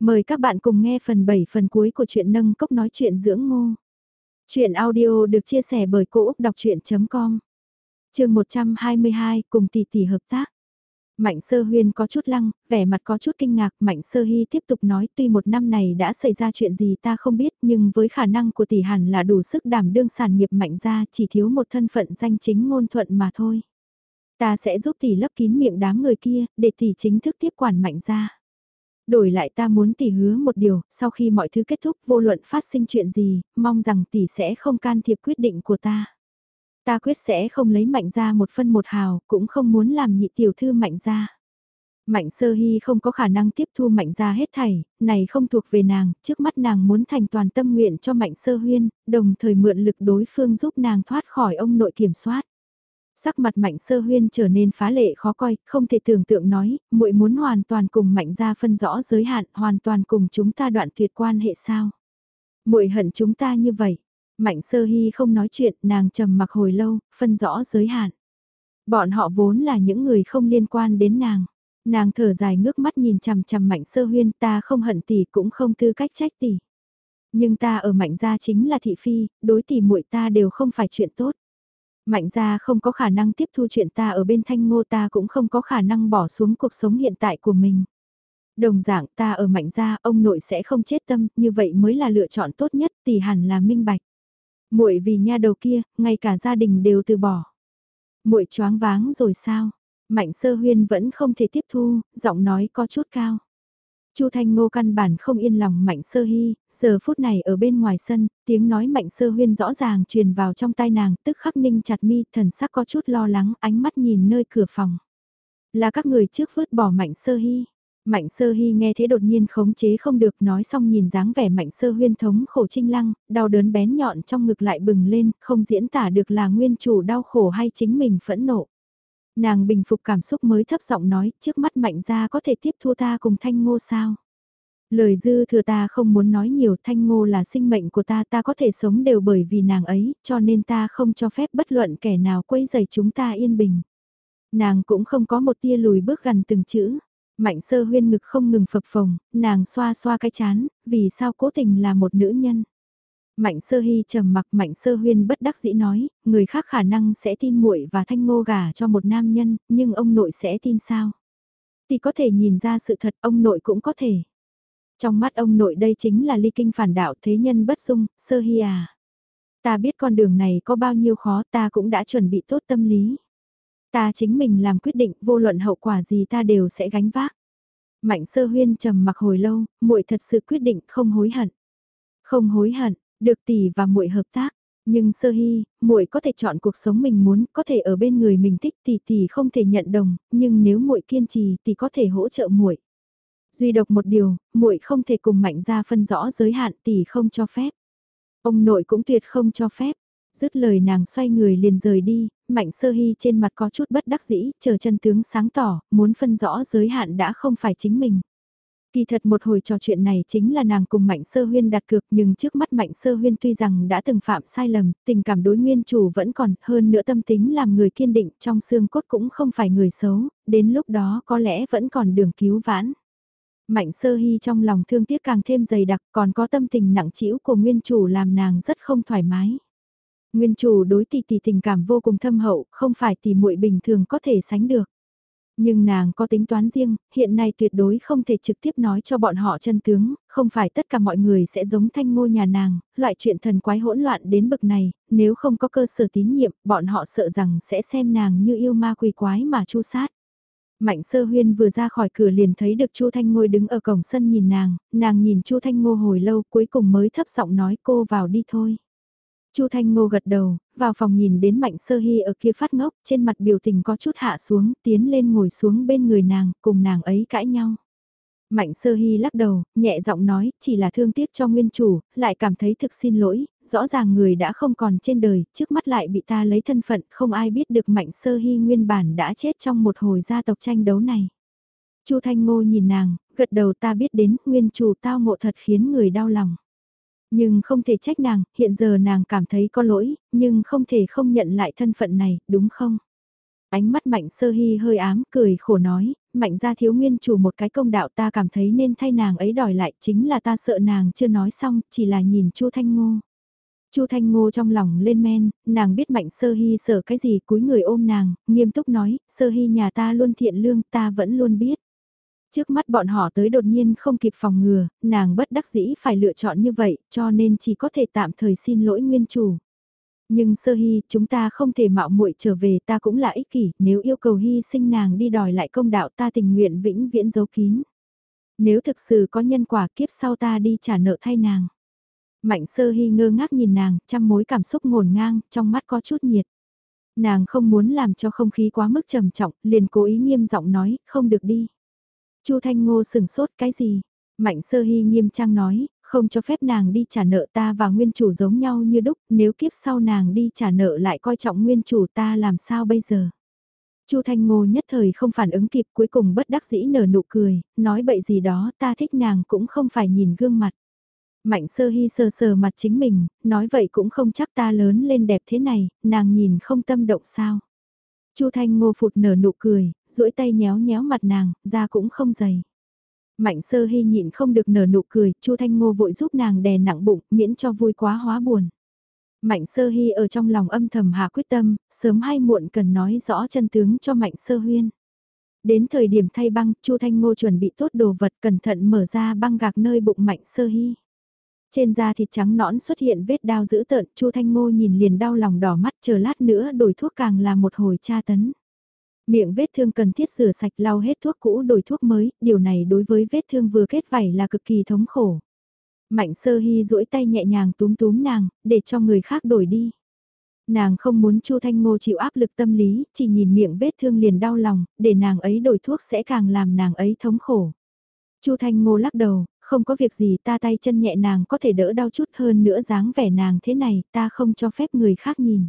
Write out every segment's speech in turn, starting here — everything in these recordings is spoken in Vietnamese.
Mời các bạn cùng nghe phần 7 phần cuối của truyện nâng cốc nói chuyện dưỡng ngô. Chuyện audio được chia sẻ bởi Cô Úc Đọc Chuyện.com Trường 122 cùng tỷ tỷ hợp tác. Mạnh sơ huyên có chút lăng, vẻ mặt có chút kinh ngạc, mạnh sơ hy tiếp tục nói tuy một năm này đã xảy ra chuyện gì ta không biết nhưng với khả năng của tỷ hẳn là đủ sức đảm đương sản nghiệp mạnh ra chỉ thiếu một thân phận danh chính ngôn thuận mà thôi. Ta sẽ giúp tỷ lấp kín miệng đám người kia, để tỷ chính thức tiếp quản mạnh ra. Đổi lại ta muốn tỷ hứa một điều, sau khi mọi thứ kết thúc vô luận phát sinh chuyện gì, mong rằng tỷ sẽ không can thiệp quyết định của ta. Ta quyết sẽ không lấy mạnh ra một phân một hào, cũng không muốn làm nhị tiểu thư mạnh ra. Mạnh sơ hy không có khả năng tiếp thu mạnh ra hết thảy, này không thuộc về nàng, trước mắt nàng muốn thành toàn tâm nguyện cho mạnh sơ huyên, đồng thời mượn lực đối phương giúp nàng thoát khỏi ông nội kiểm soát sắc mặt mạnh sơ huyên trở nên phá lệ khó coi, không thể tưởng tượng nói, muội muốn hoàn toàn cùng mạnh ra phân rõ giới hạn, hoàn toàn cùng chúng ta đoạn tuyệt quan hệ sao. muội hận chúng ta như vậy. Mạnh sơ hy không nói chuyện, nàng trầm mặc hồi lâu, phân rõ giới hạn. Bọn họ vốn là những người không liên quan đến nàng. Nàng thở dài ngước mắt nhìn chằm chằm mạnh sơ huyên ta không hận tỷ cũng không tư cách trách tỷ. Nhưng ta ở mạnh gia chính là thị phi, đối tỷ muội ta đều không phải chuyện tốt. Mạnh ra không có khả năng tiếp thu chuyện ta ở bên thanh ngô ta cũng không có khả năng bỏ xuống cuộc sống hiện tại của mình. Đồng dạng ta ở mạnh gia ông nội sẽ không chết tâm, như vậy mới là lựa chọn tốt nhất tỷ hẳn là minh bạch. muội vì nha đầu kia, ngay cả gia đình đều từ bỏ. muội choáng váng rồi sao? Mạnh sơ huyên vẫn không thể tiếp thu, giọng nói có chút cao. Chu Thanh Ngô căn bản không yên lòng Mạnh Sơ Hy, giờ phút này ở bên ngoài sân, tiếng nói Mạnh Sơ Huyên rõ ràng truyền vào trong tai nàng, tức khắc ninh chặt mi, thần sắc có chút lo lắng, ánh mắt nhìn nơi cửa phòng. Là các người trước vứt bỏ Mạnh Sơ Hy. Mạnh Sơ Hy nghe thế đột nhiên khống chế không được nói xong nhìn dáng vẻ Mạnh Sơ Huyên thống khổ trinh lăng, đau đớn bén nhọn trong ngực lại bừng lên, không diễn tả được là nguyên chủ đau khổ hay chính mình phẫn nộ. Nàng bình phục cảm xúc mới thấp giọng nói, trước mắt mạnh ra có thể tiếp thu ta cùng thanh ngô sao. Lời dư thừa ta không muốn nói nhiều thanh ngô là sinh mệnh của ta ta có thể sống đều bởi vì nàng ấy, cho nên ta không cho phép bất luận kẻ nào quấy rầy chúng ta yên bình. Nàng cũng không có một tia lùi bước gần từng chữ. Mạnh sơ huyên ngực không ngừng phập phồng, nàng xoa xoa cái chán, vì sao cố tình là một nữ nhân. Mạnh sơ hy trầm mặc mạnh sơ huyên bất đắc dĩ nói, người khác khả năng sẽ tin muội và thanh ngô gả cho một nam nhân, nhưng ông nội sẽ tin sao? Thì có thể nhìn ra sự thật, ông nội cũng có thể. Trong mắt ông nội đây chính là ly kinh phản đạo thế nhân bất dung, sơ hy à. Ta biết con đường này có bao nhiêu khó ta cũng đã chuẩn bị tốt tâm lý. Ta chính mình làm quyết định vô luận hậu quả gì ta đều sẽ gánh vác. Mạnh sơ huyên trầm mặc hồi lâu, muội thật sự quyết định không hối hận. Không hối hận, được tỷ và muội hợp tác, nhưng Sơ Hy, muội có thể chọn cuộc sống mình muốn, có thể ở bên người mình thích tỷ tỷ không thể nhận đồng, nhưng nếu muội kiên trì thì có thể hỗ trợ muội. Duy độc một điều, muội không thể cùng mạnh ra phân rõ giới hạn tỷ không cho phép. Ông nội cũng tuyệt không cho phép. Dứt lời nàng xoay người liền rời đi, mạnh sơ hy trên mặt có chút bất đắc dĩ, chờ chân tướng sáng tỏ, muốn phân rõ giới hạn đã không phải chính mình. Kỳ thật một hồi trò chuyện này chính là nàng cùng Mạnh Sơ Huyên đặt cược nhưng trước mắt Mạnh Sơ Huyên tuy rằng đã từng phạm sai lầm, tình cảm đối nguyên chủ vẫn còn hơn nữa tâm tính làm người kiên định trong xương cốt cũng không phải người xấu, đến lúc đó có lẽ vẫn còn đường cứu vãn. Mạnh Sơ Hy trong lòng thương tiếc càng thêm dày đặc còn có tâm tình nặng trĩu của nguyên chủ làm nàng rất không thoải mái. Nguyên chủ đối tỷ tỷ tình cảm vô cùng thâm hậu, không phải tỷ muội bình thường có thể sánh được. Nhưng nàng có tính toán riêng, hiện nay tuyệt đối không thể trực tiếp nói cho bọn họ chân tướng, không phải tất cả mọi người sẽ giống thanh ngô nhà nàng, loại chuyện thần quái hỗn loạn đến bực này, nếu không có cơ sở tín nhiệm, bọn họ sợ rằng sẽ xem nàng như yêu ma quỷ quái mà chu sát. Mạnh sơ huyên vừa ra khỏi cửa liền thấy được Chu Thanh Ngôi đứng ở cổng sân nhìn nàng, nàng nhìn Chu Thanh Ngô hồi lâu cuối cùng mới thấp giọng nói cô vào đi thôi. Chu Thanh Ngô gật đầu, vào phòng nhìn đến Mạnh Sơ Hy ở kia phát ngốc, trên mặt biểu tình có chút hạ xuống, tiến lên ngồi xuống bên người nàng, cùng nàng ấy cãi nhau. Mạnh Sơ Hy lắc đầu, nhẹ giọng nói, chỉ là thương tiếc cho nguyên chủ, lại cảm thấy thực xin lỗi, rõ ràng người đã không còn trên đời, trước mắt lại bị ta lấy thân phận, không ai biết được Mạnh Sơ Hy nguyên bản đã chết trong một hồi gia tộc tranh đấu này. Chu Thanh Ngô nhìn nàng, gật đầu ta biết đến, nguyên chủ tao ngộ thật khiến người đau lòng. Nhưng không thể trách nàng, hiện giờ nàng cảm thấy có lỗi, nhưng không thể không nhận lại thân phận này, đúng không? Ánh mắt Mạnh Sơ Hy hơi ám, cười khổ nói, Mạnh ra thiếu nguyên chủ một cái công đạo ta cảm thấy nên thay nàng ấy đòi lại, chính là ta sợ nàng chưa nói xong, chỉ là nhìn Chu Thanh Ngô. Chu Thanh Ngô trong lòng lên men, nàng biết Mạnh Sơ Hy sợ cái gì, cúi người ôm nàng, nghiêm túc nói, Sơ Hy nhà ta luôn thiện lương, ta vẫn luôn biết. Trước mắt bọn họ tới đột nhiên không kịp phòng ngừa, nàng bất đắc dĩ phải lựa chọn như vậy, cho nên chỉ có thể tạm thời xin lỗi nguyên chủ. Nhưng sơ hy, chúng ta không thể mạo muội trở về ta cũng là ích kỷ, nếu yêu cầu hy sinh nàng đi đòi lại công đạo ta tình nguyện vĩnh viễn giấu kín. Nếu thực sự có nhân quả kiếp sau ta đi trả nợ thay nàng. Mạnh sơ hy ngơ ngác nhìn nàng, trăm mối cảm xúc ngổn ngang, trong mắt có chút nhiệt. Nàng không muốn làm cho không khí quá mức trầm trọng, liền cố ý nghiêm giọng nói, không được đi. Chu Thanh Ngô sừng sốt cái gì? Mạnh sơ hy nghiêm trang nói, không cho phép nàng đi trả nợ ta và nguyên chủ giống nhau như đúc, nếu kiếp sau nàng đi trả nợ lại coi trọng nguyên chủ ta làm sao bây giờ? Chu Thanh Ngô nhất thời không phản ứng kịp cuối cùng bất đắc dĩ nở nụ cười, nói bậy gì đó ta thích nàng cũng không phải nhìn gương mặt. Mạnh sơ hy sờ sờ mặt chính mình, nói vậy cũng không chắc ta lớn lên đẹp thế này, nàng nhìn không tâm động sao. Chu Thanh Ngô phụt nở nụ cười, duỗi tay nhéo nhéo mặt nàng, da cũng không dày. Mạnh sơ hy nhịn không được nở nụ cười, Chu Thanh Ngô vội giúp nàng đè nặng bụng, miễn cho vui quá hóa buồn. Mạnh sơ hy ở trong lòng âm thầm hạ quyết tâm, sớm hay muộn cần nói rõ chân tướng cho mạnh sơ huyên. Đến thời điểm thay băng, Chu Thanh Ngô chuẩn bị tốt đồ vật cẩn thận mở ra băng gạc nơi bụng mạnh sơ hy. Trên da thịt trắng nõn xuất hiện vết đau dữ tợn, Chu Thanh Ngô nhìn liền đau lòng đỏ mắt chờ lát nữa đổi thuốc càng là một hồi tra tấn. Miệng vết thương cần thiết rửa sạch lau hết thuốc cũ đổi thuốc mới, điều này đối với vết thương vừa kết vảy là cực kỳ thống khổ. Mạnh sơ hy duỗi tay nhẹ nhàng túm túm nàng, để cho người khác đổi đi. Nàng không muốn Chu Thanh Ngô chịu áp lực tâm lý, chỉ nhìn miệng vết thương liền đau lòng, để nàng ấy đổi thuốc sẽ càng làm nàng ấy thống khổ. Chu Thanh Ngô lắc đầu, không có việc gì ta tay chân nhẹ nàng có thể đỡ đau chút hơn nữa dáng vẻ nàng thế này, ta không cho phép người khác nhìn.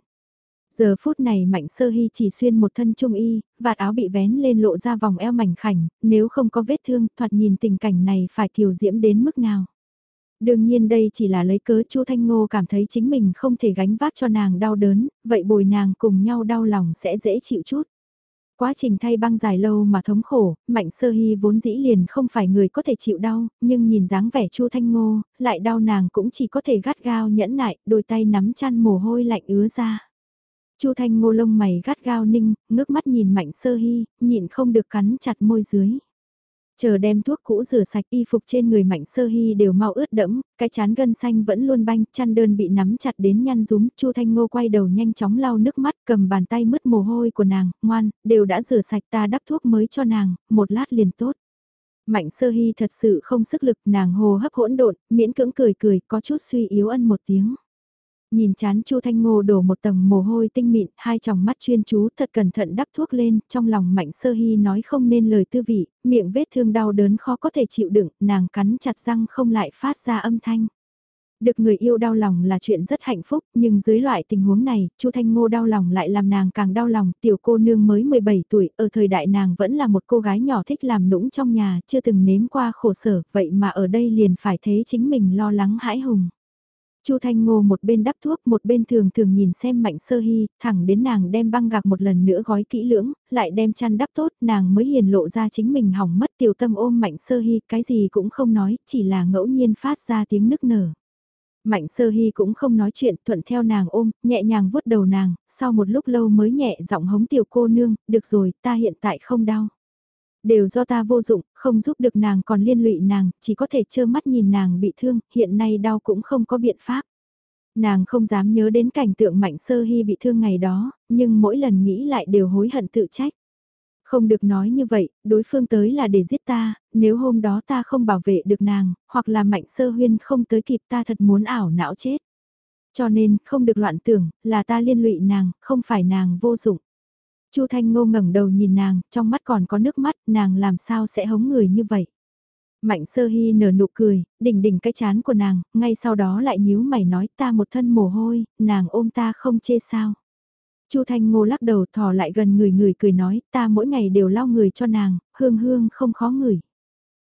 Giờ phút này Mạnh Sơ Hy chỉ xuyên một thân trung y, vạt áo bị vén lên lộ ra vòng eo mảnh khảnh, nếu không có vết thương, thoạt nhìn tình cảnh này phải kiều diễm đến mức nào. Đương nhiên đây chỉ là lấy cớ Chu Thanh Ngô cảm thấy chính mình không thể gánh vác cho nàng đau đớn, vậy bồi nàng cùng nhau đau lòng sẽ dễ chịu chút. Quá trình thay băng dài lâu mà thống khổ, Mạnh Sơ Hy vốn dĩ liền không phải người có thể chịu đau, nhưng nhìn dáng vẻ Chu Thanh Ngô, lại đau nàng cũng chỉ có thể gắt gao nhẫn nại, đôi tay nắm chăn mồ hôi lạnh ứa ra. Chu Thanh Ngô lông mày gắt gao ninh, ngước mắt nhìn Mạnh Sơ Hy, nhịn không được cắn chặt môi dưới. Chờ đem thuốc cũ rửa sạch y phục trên người Mạnh Sơ Hy đều mau ướt đẫm, cái chán gân xanh vẫn luôn banh, chăn đơn bị nắm chặt đến nhăn rúm, Chu Thanh Ngô quay đầu nhanh chóng lau nước mắt, cầm bàn tay mứt mồ hôi của nàng, ngoan, đều đã rửa sạch ta đắp thuốc mới cho nàng, một lát liền tốt. Mạnh Sơ Hy thật sự không sức lực, nàng hồ hấp hỗn độn, miễn cưỡng cười cười, có chút suy yếu ân một tiếng. Nhìn chán Chu Thanh Ngô đổ một tầng mồ hôi tinh mịn, hai tròng mắt chuyên chú thật cẩn thận đắp thuốc lên, trong lòng Mạnh Sơ Hy nói không nên lời tư vị, miệng vết thương đau đớn khó có thể chịu đựng, nàng cắn chặt răng không lại phát ra âm thanh. Được người yêu đau lòng là chuyện rất hạnh phúc, nhưng dưới loại tình huống này, Chu Thanh Ngô đau lòng lại làm nàng càng đau lòng, tiểu cô nương mới 17 tuổi, ở thời đại nàng vẫn là một cô gái nhỏ thích làm nũng trong nhà, chưa từng nếm qua khổ sở, vậy mà ở đây liền phải thấy chính mình lo lắng hãi hùng. Chu Thanh Ngô một bên đắp thuốc một bên thường thường nhìn xem Mạnh Sơ Hy, thẳng đến nàng đem băng gạc một lần nữa gói kỹ lưỡng, lại đem chăn đắp tốt, nàng mới hiền lộ ra chính mình hỏng mất tiểu tâm ôm Mạnh Sơ Hy, cái gì cũng không nói, chỉ là ngẫu nhiên phát ra tiếng nức nở. Mạnh Sơ Hy cũng không nói chuyện, thuận theo nàng ôm, nhẹ nhàng vuốt đầu nàng, sau một lúc lâu mới nhẹ giọng hống tiểu cô nương, được rồi, ta hiện tại không đau. Đều do ta vô dụng, không giúp được nàng còn liên lụy nàng, chỉ có thể trơ mắt nhìn nàng bị thương, hiện nay đau cũng không có biện pháp. Nàng không dám nhớ đến cảnh tượng mạnh sơ hy bị thương ngày đó, nhưng mỗi lần nghĩ lại đều hối hận tự trách. Không được nói như vậy, đối phương tới là để giết ta, nếu hôm đó ta không bảo vệ được nàng, hoặc là mạnh sơ huyên không tới kịp ta thật muốn ảo não chết. Cho nên, không được loạn tưởng, là ta liên lụy nàng, không phải nàng vô dụng. Chu Thanh Ngô ngẩng đầu nhìn nàng, trong mắt còn có nước mắt, nàng làm sao sẽ hống người như vậy. Mạnh sơ hy nở nụ cười, đỉnh đỉnh cái chán của nàng, ngay sau đó lại nhíu mày nói ta một thân mồ hôi, nàng ôm ta không chê sao. Chu Thanh Ngô lắc đầu thò lại gần người người cười nói ta mỗi ngày đều lau người cho nàng, hương hương không khó ngửi.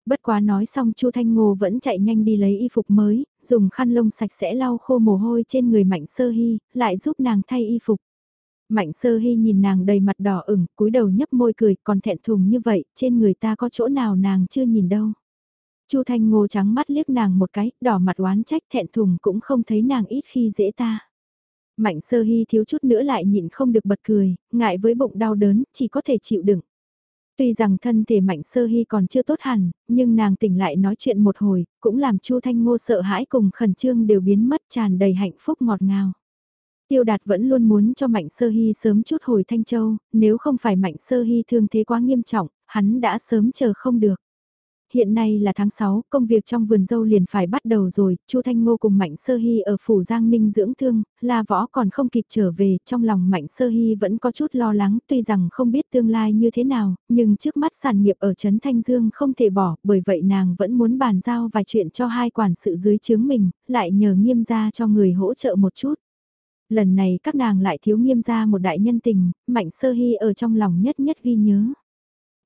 Bất quá nói xong Chu Thanh Ngô vẫn chạy nhanh đi lấy y phục mới, dùng khăn lông sạch sẽ lau khô mồ hôi trên người Mạnh Sơ Hy, lại giúp nàng thay y phục. Mạnh sơ hy nhìn nàng đầy mặt đỏ ửng, cúi đầu nhấp môi cười, còn thẹn thùng như vậy, trên người ta có chỗ nào nàng chưa nhìn đâu. Chu Thanh Ngô trắng mắt liếc nàng một cái, đỏ mặt oán trách thẹn thùng cũng không thấy nàng ít khi dễ ta. Mạnh sơ hy thiếu chút nữa lại nhịn không được bật cười, ngại với bụng đau đớn, chỉ có thể chịu đựng. Tuy rằng thân thể mạnh sơ hy còn chưa tốt hẳn, nhưng nàng tỉnh lại nói chuyện một hồi, cũng làm Chu Thanh Ngô sợ hãi cùng khẩn trương đều biến mất tràn đầy hạnh phúc ngọt ngào. Tiêu Đạt vẫn luôn muốn cho Mạnh Sơ Hy sớm chút hồi Thanh Châu, nếu không phải Mạnh Sơ Hy thương thế quá nghiêm trọng, hắn đã sớm chờ không được hiện nay là tháng 6, công việc trong vườn dâu liền phải bắt đầu rồi, Chu Thanh Ngô cùng Mạnh Sơ Hy ở phủ Giang Ninh dưỡng thương, La Võ còn không kịp trở về, trong lòng Mạnh Sơ Hy vẫn có chút lo lắng, tuy rằng không biết tương lai như thế nào, nhưng trước mắt sản nghiệp ở Trấn Thanh Dương không thể bỏ, bởi vậy nàng vẫn muốn bàn giao vài chuyện cho hai quản sự dưới chướng mình, lại nhờ nghiêm gia cho người hỗ trợ một chút. Lần này các nàng lại thiếu nghiêm ra một đại nhân tình, Mạnh Sơ Hy ở trong lòng nhất nhất ghi nhớ.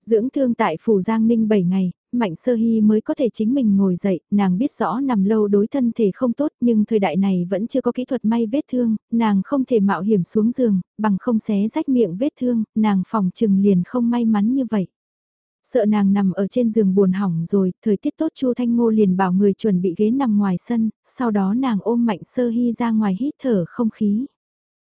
Dưỡng thương tại Phủ Giang Ninh 7 ngày, Mạnh Sơ Hy mới có thể chính mình ngồi dậy, nàng biết rõ nằm lâu đối thân thể không tốt nhưng thời đại này vẫn chưa có kỹ thuật may vết thương, nàng không thể mạo hiểm xuống giường, bằng không xé rách miệng vết thương, nàng phòng trừng liền không may mắn như vậy. Sợ nàng nằm ở trên giường buồn hỏng rồi, thời tiết tốt Chu Thanh Ngô liền bảo người chuẩn bị ghế nằm ngoài sân, sau đó nàng ôm Mạnh Sơ Hy ra ngoài hít thở không khí.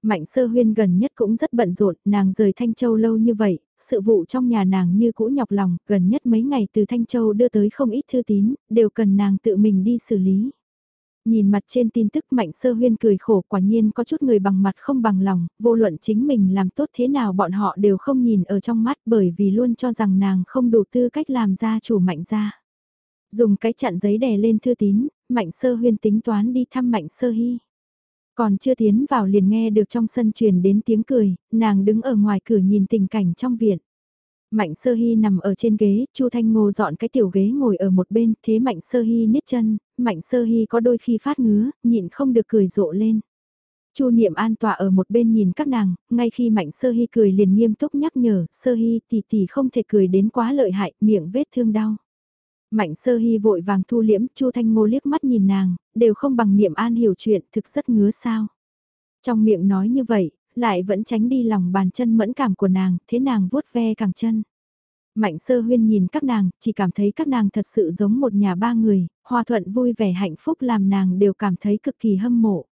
Mạnh Sơ Huyên gần nhất cũng rất bận rộn, nàng rời Thanh Châu lâu như vậy, sự vụ trong nhà nàng như cũ nhọc lòng, gần nhất mấy ngày từ Thanh Châu đưa tới không ít thư tín, đều cần nàng tự mình đi xử lý. Nhìn mặt trên tin tức Mạnh Sơ Huyên cười khổ quả nhiên có chút người bằng mặt không bằng lòng, vô luận chính mình làm tốt thế nào bọn họ đều không nhìn ở trong mắt bởi vì luôn cho rằng nàng không đủ tư cách làm gia chủ Mạnh gia. Dùng cái chặn giấy đè lên thư tín, Mạnh Sơ Huyên tính toán đi thăm Mạnh Sơ Hy. Còn chưa tiến vào liền nghe được trong sân truyền đến tiếng cười, nàng đứng ở ngoài cửa nhìn tình cảnh trong viện. Mạnh sơ hy nằm ở trên ghế, Chu Thanh Ngô dọn cái tiểu ghế ngồi ở một bên, thế Mạnh sơ hy niết chân, Mạnh sơ hy có đôi khi phát ngứa, nhịn không được cười rộ lên. Chu Niệm An tọa ở một bên nhìn các nàng, ngay khi Mạnh Sơ Hy cười liền nghiêm túc nhắc nhở, Sơ Hy tỷ tỷ không thể cười đến quá lợi hại, miệng vết thương đau. Mạnh sơ hy vội vàng thu liễm, Chu Thanh Ngô liếc mắt nhìn nàng, đều không bằng niệm an hiểu chuyện, thực rất ngứa sao. Trong miệng nói như vậy, lại vẫn tránh đi lòng bàn chân mẫn cảm của nàng, thế nàng vuốt ve càng chân. Mạnh sơ huyên nhìn các nàng, chỉ cảm thấy các nàng thật sự giống một nhà ba người, hòa thuận vui vẻ hạnh phúc làm nàng đều cảm thấy cực kỳ hâm mộ.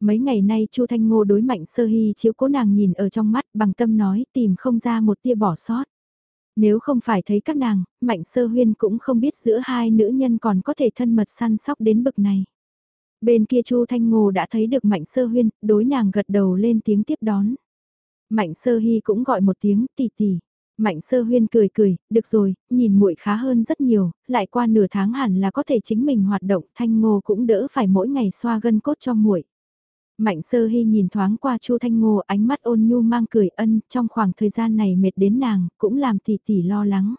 Mấy ngày nay Chu Thanh Ngô đối mạnh sơ hy chiếu cố nàng nhìn ở trong mắt bằng tâm nói tìm không ra một tia bỏ sót. Nếu không phải thấy các nàng, Mạnh Sơ Huyên cũng không biết giữa hai nữ nhân còn có thể thân mật săn sóc đến bực này. Bên kia Chu Thanh Ngô đã thấy được Mạnh Sơ Huyên, đối nàng gật đầu lên tiếng tiếp đón. Mạnh Sơ Hy cũng gọi một tiếng tì tì. Mạnh Sơ Huyên cười cười, được rồi, nhìn muội khá hơn rất nhiều, lại qua nửa tháng hẳn là có thể chính mình hoạt động, Thanh Ngô cũng đỡ phải mỗi ngày xoa gân cốt cho muội. Mạnh sơ hy nhìn thoáng qua Chu Thanh Ngô ánh mắt ôn nhu mang cười ân trong khoảng thời gian này mệt đến nàng cũng làm tỷ tỷ lo lắng.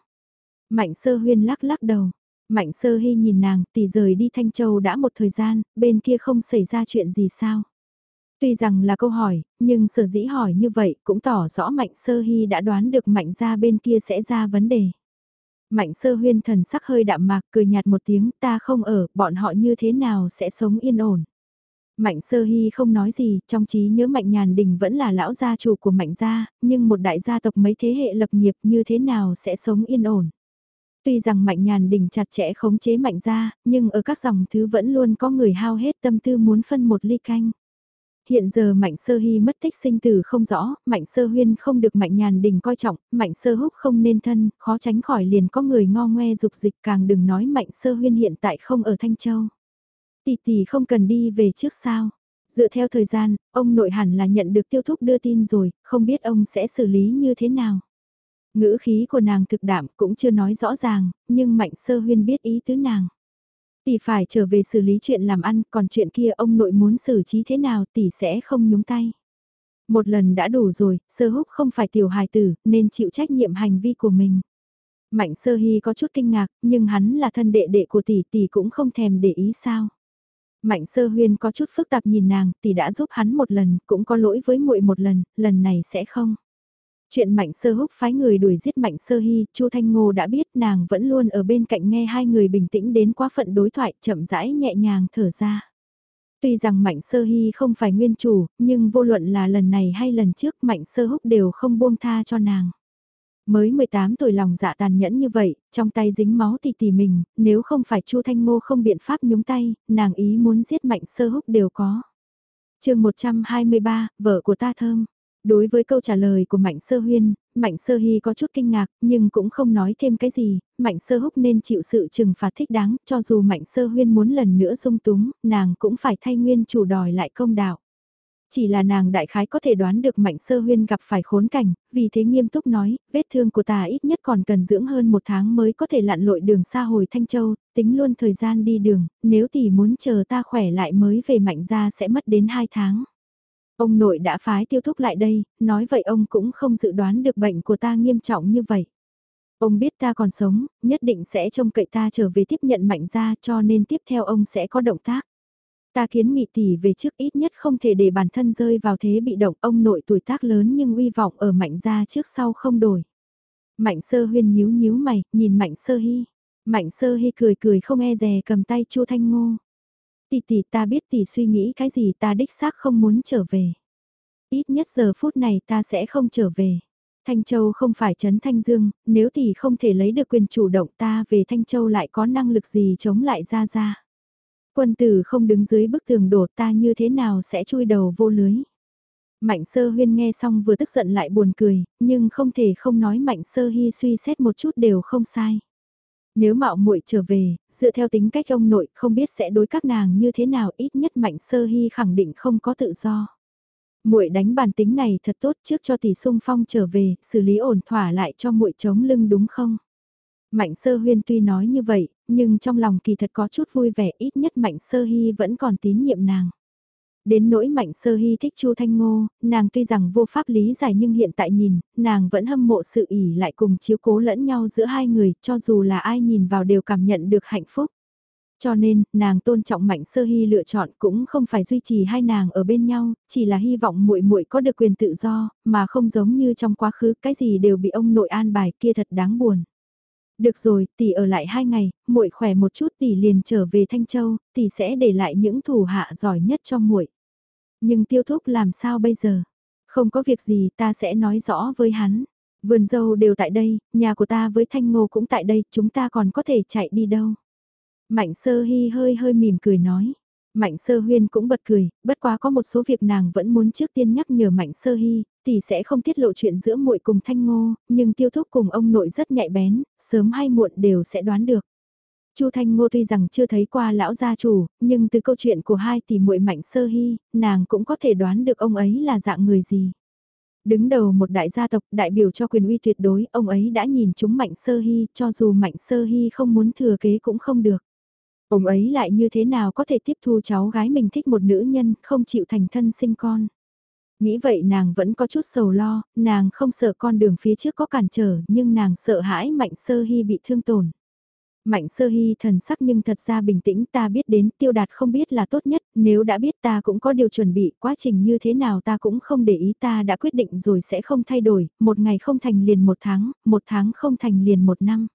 Mạnh sơ huyên lắc lắc đầu. Mạnh sơ hy nhìn nàng tỷ rời đi Thanh Châu đã một thời gian, bên kia không xảy ra chuyện gì sao. Tuy rằng là câu hỏi, nhưng sở dĩ hỏi như vậy cũng tỏ rõ Mạnh Sơ Hy đã đoán được Mạnh ra bên kia sẽ ra vấn đề. Mạnh Sơ Huyên thần sắc hơi đạm mạc cười nhạt một tiếng ta không ở, bọn họ như thế nào sẽ sống yên ổn. Mạnh sơ hy không nói gì, trong trí nhớ Mạnh Nhàn Đình vẫn là lão gia chủ của Mạnh gia, nhưng một đại gia tộc mấy thế hệ lập nghiệp như thế nào sẽ sống yên ổn. Tuy rằng Mạnh Nhàn Đình chặt chẽ khống chế Mạnh gia, nhưng ở các dòng thứ vẫn luôn có người hao hết tâm tư muốn phân một ly canh. Hiện giờ Mạnh Sơ Hy mất tích sinh tử không rõ, Mạnh Sơ Huyên không được Mạnh Nhàn Đình coi trọng, Mạnh Sơ Húc không nên thân, khó tránh khỏi liền có người ngo ngoe dục dịch càng đừng nói Mạnh Sơ Huyên hiện tại không ở Thanh Châu. Tỷ tỷ không cần đi về trước sao. Dựa theo thời gian, ông nội hẳn là nhận được tiêu thúc đưa tin rồi, không biết ông sẽ xử lý như thế nào. Ngữ khí của nàng thực đạm cũng chưa nói rõ ràng, nhưng Mạnh Sơ Huyên biết ý tứ nàng. Tỷ phải trở về xử lý chuyện làm ăn, còn chuyện kia ông nội muốn xử trí thế nào tỷ sẽ không nhúng tay. Một lần đã đủ rồi, sơ húc không phải tiểu hài tử, nên chịu trách nhiệm hành vi của mình. Mạnh sơ hy có chút kinh ngạc, nhưng hắn là thân đệ đệ của tỷ tỷ cũng không thèm để ý sao. Mạnh sơ huyên có chút phức tạp nhìn nàng, tỷ đã giúp hắn một lần, cũng có lỗi với muội một lần, lần này sẽ không. Chuyện mạnh sơ húc phái người đuổi giết mạnh sơ hy, Chu Thanh Ngô đã biết nàng vẫn luôn ở bên cạnh nghe hai người bình tĩnh đến quá phận đối thoại chậm rãi nhẹ nhàng thở ra. Tuy rằng Mạnh Sơ Hy không phải nguyên chủ, nhưng vô luận là lần này hay lần trước Mạnh Sơ Húc đều không buông tha cho nàng. Mới 18 tuổi lòng dạ tàn nhẫn như vậy, trong tay dính máu thì tỉ mình, nếu không phải Chu Thanh Ngô không biện pháp nhúng tay, nàng ý muốn giết Mạnh Sơ Húc đều có. chương 123, vợ của ta thơm. Đối với câu trả lời của Mạnh Sơ Huyên, Mạnh Sơ Hy có chút kinh ngạc, nhưng cũng không nói thêm cái gì, Mạnh Sơ Húc nên chịu sự trừng phạt thích đáng, cho dù Mạnh Sơ Huyên muốn lần nữa dung túng, nàng cũng phải thay nguyên chủ đòi lại công đạo. Chỉ là nàng đại khái có thể đoán được Mạnh Sơ Huyên gặp phải khốn cảnh, vì thế nghiêm túc nói, vết thương của ta ít nhất còn cần dưỡng hơn một tháng mới có thể lặn lội đường xa hồi Thanh Châu, tính luôn thời gian đi đường, nếu tỷ muốn chờ ta khỏe lại mới về Mạnh ra sẽ mất đến hai tháng. Ông nội đã phái tiêu thúc lại đây, nói vậy ông cũng không dự đoán được bệnh của ta nghiêm trọng như vậy. Ông biết ta còn sống, nhất định sẽ trông cậy ta trở về tiếp nhận mạnh ra cho nên tiếp theo ông sẽ có động tác. Ta kiến nghị tỷ về trước ít nhất không thể để bản thân rơi vào thế bị động ông nội tuổi tác lớn nhưng uy vọng ở mạnh ra trước sau không đổi. Mạnh sơ huyên nhíu nhíu mày, nhìn mạnh sơ hy. Mạnh sơ hy cười cười không e dè cầm tay chu thanh ngô. Tỷ tỷ ta biết tỷ suy nghĩ cái gì ta đích xác không muốn trở về. Ít nhất giờ phút này ta sẽ không trở về. Thanh Châu không phải Trấn Thanh Dương, nếu tỷ không thể lấy được quyền chủ động ta về Thanh Châu lại có năng lực gì chống lại ra ra. Quân tử không đứng dưới bức tường đổ ta như thế nào sẽ chui đầu vô lưới. Mạnh sơ huyên nghe xong vừa tức giận lại buồn cười, nhưng không thể không nói mạnh sơ hy suy xét một chút đều không sai. Nếu mạo muội trở về, dựa theo tính cách ông nội không biết sẽ đối các nàng như thế nào ít nhất mạnh sơ hy khẳng định không có tự do. muội đánh bàn tính này thật tốt trước cho tỷ sung phong trở về, xử lý ổn thỏa lại cho muội chống lưng đúng không? Mạnh sơ huyên tuy nói như vậy, nhưng trong lòng kỳ thật có chút vui vẻ ít nhất mạnh sơ hy vẫn còn tín nhiệm nàng. Đến nỗi mạnh sơ hy thích Chu Thanh Ngô, nàng tuy rằng vô pháp lý giải nhưng hiện tại nhìn, nàng vẫn hâm mộ sự ỉ lại cùng chiếu cố lẫn nhau giữa hai người, cho dù là ai nhìn vào đều cảm nhận được hạnh phúc. Cho nên, nàng tôn trọng Mạnh Sơ Hy lựa chọn cũng không phải duy trì hai nàng ở bên nhau, chỉ là hy vọng muội muội có được quyền tự do, mà không giống như trong quá khứ, cái gì đều bị ông nội an bài kia thật đáng buồn. Được rồi, tỷ ở lại hai ngày, muội khỏe một chút tỷ liền trở về Thanh Châu, tỷ sẽ để lại những thủ hạ giỏi nhất cho muội. Nhưng tiêu thúc làm sao bây giờ? Không có việc gì ta sẽ nói rõ với hắn. Vườn dâu đều tại đây, nhà của ta với Thanh Ngô cũng tại đây, chúng ta còn có thể chạy đi đâu. Mạnh sơ hy hơi hơi mỉm cười nói. Mạnh sơ huyên cũng bật cười, bất quá có một số việc nàng vẫn muốn trước tiên nhắc nhở mạnh sơ hy, tỷ sẽ không tiết lộ chuyện giữa muội cùng thanh ngô, nhưng tiêu thúc cùng ông nội rất nhạy bén, sớm hay muộn đều sẽ đoán được. Chu Thanh Ngô tuy rằng chưa thấy qua lão gia chủ, nhưng từ câu chuyện của hai tỷ muội Mạnh Sơ Hy, nàng cũng có thể đoán được ông ấy là dạng người gì. Đứng đầu một đại gia tộc đại biểu cho quyền uy tuyệt đối, ông ấy đã nhìn chúng Mạnh Sơ Hy, cho dù Mạnh Sơ Hy không muốn thừa kế cũng không được. Ông ấy lại như thế nào có thể tiếp thu cháu gái mình thích một nữ nhân, không chịu thành thân sinh con. Nghĩ vậy nàng vẫn có chút sầu lo, nàng không sợ con đường phía trước có cản trở, nhưng nàng sợ hãi Mạnh Sơ Hy bị thương tổn. Mạnh Sơ Hy thần sắc nhưng thật ra bình tĩnh ta biết đến tiêu đạt không biết là tốt nhất, nếu đã biết ta cũng có điều chuẩn bị, quá trình như thế nào ta cũng không để ý ta đã quyết định rồi sẽ không thay đổi, một ngày không thành liền một tháng, một tháng không thành liền một năm.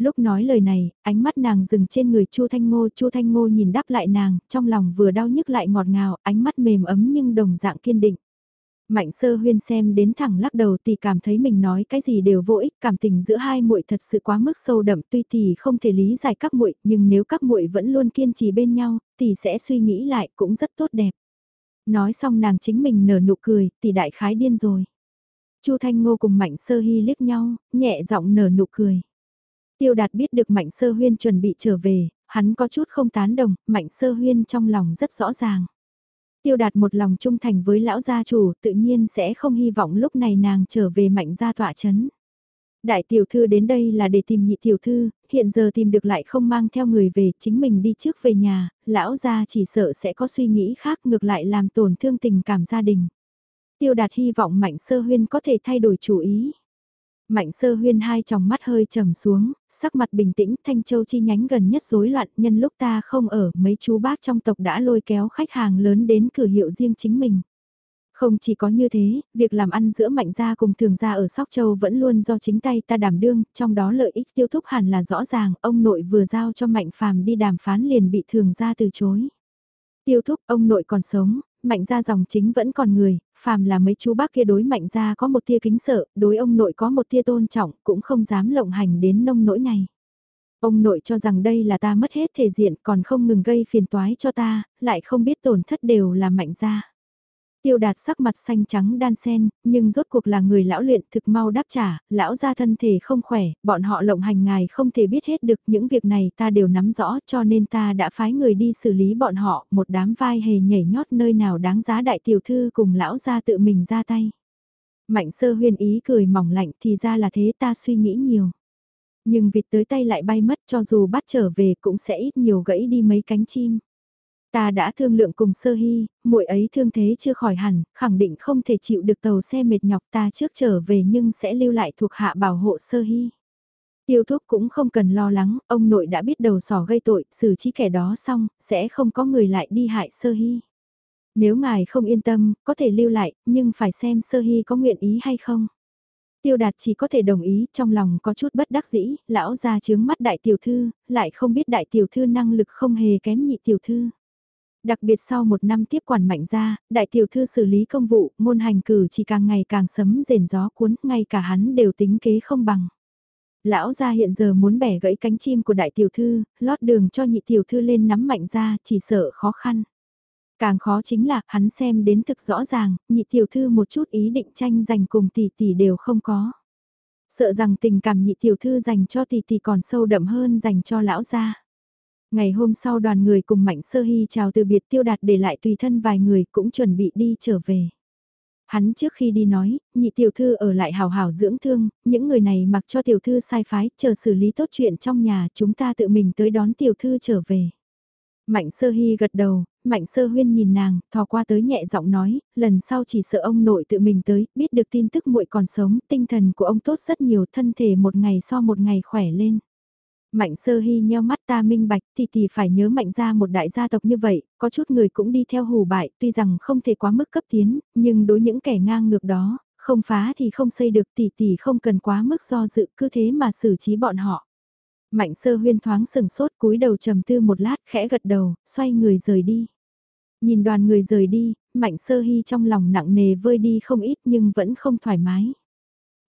Lúc nói lời này, ánh mắt nàng dừng trên người Chu Thanh Ngô, Chu Thanh Ngô nhìn đáp lại nàng, trong lòng vừa đau nhức lại ngọt ngào, ánh mắt mềm ấm nhưng đồng dạng kiên định. Mạnh sơ huyên xem đến thẳng lắc đầu thì cảm thấy mình nói cái gì đều vô ích, cảm tình giữa hai muội thật sự quá mức sâu đậm tuy thì không thể lý giải các muội nhưng nếu các muội vẫn luôn kiên trì bên nhau, thì sẽ suy nghĩ lại cũng rất tốt đẹp. Nói xong nàng chính mình nở nụ cười, thì đại khái điên rồi. Chu Thanh Ngô cùng Mạnh Sơ Hy liếc nhau, nhẹ giọng nở nụ cười. Tiêu Đạt biết được Mạnh Sơ Huyên chuẩn bị trở về, hắn có chút không tán đồng, Mạnh Sơ Huyên trong lòng rất rõ ràng. Tiêu đạt một lòng trung thành với lão gia chủ tự nhiên sẽ không hy vọng lúc này nàng trở về mạnh gia tọa chấn. Đại tiểu thư đến đây là để tìm nhị tiểu thư, hiện giờ tìm được lại không mang theo người về, chính mình đi trước về nhà, lão gia chỉ sợ sẽ có suy nghĩ khác ngược lại làm tổn thương tình cảm gia đình. Tiêu đạt hy vọng mạnh sơ huyên có thể thay đổi chủ ý. Mạnh sơ huyên hai tròng mắt hơi trầm xuống, sắc mặt bình tĩnh Thanh Châu chi nhánh gần nhất rối loạn nhân lúc ta không ở mấy chú bác trong tộc đã lôi kéo khách hàng lớn đến cửa hiệu riêng chính mình. Không chỉ có như thế, việc làm ăn giữa mạnh gia cùng thường gia ở Sóc Châu vẫn luôn do chính tay ta đảm đương, trong đó lợi ích tiêu thúc hẳn là rõ ràng, ông nội vừa giao cho mạnh phàm đi đàm phán liền bị thường gia từ chối. Tiêu thúc ông nội còn sống, mạnh gia dòng chính vẫn còn người, phàm là mấy chú bác kia đối mạnh ra có một tia kính sợ, đối ông nội có một tia tôn trọng, cũng không dám lộng hành đến nông nỗi này. Ông nội cho rằng đây là ta mất hết thể diện còn không ngừng gây phiền toái cho ta, lại không biết tổn thất đều là mạnh ra. Tiêu đạt sắc mặt xanh trắng đan sen, nhưng rốt cuộc là người lão luyện thực mau đáp trả, lão ra thân thể không khỏe, bọn họ lộng hành ngài không thể biết hết được những việc này ta đều nắm rõ cho nên ta đã phái người đi xử lý bọn họ, một đám vai hề nhảy nhót nơi nào đáng giá đại tiểu thư cùng lão ra tự mình ra tay. Mạnh sơ Huyền ý cười mỏng lạnh thì ra là thế ta suy nghĩ nhiều. Nhưng vịt tới tay lại bay mất cho dù bắt trở về cũng sẽ ít nhiều gãy đi mấy cánh chim. Ta đã thương lượng cùng sơ hy, muội ấy thương thế chưa khỏi hẳn, khẳng định không thể chịu được tàu xe mệt nhọc ta trước trở về nhưng sẽ lưu lại thuộc hạ bảo hộ sơ hy. Tiêu thúc cũng không cần lo lắng, ông nội đã biết đầu sỏ gây tội, xử trí kẻ đó xong, sẽ không có người lại đi hại sơ hy. Nếu ngài không yên tâm, có thể lưu lại, nhưng phải xem sơ hy có nguyện ý hay không. Tiêu đạt chỉ có thể đồng ý, trong lòng có chút bất đắc dĩ, lão ra chướng mắt đại tiểu thư, lại không biết đại tiểu thư năng lực không hề kém nhị tiểu thư. Đặc biệt sau một năm tiếp quản mạnh ra, đại tiểu thư xử lý công vụ, môn hành cử chỉ càng ngày càng sấm rền gió cuốn, ngay cả hắn đều tính kế không bằng. Lão gia hiện giờ muốn bẻ gãy cánh chim của đại tiểu thư, lót đường cho nhị tiểu thư lên nắm mạnh ra, chỉ sợ khó khăn. Càng khó chính là, hắn xem đến thực rõ ràng, nhị tiểu thư một chút ý định tranh giành cùng tỷ tỷ đều không có. Sợ rằng tình cảm nhị tiểu thư dành cho tỷ tỷ còn sâu đậm hơn dành cho lão gia. Ngày hôm sau đoàn người cùng Mạnh Sơ Hy chào từ biệt tiêu đạt để lại tùy thân vài người cũng chuẩn bị đi trở về. Hắn trước khi đi nói, nhị tiểu thư ở lại hào hào dưỡng thương, những người này mặc cho tiểu thư sai phái, chờ xử lý tốt chuyện trong nhà chúng ta tự mình tới đón tiểu thư trở về. Mạnh sơ hy gật đầu, mạnh sơ huyên nhìn nàng, thò qua tới nhẹ giọng nói, lần sau chỉ sợ ông nội tự mình tới, biết được tin tức muội còn sống, tinh thần của ông tốt rất nhiều, thân thể một ngày so một ngày khỏe lên. Mạnh sơ hy nheo mắt ta minh bạch thì thì phải nhớ mạnh ra một đại gia tộc như vậy, có chút người cũng đi theo hù bại, tuy rằng không thể quá mức cấp tiến, nhưng đối những kẻ ngang ngược đó, không phá thì không xây được tỷ tỷ không cần quá mức do dự cứ thế mà xử trí bọn họ. Mạnh sơ huyên thoáng sừng sốt cúi đầu trầm tư một lát khẽ gật đầu, xoay người rời đi. Nhìn đoàn người rời đi, mạnh sơ hy trong lòng nặng nề vơi đi không ít nhưng vẫn không thoải mái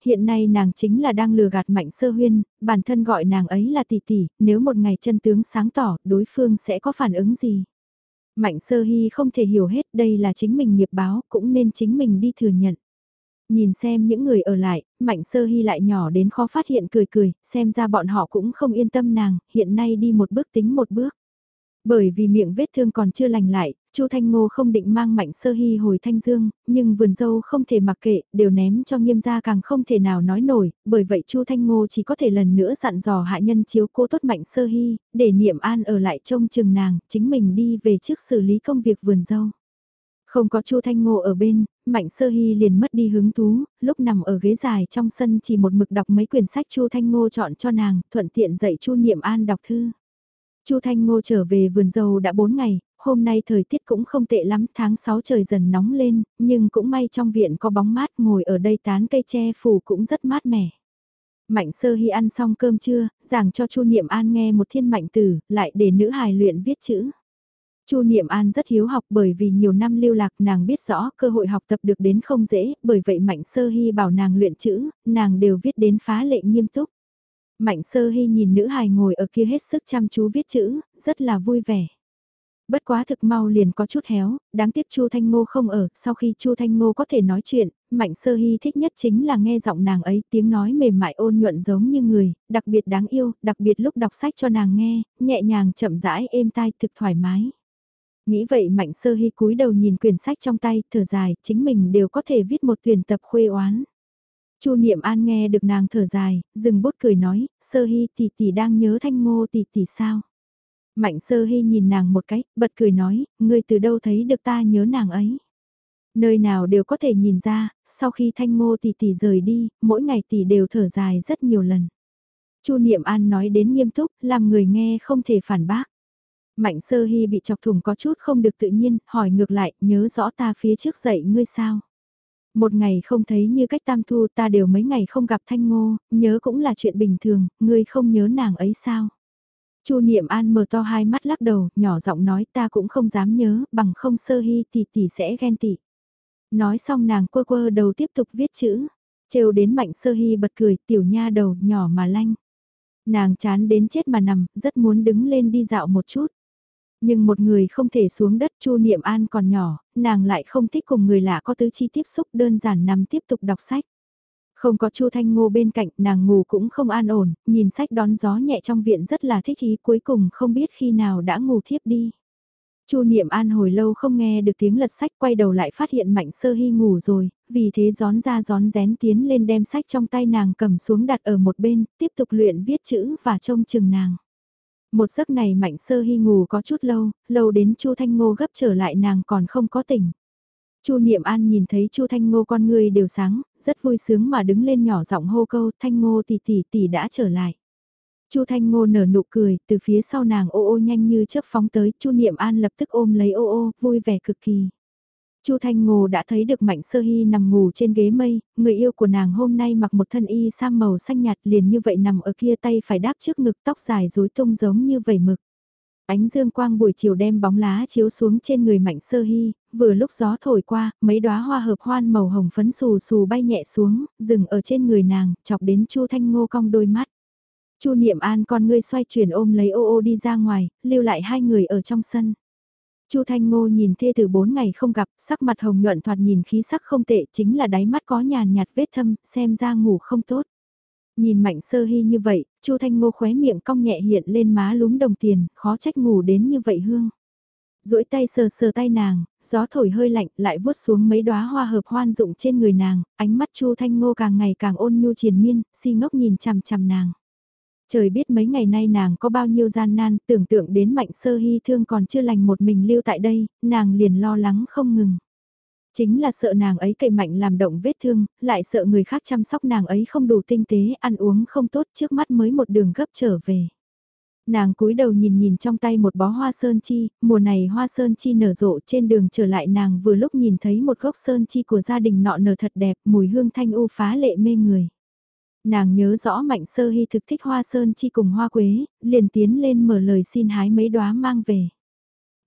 hiện nay nàng chính là đang lừa gạt mạnh sơ huyên, bản thân gọi nàng ấy là tỷ tỷ, nếu một ngày chân tướng sáng tỏ, đối phương sẽ có phản ứng gì. Mạnh sơ hy không thể hiểu hết đây là chính mình nghiệp báo, cũng nên chính mình đi thừa nhận. Nhìn xem những người ở lại, mạnh sơ hy lại nhỏ đến khó phát hiện cười cười, xem ra bọn họ cũng không yên tâm nàng, hiện nay đi một bước tính một bước. Bởi vì miệng vết thương còn chưa lành lại, Chu Thanh Ngô không định mang Mạnh Sơ Hy hồi Thanh Dương, nhưng vườn dâu không thể mặc kệ, đều ném cho nghiêm gia càng không thể nào nói nổi, bởi vậy Chu Thanh Ngô chỉ có thể lần nữa dặn dò hạ nhân chiếu cô tốt Mạnh Sơ Hy, để niệm an ở lại trông chừng nàng, chính mình đi về trước xử lý công việc vườn dâu. Không có Chu Thanh Ngô ở bên, Mạnh Sơ Hy liền mất đi hứng thú, lúc nằm ở ghế dài trong sân chỉ một mực đọc mấy quyển sách Chu Thanh Ngô chọn cho nàng, thuận tiện dạy Chu Niệm An đọc thư. Chu Thanh Ngô trở về vườn dâu đã 4 ngày, hôm nay thời tiết cũng không tệ lắm, tháng 6 trời dần nóng lên, nhưng cũng may trong viện có bóng mát ngồi ở đây tán cây tre phủ cũng rất mát mẻ. Mạnh sơ hy ăn xong cơm trưa, giảng cho Chu Niệm An nghe một thiên mạnh tử, lại để nữ hài luyện viết chữ. Chu Niệm An rất hiếu học bởi vì nhiều năm lưu lạc nàng biết rõ cơ hội học tập được đến không dễ, bởi vậy Mạnh Sơ Hy bảo nàng luyện chữ, nàng đều viết đến phá lệ nghiêm túc. Mạnh Sơ Hy nhìn nữ hài ngồi ở kia hết sức chăm chú viết chữ, rất là vui vẻ. Bất quá thực mau liền có chút héo, đáng tiếc Chu Thanh Ngô không ở, sau khi Chu Thanh Ngô có thể nói chuyện, Mạnh Sơ Hy thích nhất chính là nghe giọng nàng ấy, tiếng nói mềm mại ôn nhuận giống như người, đặc biệt đáng yêu, đặc biệt lúc đọc sách cho nàng nghe, nhẹ nhàng chậm rãi êm tai thực thoải mái. Nghĩ vậy Mạnh Sơ Hy cúi đầu nhìn quyển sách trong tay, thở dài, chính mình đều có thể viết một tuyển tập khuê oán. Chu Niệm An nghe được nàng thở dài, dừng bút cười nói, Sơ Hy tỷ tỷ đang nhớ Thanh Ngô tỷ tỷ sao? Mạnh Sơ Hy nhìn nàng một cái, bật cười nói, ngươi từ đâu thấy được ta nhớ nàng ấy? Nơi nào đều có thể nhìn ra, sau khi Thanh Ngô tỷ tỷ rời đi, mỗi ngày tỷ đều thở dài rất nhiều lần. Chu Niệm An nói đến nghiêm túc, làm người nghe không thể phản bác. Mạnh Sơ Hy bị chọc thủng có chút không được tự nhiên, hỏi ngược lại, nhớ rõ ta phía trước dậy ngươi sao? Một ngày không thấy như cách tam thu ta đều mấy ngày không gặp thanh ngô, nhớ cũng là chuyện bình thường, ngươi không nhớ nàng ấy sao? Chu Niệm An mở to hai mắt lắc đầu, nhỏ giọng nói ta cũng không dám nhớ, bằng không sơ hy tỷ tỷ sẽ ghen tị. Nói xong nàng quơ quơ đầu tiếp tục viết chữ, trêu đến mạnh sơ hy bật cười, tiểu nha đầu nhỏ mà lanh. Nàng chán đến chết mà nằm, rất muốn đứng lên đi dạo một chút. Nhưng một người không thể xuống đất Chu Niệm An còn nhỏ, nàng lại không thích cùng người lạ có tứ chi tiếp xúc đơn giản nằm tiếp tục đọc sách. Không có Chu Thanh Ngô bên cạnh, nàng ngủ cũng không an ổn, nhìn sách đón gió nhẹ trong viện rất là thích ý, cuối cùng không biết khi nào đã ngủ thiếp đi. Chu Niệm An hồi lâu không nghe được tiếng lật sách quay đầu lại phát hiện Mạnh Sơ Hy ngủ rồi, vì thế gión ra gión rén tiến lên đem sách trong tay nàng cầm xuống đặt ở một bên, tiếp tục luyện viết chữ và trông chừng nàng. Một giấc này Mạnh Sơ Hy ngủ có chút lâu, lâu đến Chu Thanh Ngô gấp trở lại nàng còn không có tỉnh. Chu Niệm An nhìn thấy Chu Thanh Ngô con người đều sáng, rất vui sướng mà đứng lên nhỏ giọng hô câu Thanh Ngô tỷ tỷ tỷ đã trở lại. Chu Thanh Ngô nở nụ cười, từ phía sau nàng ô ô nhanh như chớp phóng tới, Chu Niệm An lập tức ôm lấy ô ô, vui vẻ cực kỳ. Chu Thanh Ngô đã thấy được Mạnh Sơ Hy nằm ngủ trên ghế mây, người yêu của nàng hôm nay mặc một thân y sam màu xanh nhạt liền như vậy nằm ở kia tay phải đáp trước ngực tóc dài rối tung giống như vẩy mực. Ánh dương quang buổi chiều đem bóng lá chiếu xuống trên người Mạnh Sơ Hy, vừa lúc gió thổi qua, mấy đóa hoa hợp hoan màu hồng phấn xù xù bay nhẹ xuống, dừng ở trên người nàng, chọc đến Chu Thanh Ngô cong đôi mắt. Chu Niệm An con ngươi xoay chuyển ôm lấy ô ô đi ra ngoài, lưu lại hai người ở trong sân. Chu Thanh Ngô nhìn thê từ bốn ngày không gặp, sắc mặt hồng nhuận thoạt nhìn khí sắc không tệ, chính là đáy mắt có nhàn nhạt vết thâm, xem ra ngủ không tốt. Nhìn Mạnh Sơ Hy như vậy, Chu Thanh Ngô khóe miệng cong nhẹ hiện lên má lúm đồng tiền, khó trách ngủ đến như vậy hương. duỗi tay sờ sờ tay nàng, gió thổi hơi lạnh, lại vuốt xuống mấy đóa hoa hợp hoan dụng trên người nàng, ánh mắt Chu Thanh Ngô càng ngày càng ôn nhu triền miên, si ngốc nhìn chằm chằm nàng. Trời biết mấy ngày nay nàng có bao nhiêu gian nan, tưởng tượng đến mạnh sơ hy thương còn chưa lành một mình lưu tại đây, nàng liền lo lắng không ngừng. Chính là sợ nàng ấy cậy mạnh làm động vết thương, lại sợ người khác chăm sóc nàng ấy không đủ tinh tế, ăn uống không tốt trước mắt mới một đường gấp trở về. Nàng cúi đầu nhìn nhìn trong tay một bó hoa sơn chi, mùa này hoa sơn chi nở rộ trên đường trở lại nàng vừa lúc nhìn thấy một gốc sơn chi của gia đình nọ nở thật đẹp, mùi hương thanh u phá lệ mê người. Nàng nhớ rõ Mạnh Sơ Hy thực thích hoa sơn chi cùng hoa quế, liền tiến lên mở lời xin hái mấy đóa mang về.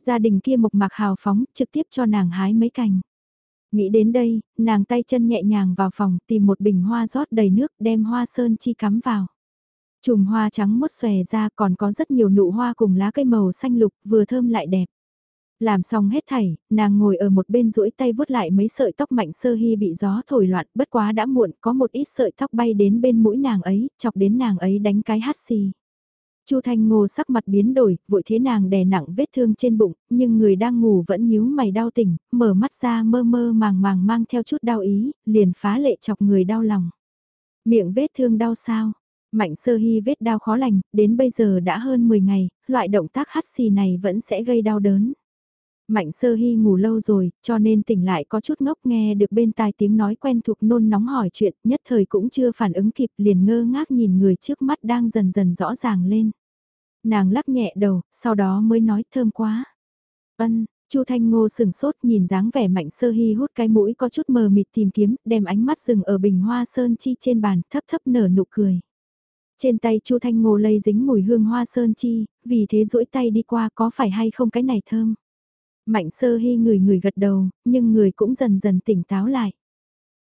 Gia đình kia mộc mạc hào phóng, trực tiếp cho nàng hái mấy cành. Nghĩ đến đây, nàng tay chân nhẹ nhàng vào phòng tìm một bình hoa rót đầy nước đem hoa sơn chi cắm vào. Chùm hoa trắng mốt xòe ra còn có rất nhiều nụ hoa cùng lá cây màu xanh lục vừa thơm lại đẹp. Làm xong hết thảy, nàng ngồi ở một bên duỗi tay vuốt lại mấy sợi tóc mạnh sơ hy bị gió thổi loạn, bất quá đã muộn, có một ít sợi tóc bay đến bên mũi nàng ấy, chọc đến nàng ấy đánh cái hát xì. Chu Thanh Ngô sắc mặt biến đổi, vội thế nàng đè nặng vết thương trên bụng, nhưng người đang ngủ vẫn nhíu mày đau tỉnh, mở mắt ra mơ mơ màng màng mang theo chút đau ý, liền phá lệ chọc người đau lòng. Miệng vết thương đau sao? Mạnh sơ hy vết đau khó lành, đến bây giờ đã hơn 10 ngày, loại động tác hắt xì này vẫn sẽ gây đau đớn. Mạnh sơ hy ngủ lâu rồi, cho nên tỉnh lại có chút ngốc nghe được bên tai tiếng nói quen thuộc nôn nóng hỏi chuyện, nhất thời cũng chưa phản ứng kịp liền ngơ ngác nhìn người trước mắt đang dần dần rõ ràng lên. Nàng lắc nhẹ đầu, sau đó mới nói thơm quá. Ân, Chu Thanh Ngô sừng sốt nhìn dáng vẻ mạnh sơ hy hút cái mũi có chút mờ mịt tìm kiếm, đem ánh mắt dừng ở bình hoa sơn chi trên bàn, thấp thấp nở nụ cười. Trên tay Chu Thanh Ngô lây dính mùi hương hoa sơn chi, vì thế duỗi tay đi qua có phải hay không cái này thơm. Mạnh sơ hy người người gật đầu, nhưng người cũng dần dần tỉnh táo lại.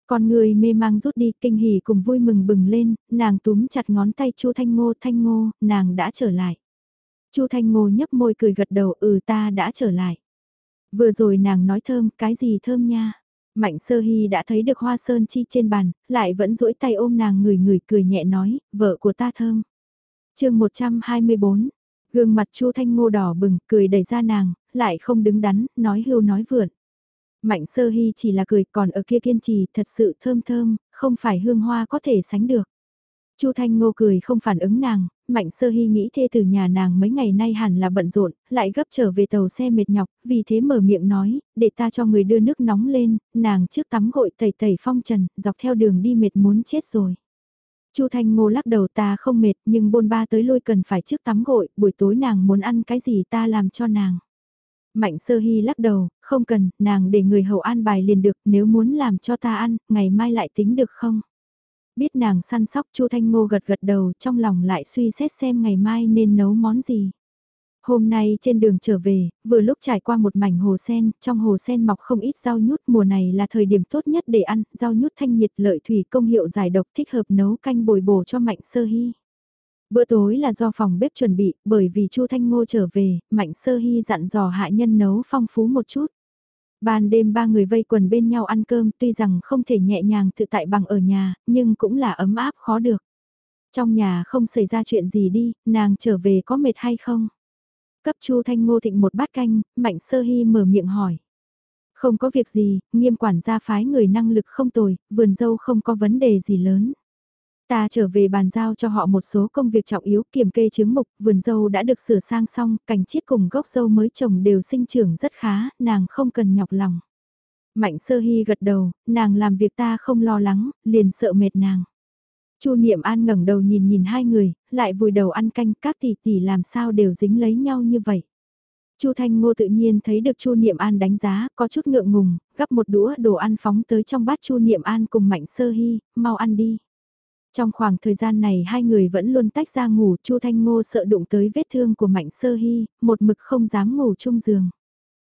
Con người mê mang rút đi kinh hỉ cùng vui mừng bừng lên, nàng túm chặt ngón tay Chu Thanh Ngô Thanh Ngô, nàng đã trở lại. Chu Thanh Ngô nhấp môi cười gật đầu ừ ta đã trở lại. Vừa rồi nàng nói thơm, cái gì thơm nha. Mạnh sơ hy đã thấy được hoa sơn chi trên bàn, lại vẫn duỗi tay ôm nàng người người cười nhẹ nói, vợ của ta thơm. chương 124, gương mặt Chu Thanh Ngô đỏ bừng, cười đẩy ra nàng, lại không đứng đắn, nói hưu nói vượn. Mạnh sơ hy chỉ là cười còn ở kia kiên trì thật sự thơm thơm, không phải hương hoa có thể sánh được. Chu Thanh Ngô cười không phản ứng nàng, Mạnh Sơ Hy nghĩ thê từ nhà nàng mấy ngày nay hẳn là bận rộn, lại gấp trở về tàu xe mệt nhọc, vì thế mở miệng nói, để ta cho người đưa nước nóng lên, nàng trước tắm gội tẩy tẩy phong trần, dọc theo đường đi mệt muốn chết rồi. Chu Thanh Ngô lắc đầu ta không mệt nhưng bôn ba tới lôi cần phải trước tắm gội, buổi tối nàng muốn ăn cái gì ta làm cho nàng. Mạnh sơ hy lắc đầu, không cần, nàng để người hầu an bài liền được, nếu muốn làm cho ta ăn, ngày mai lại tính được không? Biết nàng săn sóc Chu Thanh Ngô gật gật đầu trong lòng lại suy xét xem ngày mai nên nấu món gì. Hôm nay trên đường trở về, vừa lúc trải qua một mảnh hồ sen, trong hồ sen mọc không ít rau nhút mùa này là thời điểm tốt nhất để ăn, rau nhút thanh nhiệt lợi thủy công hiệu giải độc thích hợp nấu canh bồi bổ cho Mạnh Sơ Hy. Bữa tối là do phòng bếp chuẩn bị, bởi vì Chu Thanh Ngô trở về, Mạnh Sơ Hy dặn dò hạ nhân nấu phong phú một chút. Ban đêm ba người vây quần bên nhau ăn cơm tuy rằng không thể nhẹ nhàng tự tại bằng ở nhà, nhưng cũng là ấm áp khó được. Trong nhà không xảy ra chuyện gì đi, nàng trở về có mệt hay không? Cấp Chu Thanh Ngô thịnh một bát canh, Mạnh Sơ Hy mở miệng hỏi. Không có việc gì, nghiêm quản gia phái người năng lực không tồi, vườn dâu không có vấn đề gì lớn. Ta trở về bàn giao cho họ một số công việc trọng yếu kiểm kê chứng mục, vườn dâu đã được sửa sang xong, cảnh chiết cùng gốc dâu mới trồng đều sinh trưởng rất khá, nàng không cần nhọc lòng. Mạnh sơ hy gật đầu, nàng làm việc ta không lo lắng, liền sợ mệt nàng. Chu Niệm An ngẩng đầu nhìn nhìn hai người, lại vùi đầu ăn canh, các tỷ tỷ làm sao đều dính lấy nhau như vậy. Chu Thanh Ngô tự nhiên thấy được Chu Niệm An đánh giá, có chút ngượng ngùng, gắp một đũa đồ ăn phóng tới trong bát Chu Niệm An cùng Mạnh Sơ Hy, mau ăn đi. Trong khoảng thời gian này hai người vẫn luôn tách ra ngủ, Chu Thanh Ngô sợ đụng tới vết thương của Mạnh Sơ Hy, một mực không dám ngủ chung giường.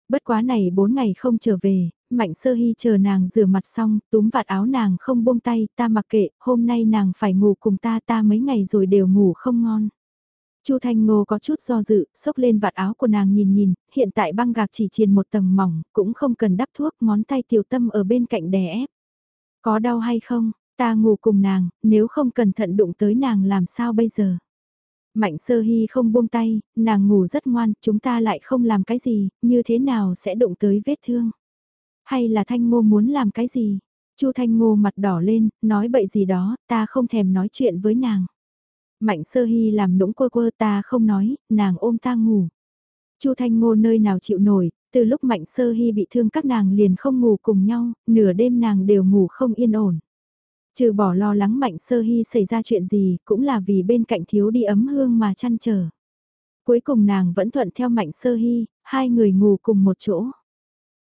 Bất quá này bốn ngày không trở về, Mạnh Sơ Hy chờ nàng rửa mặt xong, túm vạt áo nàng không buông tay, ta mặc kệ, hôm nay nàng phải ngủ cùng ta ta mấy ngày rồi đều ngủ không ngon. Chu Thanh Ngô có chút do dự, xốc lên vạt áo của nàng nhìn nhìn, hiện tại băng gạc chỉ triền một tầng mỏng, cũng không cần đắp thuốc, ngón tay tiểu tâm ở bên cạnh đè ép. Có đau hay không? Ta ngủ cùng nàng, nếu không cẩn thận đụng tới nàng làm sao bây giờ? Mạnh sơ hy không buông tay, nàng ngủ rất ngoan, chúng ta lại không làm cái gì, như thế nào sẽ đụng tới vết thương? Hay là thanh ngô muốn làm cái gì? Chu thanh ngô mặt đỏ lên, nói bậy gì đó, ta không thèm nói chuyện với nàng. Mạnh sơ hy làm nũng quơ quơ ta không nói, nàng ôm ta ngủ. Chu thanh ngô nơi nào chịu nổi, từ lúc mạnh sơ hy bị thương các nàng liền không ngủ cùng nhau, nửa đêm nàng đều ngủ không yên ổn. Trừ bỏ lo lắng mạnh sơ hy xảy ra chuyện gì, cũng là vì bên cạnh thiếu đi ấm hương mà chăn trở. Cuối cùng nàng vẫn thuận theo mạnh sơ hy, hai người ngủ cùng một chỗ.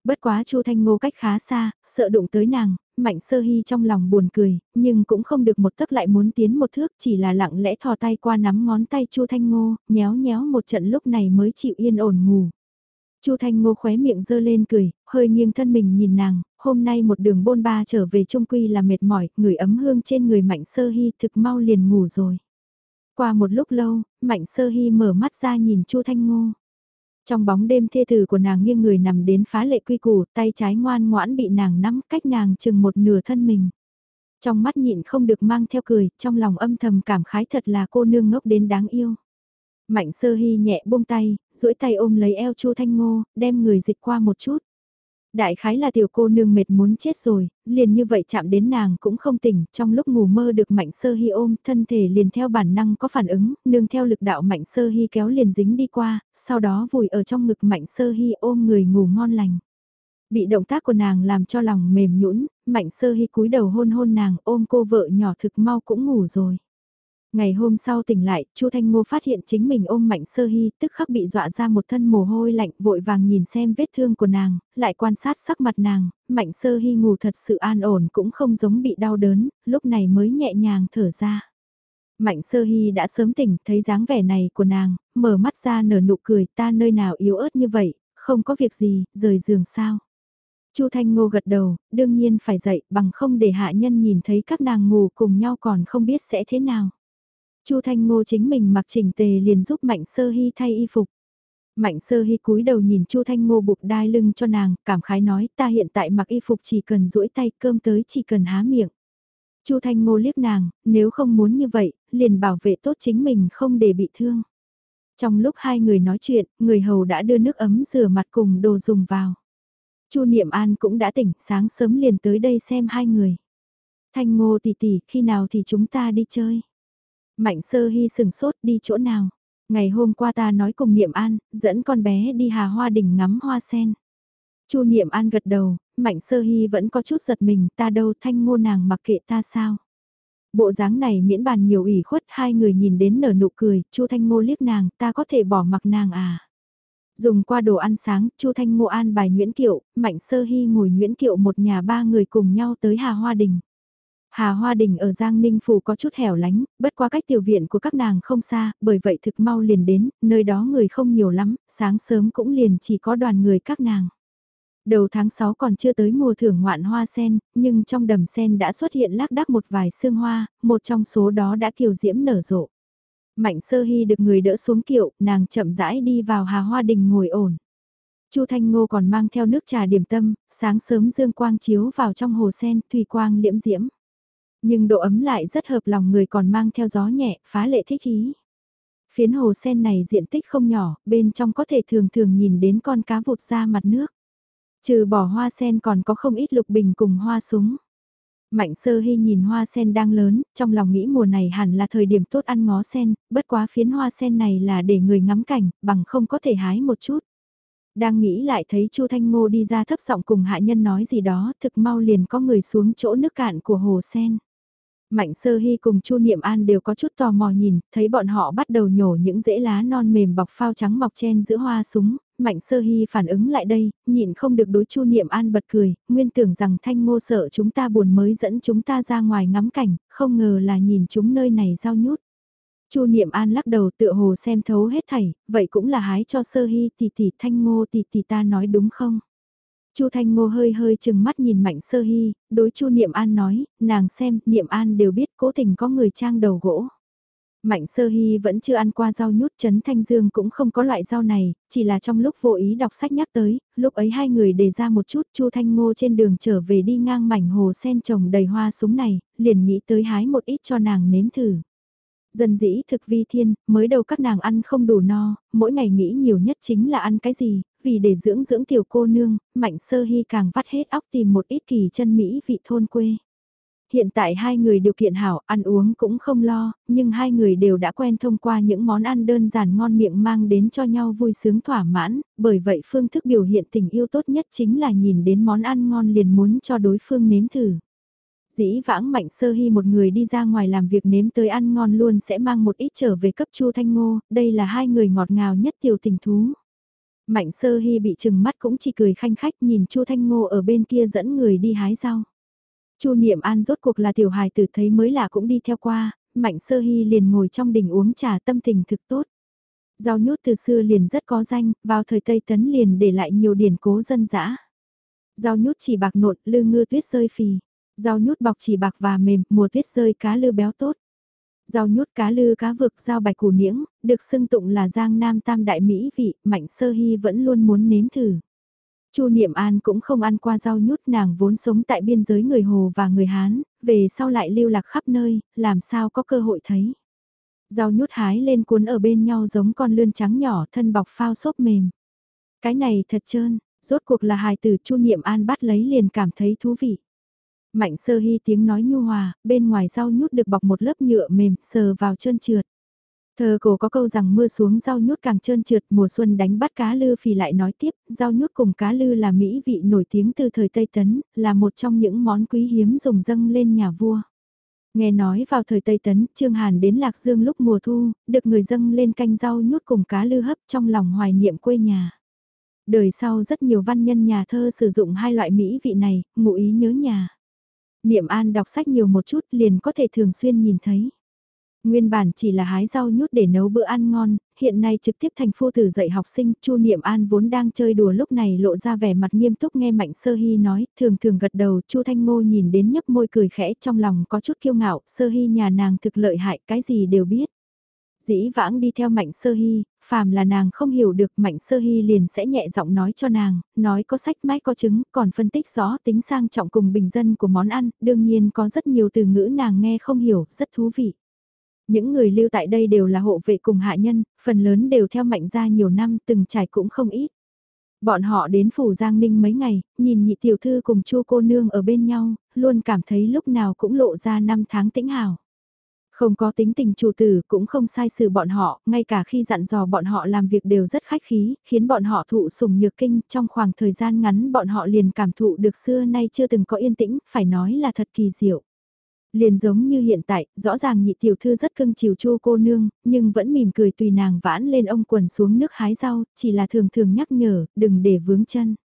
Bất quá Chu Thanh Ngô cách khá xa, sợ đụng tới nàng, Mạnh Sơ Hy trong lòng buồn cười, nhưng cũng không được một tấc lại muốn tiến một thước, chỉ là lặng lẽ thò tay qua nắm ngón tay Chu Thanh Ngô, nhéo nhéo một trận lúc này mới chịu yên ổn ngủ. Chu Thanh Ngô khóe miệng dơ lên cười, hơi nghiêng thân mình nhìn nàng, hôm nay một đường bôn ba trở về trung quy là mệt mỏi, người ấm hương trên người Mạnh Sơ Hy thực mau liền ngủ rồi. Qua một lúc lâu, Mạnh Sơ Hy mở mắt ra nhìn Chu Thanh Ngô. Trong bóng đêm thê tử của nàng nghiêng người nằm đến phá lệ quy củ, tay trái ngoan ngoãn bị nàng nắm cách nàng chừng một nửa thân mình. Trong mắt nhịn không được mang theo cười, trong lòng âm thầm cảm khái thật là cô nương ngốc đến đáng yêu. Mạnh sơ hy nhẹ buông tay, duỗi tay ôm lấy eo Chu Thanh Ngô, đem người dịch qua một chút. Đại khái là tiểu cô nương mệt muốn chết rồi, liền như vậy chạm đến nàng cũng không tỉnh, trong lúc ngủ mơ được mạnh sơ hy ôm, thân thể liền theo bản năng có phản ứng, nương theo lực đạo mạnh sơ hy kéo liền dính đi qua, sau đó vùi ở trong ngực mạnh sơ hy ôm người ngủ ngon lành. Bị động tác của nàng làm cho lòng mềm nhũn mạnh sơ hy cúi đầu hôn hôn nàng ôm cô vợ nhỏ thực mau cũng ngủ rồi. Ngày hôm sau tỉnh lại, Chu Thanh Ngô phát hiện chính mình ôm Mạnh Sơ Hy, tức khắc bị dọa ra một thân mồ hôi lạnh, vội vàng nhìn xem vết thương của nàng, lại quan sát sắc mặt nàng, Mạnh Sơ Hy ngủ thật sự an ổn cũng không giống bị đau đớn, lúc này mới nhẹ nhàng thở ra. Mạnh Sơ Hy đã sớm tỉnh, thấy dáng vẻ này của nàng, mở mắt ra nở nụ cười, ta nơi nào yếu ớt như vậy, không có việc gì, rời giường sao. Chu Thanh Ngô gật đầu, đương nhiên phải dậy, bằng không để hạ nhân nhìn thấy các nàng ngủ cùng nhau còn không biết sẽ thế nào. Chu Thanh Ngô chính mình mặc chỉnh tề liền giúp Mạnh Sơ Hy thay y phục. Mạnh Sơ Hy cúi đầu nhìn Chu Thanh Ngô buộc đai lưng cho nàng, cảm khái nói ta hiện tại mặc y phục chỉ cần duỗi tay cơm tới chỉ cần há miệng. Chu Thanh Ngô liếc nàng, nếu không muốn như vậy, liền bảo vệ tốt chính mình không để bị thương. Trong lúc hai người nói chuyện, người hầu đã đưa nước ấm rửa mặt cùng đồ dùng vào. Chu Niệm An cũng đã tỉnh, sáng sớm liền tới đây xem hai người. Thanh Ngô tỷ tỷ, khi nào thì chúng ta đi chơi? Mạnh sơ hy sừng sốt đi chỗ nào. Ngày hôm qua ta nói cùng Niệm An, dẫn con bé đi Hà Hoa Đỉnh ngắm hoa sen. Chu Niệm An gật đầu, Mạnh Sơ Hy vẫn có chút giật mình, ta đâu thanh ngô nàng mặc kệ ta sao. Bộ dáng này miễn bàn nhiều ủy khuất hai người nhìn đến nở nụ cười, Chu Thanh Ngô liếc nàng, ta có thể bỏ mặc nàng à. Dùng qua đồ ăn sáng, Chu Thanh Ngô an bài Nguyễn Kiệu, Mạnh Sơ Hy ngồi Nguyễn Kiệu một nhà ba người cùng nhau tới Hà Hoa Đình. Hà Hoa Đình ở Giang Ninh Phủ có chút hẻo lánh, bất qua cách tiểu viện của các nàng không xa, bởi vậy thực mau liền đến, nơi đó người không nhiều lắm, sáng sớm cũng liền chỉ có đoàn người các nàng. Đầu tháng 6 còn chưa tới mùa thưởng ngoạn hoa sen, nhưng trong đầm sen đã xuất hiện lác đác một vài sương hoa, một trong số đó đã kiều diễm nở rộ. Mạnh sơ hy được người đỡ xuống kiệu, nàng chậm rãi đi vào Hà Hoa Đình ngồi ổn. Chu Thanh Ngô còn mang theo nước trà điểm tâm, sáng sớm dương quang chiếu vào trong hồ sen, thủy quang liễm diễm. Nhưng độ ấm lại rất hợp lòng người còn mang theo gió nhẹ, phá lệ thích ý. Phiến hồ sen này diện tích không nhỏ, bên trong có thể thường thường nhìn đến con cá vụt ra mặt nước. Trừ bỏ hoa sen còn có không ít lục bình cùng hoa súng. Mạnh sơ hy nhìn hoa sen đang lớn, trong lòng nghĩ mùa này hẳn là thời điểm tốt ăn ngó sen, bất quá phiến hoa sen này là để người ngắm cảnh, bằng không có thể hái một chút. Đang nghĩ lại thấy Chu Thanh Ngô đi ra thấp giọng cùng hạ nhân nói gì đó, thực mau liền có người xuống chỗ nước cạn của hồ sen. Mạnh Sơ Hy cùng Chu Niệm An đều có chút tò mò nhìn, thấy bọn họ bắt đầu nhổ những rễ lá non mềm bọc phao trắng mọc chen giữa hoa súng, Mạnh Sơ Hy phản ứng lại đây, nhịn không được đối Chu Niệm An bật cười, nguyên tưởng rằng Thanh Ngô sợ chúng ta buồn mới dẫn chúng ta ra ngoài ngắm cảnh, không ngờ là nhìn chúng nơi này giao nhút. Chu Niệm An lắc đầu tựa hồ xem thấu hết thảy, vậy cũng là hái cho Sơ Hy tỷ tỷ Thanh Ngô tỷ tỷ ta nói đúng không? Chu Thanh Ngô hơi hơi chừng mắt nhìn Mạnh Sơ Hy, đối Chu Niệm An nói, nàng xem, Niệm An đều biết cố tình có người trang đầu gỗ. Mạnh Sơ Hy vẫn chưa ăn qua rau nhút chấn Thanh Dương cũng không có loại rau này, chỉ là trong lúc vô ý đọc sách nhắc tới, lúc ấy hai người đề ra một chút Chu Thanh Ngô trên đường trở về đi ngang mảnh hồ sen trồng đầy hoa súng này, liền nghĩ tới hái một ít cho nàng nếm thử. Dân dĩ thực vi thiên, mới đầu các nàng ăn không đủ no, mỗi ngày nghĩ nhiều nhất chính là ăn cái gì, vì để dưỡng dưỡng tiểu cô nương, Mạnh Sơ Hy càng vắt hết óc tìm một ít kỳ chân Mỹ vị thôn quê. Hiện tại hai người điều kiện hảo, ăn uống cũng không lo, nhưng hai người đều đã quen thông qua những món ăn đơn giản ngon miệng mang đến cho nhau vui sướng thỏa mãn, bởi vậy phương thức biểu hiện tình yêu tốt nhất chính là nhìn đến món ăn ngon liền muốn cho đối phương nếm thử. Dĩ vãng mạnh sơ hy một người đi ra ngoài làm việc nếm tới ăn ngon luôn sẽ mang một ít trở về cấp chu thanh ngô, đây là hai người ngọt ngào nhất tiểu tình thú. Mạnh sơ hy bị chừng mắt cũng chỉ cười khanh khách nhìn chu thanh ngô ở bên kia dẫn người đi hái rau. Chu Niệm An rốt cuộc là tiểu hài tử thấy mới lạ cũng đi theo qua, Mạnh Sơ Hy liền ngồi trong đình uống trà tâm tình thực tốt. Rau nhút từ xưa liền rất có danh, vào thời Tây Tấn liền để lại nhiều điển cố dân dã. Rau nhút chỉ bạc nộn, lư ngư tuyết rơi phì. Rau nhút bọc chỉ bạc và mềm, mùa tuyết rơi cá lư béo tốt. Rau nhút cá lư cá vực rau bạch củ niễng, được xưng tụng là giang nam tam đại mỹ vị, mạnh sơ hy vẫn luôn muốn nếm thử. Chu Niệm An cũng không ăn qua rau nhút nàng vốn sống tại biên giới người Hồ và người Hán, về sau lại lưu lạc khắp nơi, làm sao có cơ hội thấy. Rau nhút hái lên cuốn ở bên nhau giống con lươn trắng nhỏ thân bọc phao xốp mềm. Cái này thật trơn, rốt cuộc là hài tử Chu Niệm An bắt lấy liền cảm thấy thú vị. Mạnh sơ hy tiếng nói nhu hòa, bên ngoài rau nhút được bọc một lớp nhựa mềm, sờ vào trơn trượt. Thơ cổ có câu rằng mưa xuống rau nhút càng trơn trượt mùa xuân đánh bắt cá lư phì lại nói tiếp, rau nhút cùng cá lư là mỹ vị nổi tiếng từ thời Tây Tấn, là một trong những món quý hiếm dùng dâng lên nhà vua. Nghe nói vào thời Tây Tấn, Trương Hàn đến Lạc Dương lúc mùa thu, được người dâng lên canh rau nhút cùng cá lư hấp trong lòng hoài niệm quê nhà. Đời sau rất nhiều văn nhân nhà thơ sử dụng hai loại mỹ vị này, ngụ ý nhớ nhà. Niệm An đọc sách nhiều một chút liền có thể thường xuyên nhìn thấy. Nguyên bản chỉ là hái rau nhút để nấu bữa ăn ngon, hiện nay trực tiếp thành phu tử dạy học sinh, Chu Niệm An vốn đang chơi đùa lúc này lộ ra vẻ mặt nghiêm túc nghe Mạnh Sơ Hy nói, thường thường gật đầu, Chu Thanh Ngô nhìn đến nhấp môi cười khẽ trong lòng có chút kiêu ngạo, Sơ Hy nhà nàng thực lợi hại, cái gì đều biết. Dĩ vãng đi theo Mạnh Sơ Hy, phàm là nàng không hiểu được Mạnh Sơ Hy liền sẽ nhẹ giọng nói cho nàng, nói có sách mách có chứng, còn phân tích rõ tính sang trọng cùng bình dân của món ăn, đương nhiên có rất nhiều từ ngữ nàng nghe không hiểu, rất thú vị. Những người lưu tại đây đều là hộ vệ cùng hạ nhân, phần lớn đều theo mạnh gia nhiều năm từng trải cũng không ít. Bọn họ đến phủ Giang Ninh mấy ngày, nhìn nhị tiểu thư cùng chu cô nương ở bên nhau, luôn cảm thấy lúc nào cũng lộ ra năm tháng tĩnh hào. Không có tính tình chủ tử cũng không sai sự bọn họ, ngay cả khi dặn dò bọn họ làm việc đều rất khách khí, khiến bọn họ thụ sùng nhược kinh, trong khoảng thời gian ngắn bọn họ liền cảm thụ được xưa nay chưa từng có yên tĩnh, phải nói là thật kỳ diệu. Liền giống như hiện tại, rõ ràng nhị tiểu thư rất cưng chiều chu cô nương, nhưng vẫn mỉm cười tùy nàng vãn lên ông quần xuống nước hái rau, chỉ là thường thường nhắc nhở, đừng để vướng chân.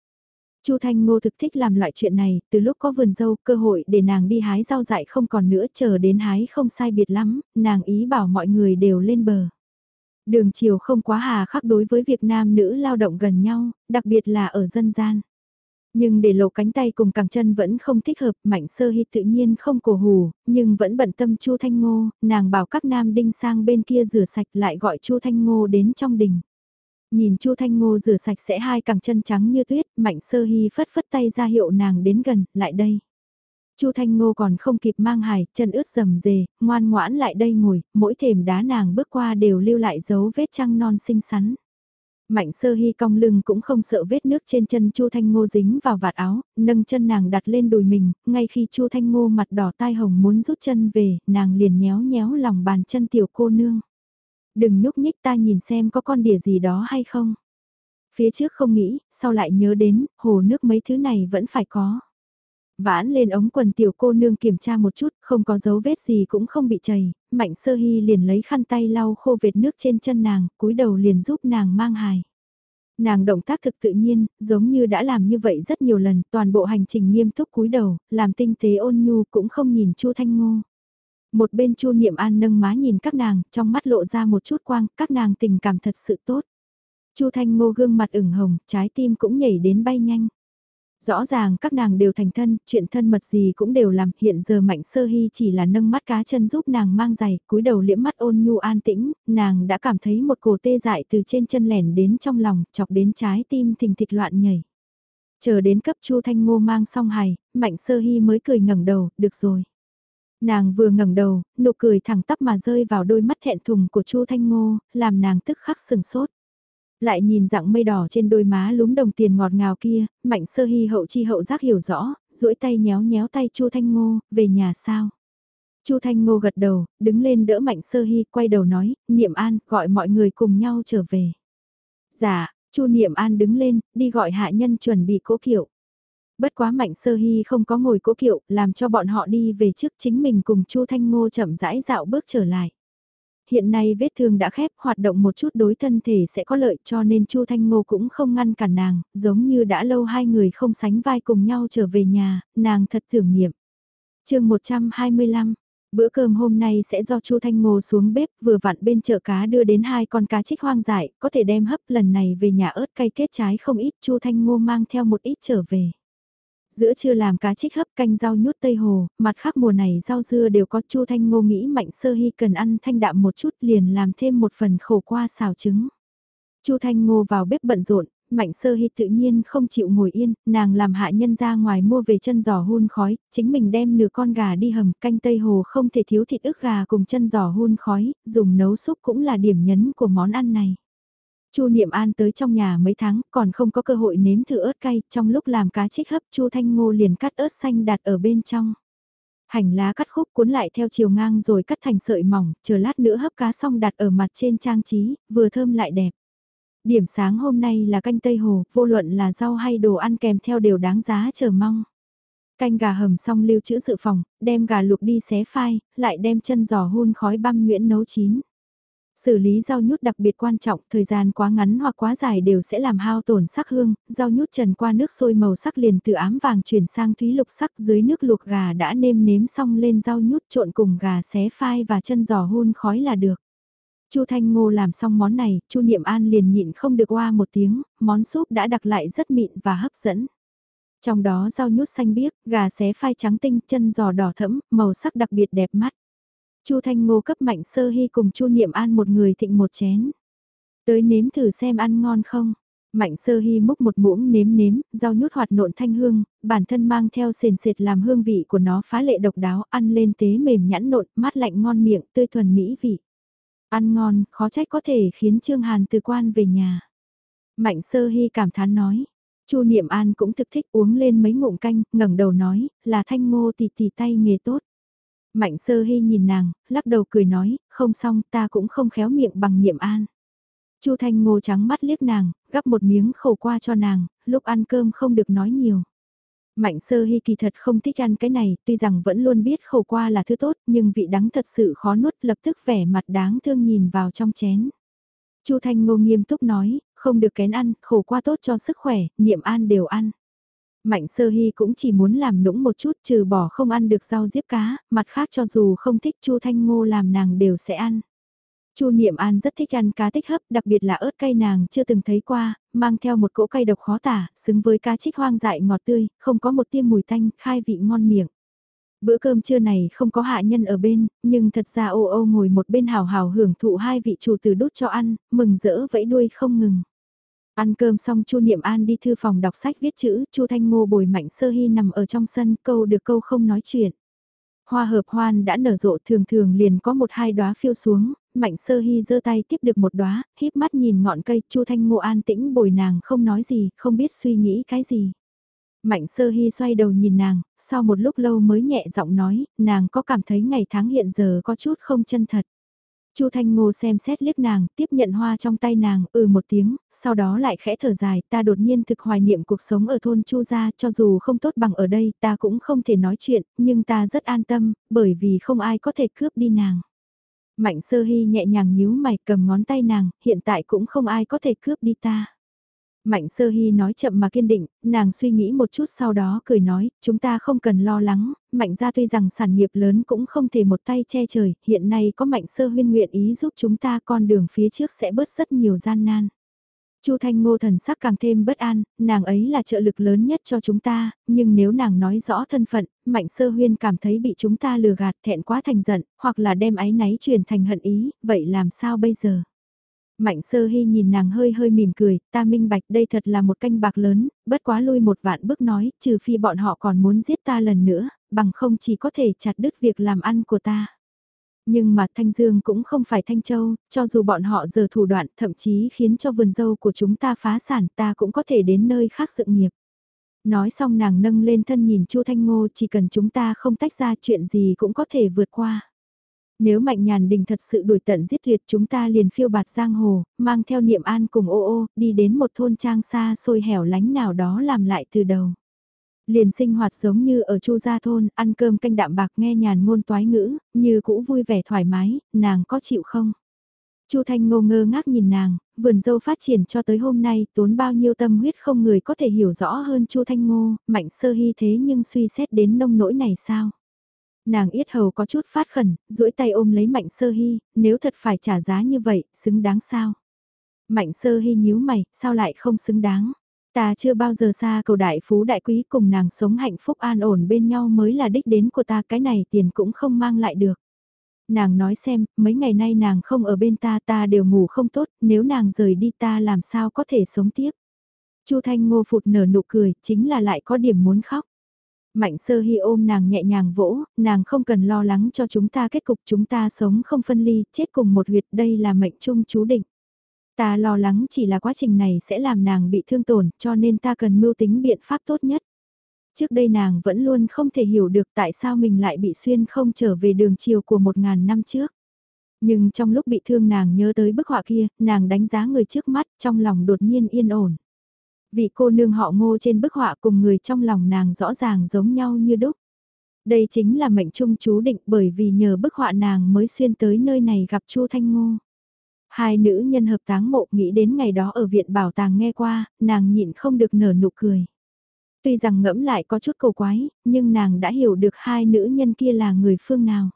Chu Thanh Ngô thực thích làm loại chuyện này, từ lúc có vườn dâu, cơ hội để nàng đi hái rau dại không còn nữa, chờ đến hái không sai biệt lắm, nàng ý bảo mọi người đều lên bờ. Đường chiều không quá hà khắc đối với việc nam nữ lao động gần nhau, đặc biệt là ở dân gian. Nhưng để lộ cánh tay cùng cẳng chân vẫn không thích hợp, mạnh sơ hy tự nhiên không cổ hù, nhưng vẫn bận tâm Chu Thanh Ngô, nàng bảo các nam đinh sang bên kia rửa sạch lại gọi Chu Thanh Ngô đến trong đình. Nhìn Chu Thanh Ngô rửa sạch sẽ hai cẳng chân trắng như tuyết, mạnh sơ hy phất phất tay ra hiệu nàng đến gần, lại đây. Chu Thanh Ngô còn không kịp mang hài, chân ướt rầm rề, ngoan ngoãn lại đây ngồi, mỗi thềm đá nàng bước qua đều lưu lại dấu vết trăng non xinh xắn. Mạnh sơ hy cong lưng cũng không sợ vết nước trên chân Chu Thanh Ngô dính vào vạt áo, nâng chân nàng đặt lên đùi mình, ngay khi Chu Thanh Ngô mặt đỏ tai hồng muốn rút chân về, nàng liền nhéo nhéo lòng bàn chân tiểu cô nương. Đừng nhúc nhích ta nhìn xem có con đỉa gì đó hay không. Phía trước không nghĩ, sau lại nhớ đến, hồ nước mấy thứ này vẫn phải có. Vãn lên ống quần tiểu cô nương kiểm tra một chút, không có dấu vết gì cũng không bị chảy, mạnh sơ hy liền lấy khăn tay lau khô vệt nước trên chân nàng, cúi đầu liền giúp nàng mang hài. Nàng động tác thực tự nhiên, giống như đã làm như vậy rất nhiều lần, toàn bộ hành trình nghiêm túc cúi đầu, làm tinh tế ôn nhu cũng không nhìn Chu Thanh Ngô. Một bên Chu Niệm An nâng má nhìn các nàng, trong mắt lộ ra một chút quang, các nàng tình cảm thật sự tốt. Chu Thanh Ngô gương mặt ửng hồng, trái tim cũng nhảy đến bay nhanh. Rõ ràng các nàng đều thành thân, chuyện thân mật gì cũng đều làm, hiện giờ Mạnh Sơ Hy chỉ là nâng mắt cá chân giúp nàng mang giày, cúi đầu liễm mắt ôn nhu an tĩnh, nàng đã cảm thấy một cổ tê dại từ trên chân lẻn đến trong lòng, chọc đến trái tim thình thịch loạn nhảy. Chờ đến cấp Chu Thanh Ngô mang xong hài, Mạnh Sơ Hy mới cười ngẩng đầu, được rồi. Nàng vừa ngẩng đầu, nụ cười thẳng tắp mà rơi vào đôi mắt thẹn thùng của Chu Thanh Ngô, làm nàng tức khắc sừng sốt. Lại nhìn dạng mây đỏ trên đôi má lúm đồng tiền ngọt ngào kia, mạnh sơ hy hậu chi hậu giác hiểu rõ, duỗi tay nhéo nhéo tay Chu Thanh Ngô, về nhà sao? Chu Thanh Ngô gật đầu, đứng lên đỡ mạnh sơ hy, quay đầu nói, niệm an, gọi mọi người cùng nhau trở về. Dạ, Chu niệm an đứng lên, đi gọi hạ nhân chuẩn bị cỗ kiệu. Bất quá mạnh sơ hy không có ngồi cố kiệu, làm cho bọn họ đi về trước chính mình cùng Chu Thanh Ngô chậm rãi dạo bước trở lại. Hiện nay vết thương đã khép, hoạt động một chút đối thân thể sẽ có lợi cho nên Chu Thanh Ngô cũng không ngăn cản nàng, giống như đã lâu hai người không sánh vai cùng nhau trở về nhà, nàng thật thưởng nghiệm. chương 125 Bữa cơm hôm nay sẽ do Chu Thanh Ngô xuống bếp vừa vặn bên chợ cá đưa đến hai con cá trích hoang dại, có thể đem hấp lần này về nhà ớt cay kết trái không ít Chu Thanh Ngô mang theo một ít trở về. Giữa trưa làm cá trích hấp canh rau nhút tây hồ, mặt khác mùa này rau dưa đều có chu thanh ngô nghĩ mạnh sơ hy cần ăn thanh đạm một chút liền làm thêm một phần khổ qua xào trứng. chu thanh ngô vào bếp bận rộn, mạnh sơ hy tự nhiên không chịu ngồi yên, nàng làm hạ nhân ra ngoài mua về chân giò hun khói, chính mình đem nửa con gà đi hầm, canh tây hồ không thể thiếu thịt ức gà cùng chân giò hun khói, dùng nấu súp cũng là điểm nhấn của món ăn này. Chu Niệm An tới trong nhà mấy tháng, còn không có cơ hội nếm thử ớt cay, trong lúc làm cá trích hấp Chu Thanh Ngô liền cắt ớt xanh đặt ở bên trong. Hành lá cắt khúc cuốn lại theo chiều ngang rồi cắt thành sợi mỏng, chờ lát nữa hấp cá xong đặt ở mặt trên trang trí, vừa thơm lại đẹp. Điểm sáng hôm nay là canh Tây Hồ, vô luận là rau hay đồ ăn kèm theo đều đáng giá chờ mong. Canh gà hầm xong lưu trữ dự phòng, đem gà luộc đi xé phai, lại đem chân giò hun khói băm nhuyễn nấu chín. Xử lý rau nhút đặc biệt quan trọng, thời gian quá ngắn hoặc quá dài đều sẽ làm hao tổn sắc hương, rau nhút trần qua nước sôi màu sắc liền từ ám vàng chuyển sang thúy lục sắc dưới nước luộc gà đã nêm nếm xong lên rau nhút trộn cùng gà xé phai và chân giò hun khói là được. Chu Thanh Ngô làm xong món này, Chu Niệm An liền nhịn không được qua một tiếng, món súp đã đặc lại rất mịn và hấp dẫn. Trong đó rau nhút xanh biếc, gà xé phai trắng tinh, chân giò đỏ thẫm, màu sắc đặc biệt đẹp mắt. Chu Thanh Ngô cấp Mạnh Sơ Hy cùng Chu Niệm An một người thịnh một chén. Tới nếm thử xem ăn ngon không. Mạnh Sơ Hy múc một muỗng nếm nếm, rau nhút hoạt nộn thanh hương, bản thân mang theo sền sệt làm hương vị của nó phá lệ độc đáo, ăn lên tế mềm nhẵn nộn, mát lạnh ngon miệng, tươi thuần mỹ vị. Ăn ngon, khó trách có thể khiến Trương Hàn từ quan về nhà. Mạnh Sơ Hy cảm thán nói. Chu Niệm An cũng thực thích uống lên mấy ngụm canh, ngẩng đầu nói, là thanh ngô tỷ tỷ tay nghề tốt. Mạnh sơ hy nhìn nàng, lắc đầu cười nói, không xong ta cũng không khéo miệng bằng niệm an. Chu Thanh Ngô trắng mắt liếc nàng, gắp một miếng khẩu qua cho nàng, lúc ăn cơm không được nói nhiều. Mạnh sơ hy kỳ thật không thích ăn cái này, tuy rằng vẫn luôn biết khẩu qua là thứ tốt, nhưng vị đắng thật sự khó nuốt lập tức vẻ mặt đáng thương nhìn vào trong chén. Chu Thanh Ngô nghiêm túc nói, không được kén ăn, khẩu qua tốt cho sức khỏe, niệm an đều ăn. Mạnh sơ hy cũng chỉ muốn làm nũng một chút trừ bỏ không ăn được rau diếp cá, mặt khác cho dù không thích chu thanh ngô làm nàng đều sẽ ăn. Chu Niệm An rất thích ăn cá tích hấp, đặc biệt là ớt cay nàng chưa từng thấy qua, mang theo một cỗ cay độc khó tả, xứng với cá trích hoang dại ngọt tươi, không có một tiêm mùi tanh, khai vị ngon miệng. Bữa cơm trưa này không có hạ nhân ở bên, nhưng thật ra ô ô ngồi một bên hào hào hưởng thụ hai vị chủ từ đút cho ăn, mừng rỡ vẫy đuôi không ngừng. Ăn cơm xong Chu Niệm An đi thư phòng đọc sách viết chữ, Chu Thanh Ngô bồi mạnh sơ hy nằm ở trong sân, câu được câu không nói chuyện. Hoa hợp hoan đã nở rộ thường thường liền có một hai đóa phiêu xuống, mạnh sơ hy giơ tay tiếp được một đóa, híp mắt nhìn ngọn cây, Chu Thanh Ngô an tĩnh bồi nàng không nói gì, không biết suy nghĩ cái gì. Mạnh sơ hy xoay đầu nhìn nàng, sau một lúc lâu mới nhẹ giọng nói, nàng có cảm thấy ngày tháng hiện giờ có chút không chân thật. Chu Thanh Ngô xem xét liếc nàng, tiếp nhận hoa trong tay nàng, ừ một tiếng, sau đó lại khẽ thở dài, ta đột nhiên thực hoài niệm cuộc sống ở thôn Chu gia, cho dù không tốt bằng ở đây, ta cũng không thể nói chuyện, nhưng ta rất an tâm, bởi vì không ai có thể cướp đi nàng. Mạnh sơ hy nhẹ nhàng nhíu mày cầm ngón tay nàng, hiện tại cũng không ai có thể cướp đi ta. Mạnh sơ hy nói chậm mà kiên định, nàng suy nghĩ một chút sau đó cười nói, chúng ta không cần lo lắng, mạnh ra tuy rằng sản nghiệp lớn cũng không thể một tay che trời, hiện nay có mạnh sơ huyên nguyện ý giúp chúng ta con đường phía trước sẽ bớt rất nhiều gian nan. Chu Thanh Ngô thần sắc càng thêm bất an, nàng ấy là trợ lực lớn nhất cho chúng ta, nhưng nếu nàng nói rõ thân phận, Mạnh Sơ Huyên cảm thấy bị chúng ta lừa gạt thẹn quá thành giận, hoặc là đem ái náy truyền thành hận ý, vậy làm sao bây giờ? Mạnh sơ hy nhìn nàng hơi hơi mỉm cười, ta minh bạch đây thật là một canh bạc lớn, bất quá lui một vạn bước nói, trừ phi bọn họ còn muốn giết ta lần nữa, bằng không chỉ có thể chặt đứt việc làm ăn của ta. Nhưng mà Thanh Dương cũng không phải Thanh Châu, cho dù bọn họ giờ thủ đoạn thậm chí khiến cho vườn dâu của chúng ta phá sản ta cũng có thể đến nơi khác sự nghiệp. Nói xong nàng nâng lên thân nhìn Chu Thanh Ngô chỉ cần chúng ta không tách ra chuyện gì cũng có thể vượt qua. Nếu Mạnh Nhàn Đình thật sự đuổi tận giết tuyệt chúng ta liền phiêu bạt giang hồ, mang theo niệm an cùng ô ô, đi đến một thôn trang xa xôi hẻo lánh nào đó làm lại từ đầu. Liền sinh hoạt giống như ở Chu Gia Thôn, ăn cơm canh đạm bạc nghe nhàn ngôn toái ngữ, như cũ vui vẻ thoải mái, nàng có chịu không? Chu Thanh ngô ngơ ngác nhìn nàng, vườn dâu phát triển cho tới hôm nay, tốn bao nhiêu tâm huyết không người có thể hiểu rõ hơn Chu Thanh Ngô, mạnh sơ hy thế nhưng suy xét đến nông nỗi này sao? Nàng yết hầu có chút phát khẩn, duỗi tay ôm lấy mạnh sơ hy, nếu thật phải trả giá như vậy, xứng đáng sao? Mạnh sơ hy nhíu mày, sao lại không xứng đáng? Ta chưa bao giờ xa cầu đại phú đại quý cùng nàng sống hạnh phúc an ổn bên nhau mới là đích đến của ta cái này tiền cũng không mang lại được. Nàng nói xem, mấy ngày nay nàng không ở bên ta ta đều ngủ không tốt, nếu nàng rời đi ta làm sao có thể sống tiếp. Chu Thanh Ngô phụt nở nụ cười, chính là lại có điểm muốn khóc. Mạnh sơ hy ôm nàng nhẹ nhàng vỗ, nàng không cần lo lắng cho chúng ta kết cục chúng ta sống không phân ly, chết cùng một huyệt đây là mệnh chung chú định. Ta lo lắng chỉ là quá trình này sẽ làm nàng bị thương tổn cho nên ta cần mưu tính biện pháp tốt nhất. Trước đây nàng vẫn luôn không thể hiểu được tại sao mình lại bị xuyên không trở về đường chiều của một ngàn năm trước. Nhưng trong lúc bị thương nàng nhớ tới bức họa kia, nàng đánh giá người trước mắt trong lòng đột nhiên yên ổn. Vị cô nương họ ngô trên bức họa cùng người trong lòng nàng rõ ràng giống nhau như đúc. Đây chính là mệnh trung chú định bởi vì nhờ bức họa nàng mới xuyên tới nơi này gặp Chu Thanh Ngô. Hai nữ nhân hợp táng mộ nghĩ đến ngày đó ở viện bảo tàng nghe qua, nàng nhịn không được nở nụ cười. Tuy rằng ngẫm lại có chút cầu quái, nhưng nàng đã hiểu được hai nữ nhân kia là người phương nào.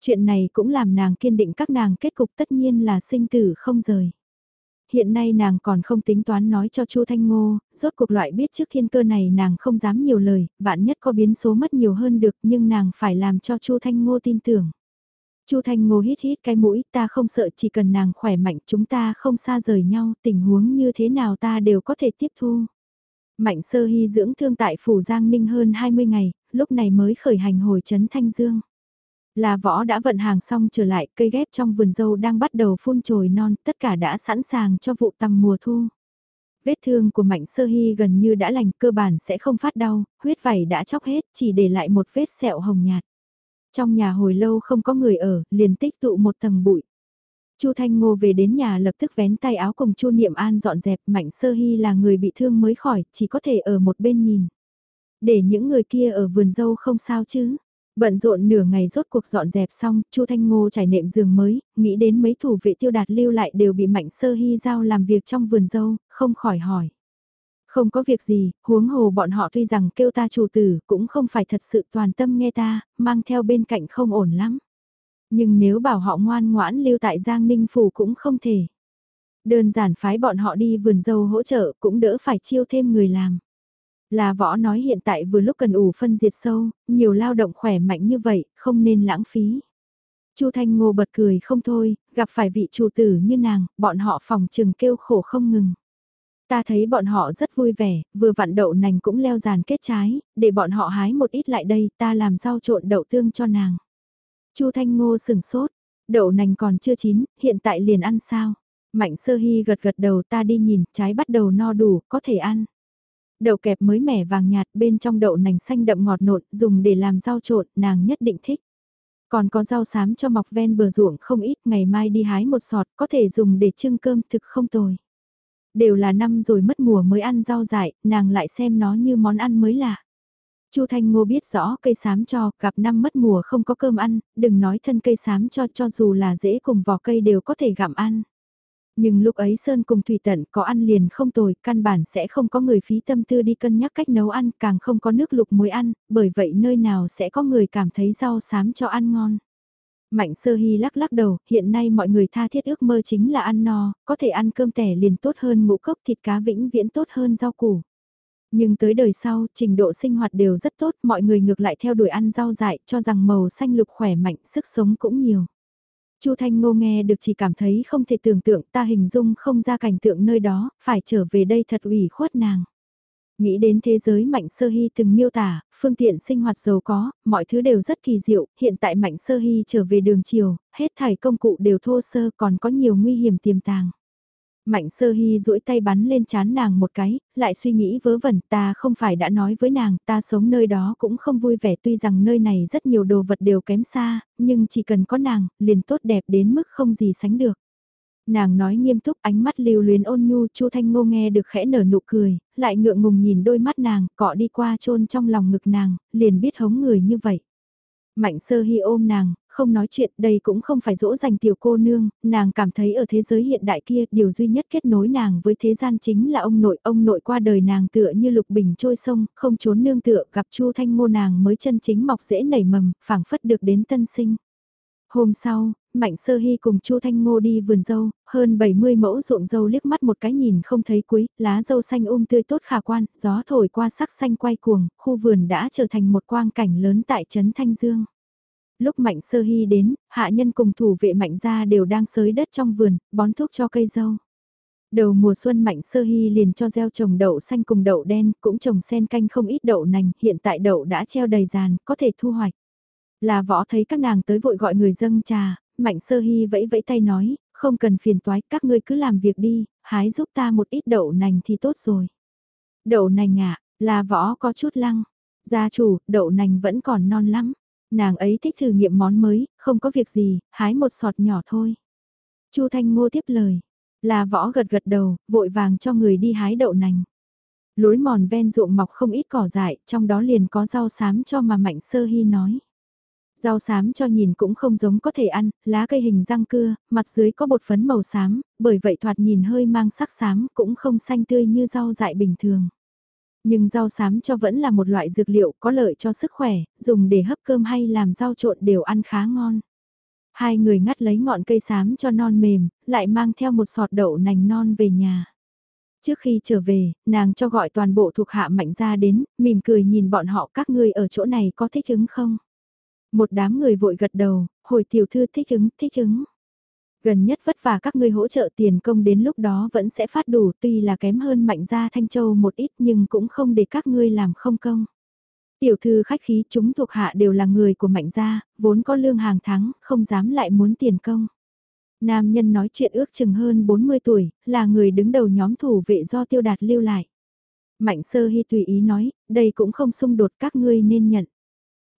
Chuyện này cũng làm nàng kiên định các nàng kết cục tất nhiên là sinh tử không rời. Hiện nay nàng còn không tính toán nói cho Chu Thanh Ngô, rốt cuộc loại biết trước thiên cơ này nàng không dám nhiều lời, vạn nhất có biến số mất nhiều hơn được nhưng nàng phải làm cho Chu Thanh Ngô tin tưởng. Chu Thanh Ngô hít hít cái mũi, ta không sợ chỉ cần nàng khỏe mạnh chúng ta không xa rời nhau, tình huống như thế nào ta đều có thể tiếp thu. Mạnh sơ hy dưỡng thương tại Phủ Giang Ninh hơn 20 ngày, lúc này mới khởi hành hồi trấn Thanh Dương. Là võ đã vận hàng xong trở lại, cây ghép trong vườn dâu đang bắt đầu phun trồi non, tất cả đã sẵn sàng cho vụ tầm mùa thu. Vết thương của Mạnh Sơ Hy gần như đã lành, cơ bản sẽ không phát đau, huyết vảy đã chóc hết, chỉ để lại một vết sẹo hồng nhạt. Trong nhà hồi lâu không có người ở, liền tích tụ một tầng bụi. Chu Thanh Ngô về đến nhà lập tức vén tay áo cùng Chu Niệm An dọn dẹp, Mạnh Sơ Hy là người bị thương mới khỏi, chỉ có thể ở một bên nhìn. Để những người kia ở vườn dâu không sao chứ. Bận rộn nửa ngày rốt cuộc dọn dẹp xong, Chu Thanh Ngô trải nệm giường mới, nghĩ đến mấy thủ vệ tiêu đạt lưu lại đều bị Mạnh Sơ Hy giao làm việc trong vườn dâu, không khỏi hỏi. Không có việc gì, huống hồ bọn họ tuy rằng kêu ta chủ tử cũng không phải thật sự toàn tâm nghe ta, mang theo bên cạnh không ổn lắm. Nhưng nếu bảo họ ngoan ngoãn lưu tại Giang Ninh Phủ cũng không thể. Đơn giản phái bọn họ đi vườn dâu hỗ trợ cũng đỡ phải chiêu thêm người làm. Là võ nói hiện tại vừa lúc cần ủ phân diệt sâu, nhiều lao động khỏe mạnh như vậy, không nên lãng phí. Chu Thanh Ngô bật cười không thôi, gặp phải vị chủ tử như nàng, bọn họ phòng trừng kêu khổ không ngừng. Ta thấy bọn họ rất vui vẻ, vừa vặn đậu nành cũng leo dàn kết trái, để bọn họ hái một ít lại đây, ta làm rau trộn đậu tương cho nàng. Chu Thanh Ngô sừng sốt, đậu nành còn chưa chín, hiện tại liền ăn sao? Mạnh sơ hy gật gật đầu ta đi nhìn, trái bắt đầu no đủ, có thể ăn. Đậu kẹp mới mẻ vàng nhạt bên trong đậu nành xanh đậm ngọt nộn, dùng để làm rau trộn, nàng nhất định thích. Còn có rau sám cho mọc ven bờ ruộng không ít, ngày mai đi hái một sọt, có thể dùng để trưng cơm thực không tồi. Đều là năm rồi mất mùa mới ăn rau dại, nàng lại xem nó như món ăn mới lạ. Chu Thanh Ngô biết rõ cây sám cho, gặp năm mất mùa không có cơm ăn, đừng nói thân cây sám cho cho dù là dễ cùng vỏ cây đều có thể gặm ăn. Nhưng lúc ấy Sơn cùng Thủy Tận có ăn liền không tồi, căn bản sẽ không có người phí tâm tư đi cân nhắc cách nấu ăn, càng không có nước lục muối ăn, bởi vậy nơi nào sẽ có người cảm thấy rau sám cho ăn ngon. Mạnh sơ hy lắc lắc đầu, hiện nay mọi người tha thiết ước mơ chính là ăn no, có thể ăn cơm tẻ liền tốt hơn ngũ cốc thịt cá vĩnh viễn tốt hơn rau củ. Nhưng tới đời sau, trình độ sinh hoạt đều rất tốt, mọi người ngược lại theo đuổi ăn rau dại, cho rằng màu xanh lục khỏe mạnh, sức sống cũng nhiều. Chu Thanh Ngô nghe được chỉ cảm thấy không thể tưởng tượng ta hình dung không ra cảnh tượng nơi đó, phải trở về đây thật ủy khuất nàng. Nghĩ đến thế giới Mạnh Sơ Hy từng miêu tả, phương tiện sinh hoạt giàu có, mọi thứ đều rất kỳ diệu, hiện tại Mạnh Sơ Hy trở về đường chiều, hết thảy công cụ đều thô sơ còn có nhiều nguy hiểm tiềm tàng. Mạnh sơ hy duỗi tay bắn lên chán nàng một cái, lại suy nghĩ vớ vẩn ta không phải đã nói với nàng ta sống nơi đó cũng không vui vẻ tuy rằng nơi này rất nhiều đồ vật đều kém xa, nhưng chỉ cần có nàng, liền tốt đẹp đến mức không gì sánh được. Nàng nói nghiêm túc ánh mắt lưu luyến ôn nhu chu Thanh Ngô nghe được khẽ nở nụ cười, lại ngượng ngùng nhìn đôi mắt nàng, cọ đi qua chôn trong lòng ngực nàng, liền biết hống người như vậy. Mạnh sơ hy ôm nàng, không nói chuyện đây cũng không phải dỗ dành tiểu cô nương, nàng cảm thấy ở thế giới hiện đại kia điều duy nhất kết nối nàng với thế gian chính là ông nội, ông nội qua đời nàng tựa như lục bình trôi sông, không trốn nương tựa, gặp chu thanh ngô nàng mới chân chính mọc dễ nảy mầm, phảng phất được đến tân sinh. Hôm sau, Mạnh Sơ Hy cùng Chu Thanh Ngô đi vườn dâu, hơn 70 mẫu ruộng dâu liếc mắt một cái nhìn không thấy cuối, lá dâu xanh um tươi tốt khả quan, gió thổi qua sắc xanh quay cuồng, khu vườn đã trở thành một quang cảnh lớn tại trấn Thanh Dương. Lúc Mạnh Sơ Hy đến, hạ nhân cùng thủ vệ Mạnh gia đều đang sới đất trong vườn, bón thuốc cho cây dâu. Đầu mùa xuân Mạnh Sơ Hy liền cho gieo trồng đậu xanh cùng đậu đen, cũng trồng sen canh không ít đậu nành, hiện tại đậu đã treo đầy giàn, có thể thu hoạch. Là võ thấy các nàng tới vội gọi người dâng trà, Mạnh Sơ Hy vẫy vẫy tay nói, không cần phiền toái, các ngươi cứ làm việc đi, hái giúp ta một ít đậu nành thì tốt rồi. Đậu nành ạ, là võ có chút lăng. Gia chủ, đậu nành vẫn còn non lắm. Nàng ấy thích thử nghiệm món mới, không có việc gì, hái một sọt nhỏ thôi. Chu Thanh Ngô tiếp lời. Là võ gật gật đầu, vội vàng cho người đi hái đậu nành. Lối mòn ven ruộng mọc không ít cỏ dại, trong đó liền có rau xám cho mà Mạnh Sơ Hy nói. Rau xám cho nhìn cũng không giống có thể ăn, lá cây hình răng cưa, mặt dưới có bột phấn màu xám, bởi vậy thoạt nhìn hơi mang sắc xám cũng không xanh tươi như rau dại bình thường. Nhưng rau xám cho vẫn là một loại dược liệu có lợi cho sức khỏe, dùng để hấp cơm hay làm rau trộn đều ăn khá ngon. Hai người ngắt lấy ngọn cây xám cho non mềm, lại mang theo một sọt đậu nành non về nhà. Trước khi trở về, nàng cho gọi toàn bộ thuộc hạ mạnh ra đến, mỉm cười nhìn bọn họ các ngươi ở chỗ này có thích ứng không? Một đám người vội gật đầu, hồi tiểu thư thích ứng, thích ứng. Gần nhất vất vả các ngươi hỗ trợ tiền công đến lúc đó vẫn sẽ phát đủ tuy là kém hơn mạnh gia Thanh Châu một ít nhưng cũng không để các ngươi làm không công. Tiểu thư khách khí chúng thuộc hạ đều là người của mạnh gia, vốn có lương hàng tháng, không dám lại muốn tiền công. Nam nhân nói chuyện ước chừng hơn 40 tuổi, là người đứng đầu nhóm thủ vệ do tiêu đạt lưu lại. Mạnh sơ hy tùy ý nói, đây cũng không xung đột các ngươi nên nhận.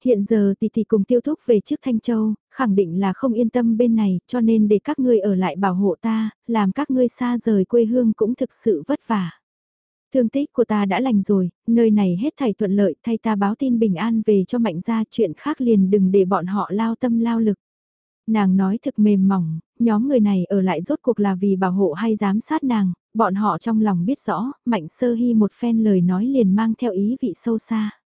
Hiện giờ tỷ tỷ cùng tiêu thúc về trước Thanh Châu, khẳng định là không yên tâm bên này, cho nên để các ngươi ở lại bảo hộ ta, làm các ngươi xa rời quê hương cũng thực sự vất vả. Thương tích của ta đã lành rồi, nơi này hết thảy thuận lợi thay ta báo tin bình an về cho mạnh gia chuyện khác liền đừng để bọn họ lao tâm lao lực. Nàng nói thực mềm mỏng, nhóm người này ở lại rốt cuộc là vì bảo hộ hay giám sát nàng, bọn họ trong lòng biết rõ, mạnh sơ hy một phen lời nói liền mang theo ý vị sâu xa.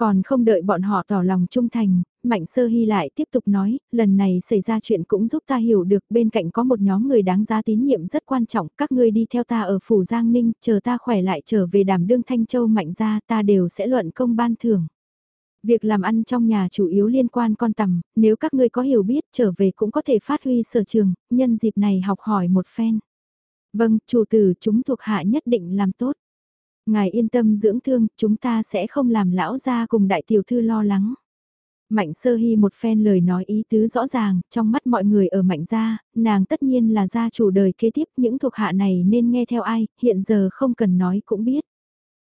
Còn không đợi bọn họ tỏ lòng trung thành, Mạnh Sơ Hy lại tiếp tục nói, lần này xảy ra chuyện cũng giúp ta hiểu được bên cạnh có một nhóm người đáng giá tín nhiệm rất quan trọng, các ngươi đi theo ta ở Phủ Giang Ninh, chờ ta khỏe lại trở về Đàm đương Thanh Châu Mạnh ra ta đều sẽ luận công ban thưởng. Việc làm ăn trong nhà chủ yếu liên quan con tầm, nếu các ngươi có hiểu biết trở về cũng có thể phát huy sở trường, nhân dịp này học hỏi một phen. Vâng, chủ tử chúng thuộc hạ nhất định làm tốt. Ngài yên tâm dưỡng thương, chúng ta sẽ không làm lão gia cùng đại tiểu thư lo lắng. Mạnh sơ hy một phen lời nói ý tứ rõ ràng, trong mắt mọi người ở mạnh gia, nàng tất nhiên là gia chủ đời kế tiếp những thuộc hạ này nên nghe theo ai, hiện giờ không cần nói cũng biết.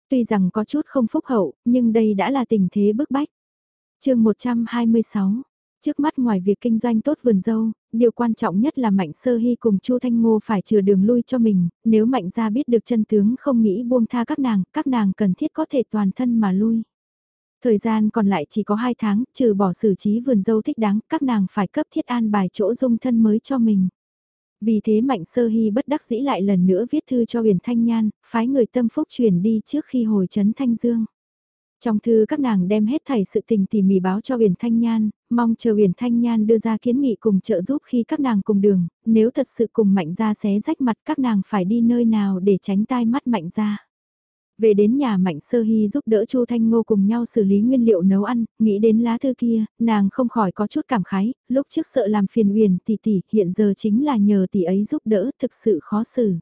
Tuy rằng có chút không phúc hậu, nhưng đây đã là tình thế bức bách. chương 126 Trước mắt ngoài việc kinh doanh tốt vườn dâu, điều quan trọng nhất là Mạnh Sơ Hy cùng Chu Thanh Ngô phải chừa đường lui cho mình, nếu Mạnh gia biết được chân tướng không nghĩ buông tha các nàng, các nàng cần thiết có thể toàn thân mà lui. Thời gian còn lại chỉ có 2 tháng, trừ bỏ xử trí vườn dâu thích đáng, các nàng phải cấp thiết an bài chỗ dung thân mới cho mình. Vì thế Mạnh Sơ Hy bất đắc dĩ lại lần nữa viết thư cho Huyền Thanh Nhan, phái người tâm phúc truyền đi trước khi hồi trấn Thanh Dương. Trong thư các nàng đem hết thảy sự tình tỉ mỉ báo cho Huyền Thanh Nhan, mong chờ Huyền Thanh Nhan đưa ra kiến nghị cùng trợ giúp khi các nàng cùng đường, nếu thật sự cùng mạnh gia xé rách mặt các nàng phải đi nơi nào để tránh tai mắt mạnh gia Về đến nhà Mạnh Sơ Hy giúp đỡ Chu Thanh Ngô cùng nhau xử lý nguyên liệu nấu ăn, nghĩ đến lá thư kia, nàng không khỏi có chút cảm khái, lúc trước sợ làm phiền Huyền tỷ tỷ, hiện giờ chính là nhờ tỷ ấy giúp đỡ, thực sự khó xử.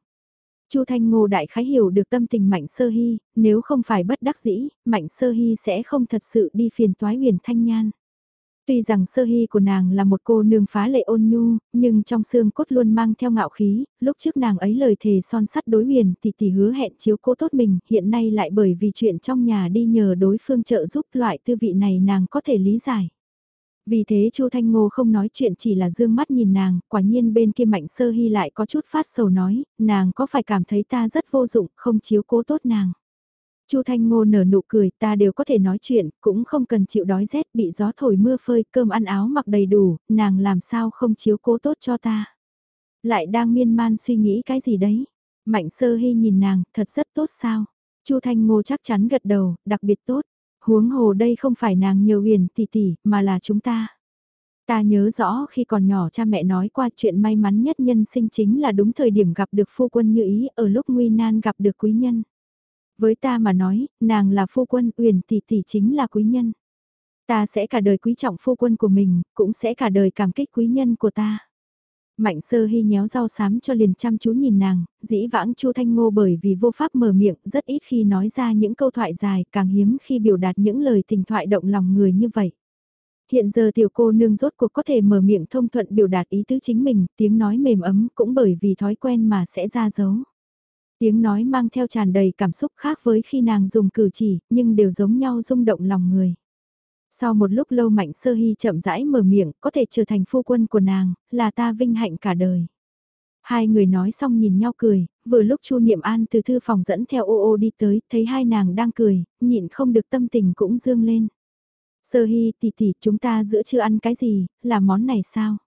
Chu Thanh Ngô đại khái hiểu được tâm tình Mạnh Sơ Hy, nếu không phải bất đắc dĩ, Mạnh Sơ Hy sẽ không thật sự đi phiền toái huyền thanh nhan. Tuy rằng sơ hy của nàng là một cô nương phá lệ ôn nhu, nhưng trong xương cốt luôn mang theo ngạo khí, lúc trước nàng ấy lời thề son sắt đối huyền thì tỷ hứa hẹn chiếu cố tốt mình, hiện nay lại bởi vì chuyện trong nhà đi nhờ đối phương trợ giúp loại tư vị này nàng có thể lý giải. Vì thế Chu Thanh Ngô không nói chuyện chỉ là dương mắt nhìn nàng, quả nhiên bên kia Mạnh Sơ Hy lại có chút phát sầu nói, nàng có phải cảm thấy ta rất vô dụng, không chiếu cố tốt nàng. Chu Thanh Ngô nở nụ cười, ta đều có thể nói chuyện, cũng không cần chịu đói rét, bị gió thổi mưa phơi, cơm ăn áo mặc đầy đủ, nàng làm sao không chiếu cố tốt cho ta. Lại đang miên man suy nghĩ cái gì đấy. Mạnh Sơ Hy nhìn nàng, thật rất tốt sao. Chu Thanh Ngô chắc chắn gật đầu, đặc biệt tốt huống hồ đây không phải nàng nhiều huyền tỷ tỷ, mà là chúng ta. Ta nhớ rõ khi còn nhỏ cha mẹ nói qua chuyện may mắn nhất nhân sinh chính là đúng thời điểm gặp được phu quân như ý ở lúc nguy nan gặp được quý nhân. Với ta mà nói, nàng là phu quân, uyển tỷ tỷ chính là quý nhân. Ta sẽ cả đời quý trọng phu quân của mình, cũng sẽ cả đời cảm kích quý nhân của ta. Mạnh sơ hy nhéo rau sám cho liền chăm chú nhìn nàng, dĩ vãng chu thanh ngô bởi vì vô pháp mở miệng rất ít khi nói ra những câu thoại dài càng hiếm khi biểu đạt những lời tình thoại động lòng người như vậy. Hiện giờ tiểu cô nương rốt cuộc có thể mở miệng thông thuận biểu đạt ý tứ chính mình, tiếng nói mềm ấm cũng bởi vì thói quen mà sẽ ra dấu. Tiếng nói mang theo tràn đầy cảm xúc khác với khi nàng dùng cử chỉ, nhưng đều giống nhau rung động lòng người. Sau một lúc lâu Mạnh Sơ Hy chậm rãi mở miệng, có thể trở thành phu quân của nàng, là ta vinh hạnh cả đời. Hai người nói xong nhìn nhau cười, vừa lúc Chu Niệm An từ thư phòng dẫn theo ô ô đi tới, thấy hai nàng đang cười, nhịn không được tâm tình cũng dương lên. Sơ Hy tỷ tỷ, chúng ta giữa chưa ăn cái gì, là món này sao?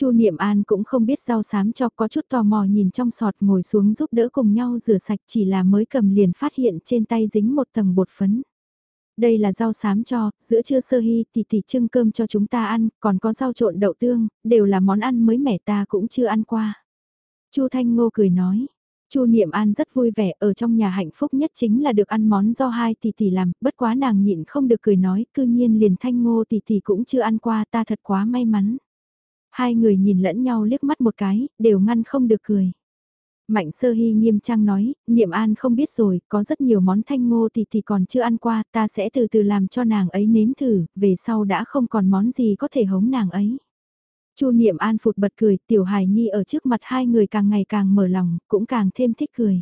Chu Niệm An cũng không biết rau sám cho có chút tò mò nhìn trong sọt ngồi xuống giúp đỡ cùng nhau rửa sạch chỉ là mới cầm liền phát hiện trên tay dính một tầng bột phấn. Đây là rau sám cho, giữa trưa sơ hy thì thì trưng cơm cho chúng ta ăn, còn có rau trộn đậu tương, đều là món ăn mới mẻ ta cũng chưa ăn qua. Chu Thanh Ngô cười nói, Chu Niệm An rất vui vẻ, ở trong nhà hạnh phúc nhất chính là được ăn món do hai tỷ tỷ làm, bất quá nàng nhịn không được cười nói, cư nhiên liền Thanh Ngô tỷ tỷ cũng chưa ăn qua, ta thật quá may mắn. Hai người nhìn lẫn nhau liếc mắt một cái, đều ngăn không được cười. Mạnh sơ hy nghiêm trang nói, niệm an không biết rồi, có rất nhiều món thanh ngô thì thì còn chưa ăn qua, ta sẽ từ từ làm cho nàng ấy nếm thử, về sau đã không còn món gì có thể hống nàng ấy. Chu niệm an phụt bật cười, tiểu hài nhi ở trước mặt hai người càng ngày càng mở lòng, cũng càng thêm thích cười.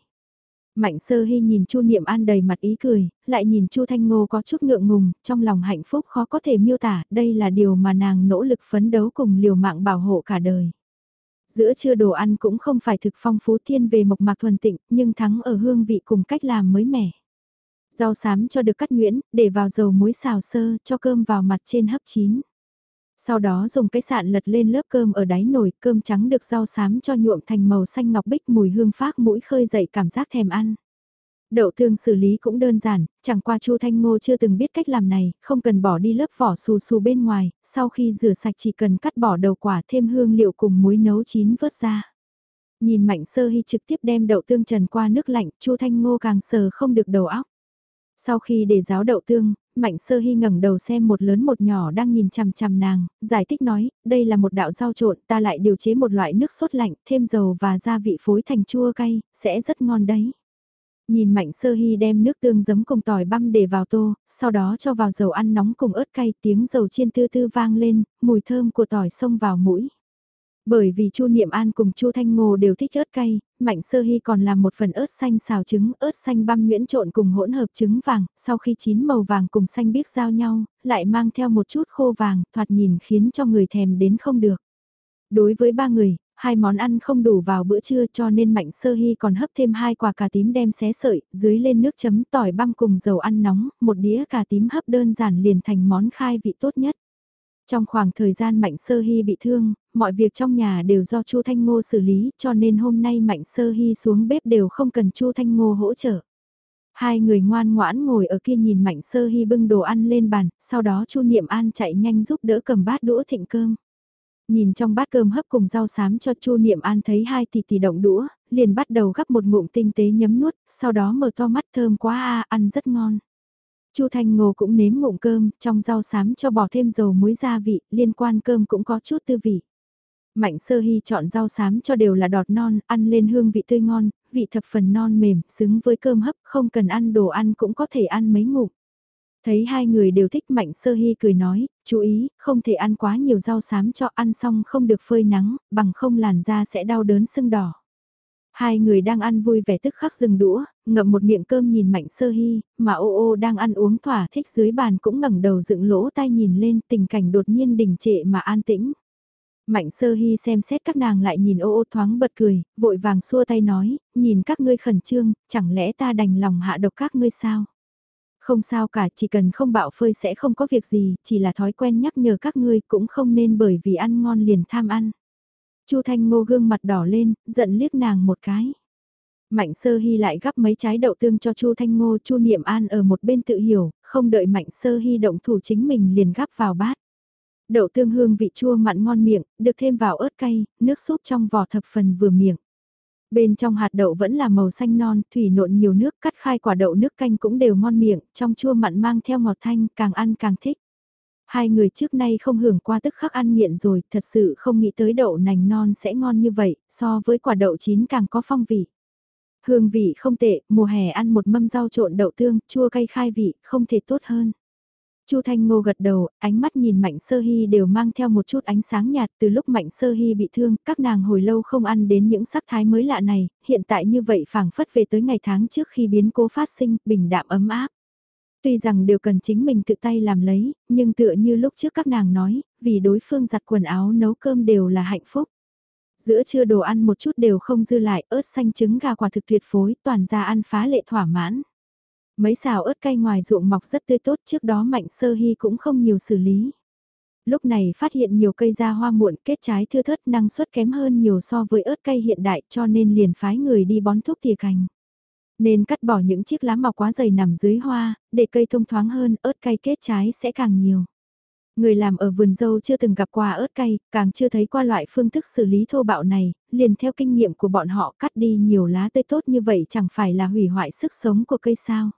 Mạnh sơ hy nhìn Chu Niệm An đầy mặt ý cười, lại nhìn Chu Thanh Ngô có chút ngượng ngùng, trong lòng hạnh phúc khó có thể miêu tả, đây là điều mà nàng nỗ lực phấn đấu cùng liều mạng bảo hộ cả đời. Giữa trưa đồ ăn cũng không phải thực phong phú thiên về mộc mạc thuần tịnh, nhưng thắng ở hương vị cùng cách làm mới mẻ. Rau sám cho được cắt nhuyễn, để vào dầu muối xào sơ, cho cơm vào mặt trên hấp chín. Sau đó dùng cái sạn lật lên lớp cơm ở đáy nồi, cơm trắng được rau xám cho nhuộm thành màu xanh ngọc bích mùi hương phác mũi khơi dậy cảm giác thèm ăn. Đậu tương xử lý cũng đơn giản, chẳng qua Chu Thanh Ngô chưa từng biết cách làm này, không cần bỏ đi lớp vỏ xù xù bên ngoài, sau khi rửa sạch chỉ cần cắt bỏ đầu quả thêm hương liệu cùng muối nấu chín vớt ra. Nhìn Mạnh Sơ Hy trực tiếp đem đậu tương trần qua nước lạnh, Chu Thanh Ngô càng sờ không được đầu óc. Sau khi để ráo đậu tương, Mạnh Sơ Hy ngẩng đầu xem một lớn một nhỏ đang nhìn chằm chằm nàng, giải thích nói, đây là một đạo rau trộn, ta lại điều chế một loại nước sốt lạnh, thêm dầu và gia vị phối thành chua cay, sẽ rất ngon đấy. Nhìn Mạnh Sơ Hy đem nước tương giấm cùng tỏi băm để vào tô, sau đó cho vào dầu ăn nóng cùng ớt cay, tiếng dầu chiên tư tư vang lên, mùi thơm của tỏi xông vào mũi. Bởi vì Chu Niệm An cùng Chu Thanh Ngô đều thích ớt cay, Mạnh Sơ Hy còn làm một phần ớt xanh xào trứng, ớt xanh băm nhuyễn trộn cùng hỗn hợp trứng vàng, sau khi chín màu vàng cùng xanh biếc giao nhau, lại mang theo một chút khô vàng, thoạt nhìn khiến cho người thèm đến không được. Đối với ba người, hai món ăn không đủ vào bữa trưa cho nên Mạnh Sơ Hy còn hấp thêm hai quả cà tím đem xé sợi, dưới lên nước chấm tỏi băm cùng dầu ăn nóng, một đĩa cà tím hấp đơn giản liền thành món khai vị tốt nhất. Trong khoảng thời gian Mạnh Sơ Hy bị thương, mọi việc trong nhà đều do Chu Thanh Ngô xử lý cho nên hôm nay Mạnh Sơ Hy xuống bếp đều không cần Chu Thanh Ngô hỗ trợ. Hai người ngoan ngoãn ngồi ở kia nhìn Mạnh Sơ Hy bưng đồ ăn lên bàn, sau đó Chu Niệm An chạy nhanh giúp đỡ cầm bát đũa thịnh cơm. Nhìn trong bát cơm hấp cùng rau xám cho Chu Niệm An thấy hai tỷ tỷ động đũa, liền bắt đầu gắp một ngụm tinh tế nhấm nuốt, sau đó mở to mắt thơm quá a, ăn rất ngon. Chu Thanh Ngô cũng nếm ngụm cơm, trong rau xám cho bỏ thêm dầu muối gia vị, liên quan cơm cũng có chút tư vị. Mạnh sơ hy chọn rau xám cho đều là đọt non, ăn lên hương vị tươi ngon, vị thập phần non mềm, xứng với cơm hấp, không cần ăn đồ ăn cũng có thể ăn mấy ngụm. Thấy hai người đều thích Mạnh Sơ Hy cười nói, chú ý, không thể ăn quá nhiều rau xám cho ăn xong không được phơi nắng, bằng không làn da sẽ đau đớn sưng đỏ. Hai người đang ăn vui vẻ tức khắc dừng đũa, ngậm một miệng cơm nhìn Mạnh Sơ Hy, mà ô ô đang ăn uống thỏa thích dưới bàn cũng ngẩng đầu dựng lỗ tai nhìn lên tình cảnh đột nhiên đình trệ mà an tĩnh. Mạnh Sơ Hy xem xét các nàng lại nhìn ô ô thoáng bật cười, vội vàng xua tay nói, nhìn các ngươi khẩn trương, chẳng lẽ ta đành lòng hạ độc các ngươi sao? Không sao cả, chỉ cần không bạo phơi sẽ không có việc gì, chỉ là thói quen nhắc nhở các ngươi cũng không nên bởi vì ăn ngon liền tham ăn. Chu Thanh Ngô gương mặt đỏ lên, giận liếc nàng một cái. Mạnh Sơ Hy lại gắp mấy trái đậu tương cho Chu Thanh Ngô, Chu Niệm An ở một bên tự hiểu, không đợi Mạnh Sơ Hy động thủ chính mình liền gắp vào bát. Đậu tương hương vị chua mặn ngon miệng, được thêm vào ớt cay, nước súp trong vỏ thập phần vừa miệng. Bên trong hạt đậu vẫn là màu xanh non, thủy nộn nhiều nước, cắt khai quả đậu nước canh cũng đều ngon miệng, trong chua mặn mang theo ngọt thanh, càng ăn càng thích. Hai người trước nay không hưởng qua tức khắc ăn nghiện rồi, thật sự không nghĩ tới đậu nành non sẽ ngon như vậy, so với quả đậu chín càng có phong vị. Hương vị không tệ, mùa hè ăn một mâm rau trộn đậu tương, chua cay khai vị, không thể tốt hơn. Chu Thanh Ngô gật đầu, ánh mắt nhìn Mạnh Sơ Hy đều mang theo một chút ánh sáng nhạt từ lúc Mạnh Sơ Hy bị thương, các nàng hồi lâu không ăn đến những sắc thái mới lạ này, hiện tại như vậy phảng phất về tới ngày tháng trước khi biến cố phát sinh, bình đạm ấm áp. Tuy rằng đều cần chính mình tự tay làm lấy, nhưng tựa như lúc trước các nàng nói, vì đối phương giặt quần áo nấu cơm đều là hạnh phúc. Giữa trưa đồ ăn một chút đều không dư lại, ớt xanh trứng gà quả thực tuyệt phối, toàn ra ăn phá lệ thỏa mãn. Mấy xào ớt cay ngoài ruộng mọc rất tươi tốt trước đó Mạnh Sơ Hy cũng không nhiều xử lý. Lúc này phát hiện nhiều cây ra hoa muộn kết trái thưa thớt năng suất kém hơn nhiều so với ớt cay hiện đại cho nên liền phái người đi bón thuốc tỉa cành. Nên cắt bỏ những chiếc lá mọc quá dày nằm dưới hoa, để cây thông thoáng hơn, ớt cay kết trái sẽ càng nhiều. Người làm ở vườn dâu chưa từng gặp qua ớt cay, càng chưa thấy qua loại phương thức xử lý thô bạo này, liền theo kinh nghiệm của bọn họ cắt đi nhiều lá tươi tốt như vậy chẳng phải là hủy hoại sức sống của cây sao.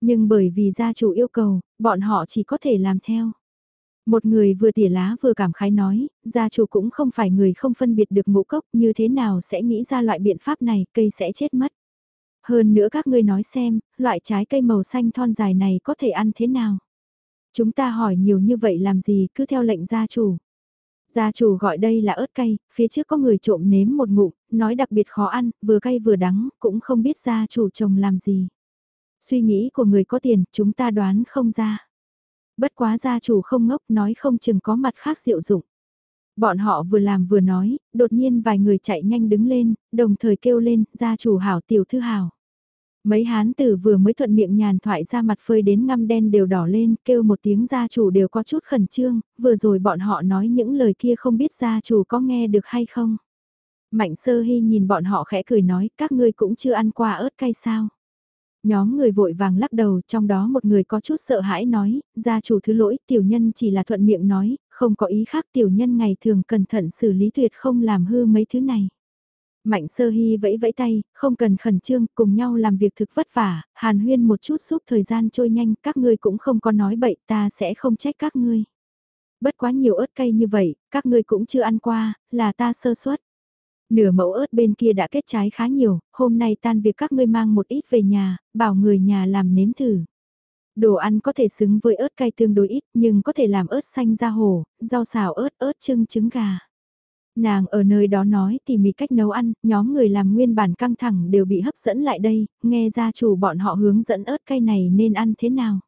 Nhưng bởi vì gia chủ yêu cầu, bọn họ chỉ có thể làm theo. Một người vừa tỉa lá vừa cảm khái nói, gia chủ cũng không phải người không phân biệt được ngũ cốc như thế nào sẽ nghĩ ra loại biện pháp này cây sẽ chết mất. Hơn nữa các ngươi nói xem, loại trái cây màu xanh thon dài này có thể ăn thế nào? Chúng ta hỏi nhiều như vậy làm gì cứ theo lệnh gia chủ. Gia chủ gọi đây là ớt cay, phía trước có người trộm nếm một ngụm, nói đặc biệt khó ăn, vừa cay vừa đắng, cũng không biết gia chủ trồng làm gì. Suy nghĩ của người có tiền, chúng ta đoán không ra. Bất quá gia chủ không ngốc nói không chừng có mặt khác diệu dụng. Bọn họ vừa làm vừa nói, đột nhiên vài người chạy nhanh đứng lên, đồng thời kêu lên, gia chủ hảo tiểu thư hảo. Mấy hán tử vừa mới thuận miệng nhàn thoại ra mặt phơi đến ngăm đen đều đỏ lên, kêu một tiếng gia chủ đều có chút khẩn trương, vừa rồi bọn họ nói những lời kia không biết gia chủ có nghe được hay không. Mạnh sơ hy nhìn bọn họ khẽ cười nói, các ngươi cũng chưa ăn qua ớt cay sao. Nhóm người vội vàng lắc đầu, trong đó một người có chút sợ hãi nói, gia chủ thứ lỗi, tiểu nhân chỉ là thuận miệng nói, không có ý khác tiểu nhân ngày thường cẩn thận xử lý tuyệt không làm hư mấy thứ này. Mạnh sơ hy vẫy vẫy tay, không cần khẩn trương, cùng nhau làm việc thực vất vả, hàn huyên một chút giúp thời gian trôi nhanh, các ngươi cũng không có nói bậy, ta sẽ không trách các ngươi. Bất quá nhiều ớt cay như vậy, các ngươi cũng chưa ăn qua, là ta sơ suất. Nửa mẫu ớt bên kia đã kết trái khá nhiều, hôm nay tan việc các ngươi mang một ít về nhà, bảo người nhà làm nếm thử. Đồ ăn có thể xứng với ớt cay tương đối ít, nhưng có thể làm ớt xanh ra hồ, rau xào ớt ớt trưng trứng gà. Nàng ở nơi đó nói tỉ mỉ cách nấu ăn, nhóm người làm nguyên bản căng thẳng đều bị hấp dẫn lại đây, nghe gia chủ bọn họ hướng dẫn ớt cay này nên ăn thế nào.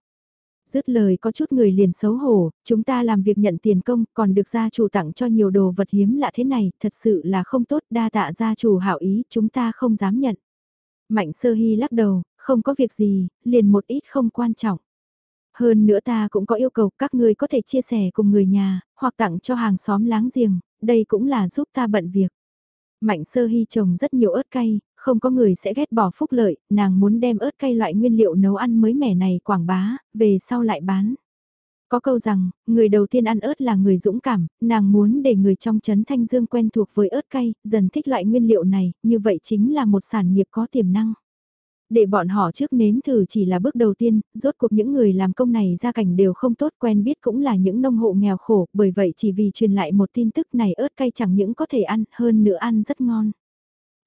Dứt lời có chút người liền xấu hổ, chúng ta làm việc nhận tiền công, còn được gia chủ tặng cho nhiều đồ vật hiếm lạ thế này, thật sự là không tốt, đa tạ gia chủ hảo ý, chúng ta không dám nhận. Mạnh sơ hy lắc đầu, không có việc gì, liền một ít không quan trọng. Hơn nữa ta cũng có yêu cầu các ngươi có thể chia sẻ cùng người nhà, hoặc tặng cho hàng xóm láng giềng, đây cũng là giúp ta bận việc. Mạnh sơ hy trồng rất nhiều ớt cay, không có người sẽ ghét bỏ phúc lợi, nàng muốn đem ớt cay loại nguyên liệu nấu ăn mới mẻ này quảng bá, về sau lại bán. Có câu rằng, người đầu tiên ăn ớt là người dũng cảm, nàng muốn để người trong chấn Thanh Dương quen thuộc với ớt cay, dần thích loại nguyên liệu này, như vậy chính là một sản nghiệp có tiềm năng. Để bọn họ trước nếm thử chỉ là bước đầu tiên, rốt cuộc những người làm công này gia cảnh đều không tốt quen biết cũng là những nông hộ nghèo khổ, bởi vậy chỉ vì truyền lại một tin tức này ớt cay chẳng những có thể ăn, hơn nữa ăn rất ngon.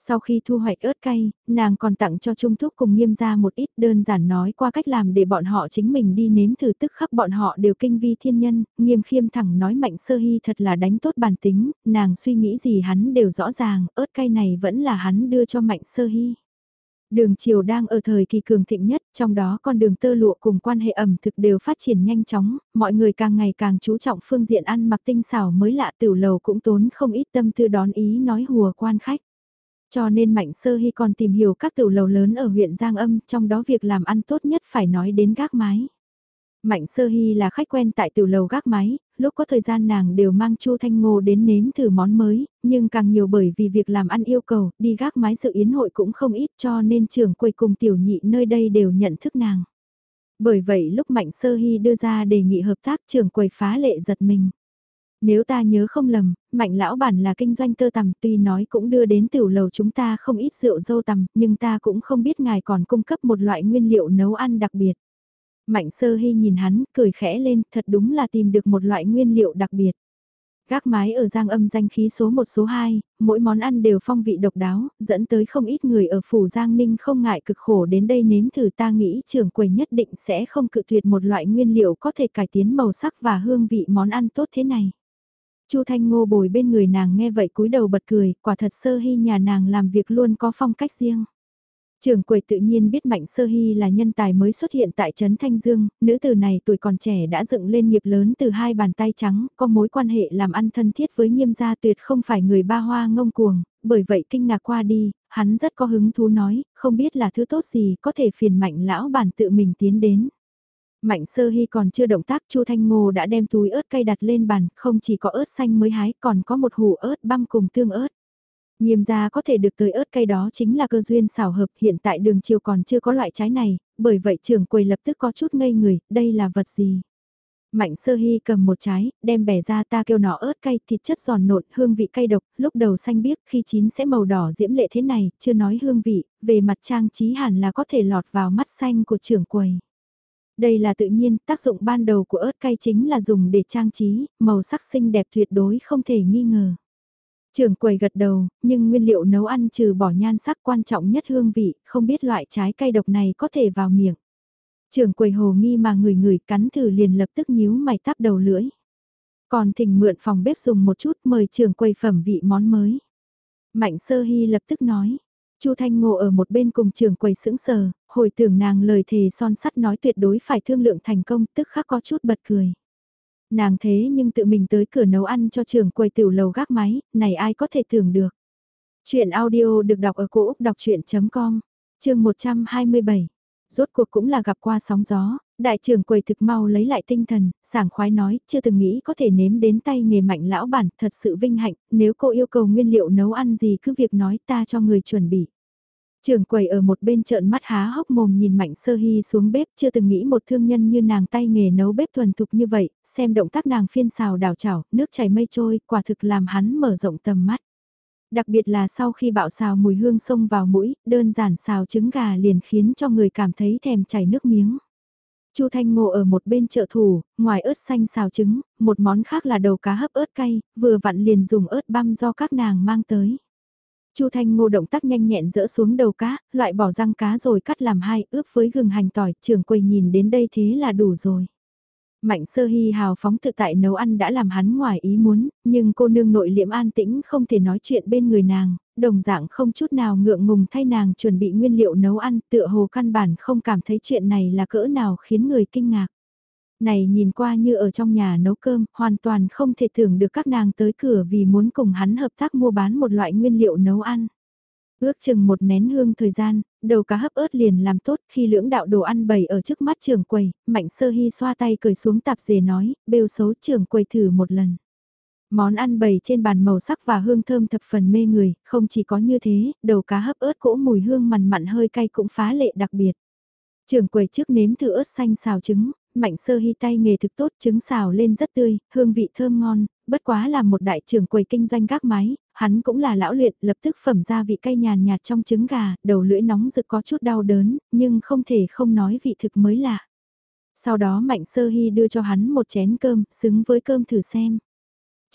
Sau khi thu hoạch ớt cay, nàng còn tặng cho Trung Thúc cùng nghiêm ra một ít đơn giản nói qua cách làm để bọn họ chính mình đi nếm thử tức khắc bọn họ đều kinh vi thiên nhân, nghiêm khiêm thẳng nói mạnh sơ hy thật là đánh tốt bản tính, nàng suy nghĩ gì hắn đều rõ ràng, ớt cay này vẫn là hắn đưa cho mạnh sơ hy. Đường chiều đang ở thời kỳ cường thịnh nhất, trong đó con đường tơ lụa cùng quan hệ ẩm thực đều phát triển nhanh chóng, mọi người càng ngày càng chú trọng phương diện ăn mặc tinh xảo mới lạ tiểu lầu cũng tốn không ít tâm tư đón ý nói hùa quan khách. Cho nên Mạnh Sơ Hy còn tìm hiểu các tiểu lầu lớn ở huyện Giang Âm, trong đó việc làm ăn tốt nhất phải nói đến gác mái. Mạnh Sơ Hy là khách quen tại tiểu lầu gác mái, lúc có thời gian nàng đều mang Chu Thanh Ngô đến nếm thử món mới, nhưng càng nhiều bởi vì việc làm ăn yêu cầu, đi gác mái sự yến hội cũng không ít cho nên trưởng quầy cùng tiểu nhị nơi đây đều nhận thức nàng. Bởi vậy lúc Mạnh Sơ Hy đưa ra đề nghị hợp tác trưởng quầy phá lệ giật mình. Nếu ta nhớ không lầm, mạnh lão bản là kinh doanh tơ tằm tuy nói cũng đưa đến tiểu lầu chúng ta không ít rượu dâu tằm, nhưng ta cũng không biết ngài còn cung cấp một loại nguyên liệu nấu ăn đặc biệt. Mạnh sơ hy nhìn hắn, cười khẽ lên, thật đúng là tìm được một loại nguyên liệu đặc biệt. Gác mái ở Giang âm danh khí số 1 số 2, mỗi món ăn đều phong vị độc đáo, dẫn tới không ít người ở phủ Giang Ninh không ngại cực khổ đến đây nếm thử ta nghĩ trưởng quầy nhất định sẽ không cự tuyệt một loại nguyên liệu có thể cải tiến màu sắc và hương vị món ăn tốt thế này. Chu Thanh Ngô bồi bên người nàng nghe vậy cúi đầu bật cười, quả thật sơ hy nhà nàng làm việc luôn có phong cách riêng. Trường quầy tự nhiên biết Mạnh Sơ Hy là nhân tài mới xuất hiện tại Trấn Thanh Dương, nữ tử này tuổi còn trẻ đã dựng lên nghiệp lớn từ hai bàn tay trắng, có mối quan hệ làm ăn thân thiết với nghiêm gia tuyệt không phải người ba hoa ngông cuồng, bởi vậy kinh ngạc qua đi, hắn rất có hứng thú nói, không biết là thứ tốt gì có thể phiền Mạnh lão bản tự mình tiến đến. Mạnh sơ hy còn chưa động tác Chu Thanh Ngô đã đem túi ớt cay đặt lên bàn, không chỉ có ớt xanh mới hái còn có một hũ ớt băm cùng tương ớt. Nghiêm gia có thể được tới ớt cay đó chính là cơ duyên xảo hợp hiện tại đường chiều còn chưa có loại trái này, bởi vậy trưởng quầy lập tức có chút ngây người, đây là vật gì? Mạnh sơ hy cầm một trái, đem bẻ ra ta kêu nó ớt cay thịt chất giòn nộn, hương vị cay độc, lúc đầu xanh biếc khi chín sẽ màu đỏ diễm lệ thế này, chưa nói hương vị, về mặt trang trí hẳn là có thể lọt vào mắt xanh của trưởng quầy. Đây là tự nhiên, tác dụng ban đầu của ớt cay chính là dùng để trang trí, màu sắc xinh đẹp tuyệt đối không thể nghi ngờ. Trường quầy gật đầu, nhưng nguyên liệu nấu ăn trừ bỏ nhan sắc quan trọng nhất hương vị, không biết loại trái cây độc này có thể vào miệng. Trường quầy hồ nghi mà người người cắn thử liền lập tức nhíu mày tắp đầu lưỡi. Còn thỉnh mượn phòng bếp dùng một chút mời trường quầy phẩm vị món mới. Mạnh sơ hy lập tức nói, Chu Thanh Ngộ ở một bên cùng trường quầy sững sờ, hồi tưởng nàng lời thề son sắt nói tuyệt đối phải thương lượng thành công tức khắc có chút bật cười. Nàng thế nhưng tự mình tới cửa nấu ăn cho trường quầy tiểu lầu gác máy, này ai có thể tưởng được. Chuyện audio được đọc ở cổ Úc đọc chuyện.com chương 127, rốt cuộc cũng là gặp qua sóng gió, đại trưởng quầy thực mau lấy lại tinh thần, sảng khoái nói, chưa từng nghĩ có thể nếm đến tay nghề mạnh lão bản, thật sự vinh hạnh, nếu cô yêu cầu nguyên liệu nấu ăn gì cứ việc nói ta cho người chuẩn bị. Trường quầy ở một bên trợn mắt há hốc mồm nhìn Mạnh Sơ Hy xuống bếp chưa từng nghĩ một thương nhân như nàng tay nghề nấu bếp thuần thục như vậy, xem động tác nàng phiên xào đảo chảo, nước chảy mây trôi, quả thực làm hắn mở rộng tầm mắt. Đặc biệt là sau khi bạo xào mùi hương xông vào mũi, đơn giản xào trứng gà liền khiến cho người cảm thấy thèm chảy nước miếng. Chu Thanh Ngộ ở một bên trợ thủ, ngoài ớt xanh xào trứng, một món khác là đầu cá hấp ớt cay, vừa vặn liền dùng ớt băm do các nàng mang tới. Chu Thanh Ngô động tác nhanh nhẹn dỡ xuống đầu cá, loại bỏ răng cá rồi cắt làm hai, ướp với gừng hành tỏi, trưởng quầy nhìn đến đây thế là đủ rồi. Mạnh sơ hy hào phóng tự tại nấu ăn đã làm hắn ngoài ý muốn, nhưng cô nương nội liễm an tĩnh không thể nói chuyện bên người nàng, đồng dạng không chút nào ngượng ngùng thay nàng chuẩn bị nguyên liệu nấu ăn tựa hồ căn bản không cảm thấy chuyện này là cỡ nào khiến người kinh ngạc. Này nhìn qua như ở trong nhà nấu cơm, hoàn toàn không thể tưởng được các nàng tới cửa vì muốn cùng hắn hợp tác mua bán một loại nguyên liệu nấu ăn. Ước chừng một nén hương thời gian, đầu cá hấp ớt liền làm tốt khi lưỡng đạo đồ ăn bày ở trước mắt trường quầy, mạnh sơ hy xoa tay cười xuống tạp dề nói, bêu xấu trường quầy thử một lần. Món ăn bày trên bàn màu sắc và hương thơm thập phần mê người, không chỉ có như thế, đầu cá hấp ớt cỗ mùi hương mặn mặn hơi cay cũng phá lệ đặc biệt. Trường quầy trước nếm thử ớt xanh xào trứng, mạnh sơ hy tay nghề thực tốt trứng xào lên rất tươi, hương vị thơm ngon, bất quá là một đại trưởng quầy kinh doanh gác máy, hắn cũng là lão luyện, lập tức phẩm ra vị cay nhàn nhạt trong trứng gà, đầu lưỡi nóng rực có chút đau đớn, nhưng không thể không nói vị thực mới lạ. Sau đó Mạnh Sơ Hy đưa cho hắn một chén cơm, xứng với cơm thử xem.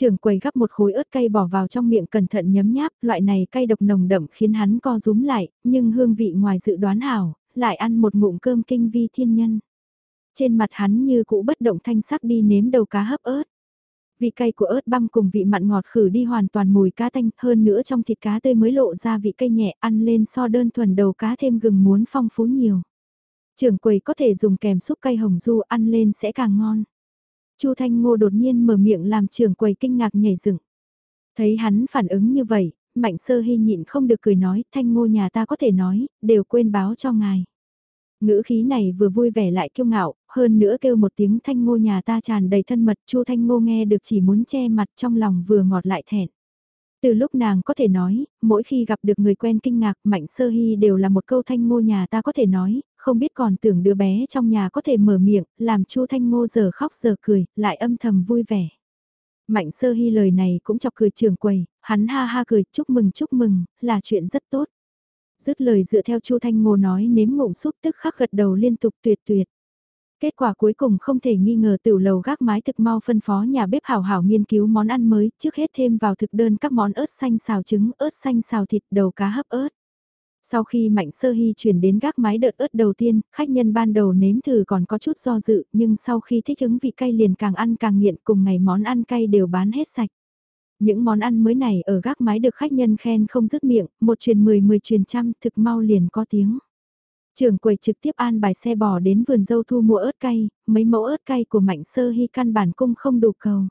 Trưởng quầy gắp một khối ớt cay bỏ vào trong miệng cẩn thận nhấm nháp, loại này cay độc nồng đậm khiến hắn co rúm lại, nhưng hương vị ngoài dự đoán hảo, lại ăn một ngụm cơm kinh vi thiên nhân. Trên mặt hắn như cũ bất động thanh sắc đi nếm đầu cá hấp ớt. Vị cay của ớt băm cùng vị mặn ngọt khử đi hoàn toàn mùi cá tanh, hơn nữa trong thịt cá tươi mới lộ ra vị cay nhẹ ăn lên so đơn thuần đầu cá thêm gừng muốn phong phú nhiều. Trưởng quầy có thể dùng kèm súp cay hồng du ăn lên sẽ càng ngon. Chu Thanh Ngô đột nhiên mở miệng làm trưởng quầy kinh ngạc nhảy dựng. Thấy hắn phản ứng như vậy, Mạnh Sơ Hy nhịn không được cười nói, Thanh Ngô nhà ta có thể nói, đều quên báo cho ngài. Ngữ khí này vừa vui vẻ lại kiêu ngạo, hơn nữa kêu một tiếng thanh ngô nhà ta tràn đầy thân mật, chu thanh ngô nghe được chỉ muốn che mặt trong lòng vừa ngọt lại thẹn. Từ lúc nàng có thể nói, mỗi khi gặp được người quen kinh ngạc mạnh sơ hy đều là một câu thanh ngô nhà ta có thể nói, không biết còn tưởng đứa bé trong nhà có thể mở miệng, làm chu thanh ngô giờ khóc giờ cười, lại âm thầm vui vẻ. Mạnh sơ hy lời này cũng chọc cười trường quầy, hắn ha ha cười chúc mừng chúc mừng, là chuyện rất tốt. Dứt lời dựa theo Chu Thanh Ngô nói nếm ngụm xúc tức khắc gật đầu liên tục tuyệt tuyệt. Kết quả cuối cùng không thể nghi ngờ tiểu lầu gác mái thực mau phân phó nhà bếp hảo hảo nghiên cứu món ăn mới, trước hết thêm vào thực đơn các món ớt xanh xào trứng, ớt xanh xào thịt, đầu cá hấp ớt. Sau khi Mạnh Sơ Hy chuyển đến gác mái đợt ớt đầu tiên, khách nhân ban đầu nếm thử còn có chút do dự, nhưng sau khi thích ứng vị cay liền càng ăn càng nghiện cùng ngày món ăn cay đều bán hết sạch. Những món ăn mới này ở gác mái được khách nhân khen không dứt miệng, một truyền mười mười truyền trăm thực mau liền có tiếng. Trưởng quầy trực tiếp an bài xe bò đến vườn dâu thu mua ớt cay, mấy mẫu ớt cay của Mạnh Sơ Hy căn bản cung không đủ cầu.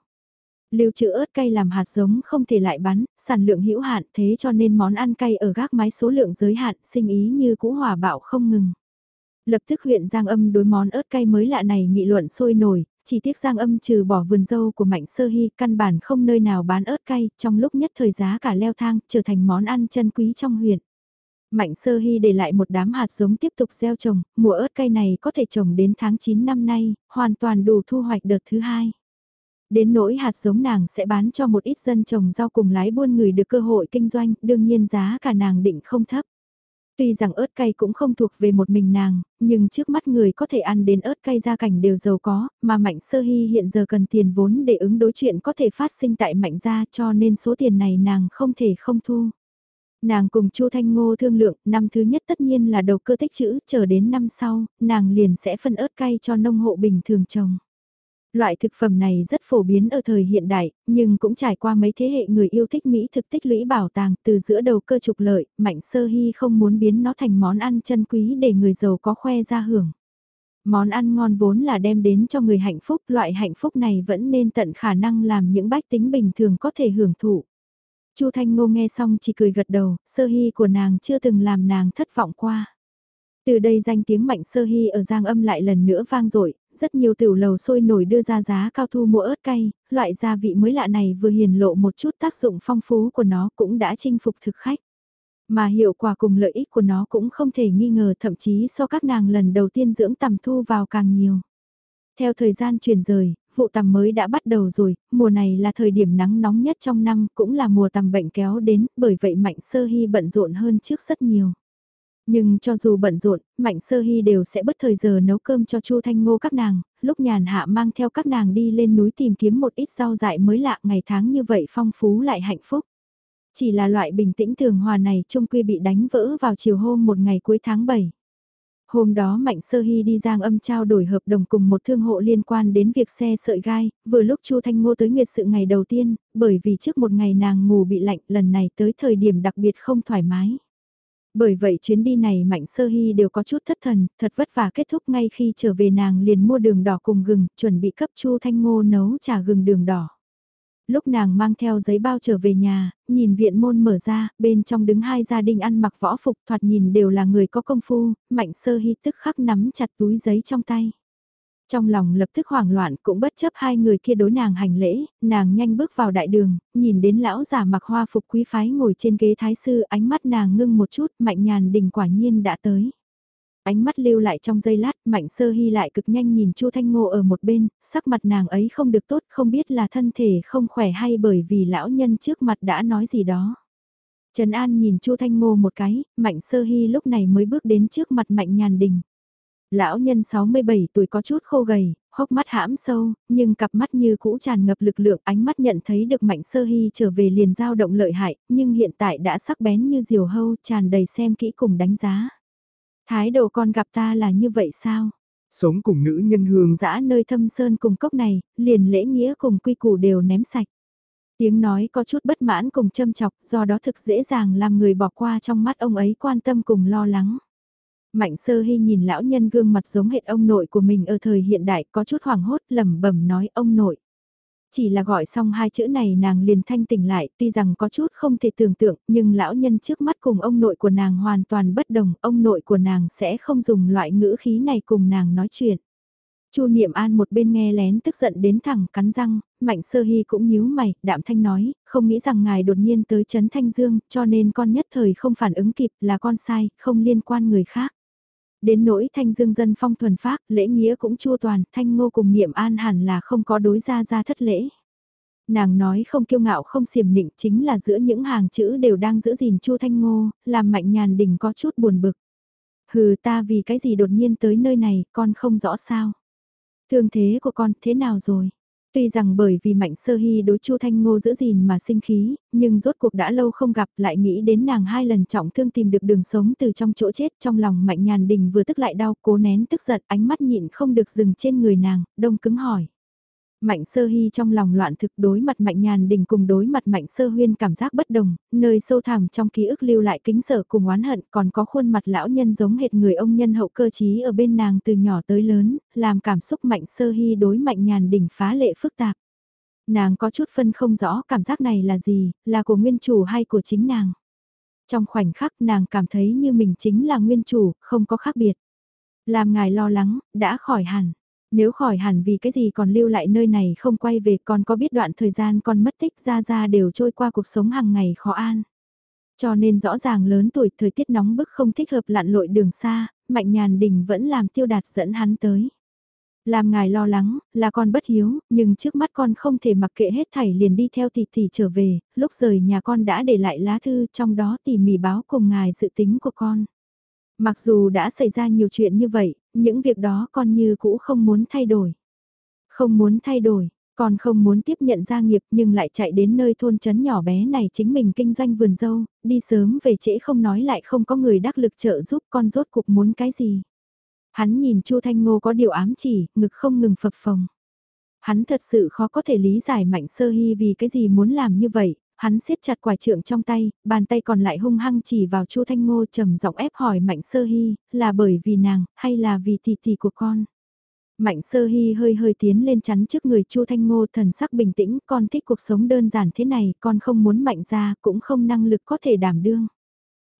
Lưu trữ ớt cay làm hạt giống không thể lại bán sản lượng hữu hạn thế cho nên món ăn cay ở gác mái số lượng giới hạn, sinh ý như cũ hòa bạo không ngừng. Lập tức huyện Giang Âm đối món ớt cay mới lạ này nghị luận sôi nổi, chỉ tiếc Giang Âm trừ bỏ vườn dâu của Mạnh Sơ Hy, căn bản không nơi nào bán ớt cay, trong lúc nhất thời giá cả leo thang, trở thành món ăn chân quý trong huyện. Mạnh Sơ Hy để lại một đám hạt giống tiếp tục gieo trồng, mùa ớt cay này có thể trồng đến tháng 9 năm nay, hoàn toàn đủ thu hoạch đợt thứ hai. Đến nỗi hạt giống nàng sẽ bán cho một ít dân trồng rau cùng lái buôn người được cơ hội kinh doanh, đương nhiên giá cả nàng định không thấp. Tuy rằng ớt cay cũng không thuộc về một mình nàng, nhưng trước mắt người có thể ăn đến ớt cay gia cảnh đều giàu có, mà Mạnh Sơ Hy hiện giờ cần tiền vốn để ứng đối chuyện có thể phát sinh tại Mạnh gia cho nên số tiền này nàng không thể không thu. Nàng cùng Chu Thanh Ngô thương lượng, năm thứ nhất tất nhiên là đầu cơ tích chữ, chờ đến năm sau, nàng liền sẽ phân ớt cay cho nông hộ bình thường trồng. Loại thực phẩm này rất phổ biến ở thời hiện đại, nhưng cũng trải qua mấy thế hệ người yêu thích Mỹ thực tích lũy bảo tàng từ giữa đầu cơ trục lợi, Mạnh Sơ Hy không muốn biến nó thành món ăn chân quý để người giàu có khoe ra hưởng. Món ăn ngon vốn là đem đến cho người hạnh phúc, loại hạnh phúc này vẫn nên tận khả năng làm những bách tính bình thường có thể hưởng thụ. Chu Thanh Ngô nghe xong chỉ cười gật đầu, sơ hy của nàng chưa từng làm nàng thất vọng qua. Từ đây danh tiếng Mạnh Sơ Hy ở Giang Âm lại lần nữa vang dội, rất nhiều tiểu lầu sôi nổi đưa ra giá cao thu mua ớt cay, loại gia vị mới lạ này vừa hiển lộ một chút tác dụng phong phú của nó cũng đã chinh phục thực khách. Mà hiệu quả cùng lợi ích của nó cũng không thể nghi ngờ thậm chí so các nàng lần đầu tiên dưỡng tầm thu vào càng nhiều. Theo thời gian chuyển rời, vụ tầm mới đã bắt đầu rồi, mùa này là thời điểm nắng nóng nhất trong năm, cũng là mùa tầm bệnh kéo đến, bởi vậy Mạnh Sơ Hy bận rộn hơn trước rất nhiều. Nhưng cho dù bận rộn, Mạnh Sơ Hy đều sẽ bất thời giờ nấu cơm cho Chu Thanh Ngô các nàng, lúc nhàn hạ mang theo các nàng đi lên núi tìm kiếm một ít rau dại mới lạ ngày tháng như vậy phong phú lại hạnh phúc. Chỉ là loại bình tĩnh thường hòa này trung quy bị đánh vỡ vào chiều hôm một ngày cuối tháng 7. Hôm đó Mạnh Sơ Hy đi giang âm trao đổi hợp đồng cùng một thương hộ liên quan đến việc xe sợi gai, vừa lúc Chu Thanh Ngô tới nguyệt sự ngày đầu tiên, bởi vì trước một ngày nàng ngủ bị lạnh lần này tới thời điểm đặc biệt không thoải mái. Bởi vậy chuyến đi này Mạnh Sơ Hy đều có chút thất thần, thật vất vả kết thúc ngay khi trở về nàng liền mua đường đỏ cùng gừng, chuẩn bị cấp Chu Thanh Ngô nấu trà gừng đường đỏ lúc nàng mang theo giấy bao trở về nhà, nhìn viện môn mở ra, bên trong đứng hai gia đình ăn mặc võ phục thoạt nhìn đều là người có công phu, mạnh sơ hy tức khắc nắm chặt túi giấy trong tay. Trong lòng lập tức hoảng loạn cũng bất chấp hai người kia đối nàng hành lễ, nàng nhanh bước vào đại đường, nhìn đến lão già mặc hoa phục quý phái ngồi trên ghế thái sư ánh mắt nàng ngưng một chút mạnh nhàn đình quả nhiên đã tới ánh mắt lưu lại trong giây lát, mạnh sơ hy lại cực nhanh nhìn Chu Thanh Ngô ở một bên, sắc mặt nàng ấy không được tốt, không biết là thân thể không khỏe hay bởi vì lão nhân trước mặt đã nói gì đó. Trần An nhìn Chu Thanh Ngô một cái, mạnh sơ hy lúc này mới bước đến trước mặt mạnh nhàn đình. Lão nhân 67 tuổi có chút khô gầy, hốc mắt hãm sâu, nhưng cặp mắt như cũ tràn ngập lực lượng ánh mắt nhận thấy được mạnh sơ hy trở về liền dao động lợi hại, nhưng hiện tại đã sắc bén như diều hâu tràn đầy xem kỹ cùng đánh giá. Thái độ con gặp ta là như vậy sao? Sống cùng nữ nhân hương dã nơi thâm sơn cùng cốc này, liền lễ nghĩa cùng quy củ đều ném sạch. Tiếng nói có chút bất mãn cùng châm chọc, do đó thực dễ dàng làm người bỏ qua trong mắt ông ấy quan tâm cùng lo lắng. Mạnh sơ hy nhìn lão nhân gương mặt giống hệt ông nội của mình ở thời hiện đại có chút hoảng hốt lẩm bẩm nói ông nội. Chỉ là gọi xong hai chữ này nàng liền thanh tỉnh lại, tuy rằng có chút không thể tưởng tượng, nhưng lão nhân trước mắt cùng ông nội của nàng hoàn toàn bất đồng, ông nội của nàng sẽ không dùng loại ngữ khí này cùng nàng nói chuyện. Chu Niệm An một bên nghe lén tức giận đến thẳng cắn răng, Mạnh Sơ Hy cũng nhíu mày, đạm thanh nói, không nghĩ rằng ngài đột nhiên tới Trấn Thanh Dương, cho nên con nhất thời không phản ứng kịp là con sai, không liên quan người khác. Đến nỗi thanh dương dân phong thuần phác, lễ nghĩa cũng chua toàn, thanh ngô cùng niệm an hẳn là không có đối ra ra thất lễ. Nàng nói không kiêu ngạo không xiểm nịnh chính là giữa những hàng chữ đều đang giữ gìn chu thanh ngô, làm mạnh nhàn đình có chút buồn bực. Hừ ta vì cái gì đột nhiên tới nơi này, con không rõ sao. Thương thế của con thế nào rồi? Tuy rằng bởi vì Mạnh Sơ Hy đối Chu Thanh Ngô giữ gìn mà sinh khí, nhưng rốt cuộc đã lâu không gặp lại nghĩ đến nàng hai lần trọng thương tìm được đường sống từ trong chỗ chết trong lòng Mạnh Nhàn Đình vừa tức lại đau cố nén tức giận ánh mắt nhịn không được dừng trên người nàng, đông cứng hỏi. Mạnh sơ hy trong lòng loạn thực đối mặt mạnh nhàn đình cùng đối mặt mạnh sơ huyên cảm giác bất đồng, nơi sâu thẳm trong ký ức lưu lại kính sợ cùng oán hận còn có khuôn mặt lão nhân giống hệt người ông nhân hậu cơ trí ở bên nàng từ nhỏ tới lớn, làm cảm xúc mạnh sơ hy đối mạnh nhàn đình phá lệ phức tạp. Nàng có chút phân không rõ cảm giác này là gì, là của nguyên chủ hay của chính nàng. Trong khoảnh khắc nàng cảm thấy như mình chính là nguyên chủ, không có khác biệt. Làm ngài lo lắng, đã khỏi hẳn. Nếu khỏi hẳn vì cái gì còn lưu lại nơi này không quay về còn có biết đoạn thời gian con mất tích ra ra đều trôi qua cuộc sống hàng ngày khó an. Cho nên rõ ràng lớn tuổi thời tiết nóng bức không thích hợp lặn lội đường xa, Mạnh Nhàn Đình vẫn làm tiêu đạt dẫn hắn tới. Làm ngài lo lắng, là con bất hiếu, nhưng trước mắt con không thể mặc kệ hết thảy liền đi theo tỷ tỷ trở về, lúc rời nhà con đã để lại lá thư trong đó tỉ mỉ báo cùng ngài dự tính của con. Mặc dù đã xảy ra nhiều chuyện như vậy, những việc đó con như cũ không muốn thay đổi. Không muốn thay đổi, con không muốn tiếp nhận gia nghiệp nhưng lại chạy đến nơi thôn trấn nhỏ bé này chính mình kinh doanh vườn dâu, đi sớm về trễ không nói lại không có người đắc lực trợ giúp con rốt cục muốn cái gì. Hắn nhìn Chu Thanh Ngô có điều ám chỉ, ngực không ngừng phập phồng. Hắn thật sự khó có thể lý giải Mạnh Sơ Hy vì cái gì muốn làm như vậy, Hắn siết chặt quải trượng trong tay, bàn tay còn lại hung hăng chỉ vào Chu Thanh Ngô trầm giọng ép hỏi Mạnh Sơ Hy, là bởi vì nàng, hay là vì tỷ tỷ của con? Mạnh Sơ Hy hơi hơi tiến lên chắn trước người Chu Thanh Ngô thần sắc bình tĩnh, con thích cuộc sống đơn giản thế này, con không muốn mạnh ra, cũng không năng lực có thể đảm đương.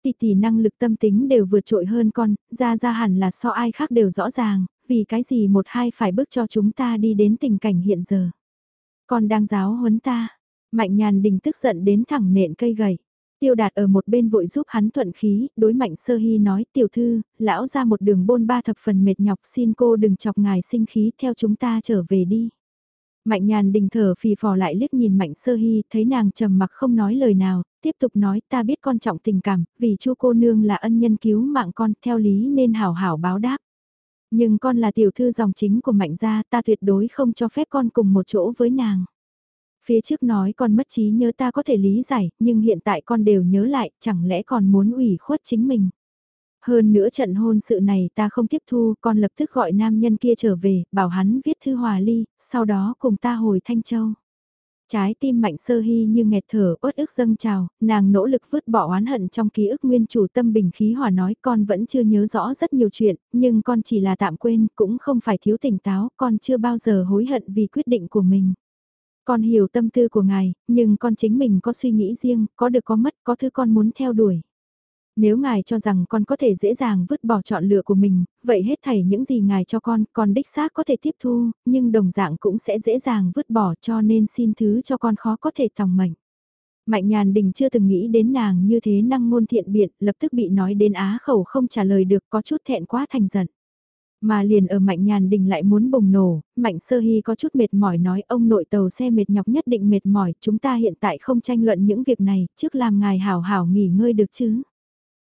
tỷ tỷ năng lực tâm tính đều vượt trội hơn con, ra ra hẳn là so ai khác đều rõ ràng, vì cái gì một hai phải bước cho chúng ta đi đến tình cảnh hiện giờ. Con đang giáo huấn ta, mạnh nhàn đình tức giận đến thẳng nện cây gầy. Tiêu đạt ở một bên vội giúp hắn thuận khí, đối mạnh sơ hy nói tiểu thư, lão ra một đường bôn ba thập phần mệt nhọc xin cô đừng chọc ngài sinh khí theo chúng ta trở về đi. Mạnh nhàn đình thở phì phò lại liếc nhìn mạnh sơ hy, thấy nàng trầm mặc không nói lời nào, tiếp tục nói ta biết con trọng tình cảm, vì chu cô nương là ân nhân cứu mạng con, theo lý nên hảo hảo báo đáp. Nhưng con là tiểu thư dòng chính của mạnh gia, ta tuyệt đối không cho phép con cùng một chỗ với nàng. Phía trước nói con mất trí nhớ ta có thể lý giải, nhưng hiện tại con đều nhớ lại, chẳng lẽ còn muốn ủy khuất chính mình. Hơn nữa trận hôn sự này ta không tiếp thu, con lập tức gọi nam nhân kia trở về, bảo hắn viết thư hòa ly, sau đó cùng ta hồi Thanh Châu. Trái tim mạnh sơ hy như nghẹt thở, uất ức dâng trào, nàng nỗ lực vứt bỏ oán hận trong ký ức nguyên chủ tâm bình khí hòa nói con vẫn chưa nhớ rõ rất nhiều chuyện, nhưng con chỉ là tạm quên, cũng không phải thiếu tỉnh táo, con chưa bao giờ hối hận vì quyết định của mình. Con hiểu tâm tư của ngài, nhưng con chính mình có suy nghĩ riêng, có được có mất, có thứ con muốn theo đuổi. Nếu ngài cho rằng con có thể dễ dàng vứt bỏ chọn lựa của mình, vậy hết thảy những gì ngài cho con, con đích xác có thể tiếp thu, nhưng đồng dạng cũng sẽ dễ dàng vứt bỏ cho nên xin thứ cho con khó có thể tòng mệnh. Mạnh nhàn đình chưa từng nghĩ đến nàng như thế năng ngôn thiện biện, lập tức bị nói đến á khẩu không trả lời được có chút thẹn quá thành giận. Mà liền ở mạnh nhàn đình lại muốn bùng nổ, mạnh sơ hy có chút mệt mỏi nói ông nội tàu xe mệt nhọc nhất định mệt mỏi, chúng ta hiện tại không tranh luận những việc này, trước làm ngài hảo hảo nghỉ ngơi được chứ.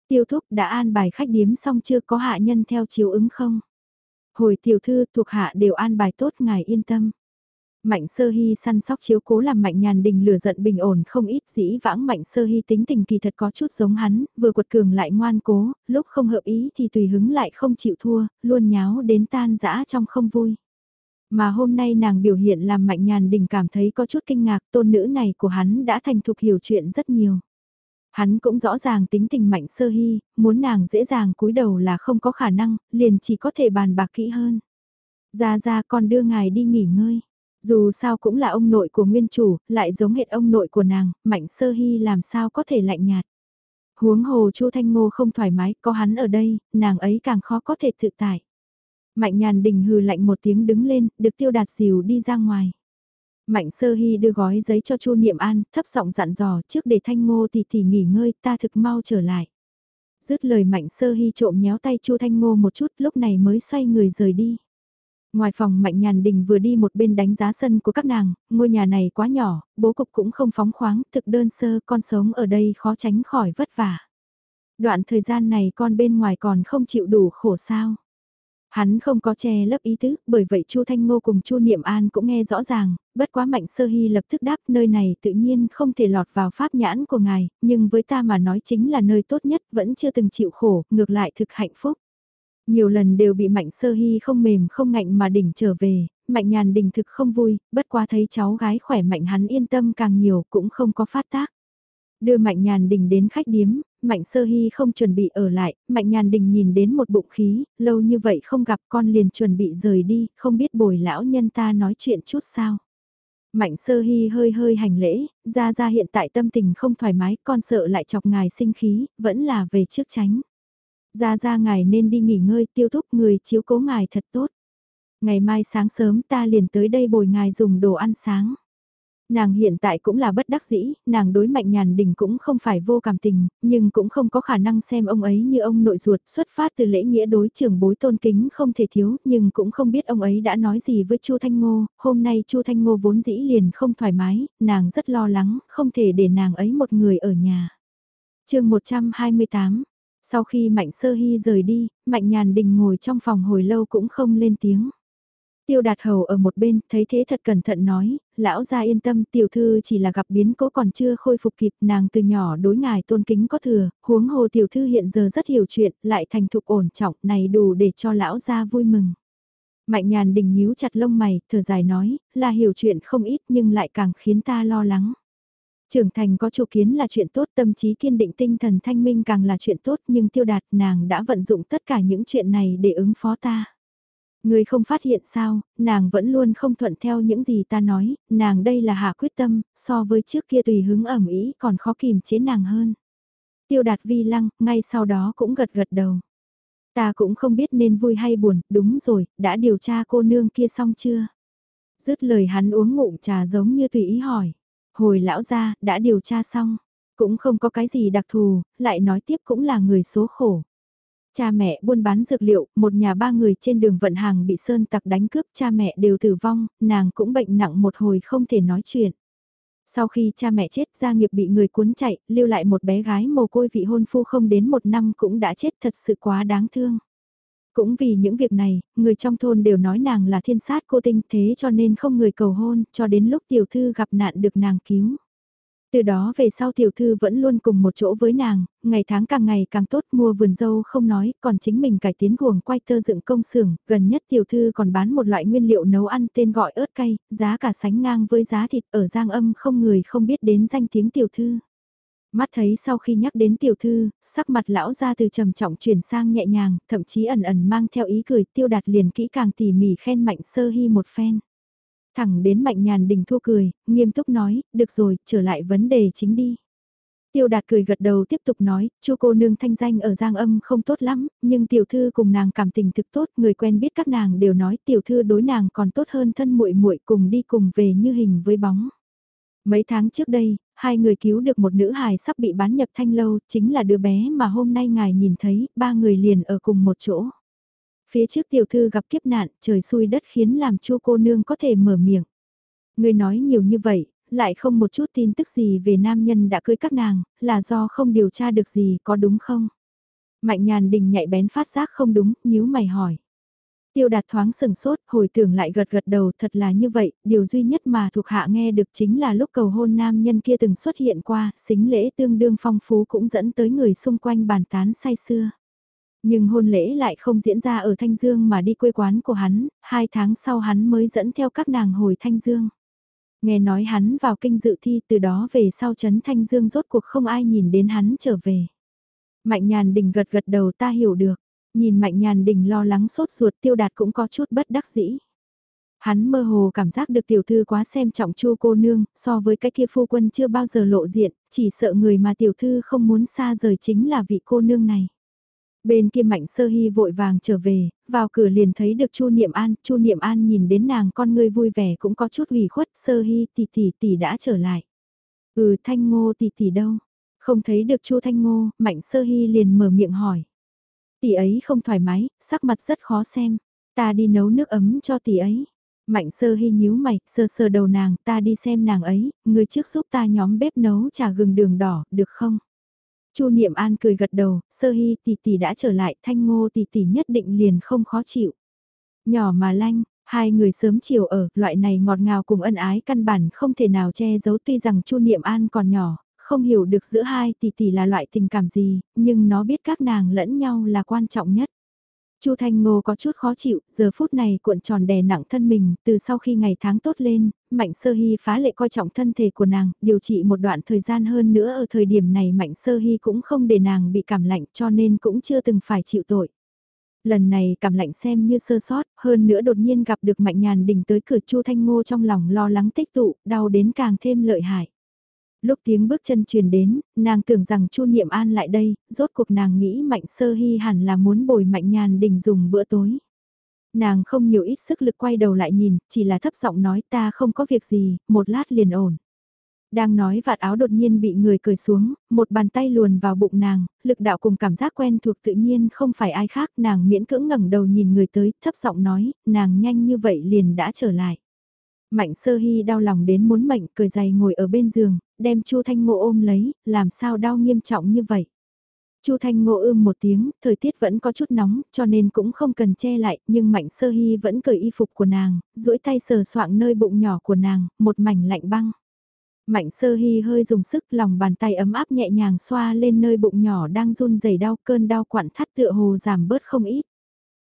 Tiêu thúc đã an bài khách điếm xong chưa có hạ nhân theo chiếu ứng không? Hồi tiểu thư thuộc hạ đều an bài tốt ngài yên tâm. Mạnh sơ hy săn sóc chiếu cố làm mạnh nhàn đình lửa giận bình ổn không ít dĩ vãng mạnh sơ hy tính tình kỳ thật có chút giống hắn, vừa quật cường lại ngoan cố, lúc không hợp ý thì tùy hứng lại không chịu thua, luôn nháo đến tan dã trong không vui. Mà hôm nay nàng biểu hiện làm mạnh nhàn đình cảm thấy có chút kinh ngạc tôn nữ này của hắn đã thành thục hiểu chuyện rất nhiều. Hắn cũng rõ ràng tính tình mạnh sơ hy, muốn nàng dễ dàng cúi đầu là không có khả năng, liền chỉ có thể bàn bạc kỹ hơn. Ra ra con đưa ngài đi nghỉ ngơi. Dù sao cũng là ông nội của nguyên chủ, lại giống hệt ông nội của nàng, mạnh sơ hy làm sao có thể lạnh nhạt. Huống hồ chu Thanh Ngô không thoải mái, có hắn ở đây, nàng ấy càng khó có thể tự tại. Mạnh nhàn đình hừ lạnh một tiếng đứng lên, được tiêu đạt dìu đi ra ngoài. Mạnh sơ hy đưa gói giấy cho chu Niệm An, thấp giọng dặn dò trước để thanh ngô thì thì nghỉ ngơi, ta thực mau trở lại. Dứt lời mạnh sơ hy trộm nhéo tay chu Thanh Ngô một chút lúc này mới xoay người rời đi. Ngoài phòng Mạnh Nhàn Đình vừa đi một bên đánh giá sân của các nàng, ngôi nhà này quá nhỏ, bố cục cũng không phóng khoáng, thực đơn sơ, con sống ở đây khó tránh khỏi vất vả. Đoạn thời gian này con bên ngoài còn không chịu đủ khổ sao. Hắn không có che lấp ý tứ, bởi vậy Chu Thanh Ngô cùng Chu Niệm An cũng nghe rõ ràng, bất quá Mạnh Sơ Hy lập tức đáp nơi này tự nhiên không thể lọt vào pháp nhãn của ngài, nhưng với ta mà nói chính là nơi tốt nhất vẫn chưa từng chịu khổ, ngược lại thực hạnh phúc. Nhiều lần đều bị Mạnh Sơ Hy không mềm không ngạnh mà đỉnh trở về, Mạnh Nhàn đình thực không vui, bất quá thấy cháu gái khỏe mạnh hắn yên tâm càng nhiều cũng không có phát tác. Đưa Mạnh Nhàn Đình đến khách điếm, Mạnh Sơ Hy không chuẩn bị ở lại, Mạnh Nhàn Đình nhìn đến một bụng khí, lâu như vậy không gặp con liền chuẩn bị rời đi, không biết bồi lão nhân ta nói chuyện chút sao. Mạnh Sơ Hy hơi hơi hành lễ, ra ra hiện tại tâm tình không thoải mái, con sợ lại chọc ngài sinh khí, vẫn là về trước tránh. Ra ra ngài nên đi nghỉ ngơi tiêu thúc người chiếu cố ngài thật tốt. Ngày mai sáng sớm ta liền tới đây bồi ngài dùng đồ ăn sáng. Nàng hiện tại cũng là bất đắc dĩ, nàng đối mạnh nhàn đình cũng không phải vô cảm tình, nhưng cũng không có khả năng xem ông ấy như ông nội ruột xuất phát từ lễ nghĩa đối trưởng bối tôn kính không thể thiếu, nhưng cũng không biết ông ấy đã nói gì với Chu Thanh Ngô, hôm nay Chu Thanh Ngô vốn dĩ liền không thoải mái, nàng rất lo lắng, không thể để nàng ấy một người ở nhà. chương 128 sau khi Mạnh Sơ Hy rời đi, Mạnh Nhàn Đình ngồi trong phòng hồi lâu cũng không lên tiếng. Tiêu Đạt Hầu ở một bên, thấy thế thật cẩn thận nói, lão gia yên tâm tiểu thư chỉ là gặp biến cố còn chưa khôi phục kịp nàng từ nhỏ đối ngài tôn kính có thừa, huống hồ tiểu thư hiện giờ rất hiểu chuyện, lại thành thục ổn trọng này đủ để cho lão gia vui mừng. Mạnh nhàn đình nhíu chặt lông mày, thở dài nói, là hiểu chuyện không ít nhưng lại càng khiến ta lo lắng. Trưởng thành có chủ kiến là chuyện tốt, tâm trí kiên định tinh thần thanh minh càng là chuyện tốt nhưng tiêu đạt nàng đã vận dụng tất cả những chuyện này để ứng phó ta. Người không phát hiện sao, nàng vẫn luôn không thuận theo những gì ta nói, nàng đây là hạ quyết tâm, so với trước kia tùy hứng ẩm ý còn khó kìm chế nàng hơn. Tiêu đạt vi lăng, ngay sau đó cũng gật gật đầu. Ta cũng không biết nên vui hay buồn, đúng rồi, đã điều tra cô nương kia xong chưa? Dứt lời hắn uống ngụm trà giống như tùy ý hỏi. Hồi lão ra, đã điều tra xong. Cũng không có cái gì đặc thù, lại nói tiếp cũng là người số khổ. Cha mẹ buôn bán dược liệu, một nhà ba người trên đường vận hàng bị sơn tặc đánh cướp, cha mẹ đều tử vong, nàng cũng bệnh nặng một hồi không thể nói chuyện. Sau khi cha mẹ chết gia nghiệp bị người cuốn chạy, lưu lại một bé gái mồ côi vị hôn phu không đến một năm cũng đã chết thật sự quá đáng thương. Cũng vì những việc này, người trong thôn đều nói nàng là thiên sát cô tinh thế cho nên không người cầu hôn, cho đến lúc tiểu thư gặp nạn được nàng cứu. Từ đó về sau tiểu thư vẫn luôn cùng một chỗ với nàng, ngày tháng càng ngày càng tốt mua vườn dâu không nói, còn chính mình cải tiến guồng quay tơ dựng công xưởng, gần nhất tiểu thư còn bán một loại nguyên liệu nấu ăn tên gọi ớt cay, giá cả sánh ngang với giá thịt ở Giang Âm không người không biết đến danh tiếng tiểu thư. Mắt thấy sau khi nhắc đến tiểu thư, sắc mặt lão ra từ trầm trọng chuyển sang nhẹ nhàng, thậm chí ẩn ẩn mang theo ý cười tiêu đạt liền kỹ càng tỉ mỉ khen mạnh sơ hy một phen. Thẳng đến mạnh nhàn đình thua cười, nghiêm túc nói, được rồi, trở lại vấn đề chính đi. Tiêu đạt cười gật đầu tiếp tục nói, chu cô nương thanh danh ở Giang âm không tốt lắm, nhưng tiểu thư cùng nàng cảm tình thực tốt, người quen biết các nàng đều nói tiểu thư đối nàng còn tốt hơn thân muội muội cùng đi cùng về như hình với bóng. Mấy tháng trước đây, hai người cứu được một nữ hài sắp bị bán nhập thanh lâu, chính là đứa bé mà hôm nay ngài nhìn thấy, ba người liền ở cùng một chỗ. Phía trước tiểu thư gặp kiếp nạn, trời xui đất khiến làm chu cô nương có thể mở miệng. Người nói nhiều như vậy, lại không một chút tin tức gì về nam nhân đã cưới các nàng, là do không điều tra được gì có đúng không? Mạnh nhàn đình nhạy bén phát giác không đúng, nhíu mày hỏi. Tiêu đạt thoáng sừng sốt, hồi tưởng lại gật gật đầu thật là như vậy, điều duy nhất mà thuộc hạ nghe được chính là lúc cầu hôn nam nhân kia từng xuất hiện qua, xính lễ tương đương phong phú cũng dẫn tới người xung quanh bàn tán say xưa. Nhưng hôn lễ lại không diễn ra ở Thanh Dương mà đi quê quán của hắn, hai tháng sau hắn mới dẫn theo các nàng hồi Thanh Dương. Nghe nói hắn vào kinh dự thi từ đó về sau chấn Thanh Dương rốt cuộc không ai nhìn đến hắn trở về. Mạnh nhàn đình gật gật đầu ta hiểu được, nhìn mạnh nhàn đình lo lắng sốt ruột tiêu đạt cũng có chút bất đắc dĩ. Hắn mơ hồ cảm giác được tiểu thư quá xem trọng chu cô nương, so với cái kia phu quân chưa bao giờ lộ diện, chỉ sợ người mà tiểu thư không muốn xa rời chính là vị cô nương này. Bên kia Mạnh Sơ Hy vội vàng trở về, vào cửa liền thấy được Chu Niệm An, Chu Niệm An nhìn đến nàng con ngươi vui vẻ cũng có chút ủy khuất, Sơ Hy tỷ tỷ tỷ đã trở lại. Ừ, Thanh Ngô tỷ tỷ đâu? Không thấy được Chu Thanh Ngô, Mạnh Sơ Hy liền mở miệng hỏi. Tỷ ấy không thoải mái, sắc mặt rất khó xem. Ta đi nấu nước ấm cho tỷ ấy. Mạnh sơ hy nhíu mày, sơ sơ đầu nàng, ta đi xem nàng ấy, người trước giúp ta nhóm bếp nấu trà gừng đường đỏ, được không? Chu Niệm An cười gật đầu, sơ hy tỷ tỷ đã trở lại, thanh ngô tỷ tỷ nhất định liền không khó chịu. Nhỏ mà lanh, hai người sớm chiều ở, loại này ngọt ngào cùng ân ái căn bản không thể nào che giấu tuy rằng Chu Niệm An còn nhỏ, không hiểu được giữa hai tỷ tỷ là loại tình cảm gì, nhưng nó biết các nàng lẫn nhau là quan trọng nhất. Chu Thanh Ngô có chút khó chịu, giờ phút này cuộn tròn đè nặng thân mình, từ sau khi ngày tháng tốt lên, Mạnh Sơ Hy phá lệ coi trọng thân thể của nàng, điều trị một đoạn thời gian hơn nữa ở thời điểm này Mạnh Sơ Hy cũng không để nàng bị cảm lạnh cho nên cũng chưa từng phải chịu tội. Lần này cảm lạnh xem như sơ sót, hơn nữa đột nhiên gặp được Mạnh Nhàn Đình tới cửa Chu Thanh Ngô trong lòng lo lắng tích tụ, đau đến càng thêm lợi hại lúc tiếng bước chân truyền đến, nàng tưởng rằng Chu Niệm An lại đây, rốt cuộc nàng nghĩ Mạnh Sơ Hy hẳn là muốn bồi Mạnh Nhàn Đình dùng bữa tối. Nàng không nhiều ít sức lực quay đầu lại nhìn, chỉ là thấp giọng nói ta không có việc gì, một lát liền ổn. Đang nói vạt áo đột nhiên bị người cởi xuống, một bàn tay luồn vào bụng nàng, lực đạo cùng cảm giác quen thuộc tự nhiên không phải ai khác, nàng miễn cưỡng ngẩng đầu nhìn người tới, thấp giọng nói, nàng nhanh như vậy liền đã trở lại. Mạnh sơ hy đau lòng đến muốn mệnh cười dày ngồi ở bên giường, đem Chu Thanh Ngô ôm lấy, làm sao đau nghiêm trọng như vậy. Chu Thanh Ngô ưm một tiếng, thời tiết vẫn có chút nóng, cho nên cũng không cần che lại, nhưng Mạnh Sơ Hy vẫn cởi y phục của nàng, duỗi tay sờ soạng nơi bụng nhỏ của nàng, một mảnh lạnh băng. Mạnh Sơ Hy hơi dùng sức, lòng bàn tay ấm áp nhẹ nhàng xoa lên nơi bụng nhỏ đang run rẩy đau, cơn đau quặn thắt tựa hồ giảm bớt không ít.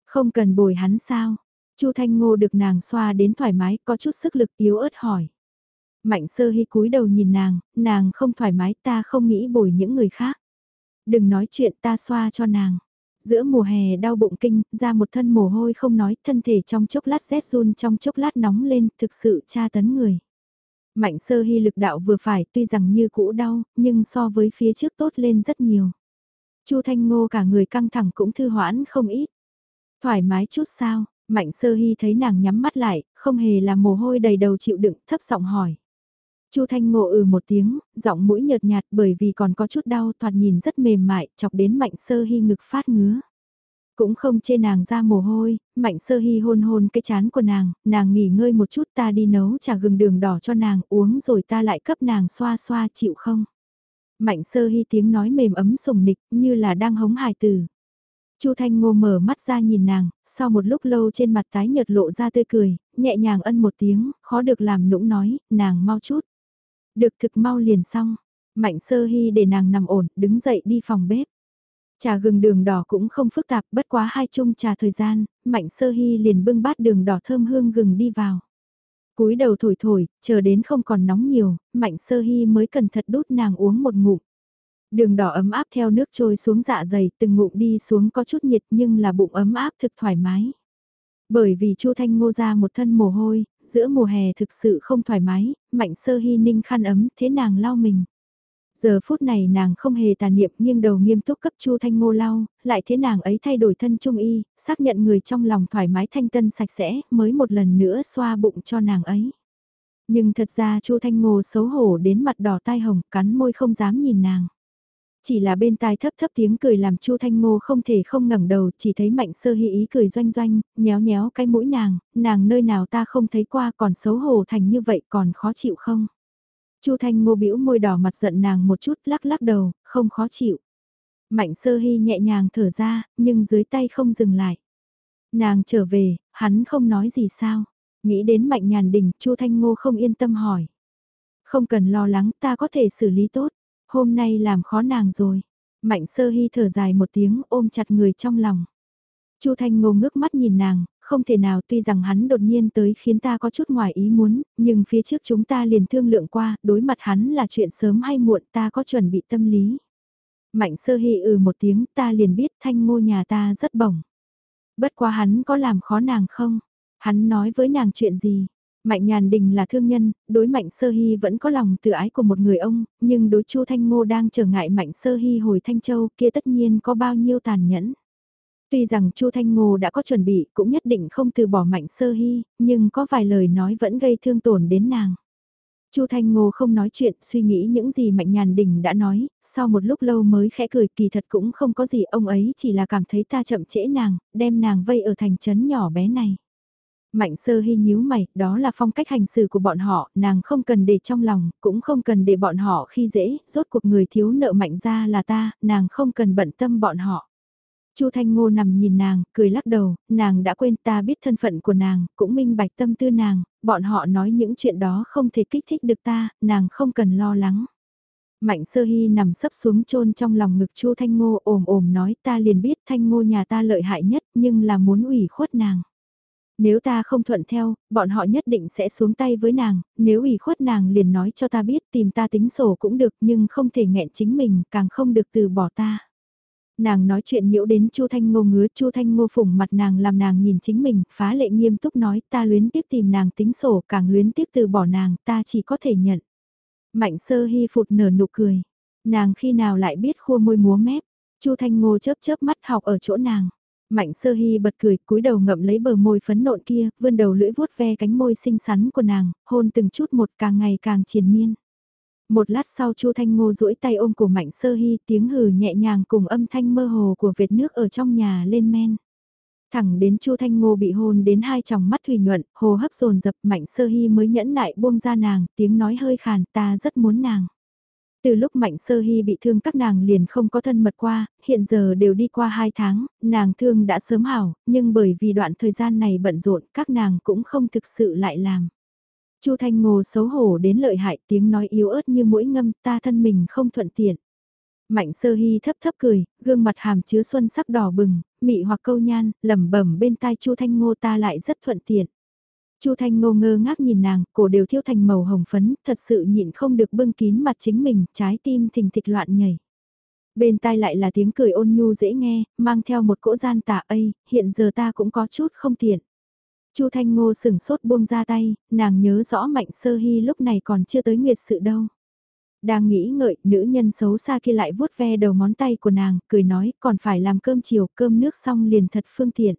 Không cần bồi hắn sao? Chu Thanh Ngô được nàng xoa đến thoải mái, có chút sức lực yếu ớt hỏi. Mạnh sơ hy cúi đầu nhìn nàng, nàng không thoải mái ta không nghĩ bồi những người khác. Đừng nói chuyện ta xoa cho nàng. Giữa mùa hè đau bụng kinh, ra một thân mồ hôi không nói, thân thể trong chốc lát rét run trong chốc lát nóng lên, thực sự tra tấn người. Mạnh sơ hy lực đạo vừa phải tuy rằng như cũ đau, nhưng so với phía trước tốt lên rất nhiều. Chu Thanh Ngô cả người căng thẳng cũng thư hoãn không ít. Thoải mái chút sao, Mạnh sơ hy thấy nàng nhắm mắt lại, không hề là mồ hôi đầy đầu chịu đựng, thấp giọng hỏi. Chu Thanh ngộ ừ một tiếng, giọng mũi nhợt nhạt bởi vì còn có chút đau thoạt nhìn rất mềm mại, chọc đến Mạnh Sơ Hy ngực phát ngứa. Cũng không chê nàng ra mồ hôi, Mạnh Sơ Hy hôn hôn cái chán của nàng, nàng nghỉ ngơi một chút ta đi nấu trà gừng đường đỏ cho nàng uống rồi ta lại cấp nàng xoa xoa chịu không. Mạnh Sơ Hy tiếng nói mềm ấm sùng nịch như là đang hống hài tử. Chu Thanh Ngô mở mắt ra nhìn nàng, sau một lúc lâu trên mặt tái nhợt lộ ra tươi cười, nhẹ nhàng ân một tiếng, khó được làm nũng nói, nàng mau chút. Được thực mau liền xong, Mạnh Sơ Hy để nàng nằm ổn, đứng dậy đi phòng bếp. Trà gừng đường đỏ cũng không phức tạp, bất quá hai chung trà thời gian, Mạnh Sơ Hy liền bưng bát đường đỏ thơm hương gừng đi vào. cúi đầu thổi thổi, chờ đến không còn nóng nhiều, Mạnh Sơ Hy mới cẩn thận đút nàng uống một ngụm. Đường đỏ ấm áp theo nước trôi xuống dạ dày, từng ngụm đi xuống có chút nhiệt nhưng là bụng ấm áp thực thoải mái. Bởi vì Chu Thanh Ngô ra một thân mồ hôi, giữa mùa hè thực sự không thoải mái, mạnh sơ hy ninh khăn ấm thế nàng lau mình. Giờ phút này nàng không hề tà niệm nhưng đầu nghiêm túc cấp Chu Thanh Ngô lau, lại thế nàng ấy thay đổi thân trung y, xác nhận người trong lòng thoải mái thanh tân sạch sẽ, mới một lần nữa xoa bụng cho nàng ấy. Nhưng thật ra Chu Thanh Ngô xấu hổ đến mặt đỏ tai hồng, cắn môi không dám nhìn nàng. Chỉ là bên tai thấp thấp tiếng cười làm Chu Thanh Ngô không thể không ngẩng đầu, chỉ thấy Mạnh Sơ Hy ý cười doanh doanh, nhéo nhéo cái mũi nàng, nàng nơi nào ta không thấy qua còn xấu hổ thành như vậy còn khó chịu không? Chu Thanh Ngô bĩu môi đỏ mặt giận nàng một chút lắc lắc đầu, không khó chịu. Mạnh Sơ Hy nhẹ nhàng thở ra, nhưng dưới tay không dừng lại. Nàng trở về, hắn không nói gì sao? Nghĩ đến Mạnh Nhàn Đình, Chu Thanh Ngô không yên tâm hỏi. Không cần lo lắng, ta có thể xử lý tốt. Hôm nay làm khó nàng rồi. Mạnh sơ hy thở dài một tiếng ôm chặt người trong lòng. Chu Thanh Ngô ngước mắt nhìn nàng, không thể nào tuy rằng hắn đột nhiên tới khiến ta có chút ngoài ý muốn, nhưng phía trước chúng ta liền thương lượng qua, đối mặt hắn là chuyện sớm hay muộn ta có chuẩn bị tâm lý. Mạnh sơ hy ừ một tiếng ta liền biết thanh ngô nhà ta rất bổng. Bất quá hắn có làm khó nàng không? Hắn nói với nàng chuyện gì? Mạnh Nhàn Đình là thương nhân, đối Mạnh Sơ Hy vẫn có lòng tự ái của một người ông, nhưng đối Chu Thanh Ngô đang trở ngại Mạnh Sơ Hy hồi Thanh Châu kia tất nhiên có bao nhiêu tàn nhẫn. Tuy rằng Chu Thanh Ngô đã có chuẩn bị cũng nhất định không từ bỏ Mạnh Sơ Hy, nhưng có vài lời nói vẫn gây thương tổn đến nàng. Chu Thanh Ngô không nói chuyện, suy nghĩ những gì Mạnh Nhàn Đình đã nói, sau một lúc lâu mới khẽ cười kỳ thật cũng không có gì, ông ấy chỉ là cảm thấy ta chậm trễ nàng, đem nàng vây ở thành trấn nhỏ bé này. Mạnh sơ hy nhíu mày, đó là phong cách hành xử của bọn họ, nàng không cần để trong lòng, cũng không cần để bọn họ khi dễ, rốt cuộc người thiếu nợ mạnh ra là ta, nàng không cần bận tâm bọn họ. Chu Thanh Ngô nằm nhìn nàng, cười lắc đầu, nàng đã quên ta biết thân phận của nàng, cũng minh bạch tâm tư nàng, bọn họ nói những chuyện đó không thể kích thích được ta, nàng không cần lo lắng. Mạnh sơ hy nằm sấp xuống chôn trong lòng ngực Chu Thanh Ngô ồm ồm nói ta liền biết Thanh Ngô nhà ta lợi hại nhất nhưng là muốn ủy khuất nàng. Nếu ta không thuận theo, bọn họ nhất định sẽ xuống tay với nàng, nếu ủy khuất nàng liền nói cho ta biết tìm ta tính sổ cũng được nhưng không thể nghẹn chính mình, càng không được từ bỏ ta. Nàng nói chuyện nhiễu đến Chu Thanh Ngô ngứa, Chu Thanh Ngô phủng mặt nàng làm nàng nhìn chính mình, phá lệ nghiêm túc nói ta luyến tiếc tìm nàng tính sổ, càng luyến tiếc từ bỏ nàng, ta chỉ có thể nhận. Mạnh sơ hy phụt nở nụ cười, nàng khi nào lại biết khua môi múa mép, Chu Thanh Ngô chớp chớp mắt học ở chỗ nàng. Mạnh sơ hy bật cười, cúi đầu ngậm lấy bờ môi phấn nộn kia, vươn đầu lưỡi vuốt ve cánh môi xinh xắn của nàng, hôn từng chút một càng ngày càng triền miên. Một lát sau Chu Thanh Ngô duỗi tay ôm của Mạnh Sơ Hy tiếng hừ nhẹ nhàng cùng âm thanh mơ hồ của vệt nước ở trong nhà lên men. Thẳng đến Chu Thanh Ngô bị hôn đến hai tròng mắt thủy nhuận, hồ hấp dồn dập Mạnh Sơ Hy mới nhẫn nại buông ra nàng, tiếng nói hơi khàn ta rất muốn nàng. Từ lúc Mạnh Sơ Hy bị thương các nàng liền không có thân mật qua, hiện giờ đều đi qua hai tháng, nàng thương đã sớm hảo, nhưng bởi vì đoạn thời gian này bận rộn các nàng cũng không thực sự lại làm. Chu Thanh Ngô xấu hổ đến lợi hại tiếng nói yếu ớt như mũi ngâm ta thân mình không thuận tiện. Mạnh sơ hy thấp thấp cười, gương mặt hàm chứa xuân sắc đỏ bừng, mị hoặc câu nhan, lẩm bẩm bên tai Chu Thanh Ngô ta lại rất thuận tiện. Chu Thanh Ngô ngơ ngác nhìn nàng, cổ đều thiêu thành màu hồng phấn, thật sự nhịn không được bưng kín mặt chính mình, trái tim thình thịch loạn nhảy. Bên tai lại là tiếng cười ôn nhu dễ nghe, mang theo một cỗ gian tà ây, hiện giờ ta cũng có chút không tiện. Chu Thanh Ngô sừng sốt buông ra tay, nàng nhớ rõ Mạnh Sơ Hy lúc này còn chưa tới nguyệt sự đâu. Đang nghĩ ngợi, nữ nhân xấu xa kia lại vuốt ve đầu ngón tay của nàng, cười nói, còn phải làm cơm chiều, cơm nước xong liền thật phương tiện.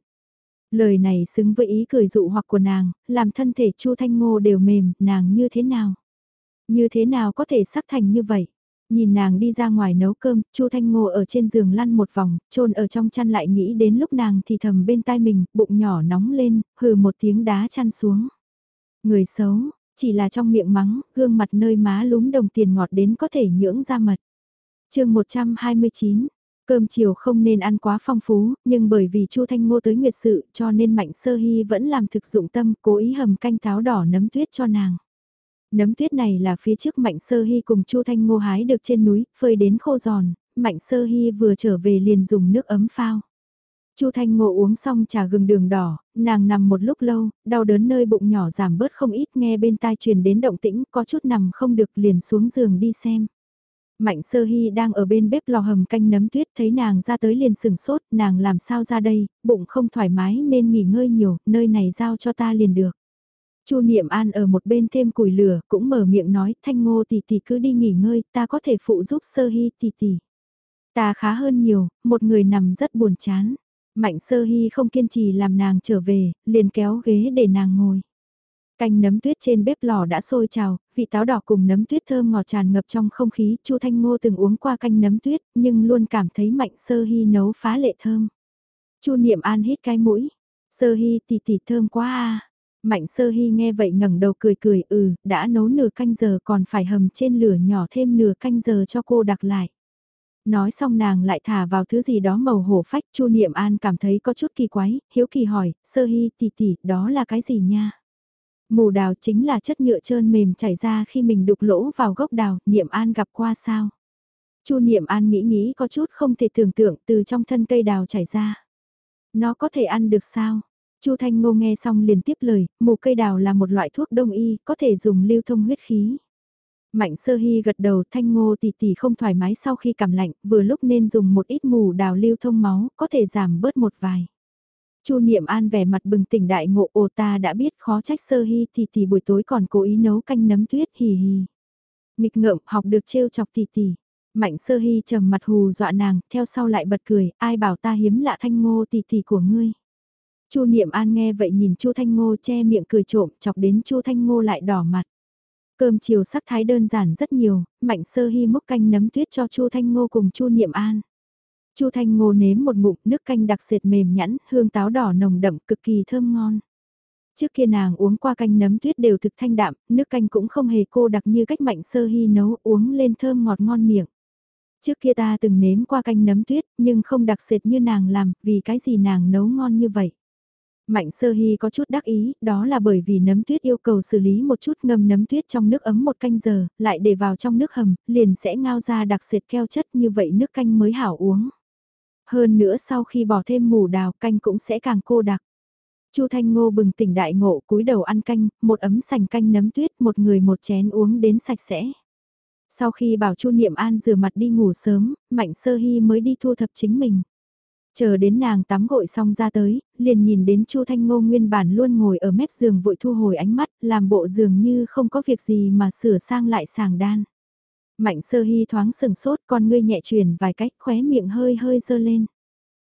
Lời này xứng với ý cười dụ hoặc của nàng, làm thân thể Chu Thanh Ngô đều mềm, nàng như thế nào? Như thế nào có thể sắc thành như vậy? Nhìn nàng đi ra ngoài nấu cơm, Chu Thanh Ngô ở trên giường lăn một vòng, trôn ở trong chăn lại nghĩ đến lúc nàng thì thầm bên tai mình, bụng nhỏ nóng lên, hừ một tiếng đá chăn xuống. Người xấu, chỉ là trong miệng mắng, gương mặt nơi má lúm đồng tiền ngọt đến có thể nhưỡng ra mật. chương 129, cơm chiều không nên ăn quá phong phú, nhưng bởi vì Chu Thanh Ngô tới nguyệt sự cho nên Mạnh Sơ Hy vẫn làm thực dụng tâm cố ý hầm canh táo đỏ nấm tuyết cho nàng. Nấm tuyết này là phía trước Mạnh Sơ Hy cùng Chu Thanh Ngô hái được trên núi, phơi đến khô giòn, Mạnh Sơ Hy vừa trở về liền dùng nước ấm phao. Chu Thanh Ngộ uống xong trà gừng đường đỏ, nàng nằm một lúc lâu, đau đớn nơi bụng nhỏ giảm bớt không ít nghe bên tai truyền đến động tĩnh, có chút nằm không được liền xuống giường đi xem. Mạnh Sơ Hy đang ở bên bếp lò hầm canh nấm tuyết thấy nàng ra tới liền sừng sốt, nàng làm sao ra đây, bụng không thoải mái nên nghỉ ngơi nhiều, nơi này giao cho ta liền được. Chu Niệm An ở một bên thêm củi lửa, cũng mở miệng nói, Thanh Ngô tỷ tỷ cứ đi nghỉ ngơi, ta có thể phụ giúp Sơ Hy tỷ tỷ. Ta khá hơn nhiều, một người nằm rất buồn chán. Mạnh Sơ Hy không kiên trì làm nàng trở về, liền kéo ghế để nàng ngồi. Canh nấm tuyết trên bếp lò đã sôi trào, vị táo đỏ cùng nấm tuyết thơm ngọt tràn ngập trong không khí. Chu Thanh Ngô từng uống qua canh nấm tuyết, nhưng luôn cảm thấy Mạnh Sơ Hy nấu phá lệ thơm. Chu Niệm An hít cái mũi. Sơ Hy tỷ tỷ thơm quá à. Mạnh Sơ Hy nghe vậy ngẩng đầu cười cười ừ, đã nấu nửa canh giờ còn phải hầm trên lửa nhỏ thêm nửa canh giờ cho cô đặc lại. Nói xong nàng lại thả vào thứ gì đó màu hổ phách, Chu Niệm An cảm thấy có chút kỳ quái, hiếu kỳ hỏi, Sơ Hy tỷ tỷ, đó là cái gì nha? Mù đào chính là chất nhựa trơn mềm chảy ra khi mình đục lỗ vào gốc đào, Niệm An gặp qua sao? Chu Niệm An nghĩ nghĩ có chút không thể tưởng tượng từ trong thân cây đào chảy ra. Nó có thể ăn được sao? Chu Thanh Ngô nghe xong liền tiếp lời, mù cây đào là một loại thuốc đông y, có thể dùng lưu thông huyết khí. Mạnh sơ hy gật đầu thanh ngô tỷ tỷ không thoải mái sau khi cảm lạnh, vừa lúc nên dùng một ít mù đào lưu thông máu, có thể giảm bớt một vài. Chu Niệm An vẻ mặt bừng tỉnh đại ngộ ồ ta đã biết khó trách sơ hy thì thì buổi tối còn cố ý nấu canh nấm tuyết hì hì. Nghịch ngợm học được trêu chọc tỷ tỷ. Mạnh sơ hy trầm mặt hù dọa nàng, theo sau lại bật cười, ai bảo ta hiếm lạ thanh ngô tỷ tỷ của ngươi. Chu Niệm An nghe vậy nhìn Chu Thanh Ngô che miệng cười trộm, chọc đến Chu Thanh Ngô lại đỏ mặt. Cơm chiều sắc thái đơn giản rất nhiều, Mạnh Sơ Hi múc canh nấm tuyết cho Chu Thanh Ngô cùng Chu Niệm An. Chu Thanh Ngô nếm một ngụm nước canh đặc sệt mềm nhẵn, hương táo đỏ nồng đậm cực kỳ thơm ngon. Trước kia nàng uống qua canh nấm tuyết đều thực thanh đạm, nước canh cũng không hề cô đặc như cách Mạnh Sơ Hi nấu uống lên thơm ngọt ngon miệng. Trước kia ta từng nếm qua canh nấm tuyết, nhưng không đặc sệt như nàng làm, vì cái gì nàng nấu ngon như vậy. Mạnh sơ hy có chút đắc ý, đó là bởi vì nấm tuyết yêu cầu xử lý một chút ngâm nấm tuyết trong nước ấm một canh giờ, lại để vào trong nước hầm, liền sẽ ngao ra đặc sệt keo chất như vậy nước canh mới hảo uống. Hơn nữa sau khi bỏ thêm mù đào canh cũng sẽ càng cô đặc. Chu Thanh Ngô bừng tỉnh đại ngộ cúi đầu ăn canh, một ấm sành canh nấm tuyết một người một chén uống đến sạch sẽ. Sau khi bảo Chu Niệm An rửa mặt đi ngủ sớm, Mạnh Sơ Hy mới đi thu thập chính mình. Chờ đến nàng tắm gội xong ra tới, liền nhìn đến Chu Thanh Ngô nguyên bản luôn ngồi ở mép giường vội thu hồi ánh mắt, làm bộ giường như không có việc gì mà sửa sang lại sàng đan. Mạnh sơ hy thoáng sừng sốt con ngươi nhẹ chuyển vài cách khóe miệng hơi hơi dơ lên.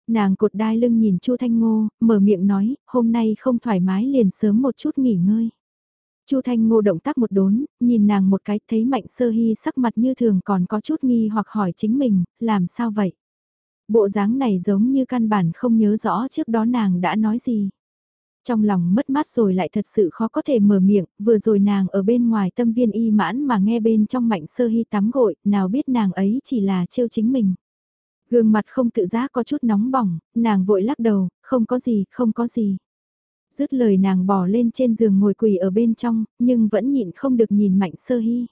Nàng cột đai lưng nhìn Chu Thanh Ngô, mở miệng nói, hôm nay không thoải mái liền sớm một chút nghỉ ngơi. Chu Thanh Ngô động tác một đốn, nhìn nàng một cái thấy Mạnh Sơ Hy sắc mặt như thường còn có chút nghi hoặc hỏi chính mình, làm sao vậy? Bộ dáng này giống như căn bản không nhớ rõ trước đó nàng đã nói gì. Trong lòng mất mát rồi lại thật sự khó có thể mở miệng, vừa rồi nàng ở bên ngoài tâm viên y mãn mà nghe bên trong mạnh sơ hy tắm gội, nào biết nàng ấy chỉ là trêu chính mình. Gương mặt không tự giác có chút nóng bỏng, nàng vội lắc đầu, không có gì, không có gì. Dứt lời nàng bỏ lên trên giường ngồi quỳ ở bên trong, nhưng vẫn nhịn không được nhìn mạnh sơ hy.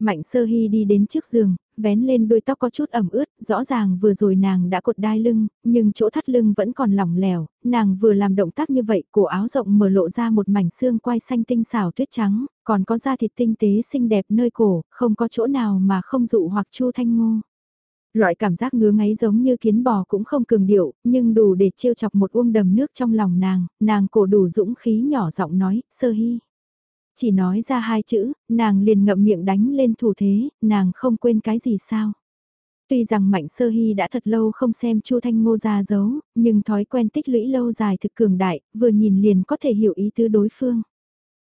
Mạnh sơ hy đi đến trước giường, vén lên đôi tóc có chút ẩm ướt, rõ ràng vừa rồi nàng đã cột đai lưng, nhưng chỗ thắt lưng vẫn còn lỏng lẻo, nàng vừa làm động tác như vậy, cổ áo rộng mở lộ ra một mảnh xương quai xanh tinh xảo tuyết trắng, còn có da thịt tinh tế xinh đẹp nơi cổ, không có chỗ nào mà không dụ hoặc chu thanh ngô. Loại cảm giác ngứa ngáy giống như kiến bò cũng không cường điệu, nhưng đủ để trêu chọc một uông đầm nước trong lòng nàng, nàng cổ đủ dũng khí nhỏ giọng nói, sơ hy. Chỉ nói ra hai chữ, nàng liền ngậm miệng đánh lên thủ thế, nàng không quên cái gì sao. Tuy rằng Mạnh Sơ Hy đã thật lâu không xem Chu Thanh Ngô ra dấu, nhưng thói quen tích lũy lâu dài thực cường đại, vừa nhìn liền có thể hiểu ý tứ đối phương.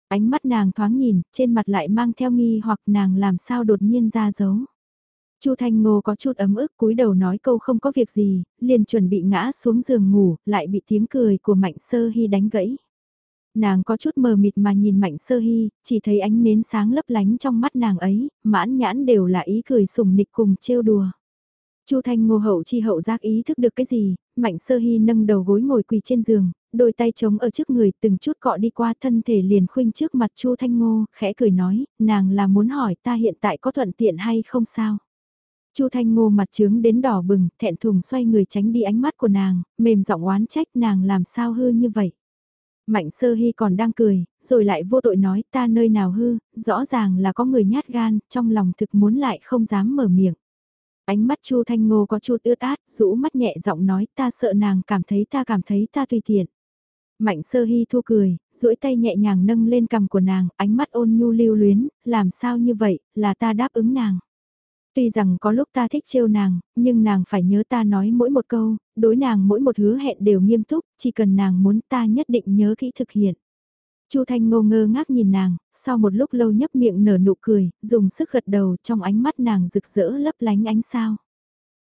Ánh mắt nàng thoáng nhìn, trên mặt lại mang theo nghi hoặc nàng làm sao đột nhiên ra dấu. Chu Thanh Ngô có chút ấm ức cúi đầu nói câu không có việc gì, liền chuẩn bị ngã xuống giường ngủ, lại bị tiếng cười của Mạnh Sơ Hy đánh gãy. Nàng có chút mờ mịt mà nhìn Mạnh Sơ Hy, chỉ thấy ánh nến sáng lấp lánh trong mắt nàng ấy, mãn nhãn đều là ý cười sùng nịch cùng trêu đùa. Chu Thanh Ngô hậu chi hậu giác ý thức được cái gì, Mạnh Sơ Hy nâng đầu gối ngồi quỳ trên giường, đôi tay trống ở trước người từng chút cọ đi qua thân thể liền khuynh trước mặt Chu Thanh Ngô, khẽ cười nói, nàng là muốn hỏi ta hiện tại có thuận tiện hay không sao. Chu Thanh Ngô mặt trướng đến đỏ bừng, thẹn thùng xoay người tránh đi ánh mắt của nàng, mềm giọng oán trách nàng làm sao hư như vậy. Mạnh sơ hy còn đang cười, rồi lại vô tội nói ta nơi nào hư, rõ ràng là có người nhát gan, trong lòng thực muốn lại không dám mở miệng. Ánh mắt Chu Thanh Ngô có chút ướt át, rũ mắt nhẹ giọng nói ta sợ nàng cảm thấy ta cảm thấy ta tùy tiện. Mạnh sơ hy thu cười, duỗi tay nhẹ nhàng nâng lên cằm của nàng, ánh mắt ôn nhu lưu luyến, làm sao như vậy, là ta đáp ứng nàng. Tuy rằng có lúc ta thích trêu nàng, nhưng nàng phải nhớ ta nói mỗi một câu, đối nàng mỗi một hứa hẹn đều nghiêm túc, chỉ cần nàng muốn ta nhất định nhớ kỹ thực hiện. Chu Thanh ngô ngơ ngác nhìn nàng, sau một lúc lâu nhấp miệng nở nụ cười, dùng sức gật đầu trong ánh mắt nàng rực rỡ lấp lánh ánh sao.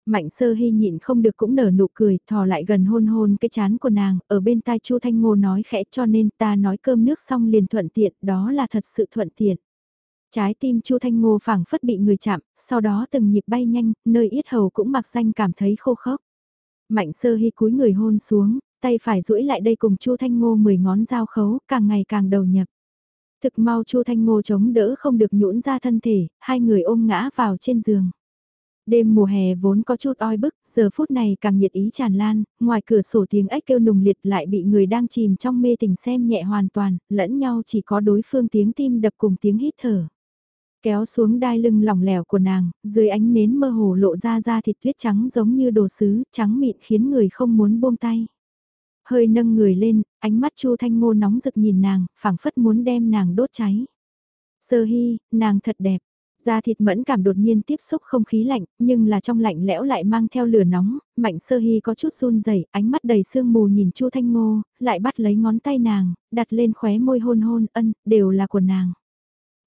Mạnh sơ hy nhịn không được cũng nở nụ cười, thò lại gần hôn hôn cái chán của nàng, ở bên tai Chu Thanh Ngô nói khẽ cho nên ta nói cơm nước xong liền thuận tiện, đó là thật sự thuận tiện. Trái tim Chu Thanh Ngô phảng phất bị người chạm, sau đó từng nhịp bay nhanh, nơi yết hầu cũng mặc danh cảm thấy khô khốc. Mạnh sơ hy cúi người hôn xuống, tay phải duỗi lại đây cùng Chu Thanh Ngô mười ngón dao khấu, càng ngày càng đầu nhập. Thực mau Chu Thanh Ngô chống đỡ không được nhũn ra thân thể, hai người ôm ngã vào trên giường. Đêm mùa hè vốn có chút oi bức, giờ phút này càng nhiệt ý tràn lan, ngoài cửa sổ tiếng ếch kêu nùng liệt lại bị người đang chìm trong mê tình xem nhẹ hoàn toàn, lẫn nhau chỉ có đối phương tiếng tim đập cùng tiếng hít thở. Kéo xuống đai lưng lỏng lẻo của nàng, dưới ánh nến mơ hồ lộ ra da thịt tuyết trắng giống như đồ sứ, trắng mịn khiến người không muốn buông tay. Hơi nâng người lên, ánh mắt Chu Thanh Ngô nóng rực nhìn nàng, phảng phất muốn đem nàng đốt cháy. Sơ hy, nàng thật đẹp. Da thịt mẫn cảm đột nhiên tiếp xúc không khí lạnh, nhưng là trong lạnh lẽo lại mang theo lửa nóng, mạnh sơ hy có chút run rẩy ánh mắt đầy sương mù nhìn Chu Thanh Ngô, lại bắt lấy ngón tay nàng, đặt lên khóe môi hôn hôn, ân, đều là của nàng.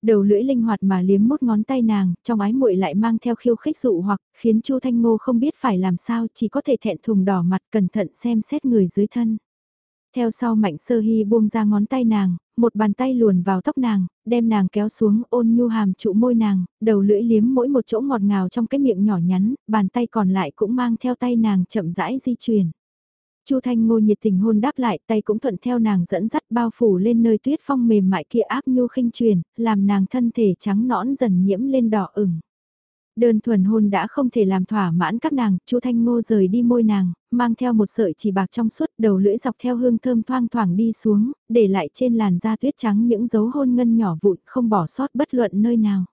Đầu lưỡi linh hoạt mà liếm mốt ngón tay nàng, trong ái muội lại mang theo khiêu khích dụ hoặc, khiến Chu Thanh Ngô không biết phải làm sao, chỉ có thể thẹn thùng đỏ mặt cẩn thận xem xét người dưới thân. Theo sau mạnh sơ hy buông ra ngón tay nàng, một bàn tay luồn vào tóc nàng, đem nàng kéo xuống ôn nhu hàm trụ môi nàng, đầu lưỡi liếm mỗi một chỗ ngọt ngào trong cái miệng nhỏ nhắn, bàn tay còn lại cũng mang theo tay nàng chậm rãi di chuyển. Chu Thanh Ngô nhiệt tình hôn đáp lại, tay cũng thuận theo nàng dẫn dắt bao phủ lên nơi tuyết phong mềm mại kia áp nhu khinh truyền, làm nàng thân thể trắng nõn dần nhiễm lên đỏ ửng. Đơn thuần hôn đã không thể làm thỏa mãn các nàng, Chu Thanh Ngô rời đi môi nàng, mang theo một sợi chỉ bạc trong suốt, đầu lưỡi dọc theo hương thơm thoang thoảng đi xuống, để lại trên làn da tuyết trắng những dấu hôn ngân nhỏ vụn, không bỏ sót bất luận nơi nào.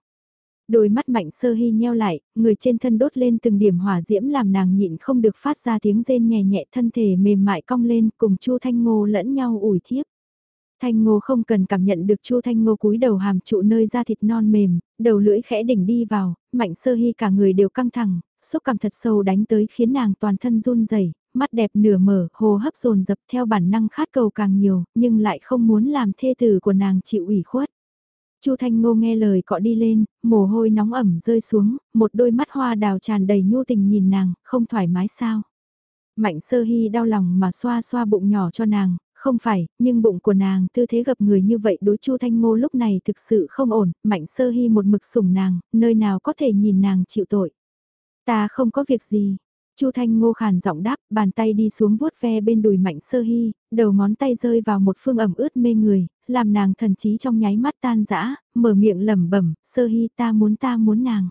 Đôi mắt mạnh sơ hy nheo lại, người trên thân đốt lên từng điểm hỏa diễm làm nàng nhịn không được phát ra tiếng rên nhẹ nhẹ thân thể mềm mại cong lên cùng Chu Thanh Ngô lẫn nhau ủi thiếp. Thanh Ngô không cần cảm nhận được Chu Thanh Ngô cúi đầu hàm trụ nơi da thịt non mềm, đầu lưỡi khẽ đỉnh đi vào, mạnh sơ hy cả người đều căng thẳng, xúc cảm thật sâu đánh tới khiến nàng toàn thân run rẩy, mắt đẹp nửa mở, hồ hấp dồn dập theo bản năng khát cầu càng nhiều, nhưng lại không muốn làm thê tử của nàng chịu ủy khuất. Chu Thanh Ngô nghe lời cọ đi lên, mồ hôi nóng ẩm rơi xuống, một đôi mắt hoa đào tràn đầy nhu tình nhìn nàng, không thoải mái sao. Mạnh sơ hy đau lòng mà xoa xoa bụng nhỏ cho nàng, không phải, nhưng bụng của nàng tư thế gặp người như vậy đối Chu Thanh Ngô lúc này thực sự không ổn, mạnh sơ hy một mực sủng nàng, nơi nào có thể nhìn nàng chịu tội. Ta không có việc gì, Chu Thanh Ngô khàn giọng đáp, bàn tay đi xuống vuốt ve bên đùi Mạnh Sơ Hy, đầu ngón tay rơi vào một phương ẩm ướt mê người, làm nàng thần trí trong nháy mắt tan rã, mở miệng lẩm bẩm, Sơ Hy ta muốn ta muốn nàng.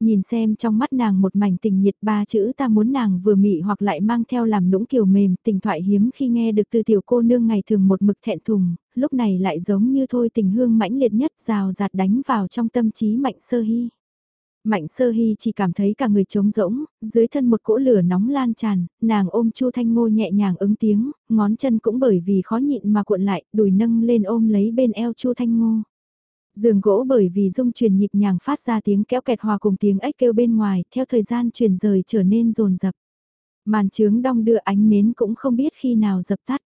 Nhìn xem trong mắt nàng một mảnh tình nhiệt ba chữ ta muốn nàng vừa mị hoặc lại mang theo làm nũng kiều mềm, tình thoại hiếm khi nghe được từ tiểu cô nương ngày thường một mực thẹn thùng, lúc này lại giống như thôi tình hương mãnh liệt nhất rào rạt đánh vào trong tâm trí Mạnh Sơ Hy. Mạnh sơ hy chỉ cảm thấy cả người trống rỗng, dưới thân một cỗ lửa nóng lan tràn, nàng ôm Chu Thanh Ngô nhẹ nhàng ứng tiếng, ngón chân cũng bởi vì khó nhịn mà cuộn lại, đùi nâng lên ôm lấy bên eo Chu Thanh Ngô. Giường gỗ bởi vì dung truyền nhịp nhàng phát ra tiếng kéo kẹt hòa cùng tiếng ếch kêu bên ngoài, theo thời gian truyền rời trở nên rồn rập. Màn trướng đong đưa ánh nến cũng không biết khi nào dập tắt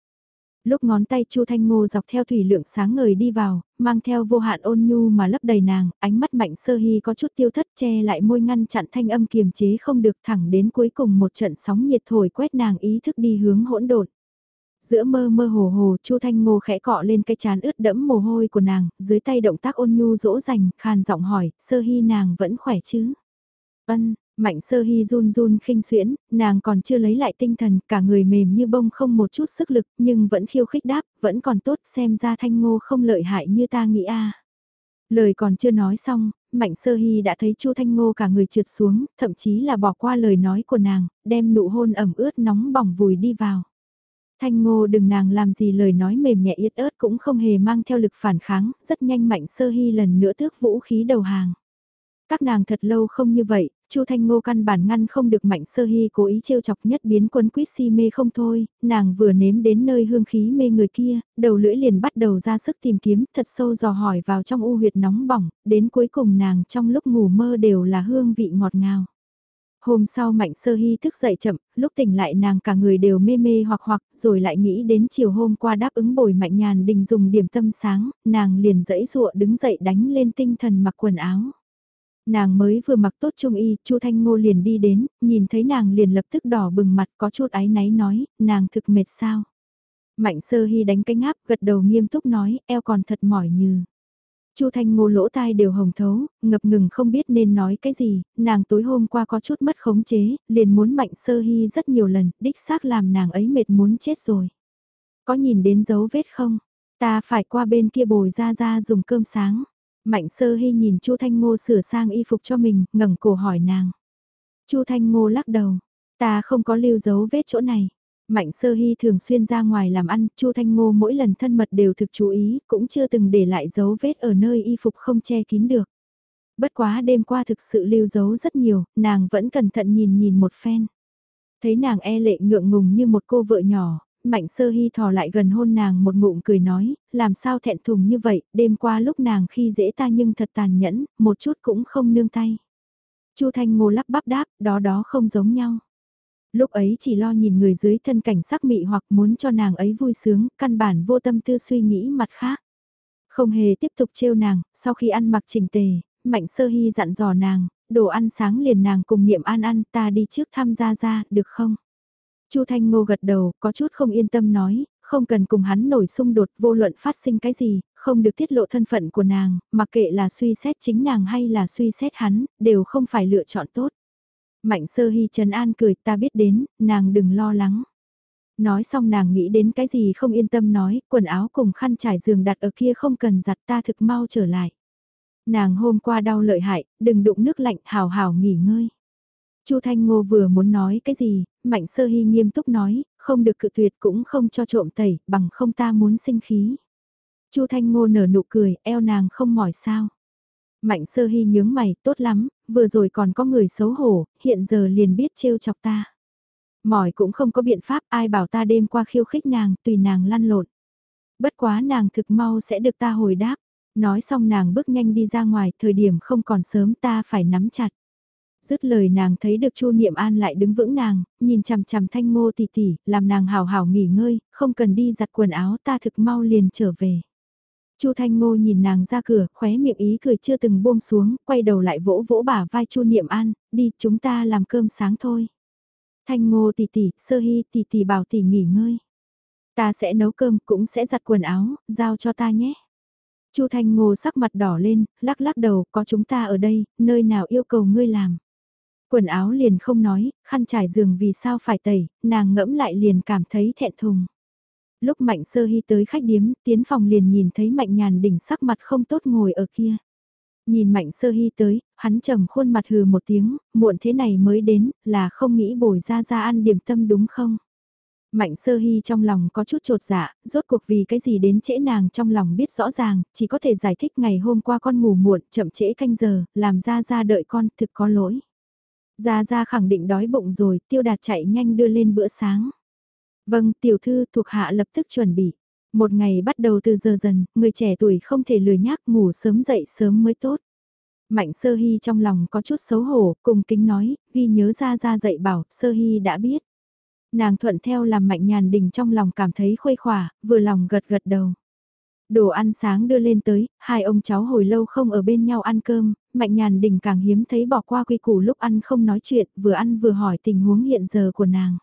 lúc ngón tay Chu Thanh Ngô dọc theo thủy lượng sáng ngời đi vào, mang theo vô hạn ôn nhu mà lấp đầy nàng, ánh mắt mạnh sơ hy có chút tiêu thất che lại môi ngăn chặn thanh âm kiềm chế không được thẳng đến cuối cùng một trận sóng nhiệt thổi quét nàng ý thức đi hướng hỗn độn. Giữa mơ mơ hồ hồ, Chu Thanh Ngô khẽ cọ lên cái chán ướt đẫm mồ hôi của nàng, dưới tay động tác ôn nhu dỗ dành, khàn giọng hỏi, sơ hy nàng vẫn khỏe chứ? Ân, Mạnh sơ hy run run khinh xuyễn, nàng còn chưa lấy lại tinh thần, cả người mềm như bông không một chút sức lực, nhưng vẫn khiêu khích đáp, vẫn còn tốt, xem ra thanh ngô không lợi hại như ta nghĩ a. Lời còn chưa nói xong, Mạnh Sơ Hy đã thấy Chu Thanh Ngô cả người trượt xuống, thậm chí là bỏ qua lời nói của nàng, đem nụ hôn ẩm ướt nóng bỏng vùi đi vào. Thanh Ngô đừng nàng làm gì lời nói mềm nhẹ yết ớt cũng không hề mang theo lực phản kháng, rất nhanh Mạnh Sơ Hy lần nữa tước vũ khí đầu hàng. Các nàng thật lâu không như vậy, Chu Thanh Ngô căn bản ngăn không được Mạnh Sơ Hy cố ý trêu chọc nhất biến quân quýt si mê không thôi, nàng vừa nếm đến nơi hương khí mê người kia, đầu lưỡi liền bắt đầu ra sức tìm kiếm, thật sâu dò hỏi vào trong u huyệt nóng bỏng, đến cuối cùng nàng trong lúc ngủ mơ đều là hương vị ngọt ngào. Hôm sau Mạnh Sơ Hy thức dậy chậm, lúc tỉnh lại nàng cả người đều mê mê hoặc hoặc, rồi lại nghĩ đến chiều hôm qua đáp ứng bồi Mạnh Nhàn Đình dùng điểm tâm sáng, nàng liền dẫy dụa đứng dậy đánh lên tinh thần mặc quần áo. Nàng mới vừa mặc tốt trung y, Chu Thanh Ngô liền đi đến, nhìn thấy nàng liền lập tức đỏ bừng mặt có chút áy náy nói, nàng thực mệt sao. Mạnh sơ hy đánh cái ngáp gật đầu nghiêm túc nói, eo còn thật mỏi như. Chu Thanh Ngô lỗ tai đều hồng thấu, ngập ngừng không biết nên nói cái gì, nàng tối hôm qua có chút mất khống chế, liền muốn Mạnh Sơ Hy rất nhiều lần, đích xác làm nàng ấy mệt muốn chết rồi. Có nhìn đến dấu vết không? Ta phải qua bên kia bồi ra ra dùng cơm sáng. Mạnh sơ hy nhìn Chu Thanh Ngô sửa sang y phục cho mình, ngẩng cổ hỏi nàng. Chu Thanh Ngô lắc đầu, ta không có lưu dấu vết chỗ này. Mạnh sơ hy thường xuyên ra ngoài làm ăn, Chu Thanh Ngô mỗi lần thân mật đều thực chú ý, cũng chưa từng để lại dấu vết ở nơi y phục không che kín được. Bất quá đêm qua thực sự lưu dấu rất nhiều, nàng vẫn cẩn thận nhìn nhìn một phen. Thấy nàng e lệ ngượng ngùng như một cô vợ nhỏ, Mạnh sơ hy thò lại gần hôn nàng một ngụm cười nói, làm sao thẹn thùng như vậy, đêm qua lúc nàng khi dễ ta nhưng thật tàn nhẫn, một chút cũng không nương tay. Chu Thanh Ngô lắp bắp đáp, đó đó không giống nhau. Lúc ấy chỉ lo nhìn người dưới thân cảnh sắc mị hoặc muốn cho nàng ấy vui sướng, căn bản vô tâm tư suy nghĩ mặt khác. Không hề tiếp tục trêu nàng, sau khi ăn mặc chỉnh tề, Mạnh Sơ Hy dặn dò nàng, đồ ăn sáng liền nàng cùng niệm an ăn ta đi trước tham gia ra, được không? Chu Thanh Ngô gật đầu, có chút không yên tâm nói, không cần cùng hắn nổi xung đột vô luận phát sinh cái gì, không được tiết lộ thân phận của nàng, mặc kệ là suy xét chính nàng hay là suy xét hắn, đều không phải lựa chọn tốt. Mạnh sơ hy trần an cười ta biết đến, nàng đừng lo lắng. Nói xong nàng nghĩ đến cái gì không yên tâm nói, quần áo cùng khăn trải giường đặt ở kia không cần giặt ta thực mau trở lại. Nàng hôm qua đau lợi hại, đừng đụng nước lạnh hào hào nghỉ ngơi. Chu Thanh Ngô vừa muốn nói cái gì, Mạnh Sơ Hy nghiêm túc nói, không được cự tuyệt cũng không cho trộm tẩy, bằng không ta muốn sinh khí. Chu Thanh Ngô nở nụ cười, eo nàng không mỏi sao. Mạnh Sơ Hy nhướng mày, tốt lắm, vừa rồi còn có người xấu hổ, hiện giờ liền biết trêu chọc ta. Mỏi cũng không có biện pháp, ai bảo ta đêm qua khiêu khích nàng, tùy nàng lăn lộn. Bất quá nàng thực mau sẽ được ta hồi đáp. Nói xong nàng bước nhanh đi ra ngoài, thời điểm không còn sớm ta phải nắm chặt. Dứt lời nàng thấy được Chu Niệm An lại đứng vững nàng, nhìn chằm chằm thanh ngô tỷ tỷ, làm nàng hào hào nghỉ ngơi, không cần đi giặt quần áo ta thực mau liền trở về. Chu Thanh Ngô nhìn nàng ra cửa, khóe miệng ý cười chưa từng buông xuống, quay đầu lại vỗ vỗ bả vai Chu Niệm An, đi chúng ta làm cơm sáng thôi. Thanh Ngô tỷ tỷ, Sơ Hi tỷ tỷ bảo tỷ nghỉ ngơi. Ta sẽ nấu cơm, cũng sẽ giặt quần áo, giao cho ta nhé. Chu Thanh Ngô sắc mặt đỏ lên, lắc lắc đầu, có chúng ta ở đây, nơi nào yêu cầu ngươi làm. Quần áo liền không nói, khăn trải giường vì sao phải tẩy, nàng ngẫm lại liền cảm thấy thẹn thùng. Lúc Mạnh Sơ Hy tới khách điếm, tiến phòng liền nhìn thấy Mạnh Nhàn đỉnh sắc mặt không tốt ngồi ở kia. Nhìn Mạnh Sơ Hy tới, hắn trầm khuôn mặt hừ một tiếng, muộn thế này mới đến, là không nghĩ bồi ra ra ăn điểm tâm đúng không? Mạnh sơ hy trong lòng có chút trột dạ, rốt cuộc vì cái gì đến trễ nàng trong lòng biết rõ ràng, chỉ có thể giải thích ngày hôm qua con ngủ muộn, chậm trễ canh giờ, làm ra ra đợi con, thực có lỗi gia gia khẳng định đói bụng rồi, tiêu đạt chạy nhanh đưa lên bữa sáng. Vâng, tiểu thư thuộc hạ lập tức chuẩn bị. Một ngày bắt đầu từ giờ dần, người trẻ tuổi không thể lười nhác ngủ sớm dậy sớm mới tốt. Mạnh sơ hy trong lòng có chút xấu hổ, cùng kính nói, ghi nhớ ra ra dạy bảo, sơ hy đã biết. Nàng thuận theo làm mạnh nhàn đình trong lòng cảm thấy khuây khỏa, vừa lòng gật gật đầu. Đồ ăn sáng đưa lên tới, hai ông cháu hồi lâu không ở bên nhau ăn cơm, mạnh nhàn đình càng hiếm thấy bỏ qua quy củ lúc ăn không nói chuyện, vừa ăn vừa hỏi tình huống hiện giờ của nàng.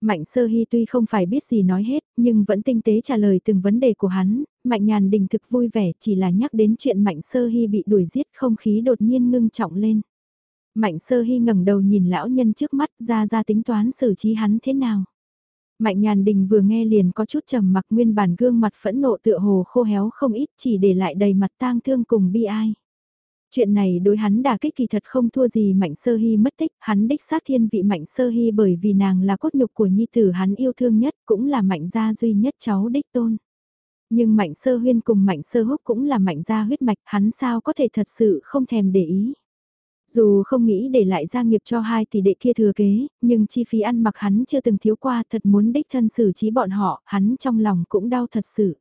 Mạnh sơ hy tuy không phải biết gì nói hết, nhưng vẫn tinh tế trả lời từng vấn đề của hắn, mạnh nhàn đình thực vui vẻ chỉ là nhắc đến chuyện mạnh sơ hy bị đuổi giết không khí đột nhiên ngưng trọng lên. Mạnh sơ hy ngẩng đầu nhìn lão nhân trước mắt ra ra tính toán xử trí hắn thế nào. Mạnh nhàn đình vừa nghe liền có chút trầm mặc nguyên bản gương mặt phẫn nộ tựa hồ khô héo không ít chỉ để lại đầy mặt tang thương cùng bi ai. Chuyện này đối hắn đả kích kỳ thật không thua gì Mạnh Sơ Hy mất tích, hắn đích xác thiên vị Mạnh Sơ Hy bởi vì nàng là cốt nhục của nhi tử hắn yêu thương nhất, cũng là Mạnh gia duy nhất cháu đích tôn. Nhưng Mạnh Sơ Huyên cùng Mạnh Sơ Húc cũng là Mạnh gia huyết mạch, hắn sao có thể thật sự không thèm để ý. Dù không nghĩ để lại gia nghiệp cho hai tỷ đệ kia thừa kế, nhưng chi phí ăn mặc hắn chưa từng thiếu qua thật muốn đích thân xử trí bọn họ, hắn trong lòng cũng đau thật sự.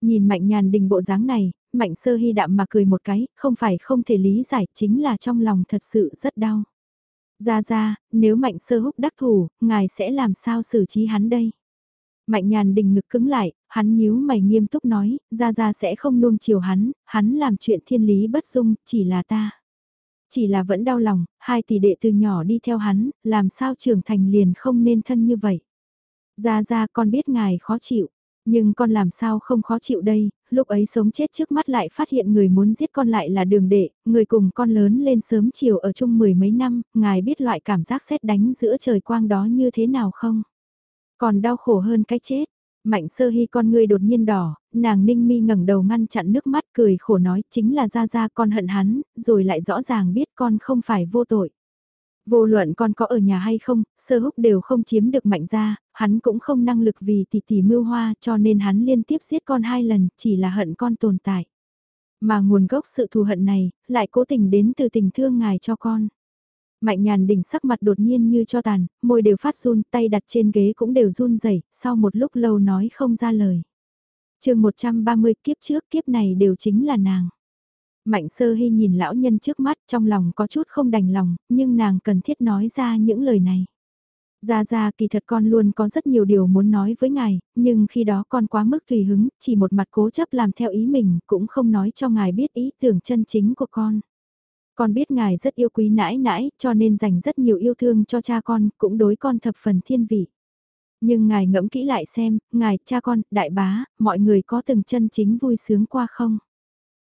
Nhìn mạnh nhàn đình bộ dáng này, mạnh sơ hy đạm mà cười một cái, không phải không thể lý giải, chính là trong lòng thật sự rất đau. Ra ra, nếu mạnh sơ húc đắc thủ, ngài sẽ làm sao xử trí hắn đây? Mạnh nhàn đình ngực cứng lại, hắn nhíu mày nghiêm túc nói, ra ra sẽ không nuông chiều hắn, hắn làm chuyện thiên lý bất dung, chỉ là ta. Chỉ là vẫn đau lòng, hai tỷ đệ từ nhỏ đi theo hắn, làm sao trưởng thành liền không nên thân như vậy. Ra ra con biết ngài khó chịu, nhưng con làm sao không khó chịu đây, lúc ấy sống chết trước mắt lại phát hiện người muốn giết con lại là đường đệ, người cùng con lớn lên sớm chiều ở chung mười mấy năm, ngài biết loại cảm giác xét đánh giữa trời quang đó như thế nào không? Còn đau khổ hơn cái chết. Mạnh sơ hy con ngươi đột nhiên đỏ, nàng ninh mi ngẩng đầu ngăn chặn nước mắt cười khổ nói chính là ra ra con hận hắn, rồi lại rõ ràng biết con không phải vô tội. Vô luận con có ở nhà hay không, sơ húc đều không chiếm được mạnh ra, hắn cũng không năng lực vì tỷ tỷ mưu hoa cho nên hắn liên tiếp giết con hai lần, chỉ là hận con tồn tại. Mà nguồn gốc sự thù hận này, lại cố tình đến từ tình thương ngài cho con. Mạnh nhàn đỉnh sắc mặt đột nhiên như cho tàn, môi đều phát run, tay đặt trên ghế cũng đều run rẩy sau một lúc lâu nói không ra lời. chương 130 kiếp trước kiếp này đều chính là nàng. Mạnh sơ hy nhìn lão nhân trước mắt trong lòng có chút không đành lòng, nhưng nàng cần thiết nói ra những lời này. Ra ra kỳ thật con luôn có rất nhiều điều muốn nói với ngài, nhưng khi đó con quá mức tùy hứng, chỉ một mặt cố chấp làm theo ý mình, cũng không nói cho ngài biết ý tưởng chân chính của con. Con biết ngài rất yêu quý nãi nãi, cho nên dành rất nhiều yêu thương cho cha con, cũng đối con thập phần thiên vị. Nhưng ngài ngẫm kỹ lại xem, ngài, cha con, đại bá, mọi người có từng chân chính vui sướng qua không?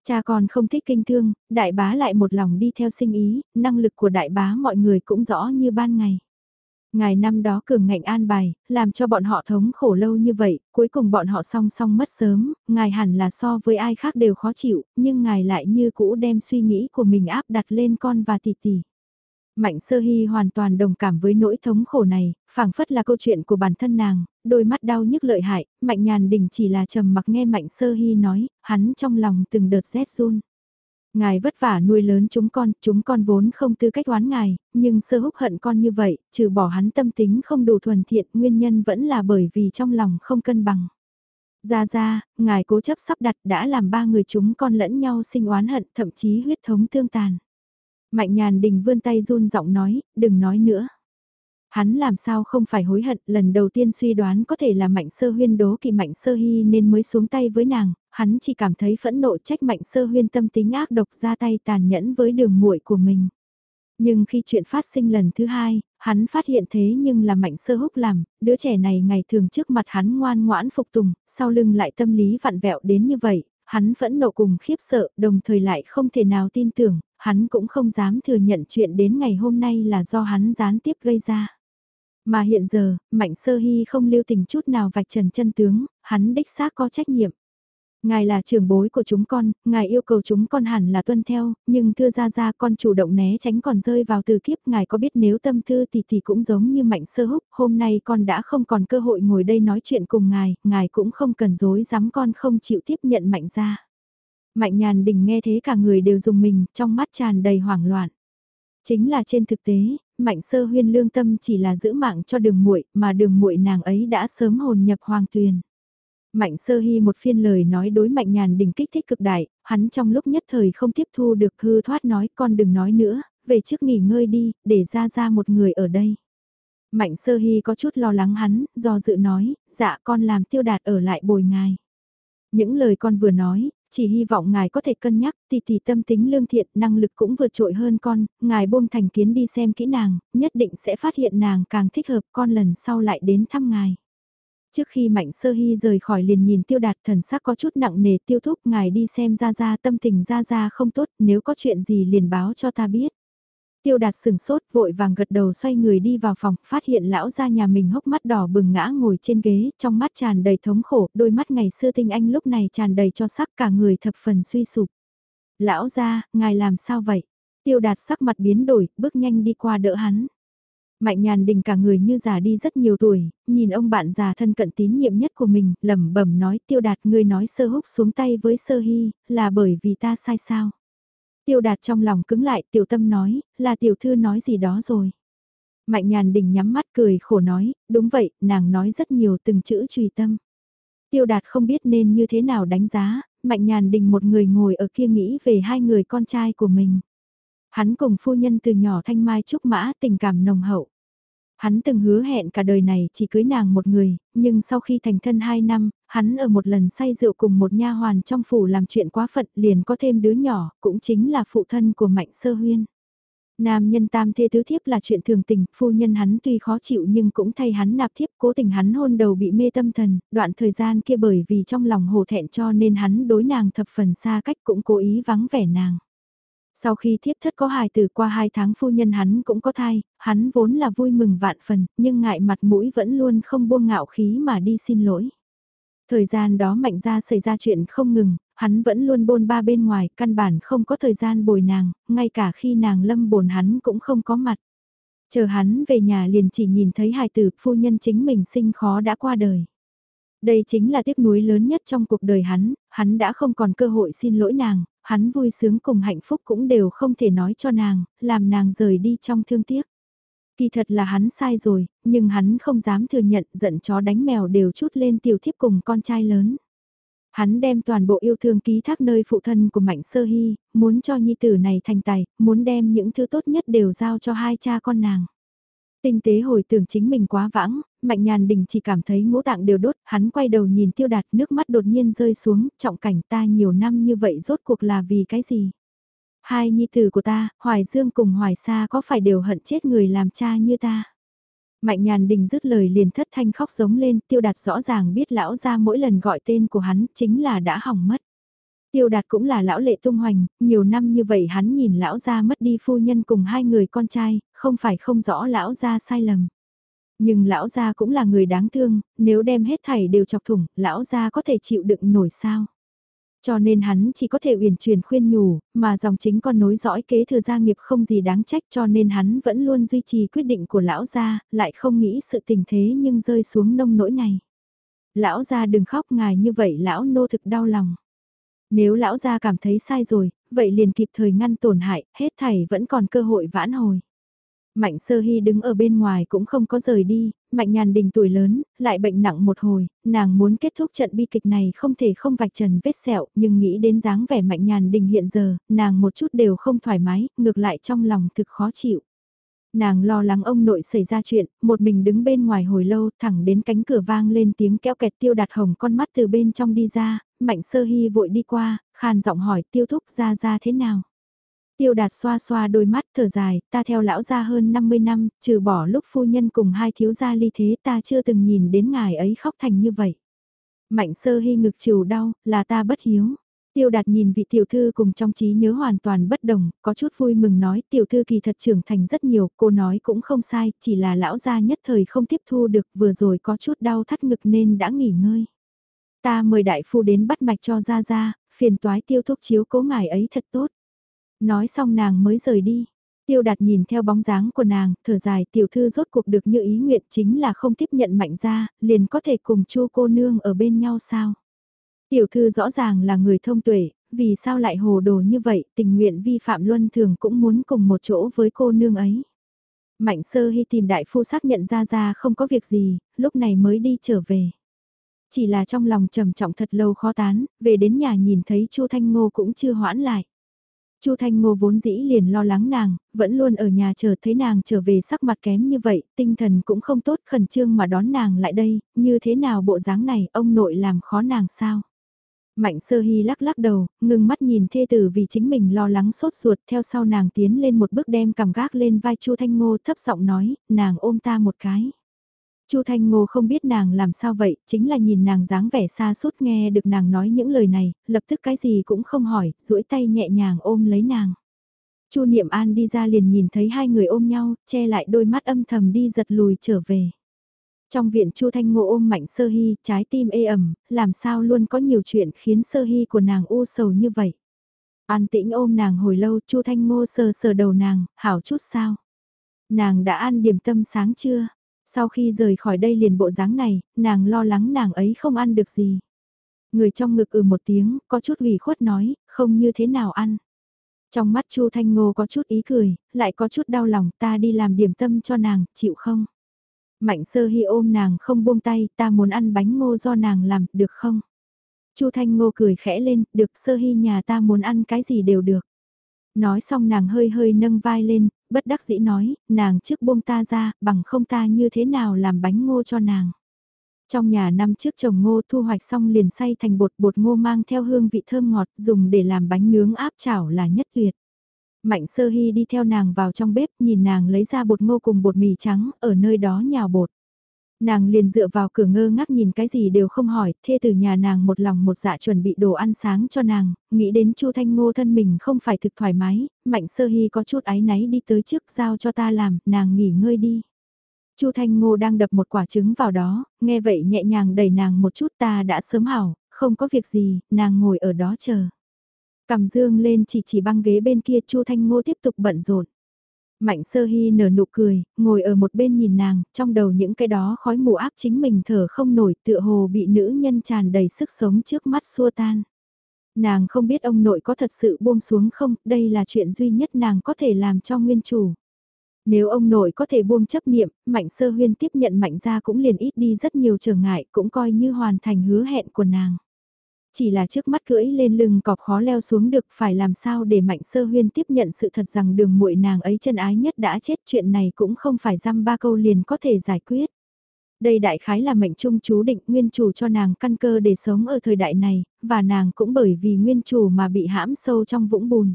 Cha con không thích kinh thương, đại bá lại một lòng đi theo sinh ý, năng lực của đại bá mọi người cũng rõ như ban ngày. Ngài năm đó cường ngạnh an bài, làm cho bọn họ thống khổ lâu như vậy, cuối cùng bọn họ song song mất sớm, ngài hẳn là so với ai khác đều khó chịu, nhưng ngài lại như cũ đem suy nghĩ của mình áp đặt lên con và tỷ tỷ. Mạnh sơ hy hoàn toàn đồng cảm với nỗi thống khổ này, phảng phất là câu chuyện của bản thân nàng, đôi mắt đau nhức lợi hại, mạnh nhàn đình chỉ là trầm mặc nghe mạnh sơ hy nói, hắn trong lòng từng đợt rét run. Ngài vất vả nuôi lớn chúng con, chúng con vốn không tư cách oán ngài, nhưng sơ húc hận con như vậy, trừ bỏ hắn tâm tính không đủ thuần thiện, nguyên nhân vẫn là bởi vì trong lòng không cân bằng. Ra ra, ngài cố chấp sắp đặt đã làm ba người chúng con lẫn nhau sinh oán hận, thậm chí huyết thống tương tàn. Mạnh nhàn đình vươn tay run giọng nói, đừng nói nữa. Hắn làm sao không phải hối hận, lần đầu tiên suy đoán có thể là mạnh sơ huyên đố kỵ mạnh sơ hy nên mới xuống tay với nàng, hắn chỉ cảm thấy phẫn nộ trách mạnh sơ huyên tâm tính ác độc ra tay tàn nhẫn với đường muội của mình. Nhưng khi chuyện phát sinh lần thứ hai, hắn phát hiện thế nhưng là mạnh sơ húc làm, đứa trẻ này ngày thường trước mặt hắn ngoan ngoãn phục tùng, sau lưng lại tâm lý vặn vẹo đến như vậy, hắn phẫn nộ cùng khiếp sợ, đồng thời lại không thể nào tin tưởng, hắn cũng không dám thừa nhận chuyện đến ngày hôm nay là do hắn gián tiếp gây ra. Mà hiện giờ, Mạnh Sơ Hy không lưu tình chút nào vạch trần chân tướng, hắn đích xác có trách nhiệm. Ngài là trưởng bối của chúng con, ngài yêu cầu chúng con hẳn là tuân theo, nhưng thưa ra ra con chủ động né tránh còn rơi vào từ kiếp. Ngài có biết nếu tâm thư thì thì cũng giống như mạnh sơ húc, hôm nay con đã không còn cơ hội ngồi đây nói chuyện cùng ngài, ngài cũng không cần dối dám con không chịu tiếp nhận mạnh ra. Mạnh nhàn đình nghe thế cả người đều dùng mình, trong mắt tràn đầy hoảng loạn. Chính là trên thực tế, mạnh sơ huyên lương tâm chỉ là giữ mạng cho đường muội mà đường muội nàng ấy đã sớm hồn nhập hoàng tuyền. Mạnh sơ hy một phiên lời nói đối mạnh nhàn đình kích thích cực đại, hắn trong lúc nhất thời không tiếp thu được hư thoát nói con đừng nói nữa, về trước nghỉ ngơi đi, để ra ra một người ở đây. Mạnh sơ hy có chút lo lắng hắn, do dự nói, dạ con làm tiêu đạt ở lại bồi ngài. Những lời con vừa nói, chỉ hy vọng ngài có thể cân nhắc, tỷ tỷ tâm tính lương thiện, năng lực cũng vượt trội hơn con, ngài buông thành kiến đi xem kỹ nàng, nhất định sẽ phát hiện nàng càng thích hợp con lần sau lại đến thăm ngài. Trước khi Mạnh Sơ Hy rời khỏi liền nhìn tiêu đạt thần sắc có chút nặng nề tiêu thúc ngài đi xem ra ra tâm tình ra ra không tốt nếu có chuyện gì liền báo cho ta biết. Tiêu đạt sừng sốt vội vàng gật đầu xoay người đi vào phòng phát hiện lão ra nhà mình hốc mắt đỏ bừng ngã ngồi trên ghế trong mắt tràn đầy thống khổ đôi mắt ngày xưa tinh anh lúc này tràn đầy cho sắc cả người thập phần suy sụp. Lão ra, ngài làm sao vậy? Tiêu đạt sắc mặt biến đổi, bước nhanh đi qua đỡ hắn. Mạnh nhàn đình cả người như già đi rất nhiều tuổi, nhìn ông bạn già thân cận tín nhiệm nhất của mình, lẩm bẩm nói tiêu đạt người nói sơ húc xuống tay với sơ hy, là bởi vì ta sai sao. Tiêu đạt trong lòng cứng lại, tiểu tâm nói, là tiểu thư nói gì đó rồi. Mạnh nhàn đình nhắm mắt cười khổ nói, đúng vậy, nàng nói rất nhiều từng chữ trùy tâm. Tiêu đạt không biết nên như thế nào đánh giá, mạnh nhàn đình một người ngồi ở kia nghĩ về hai người con trai của mình. Hắn cùng phu nhân từ nhỏ thanh mai trúc mã tình cảm nồng hậu. Hắn từng hứa hẹn cả đời này chỉ cưới nàng một người, nhưng sau khi thành thân hai năm, hắn ở một lần say rượu cùng một nha hoàn trong phủ làm chuyện quá phận liền có thêm đứa nhỏ, cũng chính là phụ thân của Mạnh Sơ Huyên. Nam nhân tam thê tứ thiếp là chuyện thường tình, phu nhân hắn tuy khó chịu nhưng cũng thay hắn nạp thiếp cố tình hắn hôn đầu bị mê tâm thần, đoạn thời gian kia bởi vì trong lòng hồ thẹn cho nên hắn đối nàng thập phần xa cách cũng cố ý vắng vẻ nàng. Sau khi thiếp thất có hài từ qua hai tháng phu nhân hắn cũng có thai, hắn vốn là vui mừng vạn phần, nhưng ngại mặt mũi vẫn luôn không buông ngạo khí mà đi xin lỗi. Thời gian đó mạnh ra xảy ra chuyện không ngừng, hắn vẫn luôn bôn ba bên ngoài, căn bản không có thời gian bồi nàng, ngay cả khi nàng lâm bồn hắn cũng không có mặt. Chờ hắn về nhà liền chỉ nhìn thấy hài tử phu nhân chính mình sinh khó đã qua đời. Đây chính là tiếc nuối lớn nhất trong cuộc đời hắn, hắn đã không còn cơ hội xin lỗi nàng, hắn vui sướng cùng hạnh phúc cũng đều không thể nói cho nàng, làm nàng rời đi trong thương tiếc. Kỳ thật là hắn sai rồi, nhưng hắn không dám thừa nhận giận chó đánh mèo đều chút lên tiểu thiếp cùng con trai lớn. Hắn đem toàn bộ yêu thương ký thác nơi phụ thân của Mạnh Sơ Hy, muốn cho nhi tử này thành tài, muốn đem những thứ tốt nhất đều giao cho hai cha con nàng. Tinh tế hồi tưởng chính mình quá vãng, Mạnh Nhàn Đình chỉ cảm thấy ngũ tạng đều đốt, hắn quay đầu nhìn tiêu đạt nước mắt đột nhiên rơi xuống, trọng cảnh ta nhiều năm như vậy rốt cuộc là vì cái gì? Hai nhi tử của ta, Hoài Dương cùng Hoài Sa có phải đều hận chết người làm cha như ta? Mạnh nhàn đình dứt lời liền thất thanh khóc giống lên, tiêu đạt rõ ràng biết lão ra mỗi lần gọi tên của hắn chính là đã hỏng mất. Tiêu đạt cũng là lão lệ tung hoành, nhiều năm như vậy hắn nhìn lão ra mất đi phu nhân cùng hai người con trai, không phải không rõ lão ra sai lầm. Nhưng lão gia cũng là người đáng thương, nếu đem hết thảy đều chọc thủng, lão gia có thể chịu đựng nổi sao. Cho nên hắn chỉ có thể uyển chuyển khuyên nhủ, mà dòng chính con nối dõi kế thừa gia nghiệp không gì đáng trách cho nên hắn vẫn luôn duy trì quyết định của lão gia, lại không nghĩ sự tình thế nhưng rơi xuống nông nỗi này. Lão gia đừng khóc ngài như vậy lão nô thực đau lòng. Nếu lão gia cảm thấy sai rồi, vậy liền kịp thời ngăn tổn hại, hết thảy vẫn còn cơ hội vãn hồi. Mạnh sơ hy đứng ở bên ngoài cũng không có rời đi, mạnh nhàn đình tuổi lớn, lại bệnh nặng một hồi, nàng muốn kết thúc trận bi kịch này không thể không vạch trần vết sẹo, nhưng nghĩ đến dáng vẻ mạnh nhàn đình hiện giờ, nàng một chút đều không thoải mái, ngược lại trong lòng thực khó chịu. Nàng lo lắng ông nội xảy ra chuyện, một mình đứng bên ngoài hồi lâu, thẳng đến cánh cửa vang lên tiếng kéo kẹt tiêu đặt hồng con mắt từ bên trong đi ra, mạnh sơ hy vội đi qua, khàn giọng hỏi tiêu thúc ra ra thế nào. Tiêu đạt xoa xoa đôi mắt thở dài, ta theo lão gia hơn 50 năm, trừ bỏ lúc phu nhân cùng hai thiếu gia ly thế ta chưa từng nhìn đến ngài ấy khóc thành như vậy. Mạnh sơ hy ngực chiều đau, là ta bất hiếu. Tiêu đạt nhìn vị tiểu thư cùng trong trí nhớ hoàn toàn bất đồng, có chút vui mừng nói tiểu thư kỳ thật trưởng thành rất nhiều, cô nói cũng không sai, chỉ là lão gia nhất thời không tiếp thu được vừa rồi có chút đau thắt ngực nên đã nghỉ ngơi. Ta mời đại phu đến bắt mạch cho ra ra, phiền toái tiêu thúc chiếu cố ngài ấy thật tốt. Nói xong nàng mới rời đi. Tiêu đạt nhìn theo bóng dáng của nàng, thở dài tiểu thư rốt cuộc được như ý nguyện chính là không tiếp nhận mạnh ra, liền có thể cùng chu cô nương ở bên nhau sao. Tiểu thư rõ ràng là người thông tuệ, vì sao lại hồ đồ như vậy, tình nguyện vi phạm luân thường cũng muốn cùng một chỗ với cô nương ấy. Mạnh sơ hy tìm đại phu xác nhận ra ra không có việc gì, lúc này mới đi trở về. Chỉ là trong lòng trầm trọng thật lâu khó tán, về đến nhà nhìn thấy Chu Thanh Ngô cũng chưa hoãn lại. Chu Thanh Ngô vốn dĩ liền lo lắng nàng, vẫn luôn ở nhà chờ thấy nàng trở về sắc mặt kém như vậy, tinh thần cũng không tốt khẩn trương mà đón nàng lại đây, như thế nào bộ dáng này ông nội làm khó nàng sao? Mạnh sơ hy lắc lắc đầu, ngưng mắt nhìn thê tử vì chính mình lo lắng sốt ruột theo sau nàng tiến lên một bước đem cầm gác lên vai Chu Thanh Ngô thấp giọng nói, nàng ôm ta một cái. Chu Thanh Ngô không biết nàng làm sao vậy, chính là nhìn nàng dáng vẻ xa suốt nghe được nàng nói những lời này, lập tức cái gì cũng không hỏi, duỗi tay nhẹ nhàng ôm lấy nàng. Chu Niệm An đi ra liền nhìn thấy hai người ôm nhau, che lại đôi mắt âm thầm đi giật lùi trở về. Trong viện Chu Thanh Ngô ôm Mạnh Sơ Hy, trái tim ê ẩm, làm sao luôn có nhiều chuyện khiến Sơ Hy của nàng u sầu như vậy. An tĩnh ôm nàng hồi lâu, Chu Thanh Ngô sờ sờ đầu nàng, hảo chút sao. Nàng đã ăn điểm tâm sáng chưa? Sau khi rời khỏi đây liền bộ dáng này, nàng lo lắng nàng ấy không ăn được gì. Người trong ngực ừ một tiếng, có chút ủy khuất nói, không như thế nào ăn. Trong mắt Chu Thanh Ngô có chút ý cười, lại có chút đau lòng ta đi làm điểm tâm cho nàng, chịu không? Mạnh sơ hy ôm nàng không buông tay, ta muốn ăn bánh ngô do nàng làm, được không? Chu Thanh Ngô cười khẽ lên, được sơ hy nhà ta muốn ăn cái gì đều được. Nói xong nàng hơi hơi nâng vai lên, bất đắc dĩ nói, nàng trước buông ta ra, bằng không ta như thế nào làm bánh ngô cho nàng. Trong nhà năm trước trồng ngô thu hoạch xong liền xay thành bột bột ngô mang theo hương vị thơm ngọt dùng để làm bánh nướng áp chảo là nhất tuyệt. Mạnh sơ hy đi theo nàng vào trong bếp nhìn nàng lấy ra bột ngô cùng bột mì trắng ở nơi đó nhào bột. Nàng liền dựa vào cửa ngơ ngác nhìn cái gì đều không hỏi, thê từ nhà nàng một lòng một dạ chuẩn bị đồ ăn sáng cho nàng, nghĩ đến Chu Thanh Ngô thân mình không phải thực thoải mái, Mạnh Sơ Hy có chút áy náy đi tới trước giao cho ta làm, nàng nghỉ ngơi đi. Chu Thanh Ngô đang đập một quả trứng vào đó, nghe vậy nhẹ nhàng đẩy nàng một chút ta đã sớm hảo, không có việc gì, nàng ngồi ở đó chờ. Cầm dương lên chỉ chỉ băng ghế bên kia Chu Thanh Ngô tiếp tục bận rộn. Mạnh sơ hy nở nụ cười, ngồi ở một bên nhìn nàng, trong đầu những cái đó khói mù áp chính mình thở không nổi tựa hồ bị nữ nhân tràn đầy sức sống trước mắt xua tan. Nàng không biết ông nội có thật sự buông xuống không, đây là chuyện duy nhất nàng có thể làm cho nguyên chủ. Nếu ông nội có thể buông chấp niệm, Mạnh Sơ Huyên tiếp nhận Mạnh ra cũng liền ít đi rất nhiều trở ngại, cũng coi như hoàn thành hứa hẹn của nàng. Chỉ là trước mắt cưỡi lên lưng cọp khó leo xuống được phải làm sao để Mạnh Sơ Huyên tiếp nhận sự thật rằng đường muội nàng ấy chân ái nhất đã chết chuyện này cũng không phải dăm ba câu liền có thể giải quyết. Đây đại khái là mệnh trung chú định nguyên chủ cho nàng căn cơ để sống ở thời đại này, và nàng cũng bởi vì nguyên chủ mà bị hãm sâu trong vũng bùn.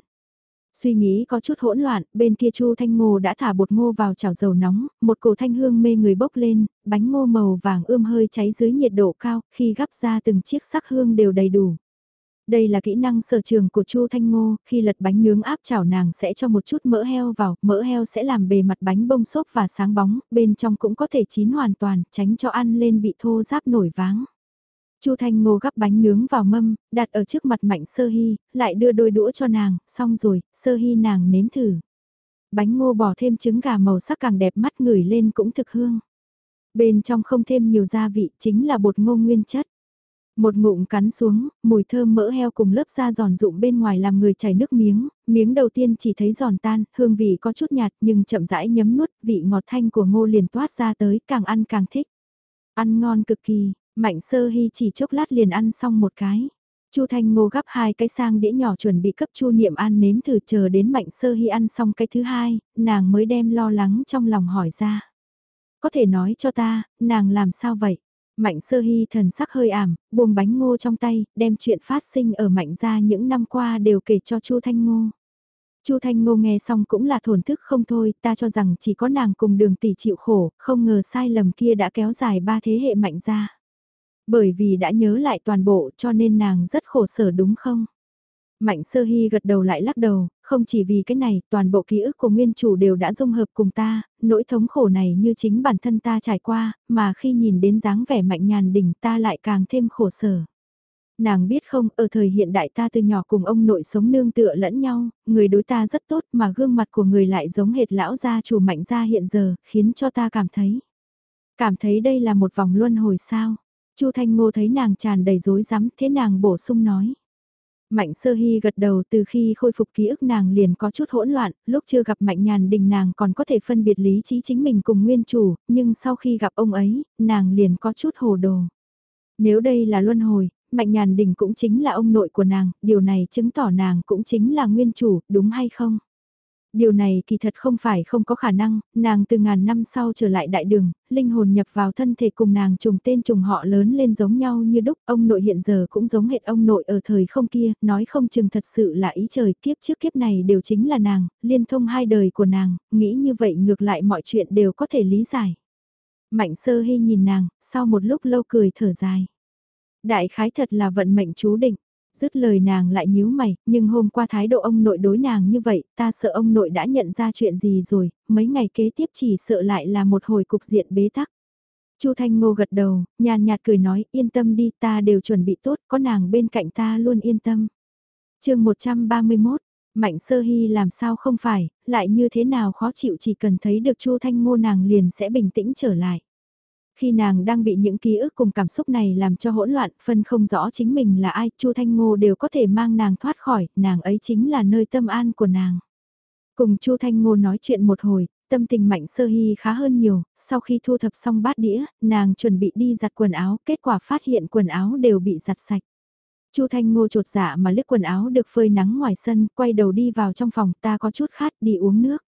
Suy nghĩ có chút hỗn loạn, bên kia Chu Thanh Ngô đã thả bột ngô vào chảo dầu nóng, một cổ thanh hương mê người bốc lên, bánh ngô màu vàng ươm hơi cháy dưới nhiệt độ cao, khi gắp ra từng chiếc sắc hương đều đầy đủ. Đây là kỹ năng sở trường của Chu Thanh Ngô, khi lật bánh nướng áp chảo nàng sẽ cho một chút mỡ heo vào, mỡ heo sẽ làm bề mặt bánh bông xốp và sáng bóng, bên trong cũng có thể chín hoàn toàn, tránh cho ăn lên bị thô ráp nổi váng. Chu Thanh Ngô gắp bánh nướng vào mâm, đặt ở trước mặt Mạnh Sơ Hy, lại đưa đôi đũa cho nàng, xong rồi, Sơ Hy nàng nếm thử. Bánh ngô bỏ thêm trứng gà màu sắc càng đẹp mắt ngửi lên cũng thực hương. Bên trong không thêm nhiều gia vị, chính là bột ngô nguyên chất. Một ngụm cắn xuống, mùi thơm mỡ heo cùng lớp da giòn rụm bên ngoài làm người chảy nước miếng, miếng đầu tiên chỉ thấy giòn tan, hương vị có chút nhạt nhưng chậm rãi nhấm nuốt, vị ngọt thanh của ngô liền toát ra tới, càng ăn càng thích. Ăn ngon cực kỳ, Mạnh sơ hy chỉ chốc lát liền ăn xong một cái. Chu Thanh Ngô gắp hai cái sang đĩa nhỏ chuẩn bị cấp Chu Niệm An nếm thử chờ đến Mạnh Sơ Hy ăn xong cái thứ hai, nàng mới đem lo lắng trong lòng hỏi ra. Có thể nói cho ta, nàng làm sao vậy? Mạnh Sơ Hy thần sắc hơi ảm, buông bánh ngô trong tay, đem chuyện phát sinh ở Mạnh gia những năm qua đều kể cho Chu Thanh Ngô. Chu Thanh Ngô nghe xong cũng là thổn thức không thôi, ta cho rằng chỉ có nàng cùng đường tỷ chịu khổ, không ngờ sai lầm kia đã kéo dài ba thế hệ Mạnh gia. Bởi vì đã nhớ lại toàn bộ cho nên nàng rất khổ sở đúng không? Mạnh sơ hy gật đầu lại lắc đầu, không chỉ vì cái này, toàn bộ ký ức của nguyên chủ đều đã dung hợp cùng ta, nỗi thống khổ này như chính bản thân ta trải qua, mà khi nhìn đến dáng vẻ mạnh nhàn đỉnh ta lại càng thêm khổ sở. Nàng biết không, ở thời hiện đại ta từ nhỏ cùng ông nội sống nương tựa lẫn nhau, người đối ta rất tốt mà gương mặt của người lại giống hệt lão gia chủ mạnh gia hiện giờ, khiến cho ta cảm thấy. Cảm thấy đây là một vòng luân hồi sao. Chu Thanh Ngô thấy nàng tràn đầy rối rắm, thế nàng bổ sung nói. Mạnh sơ hy gật đầu từ khi khôi phục ký ức nàng liền có chút hỗn loạn, lúc chưa gặp mạnh nhàn đình nàng còn có thể phân biệt lý trí chính mình cùng nguyên chủ, nhưng sau khi gặp ông ấy, nàng liền có chút hồ đồ. Nếu đây là luân hồi, mạnh nhàn đình cũng chính là ông nội của nàng, điều này chứng tỏ nàng cũng chính là nguyên chủ, đúng hay không? Điều này kỳ thật không phải không có khả năng, nàng từ ngàn năm sau trở lại đại đường, linh hồn nhập vào thân thể cùng nàng trùng tên trùng họ lớn lên giống nhau như đúc, ông nội hiện giờ cũng giống hệt ông nội ở thời không kia, nói không chừng thật sự là ý trời kiếp trước kiếp này đều chính là nàng, liên thông hai đời của nàng, nghĩ như vậy ngược lại mọi chuyện đều có thể lý giải. Mạnh sơ hy nhìn nàng, sau một lúc lâu cười thở dài. Đại khái thật là vận mệnh chú định. Dứt lời nàng lại nhíu mày, nhưng hôm qua thái độ ông nội đối nàng như vậy, ta sợ ông nội đã nhận ra chuyện gì rồi, mấy ngày kế tiếp chỉ sợ lại là một hồi cục diện bế tắc. Chu Thanh Ngô gật đầu, nhàn nhạt cười nói, yên tâm đi, ta đều chuẩn bị tốt, có nàng bên cạnh ta luôn yên tâm. chương 131, Mạnh Sơ Hy làm sao không phải, lại như thế nào khó chịu chỉ cần thấy được Chu Thanh Ngô nàng liền sẽ bình tĩnh trở lại. Khi nàng đang bị những ký ức cùng cảm xúc này làm cho hỗn loạn, phân không rõ chính mình là ai, Chu Thanh Ngô đều có thể mang nàng thoát khỏi, nàng ấy chính là nơi tâm an của nàng. Cùng Chu Thanh Ngô nói chuyện một hồi, tâm tình mạnh sơ hy khá hơn nhiều, sau khi thu thập xong bát đĩa, nàng chuẩn bị đi giặt quần áo, kết quả phát hiện quần áo đều bị giặt sạch. Chu Thanh Ngô trột dạ mà liếc quần áo được phơi nắng ngoài sân, quay đầu đi vào trong phòng, ta có chút khát đi uống nước.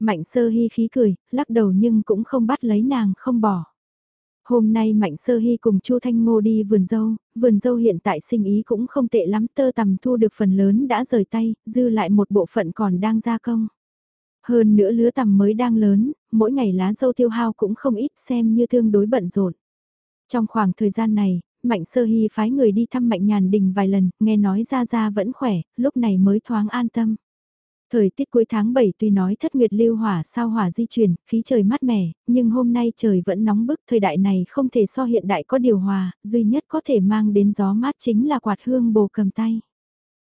Mạnh sơ hy khí cười, lắc đầu nhưng cũng không bắt lấy nàng không bỏ. Hôm nay Mạnh Sơ Hy cùng Chu Thanh Ngô đi vườn dâu, vườn dâu hiện tại sinh ý cũng không tệ lắm tơ tầm thu được phần lớn đã rời tay, dư lại một bộ phận còn đang gia công. Hơn nữa lứa tầm mới đang lớn, mỗi ngày lá dâu tiêu hao cũng không ít xem như tương đối bận rộn. Trong khoảng thời gian này, Mạnh Sơ Hy phái người đi thăm Mạnh Nhàn Đình vài lần, nghe nói ra ra vẫn khỏe, lúc này mới thoáng an tâm. Thời tiết cuối tháng 7 tuy nói thất nguyệt lưu hỏa sao hỏa di chuyển, khí trời mát mẻ, nhưng hôm nay trời vẫn nóng bức, thời đại này không thể so hiện đại có điều hòa, duy nhất có thể mang đến gió mát chính là quạt hương bồ cầm tay.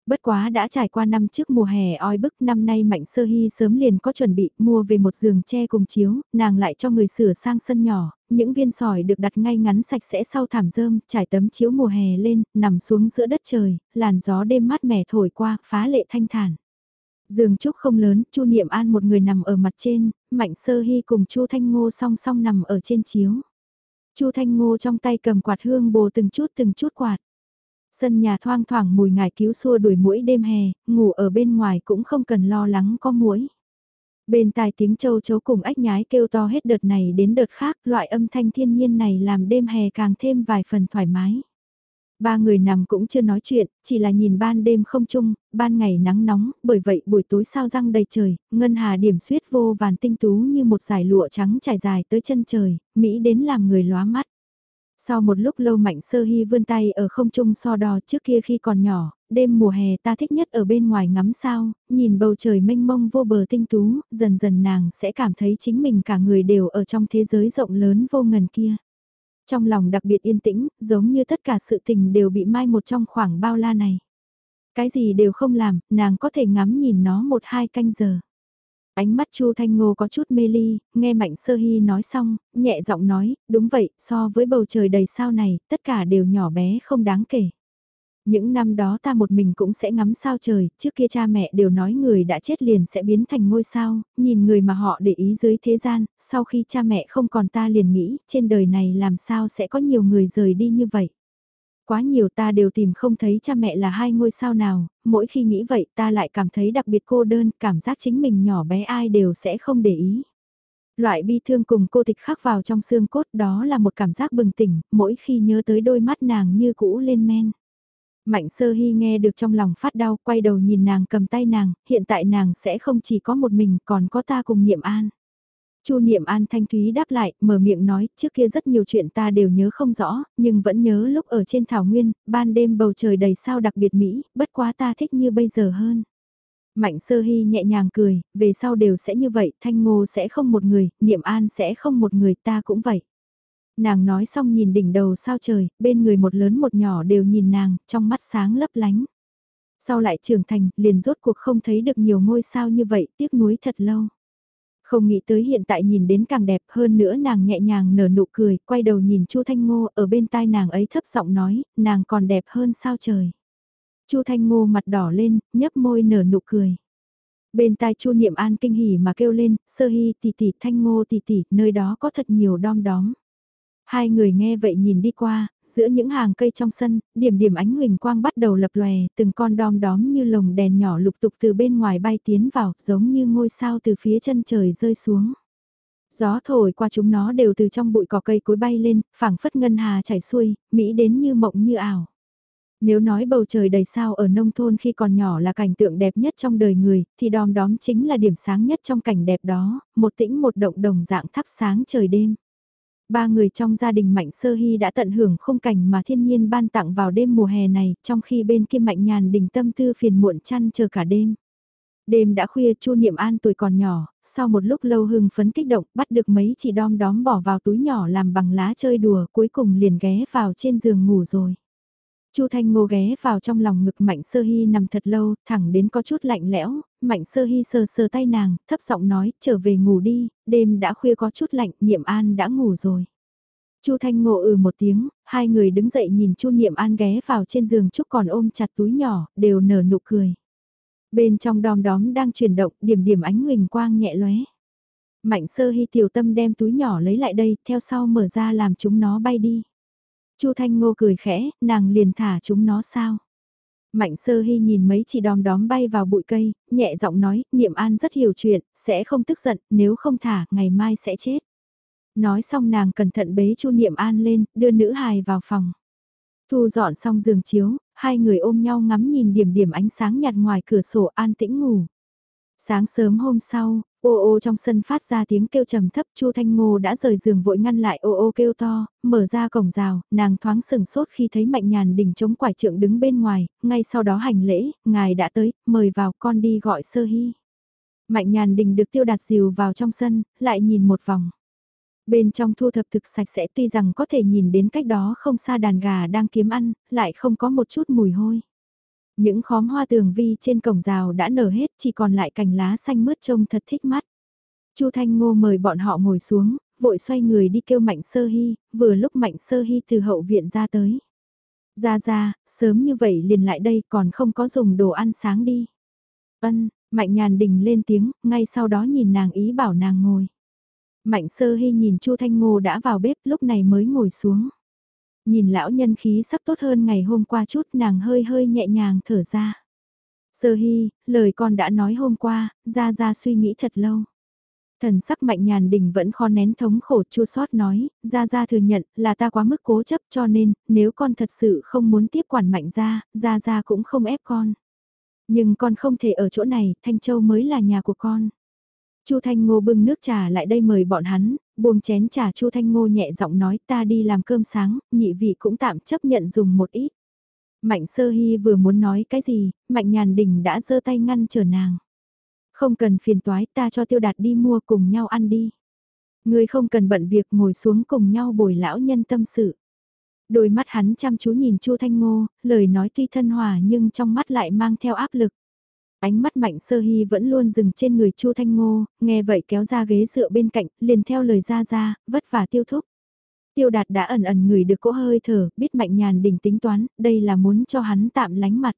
Bất quá đã trải qua năm trước mùa hè oi bức năm nay Mạnh Sơ Hy sớm liền có chuẩn bị mua về một giường tre cùng chiếu, nàng lại cho người sửa sang sân nhỏ, những viên sỏi được đặt ngay ngắn sạch sẽ sau thảm rơm, trải tấm chiếu mùa hè lên, nằm xuống giữa đất trời, làn gió đêm mát mẻ thổi qua, phá lệ thanh thản. Giường trúc không lớn, Chu Niệm An một người nằm ở mặt trên, Mạnh Sơ Hy cùng Chu Thanh Ngô song song nằm ở trên chiếu. Chu Thanh Ngô trong tay cầm quạt hương bồ từng chút từng chút quạt. Sân nhà thoang thoảng mùi ngải cứu xua đuổi mũi đêm hè, ngủ ở bên ngoài cũng không cần lo lắng có muỗi. Bên tai tiếng châu chấu cùng ách nhái kêu to hết đợt này đến đợt khác, loại âm thanh thiên nhiên này làm đêm hè càng thêm vài phần thoải mái. Ba người nằm cũng chưa nói chuyện, chỉ là nhìn ban đêm không chung, ban ngày nắng nóng, bởi vậy buổi tối sao răng đầy trời, ngân hà điểm suyết vô vàn tinh tú như một dải lụa trắng trải dài tới chân trời, Mỹ đến làm người lóa mắt. Sau một lúc lâu mạnh sơ hy vươn tay ở không trung so đo trước kia khi còn nhỏ, đêm mùa hè ta thích nhất ở bên ngoài ngắm sao, nhìn bầu trời mênh mông vô bờ tinh tú, dần dần nàng sẽ cảm thấy chính mình cả người đều ở trong thế giới rộng lớn vô ngần kia. Trong lòng đặc biệt yên tĩnh, giống như tất cả sự tình đều bị mai một trong khoảng bao la này. Cái gì đều không làm, nàng có thể ngắm nhìn nó một hai canh giờ. Ánh mắt Chu Thanh Ngô có chút mê ly, nghe Mạnh Sơ Hy nói xong, nhẹ giọng nói, đúng vậy, so với bầu trời đầy sao này, tất cả đều nhỏ bé không đáng kể. Những năm đó ta một mình cũng sẽ ngắm sao trời, trước kia cha mẹ đều nói người đã chết liền sẽ biến thành ngôi sao, nhìn người mà họ để ý dưới thế gian, sau khi cha mẹ không còn ta liền nghĩ, trên đời này làm sao sẽ có nhiều người rời đi như vậy. Quá nhiều ta đều tìm không thấy cha mẹ là hai ngôi sao nào, mỗi khi nghĩ vậy ta lại cảm thấy đặc biệt cô đơn, cảm giác chính mình nhỏ bé ai đều sẽ không để ý. Loại bi thương cùng cô tịch khắc vào trong xương cốt đó là một cảm giác bừng tỉnh, mỗi khi nhớ tới đôi mắt nàng như cũ lên men. Mạnh sơ hy nghe được trong lòng phát đau, quay đầu nhìn nàng cầm tay nàng, hiện tại nàng sẽ không chỉ có một mình, còn có ta cùng niệm an. Chu Niệm An Thanh Thúy đáp lại, mở miệng nói, trước kia rất nhiều chuyện ta đều nhớ không rõ, nhưng vẫn nhớ lúc ở trên thảo nguyên, ban đêm bầu trời đầy sao đặc biệt mỹ, bất quá ta thích như bây giờ hơn. Mạnh sơ hy nhẹ nhàng cười, về sau đều sẽ như vậy, Thanh Ngô sẽ không một người, Niệm An sẽ không một người, ta cũng vậy. Nàng nói xong nhìn đỉnh đầu sao trời, bên người một lớn một nhỏ đều nhìn nàng, trong mắt sáng lấp lánh. Sau lại trưởng thành, liền rốt cuộc không thấy được nhiều ngôi sao như vậy, tiếc nuối thật lâu. Không nghĩ tới hiện tại nhìn đến càng đẹp hơn nữa nàng nhẹ nhàng nở nụ cười, quay đầu nhìn Chu Thanh Ngô ở bên tai nàng ấy thấp giọng nói, nàng còn đẹp hơn sao trời. Chu Thanh Ngô mặt đỏ lên, nhấp môi nở nụ cười. Bên tai Chu Niệm An kinh hỉ mà kêu lên, sơ hy tỷ tỷ Thanh Ngô tỷ tỷ, nơi đó có thật nhiều đom đóm. Hai người nghe vậy nhìn đi qua, giữa những hàng cây trong sân, điểm điểm ánh huỳnh quang bắt đầu lập lòe, từng con đom đóm như lồng đèn nhỏ lục tục từ bên ngoài bay tiến vào, giống như ngôi sao từ phía chân trời rơi xuống. Gió thổi qua chúng nó đều từ trong bụi cỏ cây cối bay lên, phảng phất ngân hà chảy xuôi, mỹ đến như mộng như ảo. Nếu nói bầu trời đầy sao ở nông thôn khi còn nhỏ là cảnh tượng đẹp nhất trong đời người, thì đom đóm chính là điểm sáng nhất trong cảnh đẹp đó, một tĩnh một động đồng dạng thắp sáng trời đêm. Ba người trong gia đình Mạnh Sơ Hy đã tận hưởng khung cảnh mà thiên nhiên ban tặng vào đêm mùa hè này, trong khi bên kia Mạnh Nhàn đình tâm tư phiền muộn chăn chờ cả đêm. Đêm đã khuya Chu Niệm An tuổi còn nhỏ, sau một lúc lâu hưng phấn kích động bắt được mấy chỉ đom đóm bỏ vào túi nhỏ làm bằng lá chơi đùa cuối cùng liền ghé vào trên giường ngủ rồi. Chu Thanh Ngô ghé vào trong lòng ngực Mạnh Sơ Hy nằm thật lâu, thẳng đến có chút lạnh lẽo, Mạnh Sơ Hy sờ sờ tay nàng, thấp giọng nói, trở về ngủ đi, đêm đã khuya có chút lạnh, Niệm An đã ngủ rồi. Chu Thanh Ngô ừ một tiếng, hai người đứng dậy nhìn Chu Niệm An ghé vào trên giường chúc còn ôm chặt túi nhỏ, đều nở nụ cười. Bên trong đom đóm đang chuyển động, điểm điểm ánh huỳnh quang nhẹ lóe. Mạnh Sơ Hy tiểu tâm đem túi nhỏ lấy lại đây, theo sau mở ra làm chúng nó bay đi. Chu Thanh Ngô cười khẽ, nàng liền thả chúng nó sao? Mạnh sơ hy nhìn mấy chỉ đom đóm bay vào bụi cây, nhẹ giọng nói, niệm an rất hiểu chuyện, sẽ không tức giận, nếu không thả, ngày mai sẽ chết. Nói xong nàng cẩn thận bế chu niệm an lên, đưa nữ hài vào phòng. Thu dọn xong giường chiếu, hai người ôm nhau ngắm nhìn điểm điểm ánh sáng nhạt ngoài cửa sổ an tĩnh ngủ. Sáng sớm hôm sau, ô ô trong sân phát ra tiếng kêu trầm thấp Chu Thanh Ngô đã rời giường vội ngăn lại ô ô kêu to, mở ra cổng rào, nàng thoáng sừng sốt khi thấy Mạnh Nhàn đỉnh chống quải trượng đứng bên ngoài, ngay sau đó hành lễ, ngài đã tới, mời vào con đi gọi sơ hy. Mạnh Nhàn đình được tiêu đạt dìu vào trong sân, lại nhìn một vòng. Bên trong thu thập thực sạch sẽ tuy rằng có thể nhìn đến cách đó không xa đàn gà đang kiếm ăn, lại không có một chút mùi hôi. Những khóm hoa tường vi trên cổng rào đã nở hết chỉ còn lại cành lá xanh mướt trông thật thích mắt. Chu Thanh Ngô mời bọn họ ngồi xuống, vội xoay người đi kêu Mạnh Sơ Hy, vừa lúc Mạnh Sơ Hy từ hậu viện ra tới. Ra ra, sớm như vậy liền lại đây còn không có dùng đồ ăn sáng đi. Ân, Mạnh Nhàn Đình lên tiếng, ngay sau đó nhìn nàng ý bảo nàng ngồi. Mạnh Sơ Hy nhìn Chu Thanh Ngô đã vào bếp lúc này mới ngồi xuống. Nhìn lão nhân khí sắc tốt hơn ngày hôm qua chút nàng hơi hơi nhẹ nhàng thở ra. Sơ hy, lời con đã nói hôm qua, ra ra suy nghĩ thật lâu. Thần sắc mạnh nhàn đình vẫn khó nén thống khổ chua sót nói, ra ra thừa nhận là ta quá mức cố chấp cho nên, nếu con thật sự không muốn tiếp quản mạnh ra, ra ra cũng không ép con. Nhưng con không thể ở chỗ này, Thanh Châu mới là nhà của con. Chu Thanh Ngô bưng nước trà lại đây mời bọn hắn, buông chén trà Chu Thanh Ngô nhẹ giọng nói ta đi làm cơm sáng, nhị vị cũng tạm chấp nhận dùng một ít. Mạnh Sơ Hy vừa muốn nói cái gì, Mạnh Nhàn Đình đã giơ tay ngăn trở nàng. Không cần phiền toái ta cho Tiêu Đạt đi mua cùng nhau ăn đi. Người không cần bận việc ngồi xuống cùng nhau bồi lão nhân tâm sự. Đôi mắt hắn chăm chú nhìn Chu Thanh Ngô, lời nói tuy thân hòa nhưng trong mắt lại mang theo áp lực. Ánh mắt mạnh sơ hy vẫn luôn dừng trên người Chu Thanh Ngô, nghe vậy kéo ra ghế dựa bên cạnh, liền theo lời ra ra, vất vả tiêu thúc. Tiêu đạt đã ẩn ẩn người được cỗ hơi thở, biết mạnh nhàn đình tính toán, đây là muốn cho hắn tạm lánh mặt.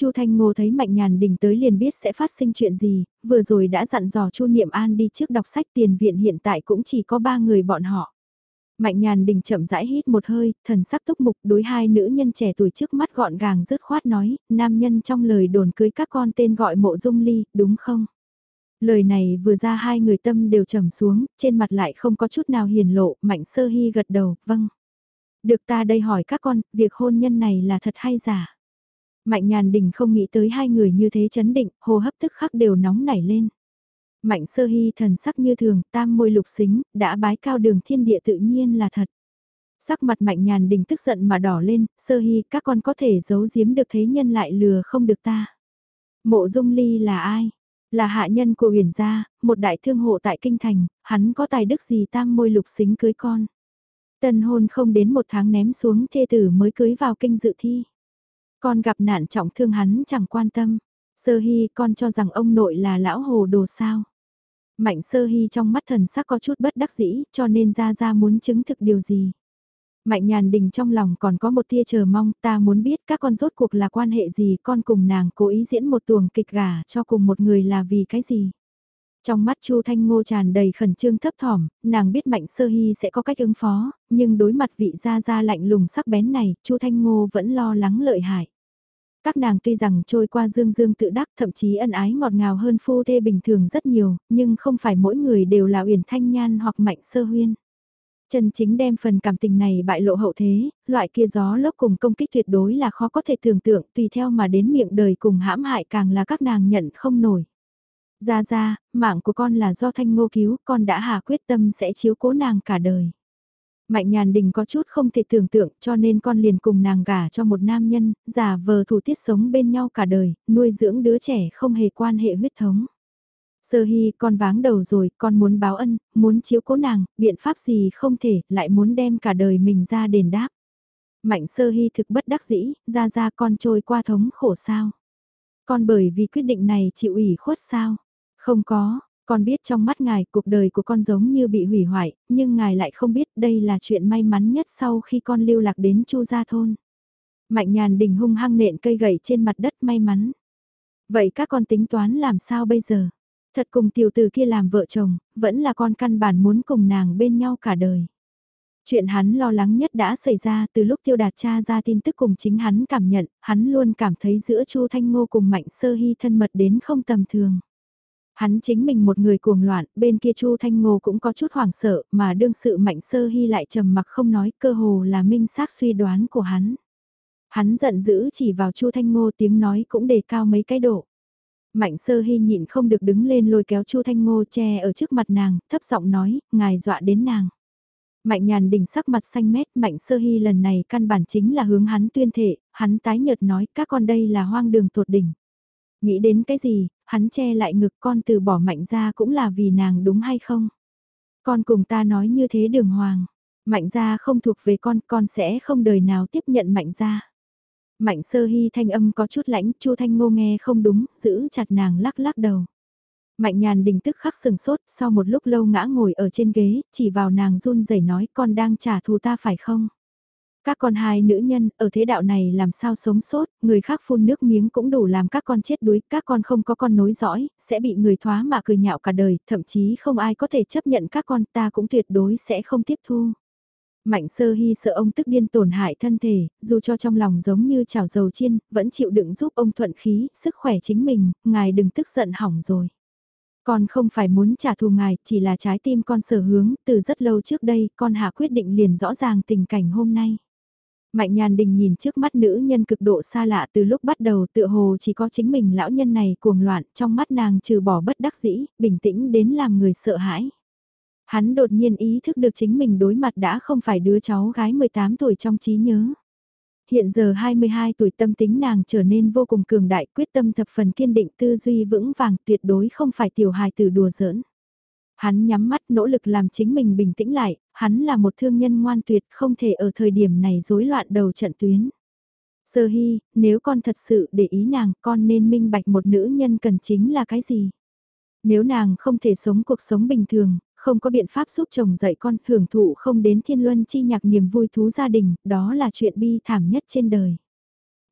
Chu Thanh Ngô thấy Mạnh Nhàn Đình tới liền biết sẽ phát sinh chuyện gì, vừa rồi đã dặn dò Chu Niệm An đi trước đọc sách tiền viện hiện tại cũng chỉ có ba người bọn họ. Mạnh nhàn đình chậm rãi hít một hơi, thần sắc túc mục đối hai nữ nhân trẻ tuổi trước mắt gọn gàng dứt khoát nói, nam nhân trong lời đồn cưới các con tên gọi mộ dung ly, đúng không? Lời này vừa ra hai người tâm đều trầm xuống, trên mặt lại không có chút nào hiền lộ, mạnh sơ hy gật đầu, vâng. Được ta đây hỏi các con, việc hôn nhân này là thật hay giả? Mạnh nhàn đình không nghĩ tới hai người như thế chấn định, hô hấp tức khắc đều nóng nảy lên. Mạnh sơ hy thần sắc như thường, tam môi lục xính, đã bái cao đường thiên địa tự nhiên là thật. Sắc mặt mạnh nhàn đình tức giận mà đỏ lên, sơ hy các con có thể giấu giếm được thế nhân lại lừa không được ta. Mộ dung ly là ai? Là hạ nhân của huyền gia, một đại thương hộ tại kinh thành, hắn có tài đức gì tam môi lục xính cưới con. Tân hôn không đến một tháng ném xuống thê tử mới cưới vào kinh dự thi. Con gặp nạn trọng thương hắn chẳng quan tâm. Sơ hy con cho rằng ông nội là lão hồ đồ sao. Mạnh sơ hy trong mắt thần sắc có chút bất đắc dĩ cho nên ra ra muốn chứng thực điều gì. Mạnh nhàn đình trong lòng còn có một tia chờ mong ta muốn biết các con rốt cuộc là quan hệ gì con cùng nàng cố ý diễn một tuồng kịch gà cho cùng một người là vì cái gì. Trong mắt Chu Thanh Ngô tràn đầy khẩn trương thấp thỏm, nàng biết Mạnh Sơ Hy sẽ có cách ứng phó, nhưng đối mặt vị gia gia lạnh lùng sắc bén này, Chu Thanh Ngô vẫn lo lắng lợi hại. Các nàng tuy rằng trôi qua dương dương tự đắc thậm chí ân ái ngọt ngào hơn phu thê bình thường rất nhiều, nhưng không phải mỗi người đều là Uyển Thanh Nhan hoặc Mạnh Sơ Huyên. Chân chính đem phần cảm tình này bại lộ hậu thế, loại kia gió lốc cùng công kích tuyệt đối là khó có thể tưởng tượng tùy theo mà đến miệng đời cùng hãm hại càng là các nàng nhận không nổi. Ra ra, mạng của con là do thanh ngô cứu, con đã hà quyết tâm sẽ chiếu cố nàng cả đời. Mạnh nhàn đình có chút không thể tưởng tượng cho nên con liền cùng nàng gả cho một nam nhân, giả vờ thủ tiết sống bên nhau cả đời, nuôi dưỡng đứa trẻ không hề quan hệ huyết thống. Sơ hy con váng đầu rồi, con muốn báo ân, muốn chiếu cố nàng, biện pháp gì không thể, lại muốn đem cả đời mình ra đền đáp. Mạnh sơ hy thực bất đắc dĩ, ra ra con trôi qua thống khổ sao. Con bởi vì quyết định này chịu ủy khuất sao. Không có, con biết trong mắt ngài cuộc đời của con giống như bị hủy hoại, nhưng ngài lại không biết đây là chuyện may mắn nhất sau khi con lưu lạc đến Chu Gia Thôn. Mạnh nhàn đình hung hăng nện cây gậy trên mặt đất may mắn. Vậy các con tính toán làm sao bây giờ? Thật cùng tiểu tử kia làm vợ chồng, vẫn là con căn bản muốn cùng nàng bên nhau cả đời. Chuyện hắn lo lắng nhất đã xảy ra từ lúc tiêu đạt cha ra tin tức cùng chính hắn cảm nhận, hắn luôn cảm thấy giữa Chu Thanh Ngô cùng Mạnh Sơ Hy thân mật đến không tầm thường. Hắn chính mình một người cuồng loạn, bên kia Chu Thanh Ngô cũng có chút hoảng sợ, mà đương sự Mạnh Sơ Hy lại trầm mặc không nói, cơ hồ là minh xác suy đoán của hắn. Hắn giận dữ chỉ vào Chu Thanh Ngô tiếng nói cũng đề cao mấy cái độ. Mạnh Sơ Hy nhịn không được đứng lên lôi kéo Chu Thanh Ngô che ở trước mặt nàng, thấp giọng nói, ngài dọa đến nàng. Mạnh nhàn đỉnh sắc mặt xanh mét, Mạnh Sơ Hy lần này căn bản chính là hướng hắn tuyên thể, hắn tái nhợt nói, các con đây là hoang đường tột đỉnh. Nghĩ đến cái gì, hắn che lại ngực con từ bỏ mạnh ra cũng là vì nàng đúng hay không? Con cùng ta nói như thế đường hoàng. Mạnh ra không thuộc về con, con sẽ không đời nào tiếp nhận mạnh ra. Mạnh sơ hy thanh âm có chút lãnh, chu thanh ngô nghe không đúng, giữ chặt nàng lắc lắc đầu. Mạnh nhàn đình tức khắc sừng sốt, sau một lúc lâu ngã ngồi ở trên ghế, chỉ vào nàng run rẩy nói con đang trả thù ta phải không? Các con hai nữ nhân, ở thế đạo này làm sao sống sốt, người khác phun nước miếng cũng đủ làm các con chết đuối, các con không có con nối dõi, sẽ bị người thoá mà cười nhạo cả đời, thậm chí không ai có thể chấp nhận các con, ta cũng tuyệt đối sẽ không tiếp thu. Mạnh sơ hy sợ ông tức điên tổn hại thân thể, dù cho trong lòng giống như chảo dầu chiên, vẫn chịu đựng giúp ông thuận khí, sức khỏe chính mình, ngài đừng tức giận hỏng rồi. Con không phải muốn trả thù ngài, chỉ là trái tim con sở hướng, từ rất lâu trước đây, con hạ quyết định liền rõ ràng tình cảnh hôm nay. Mạnh nhàn đình nhìn trước mắt nữ nhân cực độ xa lạ từ lúc bắt đầu tựa hồ chỉ có chính mình lão nhân này cuồng loạn trong mắt nàng trừ bỏ bất đắc dĩ, bình tĩnh đến làm người sợ hãi. Hắn đột nhiên ý thức được chính mình đối mặt đã không phải đứa cháu gái 18 tuổi trong trí nhớ. Hiện giờ 22 tuổi tâm tính nàng trở nên vô cùng cường đại quyết tâm thập phần kiên định tư duy vững vàng tuyệt đối không phải tiểu hài từ đùa giỡn. Hắn nhắm mắt nỗ lực làm chính mình bình tĩnh lại, hắn là một thương nhân ngoan tuyệt không thể ở thời điểm này rối loạn đầu trận tuyến. Sơ hy, nếu con thật sự để ý nàng, con nên minh bạch một nữ nhân cần chính là cái gì? Nếu nàng không thể sống cuộc sống bình thường, không có biện pháp giúp chồng dạy con hưởng thụ không đến thiên luân chi nhạc niềm vui thú gia đình, đó là chuyện bi thảm nhất trên đời.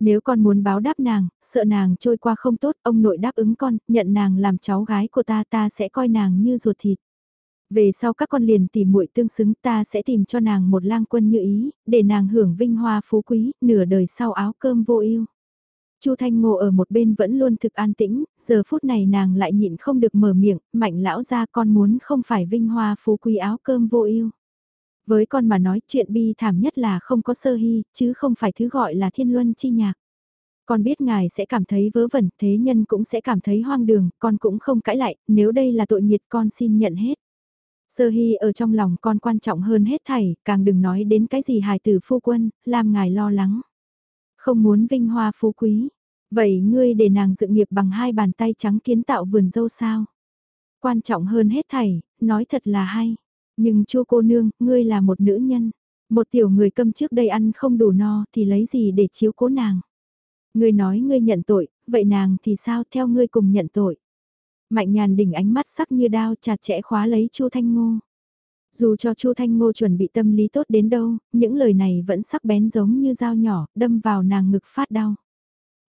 Nếu con muốn báo đáp nàng, sợ nàng trôi qua không tốt, ông nội đáp ứng con, nhận nàng làm cháu gái của ta ta sẽ coi nàng như ruột thịt. Về sau các con liền tìm muội tương xứng ta sẽ tìm cho nàng một lang quân như ý, để nàng hưởng vinh hoa phú quý, nửa đời sau áo cơm vô ưu. Chu Thanh Ngô ở một bên vẫn luôn thực an tĩnh, giờ phút này nàng lại nhịn không được mở miệng, mạnh lão ra con muốn không phải vinh hoa phú quý áo cơm vô ưu. Với con mà nói chuyện bi thảm nhất là không có sơ hy, chứ không phải thứ gọi là thiên luân chi nhạc. Con biết ngài sẽ cảm thấy vớ vẩn, thế nhân cũng sẽ cảm thấy hoang đường, con cũng không cãi lại, nếu đây là tội nhiệt con xin nhận hết. Sơ hy ở trong lòng con quan trọng hơn hết thảy, càng đừng nói đến cái gì hài tử phu quân, làm ngài lo lắng. Không muốn vinh hoa phú quý, vậy ngươi để nàng dựng nghiệp bằng hai bàn tay trắng kiến tạo vườn dâu sao? Quan trọng hơn hết thảy, nói thật là hay. Nhưng chu cô nương, ngươi là một nữ nhân. Một tiểu người câm trước đây ăn không đủ no thì lấy gì để chiếu cố nàng. Ngươi nói ngươi nhận tội, vậy nàng thì sao theo ngươi cùng nhận tội. Mạnh nhàn đỉnh ánh mắt sắc như đao chặt chẽ khóa lấy Chu Thanh Ngô. Dù cho Chu Thanh Ngô chuẩn bị tâm lý tốt đến đâu, những lời này vẫn sắc bén giống như dao nhỏ, đâm vào nàng ngực phát đau.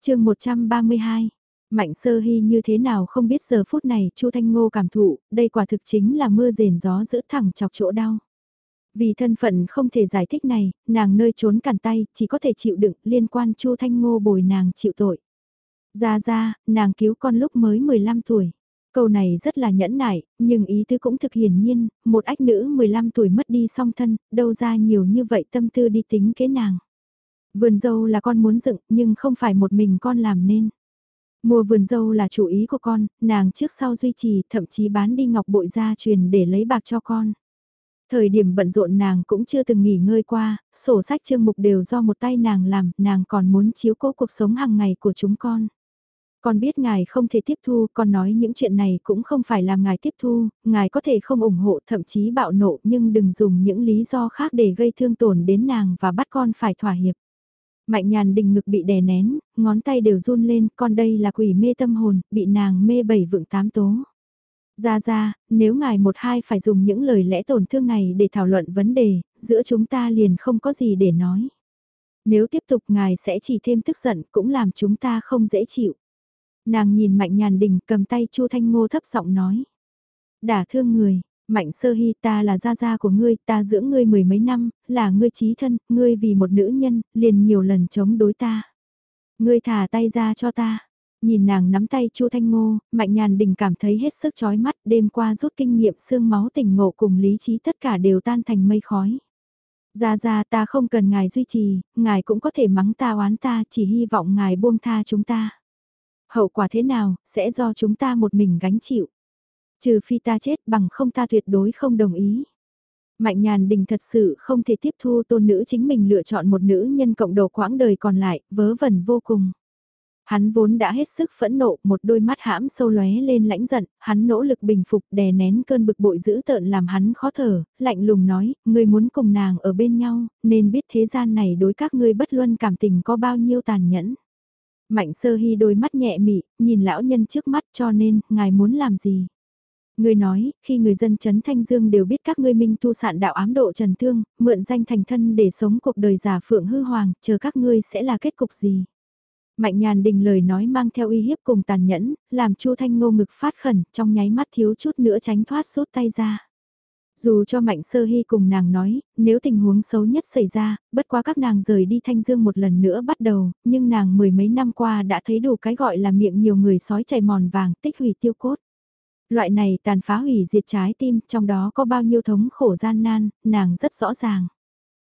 chương 132 Mạnh sơ hy như thế nào không biết giờ phút này Chu Thanh Ngô cảm thụ, đây quả thực chính là mưa rền gió giữ thẳng chọc chỗ đau. Vì thân phận không thể giải thích này, nàng nơi trốn cản tay, chỉ có thể chịu đựng liên quan Chu Thanh Ngô bồi nàng chịu tội. Ra ra, nàng cứu con lúc mới 15 tuổi. Câu này rất là nhẫn nại, nhưng ý tứ cũng thực hiển nhiên, một ách nữ 15 tuổi mất đi song thân, đâu ra nhiều như vậy tâm tư đi tính kế nàng. Vườn dâu là con muốn dựng, nhưng không phải một mình con làm nên. Mua vườn dâu là chủ ý của con, nàng trước sau duy trì, thậm chí bán đi ngọc bội gia truyền để lấy bạc cho con. Thời điểm bận rộn nàng cũng chưa từng nghỉ ngơi qua, sổ sách chương mục đều do một tay nàng làm, nàng còn muốn chiếu cố cuộc sống hàng ngày của chúng con. Con biết ngài không thể tiếp thu, con nói những chuyện này cũng không phải làm ngài tiếp thu, ngài có thể không ủng hộ thậm chí bạo nộ nhưng đừng dùng những lý do khác để gây thương tổn đến nàng và bắt con phải thỏa hiệp. Mạnh nhàn đình ngực bị đè nén, ngón tay đều run lên, con đây là quỷ mê tâm hồn, bị nàng mê bảy vượng tám tố. Ra ra, nếu ngài một hai phải dùng những lời lẽ tổn thương này để thảo luận vấn đề, giữa chúng ta liền không có gì để nói. Nếu tiếp tục ngài sẽ chỉ thêm tức giận cũng làm chúng ta không dễ chịu. Nàng nhìn Mạnh Nhàn Đình cầm tay Chu Thanh Ngô thấp giọng nói. Đả thương người, Mạnh Sơ Hy ta là gia gia của ngươi, ta dưỡng ngươi mười mấy năm, là ngươi trí thân, ngươi vì một nữ nhân, liền nhiều lần chống đối ta. Ngươi thả tay ra cho ta. Nhìn nàng nắm tay Chu Thanh Ngô, Mạnh Nhàn Đình cảm thấy hết sức chói mắt, đêm qua rút kinh nghiệm xương máu tỉnh ngộ cùng lý trí tất cả đều tan thành mây khói. Ra ra ta không cần ngài duy trì, ngài cũng có thể mắng ta oán ta, chỉ hy vọng ngài buông tha chúng ta. Hậu quả thế nào, sẽ do chúng ta một mình gánh chịu. Trừ phi ta chết bằng không ta tuyệt đối không đồng ý. Mạnh nhàn đình thật sự không thể tiếp thu tôn nữ chính mình lựa chọn một nữ nhân cộng đồ quãng đời còn lại, vớ vẩn vô cùng. Hắn vốn đã hết sức phẫn nộ, một đôi mắt hãm sâu lóe lên lãnh giận, hắn nỗ lực bình phục đè nén cơn bực bội dữ tợn làm hắn khó thở, lạnh lùng nói, ngươi muốn cùng nàng ở bên nhau, nên biết thế gian này đối các ngươi bất luân cảm tình có bao nhiêu tàn nhẫn. Mạnh sơ hy đôi mắt nhẹ mị, nhìn lão nhân trước mắt cho nên, ngài muốn làm gì? Người nói, khi người dân Trấn Thanh Dương đều biết các ngươi minh tu sạn đạo ám độ trần thương, mượn danh thành thân để sống cuộc đời giả phượng hư hoàng, chờ các ngươi sẽ là kết cục gì? Mạnh nhàn đình lời nói mang theo uy hiếp cùng tàn nhẫn, làm Chu Thanh Ngô ngực phát khẩn, trong nháy mắt thiếu chút nữa tránh thoát rút tay ra. Dù cho Mạnh Sơ Hy cùng nàng nói, nếu tình huống xấu nhất xảy ra, bất quá các nàng rời đi Thanh Dương một lần nữa bắt đầu, nhưng nàng mười mấy năm qua đã thấy đủ cái gọi là miệng nhiều người sói chảy mòn vàng tích hủy tiêu cốt. Loại này tàn phá hủy diệt trái tim, trong đó có bao nhiêu thống khổ gian nan, nàng rất rõ ràng.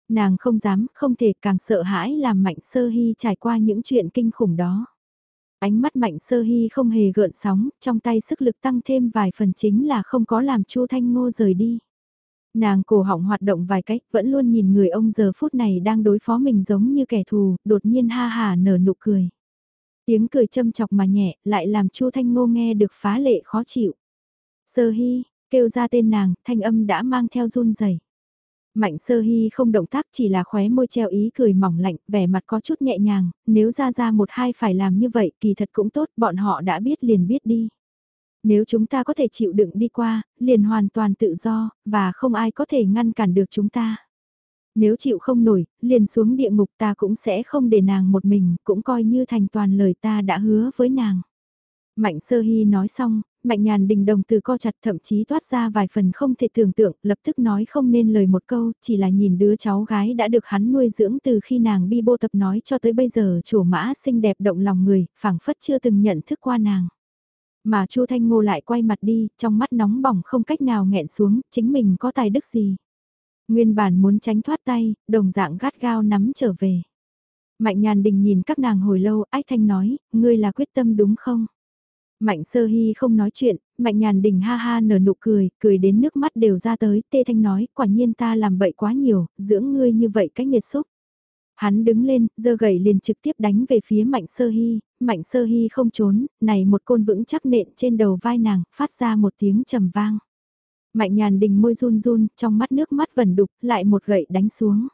Nàng không dám, không thể càng sợ hãi làm Mạnh Sơ Hy trải qua những chuyện kinh khủng đó. Ánh mắt Mạnh Sơ Hy không hề gợn sóng, trong tay sức lực tăng thêm vài phần chính là không có làm Chu Thanh Ngô rời đi. Nàng cổ họng hoạt động vài cách, vẫn luôn nhìn người ông giờ phút này đang đối phó mình giống như kẻ thù, đột nhiên ha hà nở nụ cười. Tiếng cười châm chọc mà nhẹ, lại làm Chu Thanh Ngô nghe được phá lệ khó chịu. Sơ Hy, kêu ra tên nàng, thanh âm đã mang theo run rẩy. Mạnh sơ hy không động tác chỉ là khóe môi treo ý cười mỏng lạnh, vẻ mặt có chút nhẹ nhàng, nếu ra ra một hai phải làm như vậy kỳ thật cũng tốt, bọn họ đã biết liền biết đi. Nếu chúng ta có thể chịu đựng đi qua, liền hoàn toàn tự do, và không ai có thể ngăn cản được chúng ta. Nếu chịu không nổi, liền xuống địa ngục ta cũng sẽ không để nàng một mình, cũng coi như thành toàn lời ta đã hứa với nàng. Mạnh sơ hy nói xong, mạnh nhàn đình đồng từ co chặt thậm chí toát ra vài phần không thể tưởng tượng, lập tức nói không nên lời một câu, chỉ là nhìn đứa cháu gái đã được hắn nuôi dưỡng từ khi nàng bi bô tập nói cho tới bây giờ chủ mã xinh đẹp động lòng người, phảng phất chưa từng nhận thức qua nàng. Mà Chu Thanh Ngô lại quay mặt đi, trong mắt nóng bỏng không cách nào nghẹn xuống, chính mình có tài đức gì. Nguyên bản muốn tránh thoát tay, đồng dạng gắt gao nắm trở về. Mạnh nhàn đình nhìn các nàng hồi lâu, ách thanh nói, ngươi là quyết tâm đúng không? Mạnh sơ hy không nói chuyện, mạnh nhàn đình ha ha nở nụ cười, cười đến nước mắt đều ra tới, tê thanh nói, quả nhiên ta làm bậy quá nhiều, dưỡng ngươi như vậy cách nghiệt xúc. Hắn đứng lên, giơ gậy liền trực tiếp đánh về phía mạnh sơ hy, mạnh sơ hy không trốn, này một côn vững chắc nện trên đầu vai nàng, phát ra một tiếng trầm vang. Mạnh nhàn đình môi run run, trong mắt nước mắt vẩn đục, lại một gậy đánh xuống.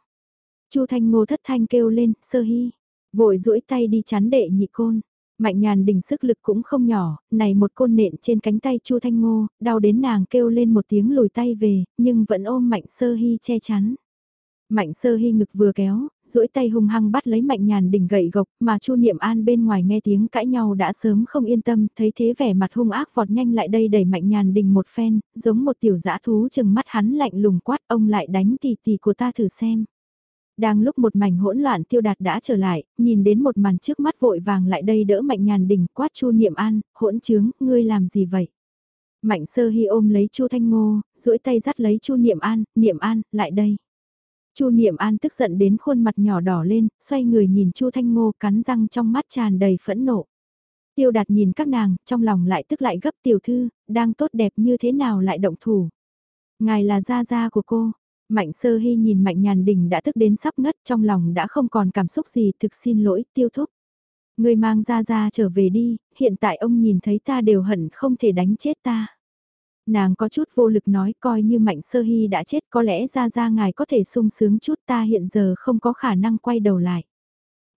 Chu Thanh Ngô thất thanh kêu lên, sơ hy, vội duỗi tay đi chắn đệ nhị côn. Mạnh nhàn đỉnh sức lực cũng không nhỏ, này một côn nện trên cánh tay Chu Thanh Ngô, đau đến nàng kêu lên một tiếng lùi tay về, nhưng vẫn ôm mạnh sơ hy che chắn. Mạnh sơ hy ngực vừa kéo, duỗi tay hung hăng bắt lấy mạnh nhàn đỉnh gậy gộc, mà chu niệm an bên ngoài nghe tiếng cãi nhau đã sớm không yên tâm, thấy thế vẻ mặt hung ác vọt nhanh lại đây đẩy mạnh nhàn đỉnh một phen, giống một tiểu dã thú chừng mắt hắn lạnh lùng quát ông lại đánh tỷ tỷ của ta thử xem. Đang lúc một mảnh hỗn loạn tiêu đạt đã trở lại, nhìn đến một màn trước mắt vội vàng lại đây đỡ mạnh nhàn đỉnh quát chu niệm an, hỗn trướng, ngươi làm gì vậy? Mạnh sơ hy ôm lấy chu thanh ngô, duỗi tay dắt lấy chu niệm an, niệm an, lại đây. Chu Niệm An tức giận đến khuôn mặt nhỏ đỏ lên, xoay người nhìn Chu Thanh Ngô cắn răng trong mắt tràn đầy phẫn nộ. Tiêu đạt nhìn các nàng, trong lòng lại tức lại gấp tiểu thư, đang tốt đẹp như thế nào lại động thủ. Ngài là gia gia của cô. Mạnh sơ hy nhìn mạnh nhàn đình đã tức đến sắp ngất trong lòng đã không còn cảm xúc gì thực xin lỗi tiêu thúc. Người mang Ra Ra trở về đi, hiện tại ông nhìn thấy ta đều hận không thể đánh chết ta. Nàng có chút vô lực nói coi như mạnh sơ hy đã chết có lẽ ra ra ngài có thể sung sướng chút ta hiện giờ không có khả năng quay đầu lại.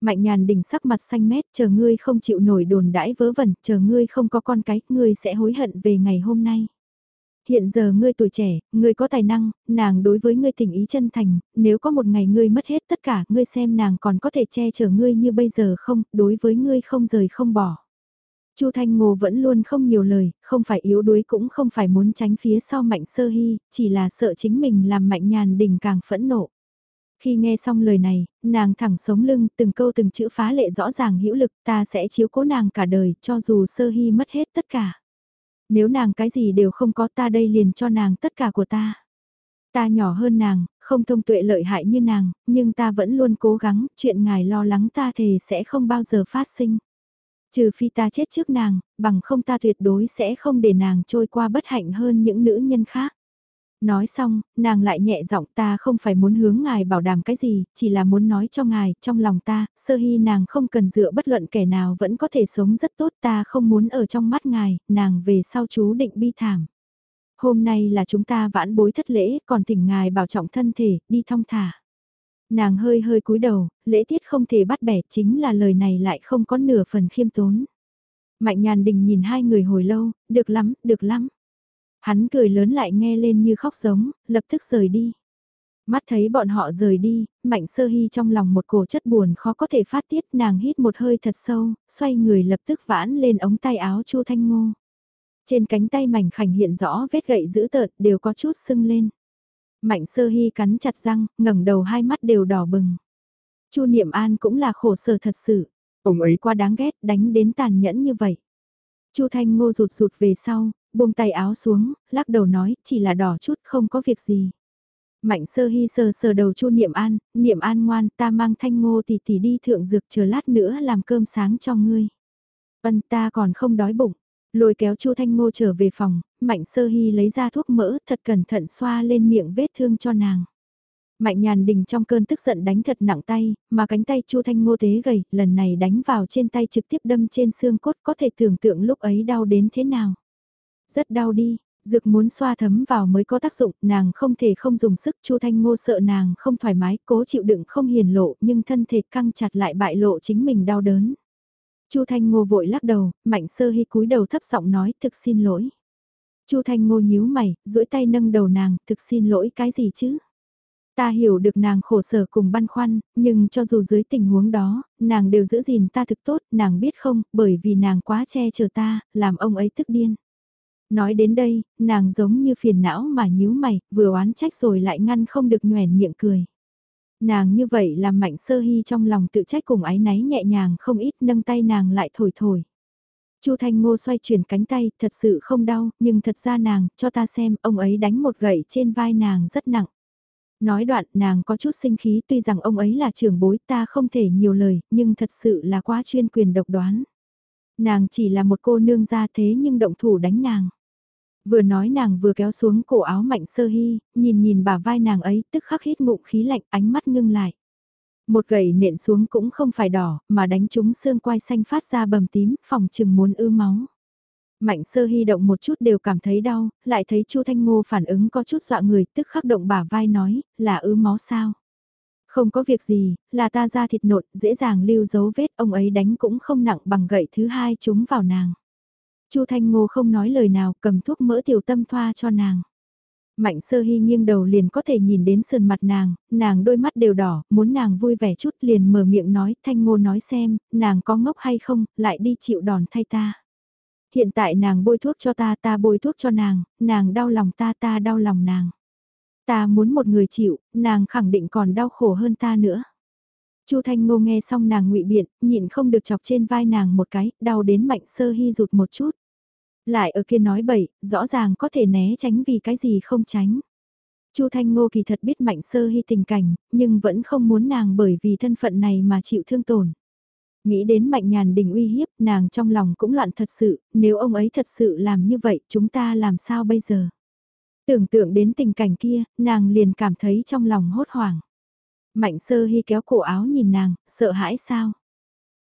Mạnh nhàn đỉnh sắc mặt xanh mét chờ ngươi không chịu nổi đồn đãi vớ vẩn, chờ ngươi không có con cái, ngươi sẽ hối hận về ngày hôm nay. Hiện giờ ngươi tuổi trẻ, ngươi có tài năng, nàng đối với ngươi tình ý chân thành, nếu có một ngày ngươi mất hết tất cả, ngươi xem nàng còn có thể che chở ngươi như bây giờ không, đối với ngươi không rời không bỏ. Chu Thanh Ngô vẫn luôn không nhiều lời, không phải yếu đuối cũng không phải muốn tránh phía sau Mạnh Sơ Hy, chỉ là sợ chính mình làm Mạnh Nhàn Đình càng phẫn nộ. Khi nghe xong lời này, nàng thẳng sống lưng, từng câu từng chữ phá lệ rõ ràng hữu lực, ta sẽ chiếu cố nàng cả đời, cho dù Sơ Hy mất hết tất cả. Nếu nàng cái gì đều không có ta đây liền cho nàng tất cả của ta. Ta nhỏ hơn nàng, không thông tuệ lợi hại như nàng, nhưng ta vẫn luôn cố gắng, chuyện ngài lo lắng ta thề sẽ không bao giờ phát sinh. Trừ phi ta chết trước nàng, bằng không ta tuyệt đối sẽ không để nàng trôi qua bất hạnh hơn những nữ nhân khác. Nói xong, nàng lại nhẹ giọng ta không phải muốn hướng ngài bảo đảm cái gì, chỉ là muốn nói cho ngài, trong lòng ta, sơ hy nàng không cần dựa bất luận kẻ nào vẫn có thể sống rất tốt ta không muốn ở trong mắt ngài, nàng về sau chú định bi thảm. Hôm nay là chúng ta vãn bối thất lễ, còn thỉnh ngài bảo trọng thân thể, đi thong thả. Nàng hơi hơi cúi đầu, lễ tiết không thể bắt bẻ chính là lời này lại không có nửa phần khiêm tốn. Mạnh nhàn đình nhìn hai người hồi lâu, được lắm, được lắm. Hắn cười lớn lại nghe lên như khóc giống, lập tức rời đi. Mắt thấy bọn họ rời đi, mạnh sơ hy trong lòng một cổ chất buồn khó có thể phát tiết nàng hít một hơi thật sâu, xoay người lập tức vãn lên ống tay áo chu thanh ngô. Trên cánh tay mảnh khảnh hiện rõ vết gậy dữ tợn đều có chút sưng lên. Mạnh sơ hy cắn chặt răng, ngẩng đầu hai mắt đều đỏ bừng. Chu Niệm An cũng là khổ sở thật sự. Ông ấy qua đáng ghét, đánh đến tàn nhẫn như vậy. Chu Thanh Ngô rụt rụt về sau, buông tay áo xuống, lắc đầu nói, chỉ là đỏ chút không có việc gì. Mạnh sơ hy sờ sờ đầu chu Niệm An, Niệm An ngoan ta mang Thanh Ngô tỷ tỷ đi thượng dược chờ lát nữa làm cơm sáng cho ngươi. Ân ta còn không đói bụng. Lôi kéo Chu Thanh Ngô trở về phòng, Mạnh Sơ Hy lấy ra thuốc mỡ thật cẩn thận xoa lên miệng vết thương cho nàng. Mạnh nhàn đình trong cơn tức giận đánh thật nặng tay, mà cánh tay Chu Thanh Ngô tế gầy, lần này đánh vào trên tay trực tiếp đâm trên xương cốt có thể tưởng tượng lúc ấy đau đến thế nào. Rất đau đi, dược muốn xoa thấm vào mới có tác dụng, nàng không thể không dùng sức, Chu Thanh Ngô sợ nàng không thoải mái, cố chịu đựng không hiền lộ, nhưng thân thể căng chặt lại bại lộ chính mình đau đớn. Chu Thanh Ngô vội lắc đầu, Mạnh Sơ Hi cúi đầu thấp giọng nói, thực xin lỗi. Chu Thanh Ngô nhíu mày, duỗi tay nâng đầu nàng, thực xin lỗi cái gì chứ? Ta hiểu được nàng khổ sở cùng băn khoăn, nhưng cho dù dưới tình huống đó, nàng đều giữ gìn ta thực tốt, nàng biết không, bởi vì nàng quá che chở ta, làm ông ấy tức điên. Nói đến đây, nàng giống như phiền não mà nhíu mày, vừa oán trách rồi lại ngăn không được nhoèn miệng cười. Nàng như vậy làm mạnh sơ hy trong lòng tự trách cùng ái náy nhẹ nhàng không ít nâng tay nàng lại thổi thổi. Chu Thanh Ngô xoay chuyển cánh tay, thật sự không đau, nhưng thật ra nàng, cho ta xem, ông ấy đánh một gậy trên vai nàng rất nặng. Nói đoạn, nàng có chút sinh khí tuy rằng ông ấy là trưởng bối ta không thể nhiều lời, nhưng thật sự là quá chuyên quyền độc đoán. Nàng chỉ là một cô nương ra thế nhưng động thủ đánh nàng. Vừa nói nàng vừa kéo xuống cổ áo mạnh sơ hy, nhìn nhìn bả vai nàng ấy tức khắc hít ngụm khí lạnh ánh mắt ngưng lại. Một gậy nện xuống cũng không phải đỏ, mà đánh trúng xương quai xanh phát ra bầm tím, phòng chừng muốn ư máu. Mạnh sơ hy động một chút đều cảm thấy đau, lại thấy Chu Thanh Ngô phản ứng có chút dọa người, tức khắc động bả vai nói, là ứ máu sao. Không có việc gì, là ta ra thịt nộn, dễ dàng lưu dấu vết, ông ấy đánh cũng không nặng bằng gậy thứ hai chúng vào nàng. Chu Thanh Ngô không nói lời nào, cầm thuốc mỡ tiểu tâm thoa cho nàng. Mạnh sơ hy nghiêng đầu liền có thể nhìn đến sườn mặt nàng, nàng đôi mắt đều đỏ, muốn nàng vui vẻ chút liền mở miệng nói, Thanh Ngô nói xem, nàng có ngốc hay không, lại đi chịu đòn thay ta. Hiện tại nàng bôi thuốc cho ta, ta bôi thuốc cho nàng, nàng đau lòng ta, ta đau lòng nàng. Ta muốn một người chịu, nàng khẳng định còn đau khổ hơn ta nữa. Chu Thanh Ngô nghe xong nàng ngụy biện, nhịn không được chọc trên vai nàng một cái, đau đến mạnh sơ hy rụt một chút. Lại ở kia nói bậy, rõ ràng có thể né tránh vì cái gì không tránh. Chu Thanh Ngô kỳ thật biết mạnh sơ hy tình cảnh, nhưng vẫn không muốn nàng bởi vì thân phận này mà chịu thương tổn. Nghĩ đến mạnh nhàn đình uy hiếp, nàng trong lòng cũng loạn thật sự, nếu ông ấy thật sự làm như vậy, chúng ta làm sao bây giờ? Tưởng tượng đến tình cảnh kia, nàng liền cảm thấy trong lòng hốt hoảng. Mạnh sơ hy kéo cổ áo nhìn nàng, sợ hãi sao?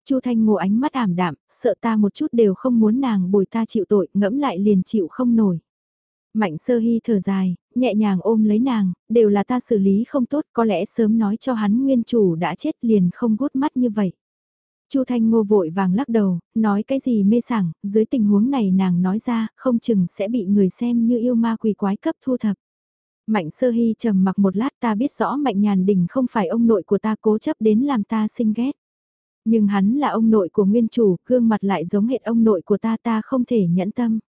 Chu Thanh Ngô ánh mắt ảm đạm, sợ ta một chút đều không muốn nàng bồi ta chịu tội, ngẫm lại liền chịu không nổi. Mạnh sơ hy thở dài, nhẹ nhàng ôm lấy nàng, đều là ta xử lý không tốt, có lẽ sớm nói cho hắn nguyên chủ đã chết liền không gút mắt như vậy. Chu Thanh Ngô vội vàng lắc đầu, nói cái gì mê sảng, dưới tình huống này nàng nói ra, không chừng sẽ bị người xem như yêu ma quỷ quái cấp thu thập. Mạnh sơ hy trầm mặc một lát ta biết rõ mạnh nhàn đình không phải ông nội của ta cố chấp đến làm ta sinh ghét. Nhưng hắn là ông nội của nguyên chủ, gương mặt lại giống hệt ông nội của ta ta không thể nhẫn tâm.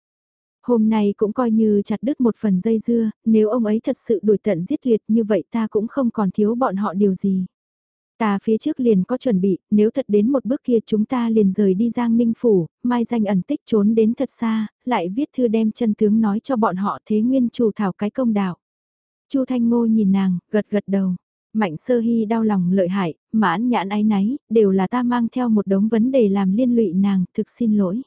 Hôm nay cũng coi như chặt đứt một phần dây dưa, nếu ông ấy thật sự đuổi tận giết tuyệt như vậy ta cũng không còn thiếu bọn họ điều gì. Ta phía trước liền có chuẩn bị, nếu thật đến một bước kia chúng ta liền rời đi Giang Ninh Phủ, mai danh ẩn tích trốn đến thật xa, lại viết thư đem chân tướng nói cho bọn họ thế nguyên chủ thảo cái công đạo. Chu Thanh Ngô nhìn nàng, gật gật đầu. Mạnh sơ hy đau lòng lợi hại, mãn nhãn ái náy, đều là ta mang theo một đống vấn đề làm liên lụy nàng, thực xin lỗi.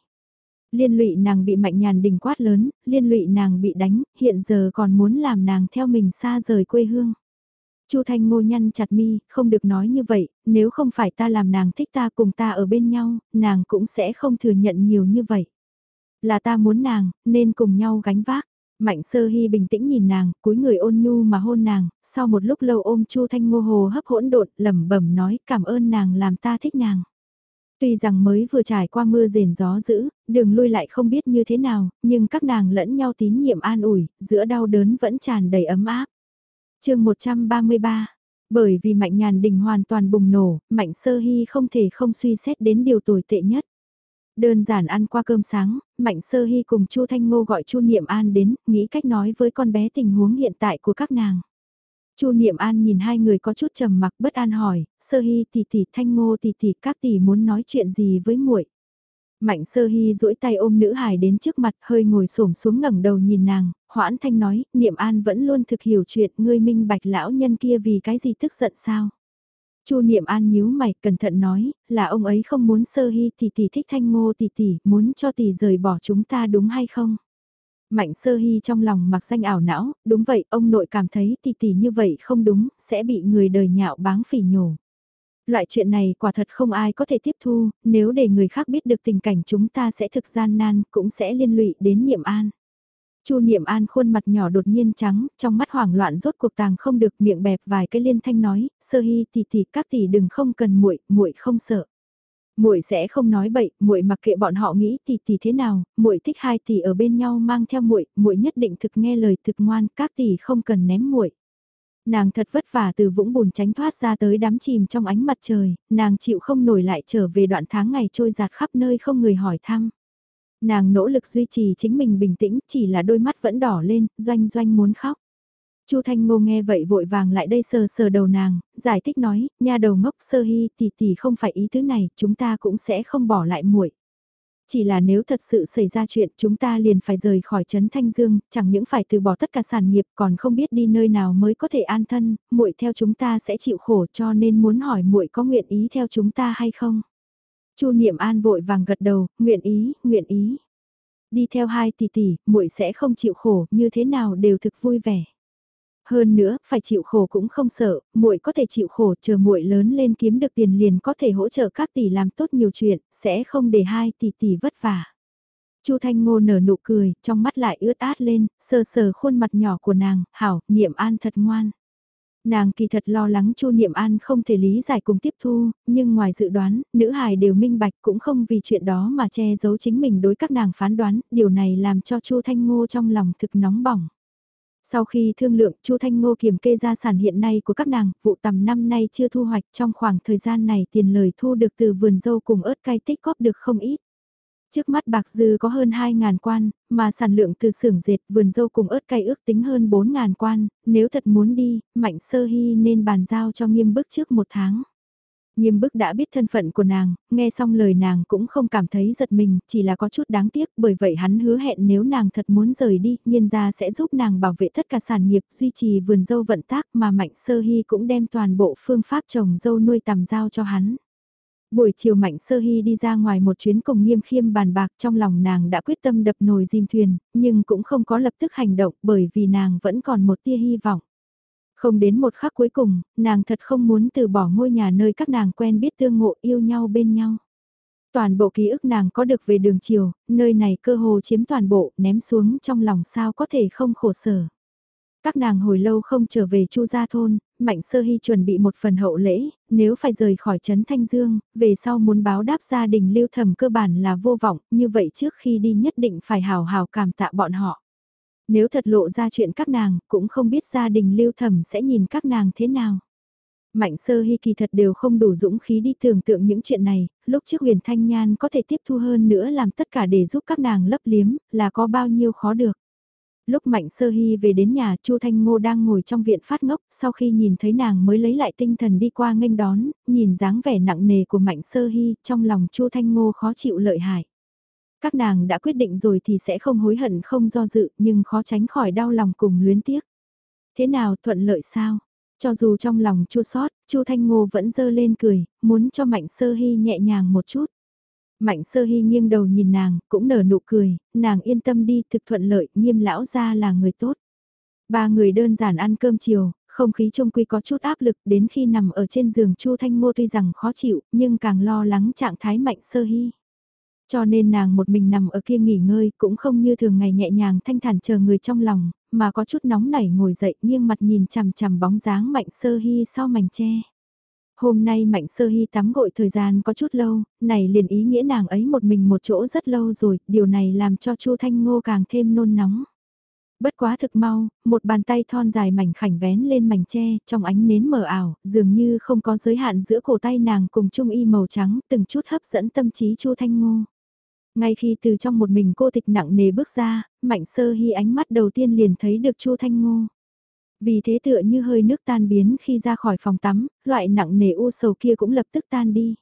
Liên lụy nàng bị mạnh nhàn đình quát lớn, liên lụy nàng bị đánh, hiện giờ còn muốn làm nàng theo mình xa rời quê hương. Chu Thanh Ngô nhăn chặt mi, không được nói như vậy, nếu không phải ta làm nàng thích ta cùng ta ở bên nhau, nàng cũng sẽ không thừa nhận nhiều như vậy. Là ta muốn nàng, nên cùng nhau gánh vác. Mạnh sơ hy bình tĩnh nhìn nàng, cúi người ôn nhu mà hôn nàng, sau một lúc lâu ôm Chu Thanh Ngô hồ hấp hỗn độn, lẩm bẩm nói cảm ơn nàng làm ta thích nàng. Tuy rằng mới vừa trải qua mưa rền gió dữ, đường lui lại không biết như thế nào, nhưng các nàng lẫn nhau tín nhiệm an ủi, giữa đau đớn vẫn tràn đầy ấm áp. chương 133 Bởi vì Mạnh Nhàn Đình hoàn toàn bùng nổ, Mạnh Sơ Hy không thể không suy xét đến điều tồi tệ nhất. Đơn giản ăn qua cơm sáng, Mạnh Sơ Hy cùng Chu Thanh Ngô gọi Chu Niệm An đến, nghĩ cách nói với con bé tình huống hiện tại của các nàng. Chu Niệm An nhìn hai người có chút trầm mặc bất an hỏi, Sơ Hy tỷ tỷ Thanh Ngô tỷ tỷ các tỷ muốn nói chuyện gì với muội? Mạnh Sơ Hy duỗi tay ôm nữ hài đến trước mặt, hơi ngồi xổm xuống ngẩng đầu nhìn nàng, Hoãn Thanh nói, Niệm An vẫn luôn thực hiểu chuyện, ngươi minh bạch lão nhân kia vì cái gì tức giận sao? Chu Niệm An nhíu mày, cẩn thận nói, là ông ấy không muốn sơ hy tỷ tỷ thích thanh ngô tỷ tỷ, muốn cho tỷ rời bỏ chúng ta đúng hay không? Mạnh sơ hy trong lòng mặc danh ảo não, đúng vậy, ông nội cảm thấy tỷ tỷ như vậy không đúng, sẽ bị người đời nhạo báng phỉ nhổ. Loại chuyện này quả thật không ai có thể tiếp thu, nếu để người khác biết được tình cảnh chúng ta sẽ thực gian nan, cũng sẽ liên lụy đến niệm an. Chu Niệm An khuôn mặt nhỏ đột nhiên trắng, trong mắt hoảng loạn rốt cuộc tàng không được miệng bẹp vài cái liên thanh nói, "Sơ Hi tỷ tỷ, các tỷ đừng không cần muội, muội không sợ." Muội sẽ không nói bậy, muội mặc kệ bọn họ nghĩ tỷ tỷ thế nào, muội thích hai tỷ ở bên nhau mang theo muội, muội nhất định thực nghe lời thực ngoan, các tỷ không cần ném muội. Nàng thật vất vả từ vũng bùn tránh thoát ra tới đám chìm trong ánh mặt trời, nàng chịu không nổi lại trở về đoạn tháng ngày trôi giạt khắp nơi không người hỏi thăm. Nàng nỗ lực duy trì chính mình bình tĩnh, chỉ là đôi mắt vẫn đỏ lên, doanh doanh muốn khóc. Chu Thanh Ngô nghe vậy vội vàng lại đây sờ sờ đầu nàng, giải thích nói, nha đầu ngốc sơ hy tỷ tỷ không phải ý thứ này, chúng ta cũng sẽ không bỏ lại muội. Chỉ là nếu thật sự xảy ra chuyện chúng ta liền phải rời khỏi trấn Thanh Dương, chẳng những phải từ bỏ tất cả sản nghiệp còn không biết đi nơi nào mới có thể an thân, muội theo chúng ta sẽ chịu khổ cho nên muốn hỏi muội có nguyện ý theo chúng ta hay không. Chu Niệm An vội vàng gật đầu, nguyện ý, nguyện ý. Đi theo hai tỷ tỷ, muội sẽ không chịu khổ, như thế nào đều thực vui vẻ. Hơn nữa, phải chịu khổ cũng không sợ, muội có thể chịu khổ, chờ muội lớn lên kiếm được tiền liền có thể hỗ trợ các tỷ làm tốt nhiều chuyện, sẽ không để hai tỷ tỷ vất vả. Chu Thanh Ngô nở nụ cười, trong mắt lại ướt át lên, sờ sờ khuôn mặt nhỏ của nàng, hảo, niệm an thật ngoan. Nàng kỳ thật lo lắng Chu Niệm An không thể lý giải cùng tiếp thu, nhưng ngoài dự đoán, nữ hài đều minh bạch cũng không vì chuyện đó mà che giấu chính mình đối các nàng phán đoán, điều này làm cho Chu Thanh Ngô trong lòng thực nóng bỏng. Sau khi thương lượng, Chu Thanh Ngô kiểm kê gia sản hiện nay của các nàng, vụ tầm năm nay chưa thu hoạch trong khoảng thời gian này tiền lời thu được từ vườn dâu cùng ớt cay tích góp được không ít. Trước mắt bạc dư có hơn 2.000 quan, mà sản lượng từ xưởng dệt vườn dâu cùng ớt cay ước tính hơn 4.000 quan, nếu thật muốn đi, Mạnh Sơ Hy nên bàn giao cho nghiêm bức trước một tháng. Nghiêm bức đã biết thân phận của nàng, nghe xong lời nàng cũng không cảm thấy giật mình, chỉ là có chút đáng tiếc, bởi vậy hắn hứa hẹn nếu nàng thật muốn rời đi, nhiên gia sẽ giúp nàng bảo vệ tất cả sản nghiệp, duy trì vườn dâu vận tác mà Mạnh Sơ Hy cũng đem toàn bộ phương pháp trồng dâu nuôi tầm giao cho hắn. Buổi chiều Mạnh Sơ Hy đi ra ngoài một chuyến cùng nghiêm khiêm bàn bạc trong lòng nàng đã quyết tâm đập nồi dìm thuyền, nhưng cũng không có lập tức hành động bởi vì nàng vẫn còn một tia hy vọng. Không đến một khắc cuối cùng, nàng thật không muốn từ bỏ ngôi nhà nơi các nàng quen biết tương ngộ yêu nhau bên nhau. Toàn bộ ký ức nàng có được về đường chiều, nơi này cơ hồ chiếm toàn bộ, ném xuống trong lòng sao có thể không khổ sở. Các nàng hồi lâu không trở về Chu gia thôn, Mạnh Sơ Hy chuẩn bị một phần hậu lễ, nếu phải rời khỏi trấn Thanh Dương, về sau muốn báo đáp gia đình lưu thầm cơ bản là vô vọng, như vậy trước khi đi nhất định phải hào hào cảm tạ bọn họ. Nếu thật lộ ra chuyện các nàng, cũng không biết gia đình lưu thầm sẽ nhìn các nàng thế nào. Mạnh sơ hy kỳ thật đều không đủ dũng khí đi tưởng tượng những chuyện này, lúc trước huyền thanh nhan có thể tiếp thu hơn nữa làm tất cả để giúp các nàng lấp liếm, là có bao nhiêu khó được. Lúc Mạnh Sơ Hy về đến nhà, Chu Thanh Ngô đang ngồi trong viện phát ngốc, sau khi nhìn thấy nàng mới lấy lại tinh thần đi qua nghênh đón, nhìn dáng vẻ nặng nề của Mạnh Sơ Hy, trong lòng Chu Thanh Ngô khó chịu lợi hại. Các nàng đã quyết định rồi thì sẽ không hối hận không do dự, nhưng khó tránh khỏi đau lòng cùng luyến tiếc. Thế nào, thuận lợi sao? Cho dù trong lòng chua sót, Chu Thanh Ngô vẫn dơ lên cười, muốn cho Mạnh Sơ Hy nhẹ nhàng một chút. Mạnh sơ hy nghiêng đầu nhìn nàng, cũng nở nụ cười, nàng yên tâm đi, thực thuận lợi, nghiêm lão ra là người tốt. Ba người đơn giản ăn cơm chiều, không khí trông quy có chút áp lực đến khi nằm ở trên giường Chu Thanh Ngô tuy rằng khó chịu, nhưng càng lo lắng trạng thái mạnh sơ hy. Cho nên nàng một mình nằm ở kia nghỉ ngơi cũng không như thường ngày nhẹ nhàng thanh thản chờ người trong lòng, mà có chút nóng nảy ngồi dậy nghiêng mặt nhìn chằm chằm bóng dáng mạnh sơ hy sau mảnh tre. Hôm nay Mạnh Sơ Hy tắm gội thời gian có chút lâu, này liền ý nghĩa nàng ấy một mình một chỗ rất lâu rồi, điều này làm cho Chu Thanh Ngô càng thêm nôn nóng. Bất quá thực mau, một bàn tay thon dài mảnh khảnh vén lên mảnh tre, trong ánh nến mờ ảo, dường như không có giới hạn giữa cổ tay nàng cùng trung y màu trắng, từng chút hấp dẫn tâm trí Chu Thanh Ngô. Ngay khi từ trong một mình cô tịch nặng nề bước ra, Mạnh Sơ Hy ánh mắt đầu tiên liền thấy được Chu Thanh Ngô. Vì thế tựa như hơi nước tan biến khi ra khỏi phòng tắm, loại nặng nề u sầu kia cũng lập tức tan đi.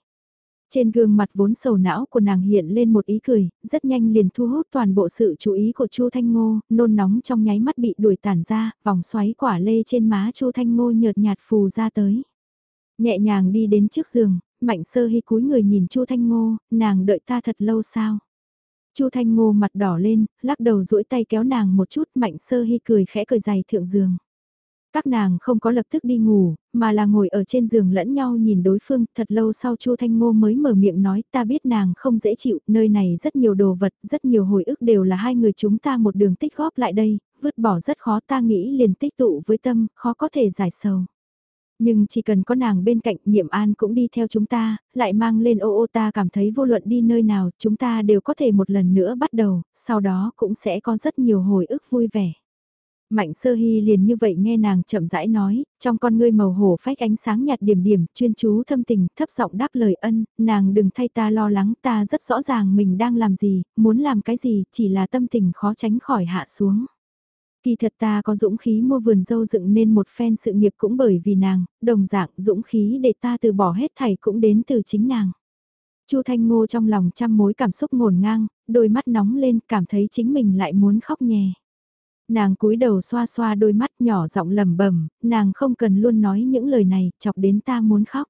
Trên gương mặt vốn sầu não của nàng hiện lên một ý cười, rất nhanh liền thu hút toàn bộ sự chú ý của Chu Thanh Ngô, nôn nóng trong nháy mắt bị đuổi tản ra, vòng xoáy quả lê trên má Chu Thanh Ngô nhợt nhạt phù ra tới. Nhẹ nhàng đi đến trước giường, mạnh sơ hy cúi người nhìn Chu Thanh Ngô, nàng đợi ta thật lâu sao? Chu Thanh Ngô mặt đỏ lên, lắc đầu duỗi tay kéo nàng một chút, mạnh sơ hy cười khẽ cười dày thượng giường. Các nàng không có lập tức đi ngủ, mà là ngồi ở trên giường lẫn nhau nhìn đối phương, thật lâu sau Chu Thanh Ngô mới mở miệng nói ta biết nàng không dễ chịu, nơi này rất nhiều đồ vật, rất nhiều hồi ức đều là hai người chúng ta một đường tích góp lại đây, vứt bỏ rất khó ta nghĩ liền tích tụ với tâm, khó có thể giải sầu. Nhưng chỉ cần có nàng bên cạnh niệm an cũng đi theo chúng ta, lại mang lên ô ô ta cảm thấy vô luận đi nơi nào, chúng ta đều có thể một lần nữa bắt đầu, sau đó cũng sẽ có rất nhiều hồi ức vui vẻ. Mạnh sơ hy liền như vậy nghe nàng chậm rãi nói, trong con ngươi màu hổ phách ánh sáng nhạt điểm điểm, chuyên chú thâm tình, thấp giọng đáp lời ân, nàng đừng thay ta lo lắng ta rất rõ ràng mình đang làm gì, muốn làm cái gì, chỉ là tâm tình khó tránh khỏi hạ xuống. Kỳ thật ta có dũng khí mua vườn dâu dựng nên một phen sự nghiệp cũng bởi vì nàng, đồng dạng dũng khí để ta từ bỏ hết thảy cũng đến từ chính nàng. Chu Thanh Ngô trong lòng trăm mối cảm xúc ngổn ngang, đôi mắt nóng lên cảm thấy chính mình lại muốn khóc nhè. Nàng cúi đầu xoa xoa đôi mắt nhỏ giọng lầm bẩm nàng không cần luôn nói những lời này, chọc đến ta muốn khóc.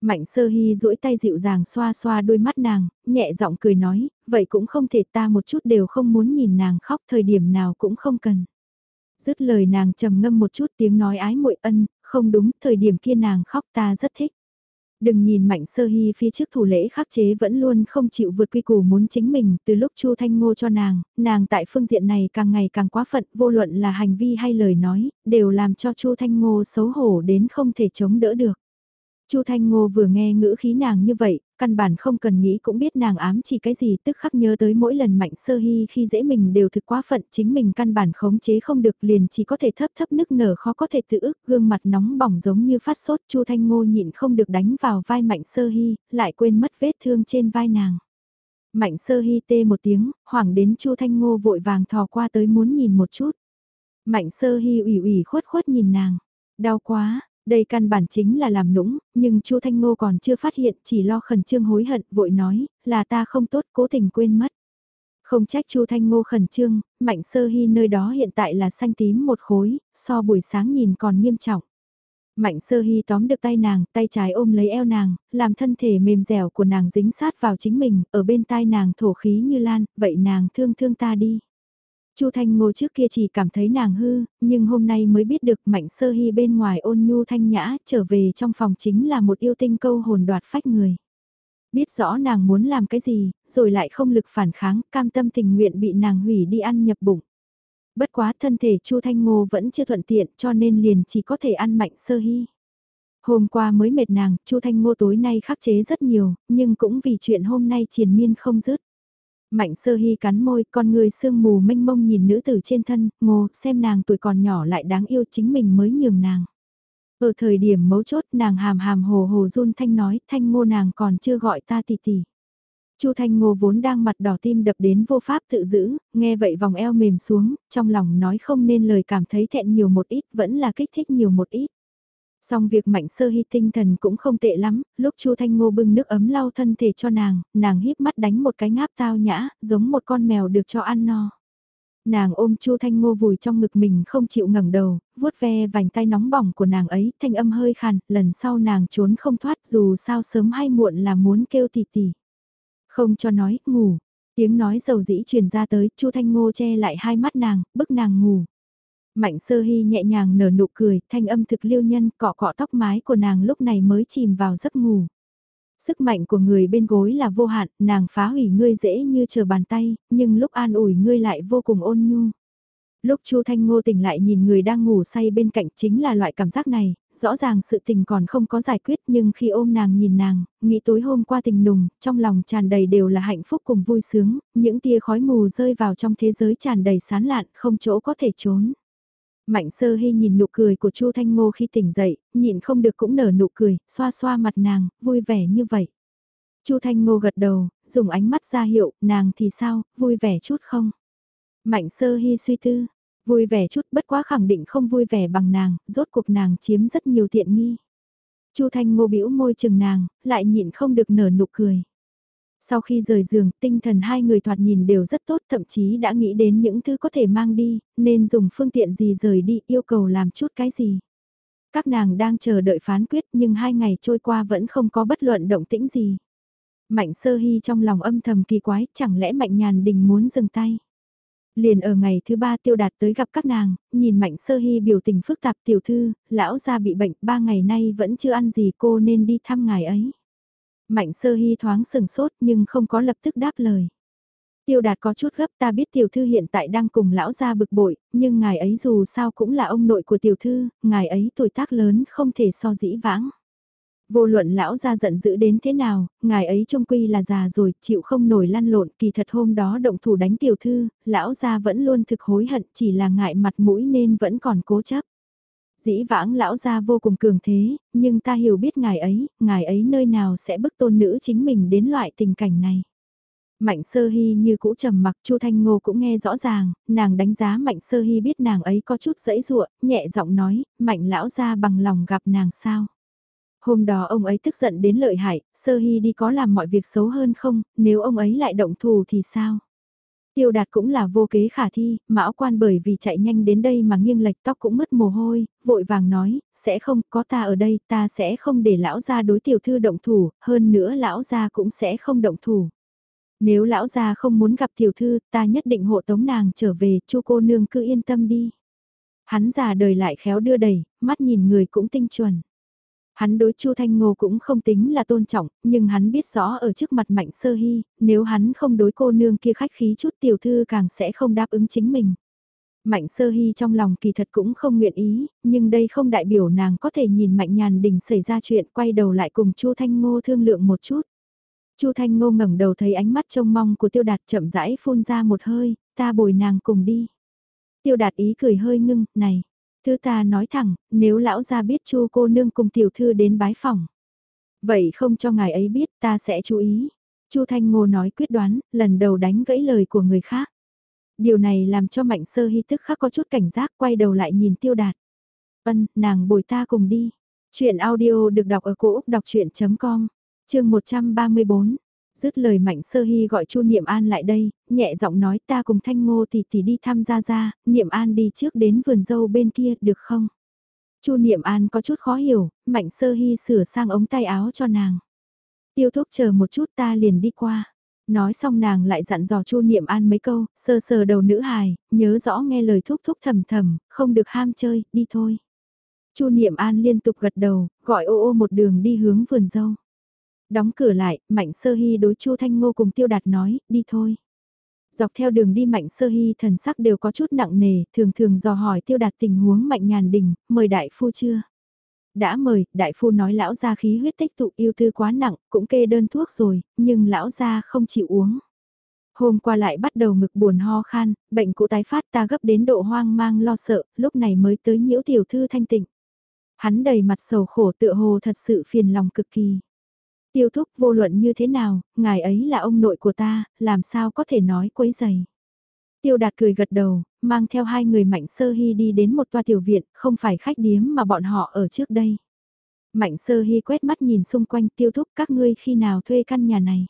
Mạnh sơ hy duỗi tay dịu dàng xoa xoa đôi mắt nàng, nhẹ giọng cười nói, vậy cũng không thể ta một chút đều không muốn nhìn nàng khóc thời điểm nào cũng không cần. Dứt lời nàng trầm ngâm một chút tiếng nói ái muội ân, không đúng, thời điểm kia nàng khóc ta rất thích. Đừng nhìn Mạnh Sơ Hy phía trước thủ lễ khắc chế vẫn luôn không chịu vượt quy củ muốn chính mình, từ lúc Chu Thanh Ngô cho nàng, nàng tại phương diện này càng ngày càng quá phận, vô luận là hành vi hay lời nói, đều làm cho Chu Thanh Ngô xấu hổ đến không thể chống đỡ được. Chu Thanh Ngô vừa nghe ngữ khí nàng như vậy, căn bản không cần nghĩ cũng biết nàng ám chỉ cái gì tức khắc nhớ tới mỗi lần mạnh sơ hy khi dễ mình đều thực quá phận chính mình căn bản khống chế không được liền chỉ có thể thấp thấp nức nở khó có thể tự ức gương mặt nóng bỏng giống như phát sốt Chu Thanh Ngô nhịn không được đánh vào vai mạnh sơ hy, lại quên mất vết thương trên vai nàng. Mạnh sơ hy tê một tiếng, hoảng đến Chu Thanh Ngô vội vàng thò qua tới muốn nhìn một chút. Mạnh sơ hy ủy ủy khuất khuất nhìn nàng, đau quá, đây căn bản chính là làm nũng, nhưng Chu Thanh Ngô còn chưa phát hiện, chỉ lo khẩn trương hối hận, vội nói, là ta không tốt, cố tình quên mất. Không trách Chu Thanh Ngô khẩn trương, Mạnh Sơ Hy nơi đó hiện tại là xanh tím một khối, so buổi sáng nhìn còn nghiêm trọng. Mạnh Sơ Hy tóm được tay nàng, tay trái ôm lấy eo nàng, làm thân thể mềm dẻo của nàng dính sát vào chính mình, ở bên tai nàng thổ khí như lan, vậy nàng thương thương ta đi. Chu Thanh Ngô trước kia chỉ cảm thấy nàng hư, nhưng hôm nay mới biết được Mạnh Sơ Hy bên ngoài ôn nhu thanh nhã, trở về trong phòng chính là một yêu tinh câu hồn đoạt phách người. Biết rõ nàng muốn làm cái gì, rồi lại không lực phản kháng, cam tâm tình nguyện bị nàng hủy đi ăn nhập bụng. Bất quá thân thể Chu Thanh Ngô vẫn chưa thuận tiện cho nên liền chỉ có thể ăn Mạnh Sơ Hy. Hôm qua mới mệt nàng, Chu Thanh Ngô tối nay khắc chế rất nhiều, nhưng cũng vì chuyện hôm nay triền miên không dứt. Mạnh sơ hy cắn môi, con người sương mù mênh mông nhìn nữ tử trên thân, ngô, xem nàng tuổi còn nhỏ lại đáng yêu chính mình mới nhường nàng. Ở thời điểm mấu chốt nàng hàm hàm hồ hồ run thanh nói, thanh ngô nàng còn chưa gọi ta tỷ tỷ. Chu Thanh Ngô vốn đang mặt đỏ tim đập đến vô pháp tự giữ, nghe vậy vòng eo mềm xuống, trong lòng nói không nên lời cảm thấy thẹn nhiều một ít, vẫn là kích thích nhiều một ít. Song việc mạnh sơ hy tinh thần cũng không tệ lắm, lúc Chu Thanh Ngô bưng nước ấm lau thân thể cho nàng, nàng híp mắt đánh một cái ngáp tao nhã, giống một con mèo được cho ăn no. Nàng ôm Chu Thanh Ngô vùi trong ngực mình không chịu ngẩng đầu, vuốt ve vành tay nóng bỏng của nàng ấy, thanh âm hơi khàn, lần sau nàng trốn không thoát dù sao sớm hay muộn là muốn kêu tỉ tỉ. Không cho nói, ngủ. Tiếng nói dầu dĩ truyền ra tới, Chu Thanh Ngô che lại hai mắt nàng, bức nàng ngủ. Mạnh sơ hy nhẹ nhàng nở nụ cười, thanh âm thực liêu nhân cọ cọ tóc mái của nàng lúc này mới chìm vào giấc ngủ. Sức mạnh của người bên gối là vô hạn, nàng phá hủy ngươi dễ như chờ bàn tay, nhưng lúc an ủi ngươi lại vô cùng ôn nhu. Lúc Chu Thanh Ngô tỉnh lại nhìn người đang ngủ say bên cạnh chính là loại cảm giác này, rõ ràng sự tình còn không có giải quyết nhưng khi ôm nàng nhìn nàng, nghĩ tối hôm qua tình nùng, trong lòng tràn đầy đều là hạnh phúc cùng vui sướng, những tia khói mù rơi vào trong thế giới tràn đầy sán lạn, không chỗ có thể trốn. Mạnh sơ hy nhìn nụ cười của Chu Thanh Ngô khi tỉnh dậy, nhịn không được cũng nở nụ cười, xoa xoa mặt nàng, vui vẻ như vậy. Chu Thanh Ngô gật đầu, dùng ánh mắt ra hiệu, nàng thì sao, vui vẻ chút không? Mạnh sơ hy suy tư, vui vẻ chút bất quá khẳng định không vui vẻ bằng nàng, rốt cuộc nàng chiếm rất nhiều tiện nghi. Chu Thanh Ngô bĩu môi chừng nàng, lại nhịn không được nở nụ cười. Sau khi rời giường, tinh thần hai người thoạt nhìn đều rất tốt, thậm chí đã nghĩ đến những thứ có thể mang đi, nên dùng phương tiện gì rời đi, yêu cầu làm chút cái gì. Các nàng đang chờ đợi phán quyết nhưng hai ngày trôi qua vẫn không có bất luận động tĩnh gì. Mạnh sơ hy trong lòng âm thầm kỳ quái, chẳng lẽ mạnh nhàn đình muốn dừng tay. Liền ở ngày thứ ba tiêu đạt tới gặp các nàng, nhìn mạnh sơ hy biểu tình phức tạp tiểu thư, lão gia bị bệnh, ba ngày nay vẫn chưa ăn gì cô nên đi thăm ngài ấy. Mạnh sơ hy thoáng sừng sốt nhưng không có lập tức đáp lời. Tiêu đạt có chút gấp ta biết tiểu thư hiện tại đang cùng lão gia bực bội, nhưng ngài ấy dù sao cũng là ông nội của tiểu thư, ngài ấy tuổi tác lớn không thể so dĩ vãng. Vô luận lão gia giận dữ đến thế nào, ngài ấy trông quy là già rồi, chịu không nổi lăn lộn, kỳ thật hôm đó động thủ đánh tiểu thư, lão gia vẫn luôn thực hối hận, chỉ là ngại mặt mũi nên vẫn còn cố chấp. Dĩ vãng lão gia vô cùng cường thế, nhưng ta hiểu biết ngài ấy, ngài ấy nơi nào sẽ bức tôn nữ chính mình đến loại tình cảnh này. Mạnh sơ hy như cũ trầm mặc Chu Thanh Ngô cũng nghe rõ ràng, nàng đánh giá mạnh sơ hy biết nàng ấy có chút dẫy dụa, nhẹ giọng nói, mạnh lão gia bằng lòng gặp nàng sao. Hôm đó ông ấy tức giận đến lợi hại, sơ hy đi có làm mọi việc xấu hơn không, nếu ông ấy lại động thù thì sao? Tiêu đạt cũng là vô kế khả thi, mão quan bởi vì chạy nhanh đến đây mà nghiêng lệch tóc cũng mất mồ hôi, vội vàng nói, sẽ không, có ta ở đây, ta sẽ không để lão gia đối tiểu thư động thủ, hơn nữa lão gia cũng sẽ không động thủ. Nếu lão gia không muốn gặp tiểu thư, ta nhất định hộ tống nàng trở về, chu cô nương cứ yên tâm đi. Hắn già đời lại khéo đưa đẩy, mắt nhìn người cũng tinh chuẩn. Hắn đối Chu Thanh Ngô cũng không tính là tôn trọng, nhưng hắn biết rõ ở trước mặt Mạnh Sơ Hy, nếu hắn không đối cô nương kia khách khí chút tiểu thư càng sẽ không đáp ứng chính mình. Mạnh Sơ Hy trong lòng kỳ thật cũng không nguyện ý, nhưng đây không đại biểu nàng có thể nhìn Mạnh Nhàn Đình xảy ra chuyện quay đầu lại cùng Chu Thanh Ngô thương lượng một chút. Chu Thanh Ngô ngẩng đầu thấy ánh mắt trông mong của Tiêu Đạt chậm rãi phun ra một hơi, ta bồi nàng cùng đi. Tiêu Đạt ý cười hơi ngưng, này, thứ ta nói thẳng, nếu lão gia biết Chu cô nương cùng tiểu thư đến bái phòng. Vậy không cho ngài ấy biết ta sẽ chú ý. Chu Thanh Ngô nói quyết đoán, lần đầu đánh gãy lời của người khác. Điều này làm cho Mạnh Sơ Hy tức khắc có chút cảnh giác quay đầu lại nhìn Tiêu Đạt. Ân, nàng bồi ta cùng đi. Chuyện audio được đọc ở cổ Úc đọc chuyện.com, chương 134. Dứt lời Mạnh Sơ Hy gọi Chu Niệm An lại đây, nhẹ giọng nói ta cùng Thanh Ngô tỷ tỷ đi tham gia ra, Niệm An đi trước đến vườn dâu bên kia, được không? Chu Niệm An có chút khó hiểu, Mạnh Sơ Hy sửa sang ống tay áo cho nàng. Tiêu thúc chờ một chút ta liền đi qua. Nói xong nàng lại dặn dò Chu Niệm An mấy câu, sơ sờ đầu nữ hài, nhớ rõ nghe lời thúc thúc thầm thầm, không được ham chơi, đi thôi. Chu Niệm An liên tục gật đầu, gọi ô ô một đường đi hướng vườn dâu. Đóng cửa lại, Mạnh Sơ Hy đối Chu Thanh Ngô cùng Tiêu Đạt nói, đi thôi. Dọc theo đường đi Mạnh Sơ Hy thần sắc đều có chút nặng nề, thường thường dò hỏi Tiêu Đạt tình huống Mạnh Nhàn Đình, mời đại phu chưa? Đã mời, đại phu nói lão gia khí huyết tích tụ yêu tư quá nặng, cũng kê đơn thuốc rồi, nhưng lão gia không chịu uống. Hôm qua lại bắt đầu ngực buồn ho khan, bệnh cũ tái phát ta gấp đến độ hoang mang lo sợ, lúc này mới tới nhiễu tiểu thư thanh tịnh. Hắn đầy mặt sầu khổ tựa hồ thật sự phiền lòng cực kỳ. Tiêu thúc vô luận như thế nào, ngài ấy là ông nội của ta, làm sao có thể nói quấy giày. Tiêu đạt cười gật đầu, mang theo hai người Mạnh Sơ Hy đi đến một toa tiểu viện, không phải khách điếm mà bọn họ ở trước đây. Mạnh Sơ Hy quét mắt nhìn xung quanh tiêu thúc các ngươi khi nào thuê căn nhà này.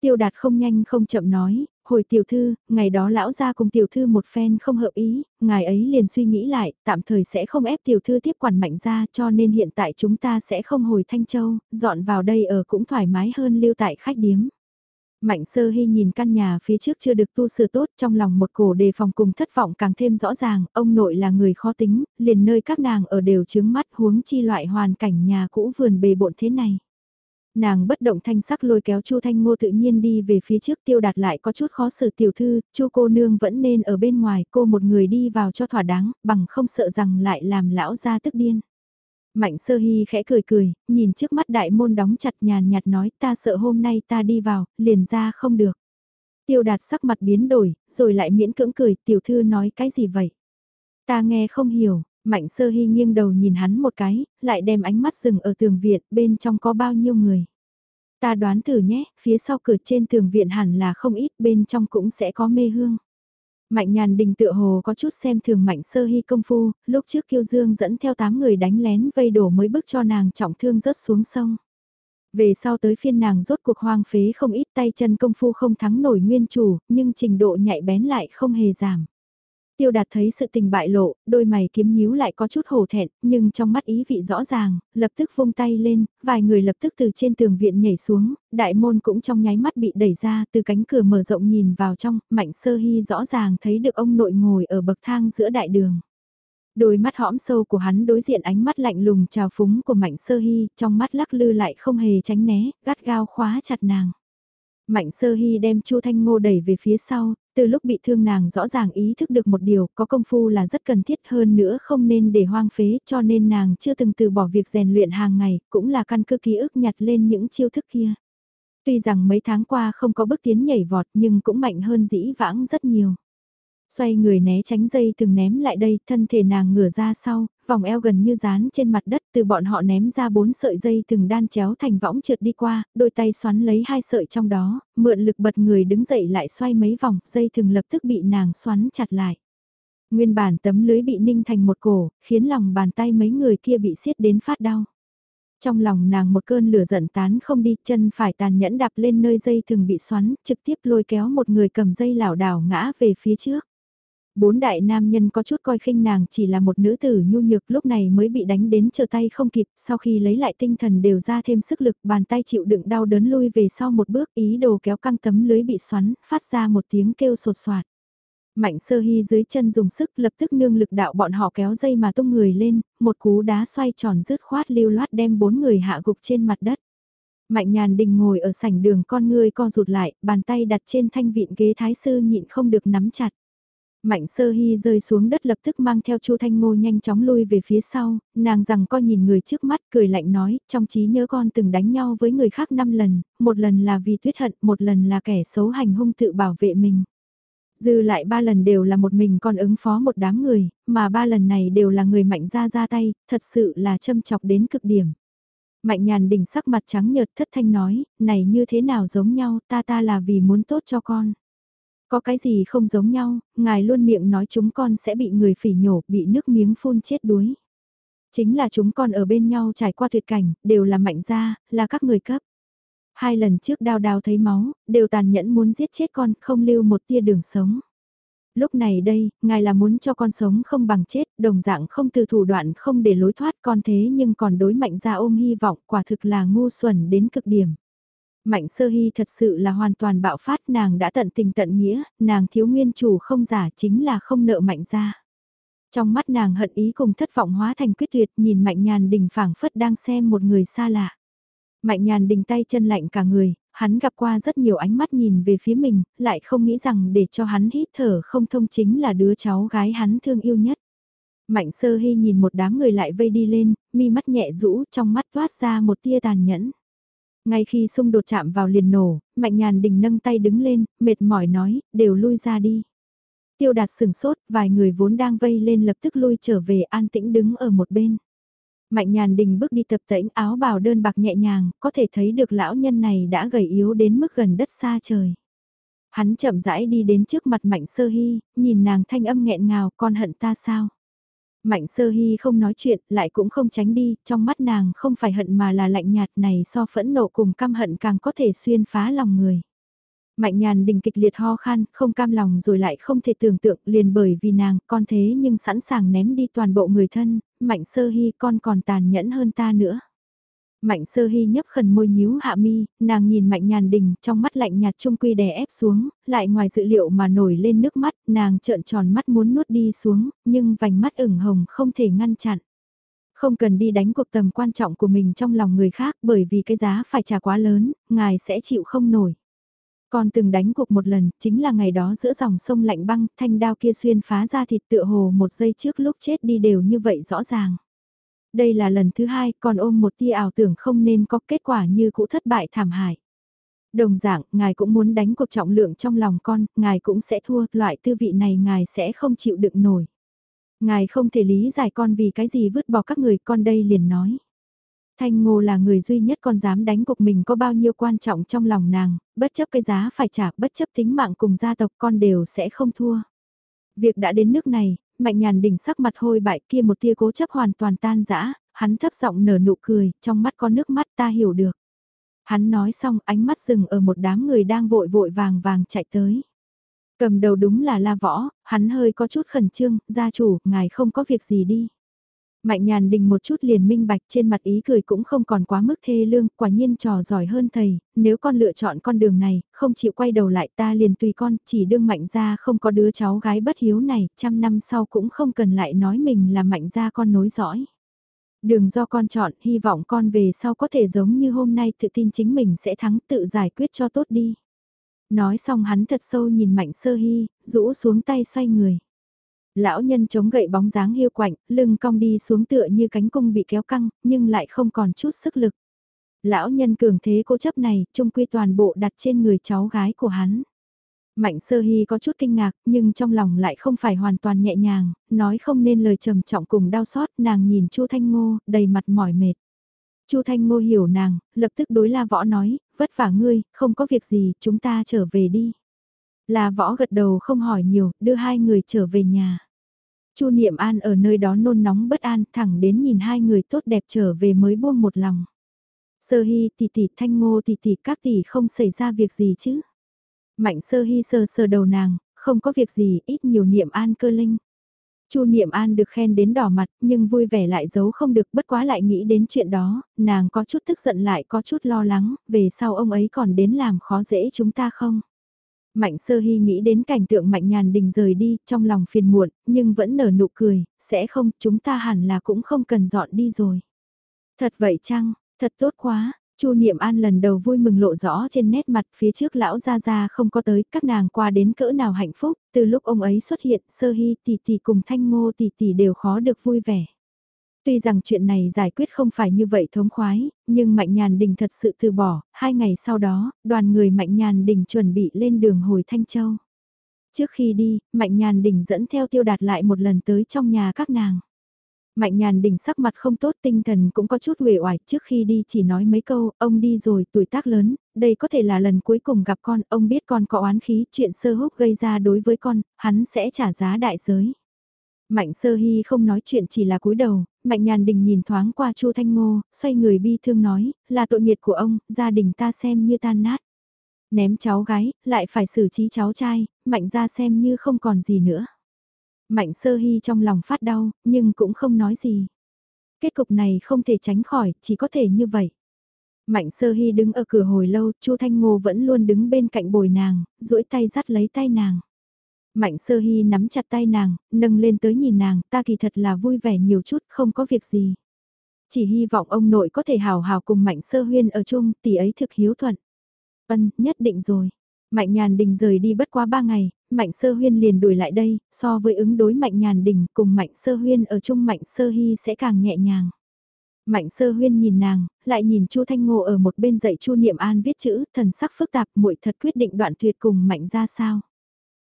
Tiêu đạt không nhanh không chậm nói, hồi tiểu thư, ngày đó lão ra cùng tiểu thư một phen không hợp ý, ngài ấy liền suy nghĩ lại, tạm thời sẽ không ép tiểu thư tiếp quản mạnh ra cho nên hiện tại chúng ta sẽ không hồi Thanh Châu, dọn vào đây ở cũng thoải mái hơn lưu tại khách điếm. Mạnh sơ hy nhìn căn nhà phía trước chưa được tu sửa tốt trong lòng một cổ đề phòng cùng thất vọng càng thêm rõ ràng, ông nội là người khó tính, liền nơi các nàng ở đều chướng mắt huống chi loại hoàn cảnh nhà cũ vườn bề bộn thế này. Nàng bất động thanh sắc lôi kéo Chu Thanh Ngô tự nhiên đi về phía trước tiêu đạt lại có chút khó xử tiểu thư, Chu cô nương vẫn nên ở bên ngoài cô một người đi vào cho thỏa đáng, bằng không sợ rằng lại làm lão ra tức điên. Mạnh sơ hy khẽ cười cười, nhìn trước mắt đại môn đóng chặt nhàn nhạt nói ta sợ hôm nay ta đi vào, liền ra không được. Tiêu đạt sắc mặt biến đổi, rồi lại miễn cưỡng cười, tiểu thư nói cái gì vậy? Ta nghe không hiểu, mạnh sơ hy nghiêng đầu nhìn hắn một cái, lại đem ánh mắt dừng ở tường viện, bên trong có bao nhiêu người. Ta đoán thử nhé, phía sau cửa trên tường viện hẳn là không ít, bên trong cũng sẽ có mê hương. Mạnh nhàn đình tựa hồ có chút xem thường mạnh sơ hy công phu, lúc trước kiêu dương dẫn theo 8 người đánh lén vây đổ mới bước cho nàng trọng thương rớt xuống sông. Về sau tới phiên nàng rốt cuộc hoang phế không ít tay chân công phu không thắng nổi nguyên chủ, nhưng trình độ nhạy bén lại không hề giảm. Tiêu đạt thấy sự tình bại lộ, đôi mày kiếm nhíu lại có chút hổ thẹn, nhưng trong mắt ý vị rõ ràng, lập tức vung tay lên, vài người lập tức từ trên tường viện nhảy xuống, đại môn cũng trong nháy mắt bị đẩy ra, từ cánh cửa mở rộng nhìn vào trong, mạnh sơ hy rõ ràng thấy được ông nội ngồi ở bậc thang giữa đại đường. Đôi mắt hõm sâu của hắn đối diện ánh mắt lạnh lùng trào phúng của mạnh sơ hy, trong mắt lắc lư lại không hề tránh né, gắt gao khóa chặt nàng. Mạnh sơ hy đem Chu Thanh Ngô đẩy về phía sau, từ lúc bị thương nàng rõ ràng ý thức được một điều, có công phu là rất cần thiết hơn nữa không nên để hoang phế cho nên nàng chưa từng từ bỏ việc rèn luyện hàng ngày, cũng là căn cứ ký ức nhặt lên những chiêu thức kia. Tuy rằng mấy tháng qua không có bước tiến nhảy vọt nhưng cũng mạnh hơn dĩ vãng rất nhiều. Xoay người né tránh dây từng ném lại đây, thân thể nàng ngửa ra sau, vòng eo gần như dán trên mặt đất từ bọn họ ném ra bốn sợi dây từng đan chéo thành võng trượt đi qua, đôi tay xoắn lấy hai sợi trong đó, mượn lực bật người đứng dậy lại xoay mấy vòng, dây từng lập tức bị nàng xoắn chặt lại. Nguyên bản tấm lưới bị ninh thành một cổ, khiến lòng bàn tay mấy người kia bị siết đến phát đau. Trong lòng nàng một cơn lửa giận tán không đi, chân phải tàn nhẫn đạp lên nơi dây thường bị xoắn, trực tiếp lôi kéo một người cầm dây lảo đảo ngã về phía trước. Bốn đại nam nhân có chút coi khinh nàng chỉ là một nữ tử nhu nhược lúc này mới bị đánh đến trở tay không kịp, sau khi lấy lại tinh thần đều ra thêm sức lực, bàn tay chịu đựng đau đớn lui về sau một bước, ý đồ kéo căng tấm lưới bị xoắn, phát ra một tiếng kêu sột soạt. Mạnh sơ hy dưới chân dùng sức lập tức nương lực đạo bọn họ kéo dây mà tung người lên, một cú đá xoay tròn rứt khoát lưu loát đem bốn người hạ gục trên mặt đất. Mạnh nhàn đình ngồi ở sảnh đường con ngươi co rụt lại, bàn tay đặt trên thanh vịn ghế thái sư nhịn không được nắm chặt. Mạnh sơ hy rơi xuống đất lập tức mang theo chu thanh ngô nhanh chóng lui về phía sau, nàng rằng coi nhìn người trước mắt cười lạnh nói, trong trí nhớ con từng đánh nhau với người khác 5 lần, một lần là vì tuyết hận, một lần là kẻ xấu hành hung tự bảo vệ mình. Dư lại ba lần đều là một mình con ứng phó một đám người, mà ba lần này đều là người mạnh ra ra tay, thật sự là châm chọc đến cực điểm. Mạnh nhàn đỉnh sắc mặt trắng nhợt thất thanh nói, này như thế nào giống nhau, ta ta là vì muốn tốt cho con. Có cái gì không giống nhau, ngài luôn miệng nói chúng con sẽ bị người phỉ nhổ, bị nước miếng phun chết đuối. Chính là chúng con ở bên nhau trải qua tuyệt cảnh, đều là mạnh gia, là các người cấp. Hai lần trước đào đào thấy máu, đều tàn nhẫn muốn giết chết con, không lưu một tia đường sống. Lúc này đây, ngài là muốn cho con sống không bằng chết, đồng dạng không từ thủ đoạn không để lối thoát con thế nhưng còn đối mạnh ra ôm hy vọng quả thực là ngu xuẩn đến cực điểm. Mạnh sơ hy thật sự là hoàn toàn bạo phát nàng đã tận tình tận nghĩa, nàng thiếu nguyên chủ không giả chính là không nợ mạnh ra. Trong mắt nàng hận ý cùng thất vọng hóa thành quyết tuyệt nhìn mạnh nhàn đình phảng phất đang xem một người xa lạ. Mạnh nhàn đình tay chân lạnh cả người, hắn gặp qua rất nhiều ánh mắt nhìn về phía mình, lại không nghĩ rằng để cho hắn hít thở không thông chính là đứa cháu gái hắn thương yêu nhất. Mạnh sơ hy nhìn một đám người lại vây đi lên, mi mắt nhẹ rũ trong mắt toát ra một tia tàn nhẫn. Ngay khi xung đột chạm vào liền nổ, mạnh nhàn đình nâng tay đứng lên, mệt mỏi nói, đều lui ra đi. Tiêu đạt sừng sốt, vài người vốn đang vây lên lập tức lui trở về an tĩnh đứng ở một bên. Mạnh nhàn đình bước đi tập tễnh áo bào đơn bạc nhẹ nhàng, có thể thấy được lão nhân này đã gầy yếu đến mức gần đất xa trời. Hắn chậm rãi đi đến trước mặt mạnh sơ hy, nhìn nàng thanh âm nghẹn ngào, con hận ta sao? Mạnh sơ hy không nói chuyện, lại cũng không tránh đi, trong mắt nàng không phải hận mà là lạnh nhạt này so phẫn nộ cùng căm hận càng có thể xuyên phá lòng người. Mạnh nhàn đình kịch liệt ho khan, không cam lòng rồi lại không thể tưởng tượng liền bởi vì nàng, con thế nhưng sẵn sàng ném đi toàn bộ người thân, mạnh sơ hy con còn tàn nhẫn hơn ta nữa. Mạnh sơ hy nhấp khẩn môi nhíu hạ mi, nàng nhìn mạnh nhàn đình trong mắt lạnh nhạt trung quy đè ép xuống, lại ngoài dự liệu mà nổi lên nước mắt, nàng trợn tròn mắt muốn nuốt đi xuống, nhưng vành mắt ửng hồng không thể ngăn chặn. Không cần đi đánh cuộc tầm quan trọng của mình trong lòng người khác bởi vì cái giá phải trả quá lớn, ngài sẽ chịu không nổi. Còn từng đánh cuộc một lần, chính là ngày đó giữa dòng sông lạnh băng, thanh đao kia xuyên phá ra thịt tựa hồ một giây trước lúc chết đi đều như vậy rõ ràng. Đây là lần thứ hai, còn ôm một tia ảo tưởng không nên có kết quả như cũ thất bại thảm hại. Đồng dạng, ngài cũng muốn đánh cuộc trọng lượng trong lòng con, ngài cũng sẽ thua, loại tư vị này ngài sẽ không chịu đựng nổi. Ngài không thể lý giải con vì cái gì vứt bỏ các người, con đây liền nói. Thanh Ngô là người duy nhất con dám đánh cuộc mình có bao nhiêu quan trọng trong lòng nàng, bất chấp cái giá phải trả, bất chấp tính mạng cùng gia tộc con đều sẽ không thua. Việc đã đến nước này, mạnh nhàn đỉnh sắc mặt hôi bại kia một tia cố chấp hoàn toàn tan rã, hắn thấp giọng nở nụ cười, trong mắt có nước mắt ta hiểu được. Hắn nói xong ánh mắt dừng ở một đám người đang vội vội vàng vàng chạy tới. Cầm đầu đúng là la võ, hắn hơi có chút khẩn trương, gia chủ, ngài không có việc gì đi. Mạnh nhàn đình một chút liền minh bạch trên mặt ý cười cũng không còn quá mức thê lương, quả nhiên trò giỏi hơn thầy, nếu con lựa chọn con đường này, không chịu quay đầu lại ta liền tùy con, chỉ đương mạnh ra không có đứa cháu gái bất hiếu này, trăm năm sau cũng không cần lại nói mình là mạnh ra con nối dõi. Đường do con chọn, hy vọng con về sau có thể giống như hôm nay tự tin chính mình sẽ thắng tự giải quyết cho tốt đi. Nói xong hắn thật sâu nhìn mạnh sơ hy, rũ xuống tay xoay người. Lão nhân chống gậy bóng dáng hiu quạnh, lưng cong đi xuống tựa như cánh cung bị kéo căng, nhưng lại không còn chút sức lực. Lão nhân cường thế cố chấp này, trung quy toàn bộ đặt trên người cháu gái của hắn. Mạnh sơ hy có chút kinh ngạc, nhưng trong lòng lại không phải hoàn toàn nhẹ nhàng, nói không nên lời trầm trọng cùng đau xót, nàng nhìn Chu Thanh Ngô, đầy mặt mỏi mệt. Chu Thanh Ngô hiểu nàng, lập tức đối La Võ nói, vất vả ngươi, không có việc gì, chúng ta trở về đi. La Võ gật đầu không hỏi nhiều, đưa hai người trở về nhà. Chu Niệm An ở nơi đó nôn nóng bất an, thẳng đến nhìn hai người tốt đẹp trở về mới buông một lòng. Sơ Hi tỷ tỷ Thanh Ngô tỷ tỷ các tỷ không xảy ra việc gì chứ? Mạnh Sơ Hi sờ sờ đầu nàng, không có việc gì, ít nhiều Niệm An cơ linh. Chu Niệm An được khen đến đỏ mặt, nhưng vui vẻ lại giấu không được, bất quá lại nghĩ đến chuyện đó, nàng có chút tức giận lại có chút lo lắng, về sau ông ấy còn đến làm khó dễ chúng ta không? Mạnh sơ hy nghĩ đến cảnh tượng mạnh nhàn đình rời đi, trong lòng phiền muộn, nhưng vẫn nở nụ cười, sẽ không, chúng ta hẳn là cũng không cần dọn đi rồi. Thật vậy chăng, thật tốt quá, Chu Niệm An lần đầu vui mừng lộ rõ trên nét mặt phía trước lão gia gia không có tới, các nàng qua đến cỡ nào hạnh phúc, từ lúc ông ấy xuất hiện, Sơ Hy tỷ tỷ cùng Thanh Ngô tỷ tỷ đều khó được vui vẻ. Tuy rằng chuyện này giải quyết không phải như vậy thống khoái, nhưng Mạnh Nhàn Đình thật sự từ bỏ, hai ngày sau đó, đoàn người Mạnh Nhàn Đình chuẩn bị lên đường hồi Thanh Châu. Trước khi đi, Mạnh Nhàn Đình dẫn theo tiêu đạt lại một lần tới trong nhà các nàng. Mạnh nhàn đình sắc mặt không tốt tinh thần cũng có chút uể oải trước khi đi chỉ nói mấy câu, ông đi rồi tuổi tác lớn, đây có thể là lần cuối cùng gặp con, ông biết con có oán khí, chuyện sơ húc gây ra đối với con, hắn sẽ trả giá đại giới. Mạnh sơ hy không nói chuyện chỉ là cúi đầu, mạnh nhàn đình nhìn thoáng qua chu Thanh Ngô, xoay người bi thương nói, là tội nghiệt của ông, gia đình ta xem như tan nát. Ném cháu gái, lại phải xử trí cháu trai, mạnh ra xem như không còn gì nữa. Mạnh sơ hy trong lòng phát đau, nhưng cũng không nói gì. Kết cục này không thể tránh khỏi, chỉ có thể như vậy. Mạnh sơ hy đứng ở cửa hồi lâu, Chu Thanh Ngô vẫn luôn đứng bên cạnh bồi nàng, duỗi tay dắt lấy tay nàng. Mạnh sơ hy nắm chặt tay nàng, nâng lên tới nhìn nàng, ta kỳ thật là vui vẻ nhiều chút, không có việc gì. Chỉ hy vọng ông nội có thể hào hào cùng Mạnh sơ huyên ở chung, tỷ ấy thực hiếu thuận. Ân, nhất định rồi. Mạnh nhàn đình rời đi bất quá ba ngày, Mạnh Sơ Huyên liền đuổi lại đây, so với ứng đối Mạnh Nhàn Đình cùng Mạnh Sơ Huyên ở chung Mạnh Sơ Hy sẽ càng nhẹ nhàng. Mạnh Sơ Huyên nhìn nàng, lại nhìn Chu Thanh Ngô ở một bên dạy Chu Niệm An viết chữ, thần sắc phức tạp, muội thật quyết định đoạn tuyệt cùng Mạnh ra sao.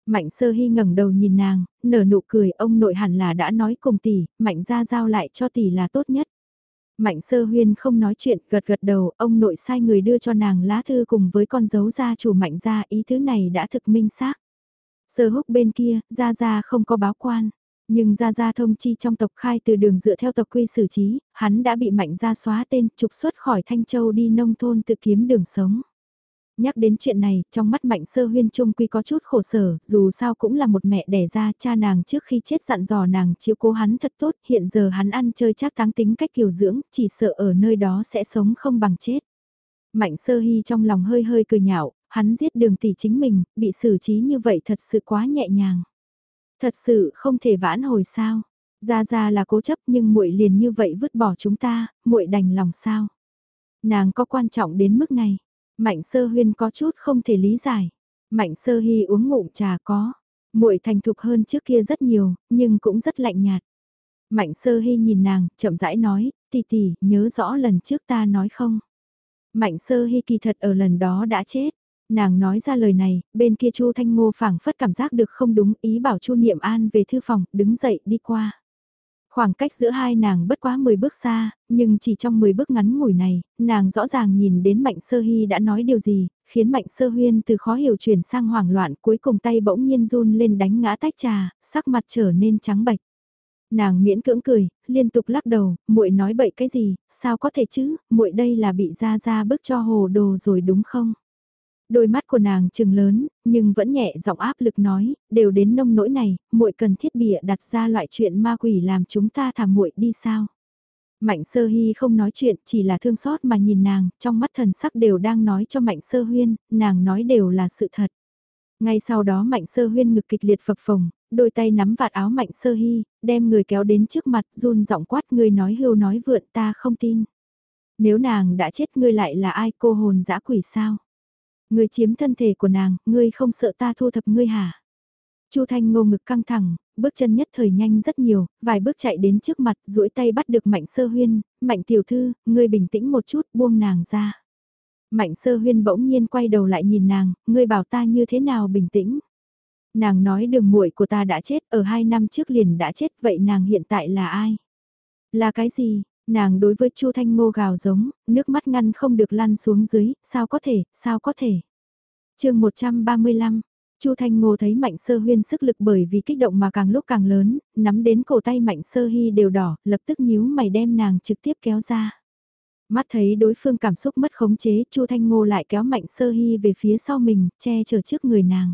Mạnh Sơ Hy ngẩng đầu nhìn nàng, nở nụ cười, ông nội hẳn là đã nói cùng tỷ, Mạnh ra giao lại cho tỷ là tốt nhất. Mạnh Sơ Huyên không nói chuyện, gật gật đầu, ông nội sai người đưa cho nàng lá thư cùng với con dấu gia chủ Mạnh gia, ý thứ này đã thực minh xác. Sơ húc bên kia, Gia Gia không có báo quan. Nhưng Gia Gia thông chi trong tộc khai từ đường dựa theo tộc quy xử trí, hắn đã bị mạnh gia xóa tên trục xuất khỏi Thanh Châu đi nông thôn tự kiếm đường sống. Nhắc đến chuyện này, trong mắt mạnh sơ huyên trung quy có chút khổ sở, dù sao cũng là một mẹ đẻ ra cha nàng trước khi chết dặn dò nàng chiếu cố hắn thật tốt, hiện giờ hắn ăn chơi chắc táng tính cách kiều dưỡng, chỉ sợ ở nơi đó sẽ sống không bằng chết. Mạnh sơ hy trong lòng hơi hơi cười nhạo, hắn giết đường tỷ chính mình, bị xử trí như vậy thật sự quá nhẹ nhàng. Thật sự không thể vãn hồi sao. Ra ra là cố chấp nhưng muội liền như vậy vứt bỏ chúng ta, muội đành lòng sao. Nàng có quan trọng đến mức này. Mạnh sơ huyên có chút không thể lý giải. Mạnh sơ hy uống ngụm trà có. muội thành thục hơn trước kia rất nhiều, nhưng cũng rất lạnh nhạt. Mạnh sơ hy nhìn nàng, chậm rãi nói, tỷ tỷ, nhớ rõ lần trước ta nói không? Mạnh sơ hy kỳ thật ở lần đó đã chết. Nàng nói ra lời này, bên kia Chu Thanh Ngô phảng phất cảm giác được không đúng, ý bảo Chu Niệm An về thư phòng, đứng dậy đi qua. Khoảng cách giữa hai nàng bất quá 10 bước xa, nhưng chỉ trong 10 bước ngắn ngủi này, nàng rõ ràng nhìn đến Mạnh Sơ Hy đã nói điều gì, khiến Mạnh Sơ Huyên từ khó hiểu chuyển sang hoảng loạn cuối cùng tay bỗng nhiên run lên đánh ngã tách trà, sắc mặt trở nên trắng bệch. Nàng miễn cưỡng cười, liên tục lắc đầu, muội nói bậy cái gì, sao có thể chứ, muội đây là bị ra ra bức cho hồ đồ rồi đúng không? Đôi mắt của nàng trừng lớn, nhưng vẫn nhẹ giọng áp lực nói, đều đến nông nỗi này, muội cần thiết bịa đặt ra loại chuyện ma quỷ làm chúng ta thả muội đi sao. Mạnh sơ hy không nói chuyện, chỉ là thương xót mà nhìn nàng, trong mắt thần sắc đều đang nói cho mạnh sơ huyên, nàng nói đều là sự thật. Ngay sau đó mạnh sơ huyên ngực kịch liệt phập phồng, đôi tay nắm vạt áo mạnh sơ hy, đem người kéo đến trước mặt run giọng quát người nói hưu nói vượn ta không tin. Nếu nàng đã chết ngươi lại là ai cô hồn dã quỷ sao? Ngươi chiếm thân thể của nàng, ngươi không sợ ta thu thập ngươi hả? Chu Thanh ngô ngực căng thẳng, bước chân nhất thời nhanh rất nhiều, vài bước chạy đến trước mặt, duỗi tay bắt được Mạnh Sơ Huyên, "Mạnh tiểu thư, ngươi bình tĩnh một chút, buông nàng ra." Mạnh Sơ Huyên bỗng nhiên quay đầu lại nhìn nàng, "Ngươi bảo ta như thế nào bình tĩnh?" Nàng nói đường muội của ta đã chết, ở hai năm trước liền đã chết, vậy nàng hiện tại là ai? Là cái gì? Nàng đối với Chu Thanh Ngô gào giống, nước mắt ngăn không được lăn xuống dưới, sao có thể, sao có thể. chương 135, Chu Thanh Ngô thấy Mạnh Sơ Huyên sức lực bởi vì kích động mà càng lúc càng lớn, nắm đến cổ tay Mạnh Sơ Hy đều đỏ, lập tức nhíu mày đem nàng trực tiếp kéo ra. Mắt thấy đối phương cảm xúc mất khống chế, Chu Thanh Ngô lại kéo Mạnh Sơ Hy về phía sau mình, che chở trước người nàng.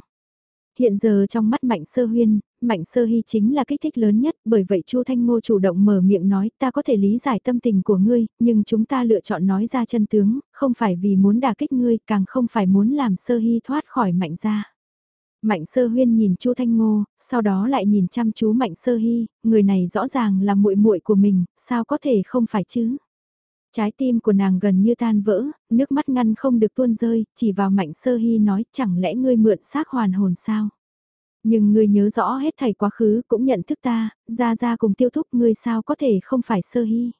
Hiện giờ trong mắt Mạnh Sơ Huyên, Mạnh Sơ Hy chính là kích thích lớn nhất, bởi vậy Chu Thanh Ngô chủ động mở miệng nói ta có thể lý giải tâm tình của ngươi, nhưng chúng ta lựa chọn nói ra chân tướng, không phải vì muốn đả kích ngươi, càng không phải muốn làm Sơ Hy thoát khỏi Mạnh ra. Mạnh sơ huyên nhìn Chu Thanh Ngô, sau đó lại nhìn chăm chú Mạnh sơ hy, người này rõ ràng là muội muội của mình, sao có thể không phải chứ? Trái tim của nàng gần như tan vỡ, nước mắt ngăn không được tuôn rơi, chỉ vào Mạnh sơ hy nói chẳng lẽ ngươi mượn xác hoàn hồn sao? Nhưng ngươi nhớ rõ hết thảy quá khứ cũng nhận thức ta, ra ra cùng tiêu thúc ngươi sao có thể không phải sơ hy?